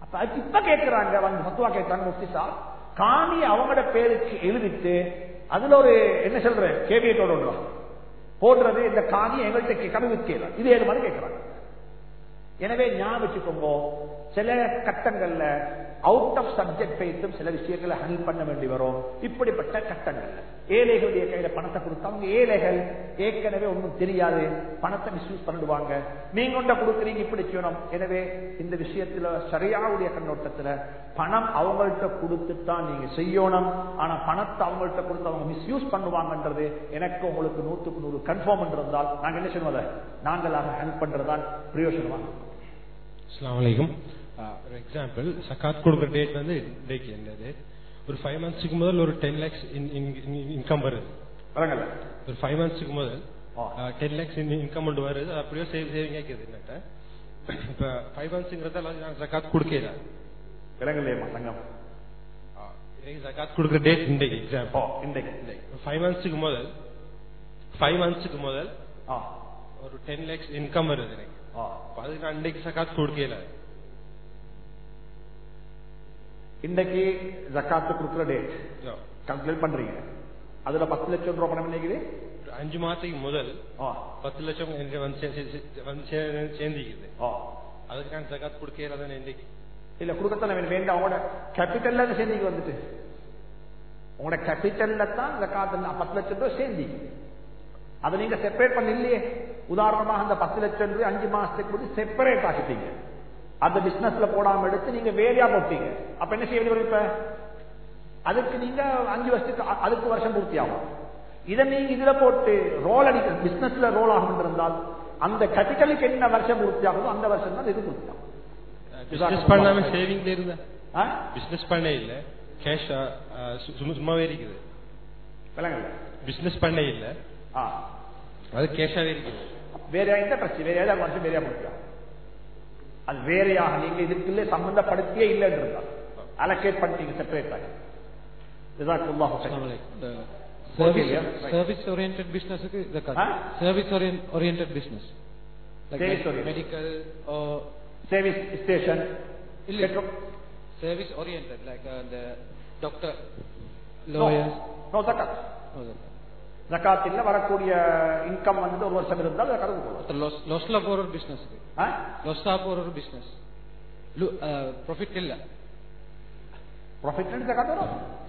அப்ப இப்ப கேட்கிறாங்க வந்து மத்துவா கேட்டாங்க முஃப்தி சார். காணி அவங்களோட பேருக்கு எழுதிட்டு அதுல ஒரு என்ன சொல்ற? கேவியத்தோட போடுறது இந்த காணி எங்கள்கிட்ட கேட்காம இது ஏழு மாதிரி கேட்கிறாங்க எனவே ஞாபகம் வச்சுக்கோங்க சில கட்டங்கள்ல அவுட் ஆஃப் சப்ஜெக்ட் வைத்தும் சில விஷயங்களை ஹேண்டில் பண்ண வேண்டி வரும். இப்படிப்பட்ட கட்டங்கள்ல. ஏழைகளுடைய கையில பணத்தை கொடுத்தா அவங்க ஏழைகள். ஏற்கனவே ஒன்றும் தெரியாது. பணத்தை மிஸ்யூஸ் பண்ணிடுவாங்க. நீங்க ஒன்றை கொடுக்குறீங்க இப்படி செய்யணும். எனவே இந்த விஷயத்துல சரியாவுடைய கண்ணோட்டத்துல பணம் அவங்கள்ட்ட கொடுத்துத்தான் நீங்க செய்யணும். ஆனா பணத்தை அவங்கள்ட்ட கொடுத்து அவங்க மிஸ்யூஸ் பண்ணுவாங்கன்றது எனக்கு உங்களுக்கு நூற்றுக்கு நூறு கன்ஃபார்ம் இருந்தால் நாங்க என்ன செய்வோம் நாங்களாக ஹெல்ப் பண்றதுதான் பிரயோஜனமாக அஸ்லாம் வலைக்கும் ஒரு எக்ஸாம்பிள் சக்காத் கொடுக்குற டேட் வந்து இன்றைக்கு என்னது? ஒரு ஃபைவ் மந்த்ஸுக்கு முதல் ஒரு டென் லேக்ஸ் இன்கம் வருது. ஒரு ஃபைவ் மந்த்ஸுக்கு முதல் டென் லேக்ஸ் இன்கம் கொண்டு வருது. அப்படியே சேவ் சேவிங் ஆக்கிது என்னட்ட. இப்ப ஃபைவ் மந்த்ஸுங்கிறதால நான் சக்காத் கொடுக்கல விலங்கல்லையம்மா தங்கம். எனக்கு சக்காத் கொடுக்குற டேட் இன்றைக்கு எக்ஸாம்பிள் இன்றைக்கு. ஃபைவ் மந்த்ஸுக்கு முதல் ஃபைவ் மந்த்ஸுக்கு முதல் ஒரு டென் லேக்ஸ் இன்கம் வருது எனக்கு அதுக்கு நான் இன்றைக்கு சக்காத் கொடுக்கல இன்னைக்கு ஜக்காத்து கொடுக்குற டேட் கல்குலேட் பண்றீங்க. அதுல பத்து லட்சம் ரூபாய் பணம் நினைக்குது அஞ்சு மாசத்துக்கு முதல் பத்து லட்சம் சேர்ந்திக்குது. அதுக்கு நான் சக்காத் கொடுக்கல தானே இன்னைக்கு இல்ல கொடுக்கத்தானே வேண்டாம் அவங்களோட கேபிட்டல்ல சேர்ந்திக்கு வந்துட்டு. உங்களோட கேபிட்டல்ல தான் ஜக்காத்து பத்து லட்சம் ரூபாய் சேர்ந்தி அதை நீங்க செப்பரேட் பண்ண இல்லையே. உதாரணமாக அந்த பத்து லட்சம் ரூபாய் அஞ்சு மாசத்துக்கு செப்பரேட் ஆக்கிட்டீங்க. அந்த பிசினஸ்ல போடாம எடுத்து நீங்க வேறையா போட்டீங்க. அப்ப என்ன செய்ய வேண்டிய இப்ப? அதுக்கு நீங்க அஞ்சு வருஷத்துக்கு அதுக்கு வருஷம் பூர்த்தி ஆகும். இதை நீங்க இதுல போட்டு ரோல் அடிக்க பிசினஸ்ல ரோல் ஆகும் இருந்தால் அந்த கேபிட்டலுக்கு என்ன வருஷம் பூர்த்தி ஆகுதோ அந்த வருஷம் தான் இது பூர்த்தி ஆகும். பிசினஸ் பண்ணாம சேவிங்ல இருந்த? பிசினஸ் பண்ண இல்ல. கேஷ் சும்மாவே இருக்குது. பிசினஸ் பண்ண இல்ல. அது கேஷாவே இருக்குது. வேற எந்த பிரச்சனை வேற ஏதாவது வருஷம் வேறையா பூர்த்தி ஆகும் அது வேறையாக நீங்க இதுக்குள்ளே சம்பந்தப்படுத்தியே இல்லைன்னு இருந்தால் அலோகேட் பண்ணிட்டீங்க செப்பரேட் ஆகி. ஜஸாக்குல்லாஹு ஹைரன். Okay, yeah, right. Service orient பிசினஸுக்கு Huh? Service orient business Service oriented. Medical service station இல்ல சர்வீஸ் ஓரியன்ட் லைக் அந்த டாக்டர் லாயர்ஸ் நோ ஜகாத் ஜகாத்தில் வரக்கூடிய இன்கம் வந்து ஒரு வருஷம் இருந்தால் கொடுக்கணும் லொஸ்ல போற ஒரு பிசினஸ்? லொஸ்ஸா போற ஒரு பிசினஸ் ப்ராஃபிட் இல்ல. ப்ராஃபிட் ஜகாத் வரும்.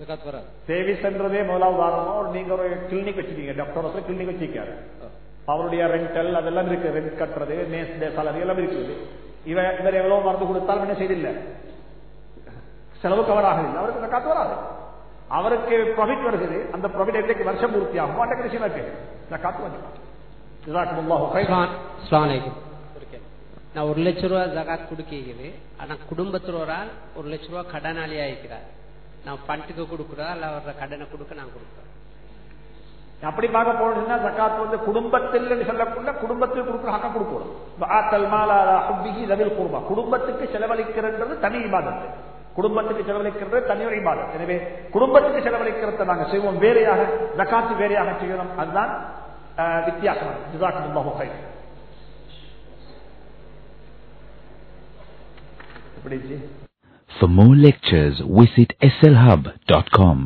ஜகாத் வராது. சேவிஸ்ன்றதே முதலாவது உதாரணம் ஒரு நீங்க ஒரு கிளினிக் வச்சிருக்கீங்க டாக்டர் ஒருத்தர் கிளினிக் வச்சிருக்காரு. அவருடைய ரெண்டல் அதெல்லாம் இருக்கு ரெண்ட் கட்டுறது நேஸ் டே salary எல்லாம் இருக்குது. இவன் இவர் எவ்வளவு மருந்து கொடுத்தாலும் என்ன செய்தில்ல. செலவு கவர் ஆகவில்லை. அவருக்கு ஜகாத் வராது. அவருக்கு ப்ராஃபிட் வருகிறது. அந்த ப்ராஃபிட் என்றைக்கு வருஷம் பூர்த்தி ஆகும் மாட்ட விஷயம் இருக்கு ஜகாத் வந்து ஜஸாக்குமுல்லாஹு ஹைரன். அஸ்ஸலாமு அலைக்கும். நான் ஒரு லட்ச ரூபா ஜகாத் கொடுக்கிறது ஆனா குடும்பத்தில் ஒரு லட்ச ரூபா கடனாளியா இருக்கிறார். நான் பண்டுக்கு கொடுக்குறா இல்ல அவரோட கடனை கொடுக்க நான் கொடுக்குறேன் அப்படி பார்க்க போனீங்கன்னா ஜக்காத் வந்து குடும்பத்தில் சொல்லக்குள்ள குடும்பத்தில் கொடுக்குற ஹக்கம் கொடுக்கணும். குடும்பத்துக்கு செலவழிக்கிறது தனி இபாதத்து. குடும்பத்துக்கு செலவழிக்கின்றது தனி ஒரு இபாதத். எனவே குடும்பத்துக்கு செலவழிக்கிறத நாங்கள் செய்வோம். வேறையாக ஜக்காத்து வேறையாக செய்யணும். அதுதான் வித்தியாசம். For more lectures, visit slhub.com.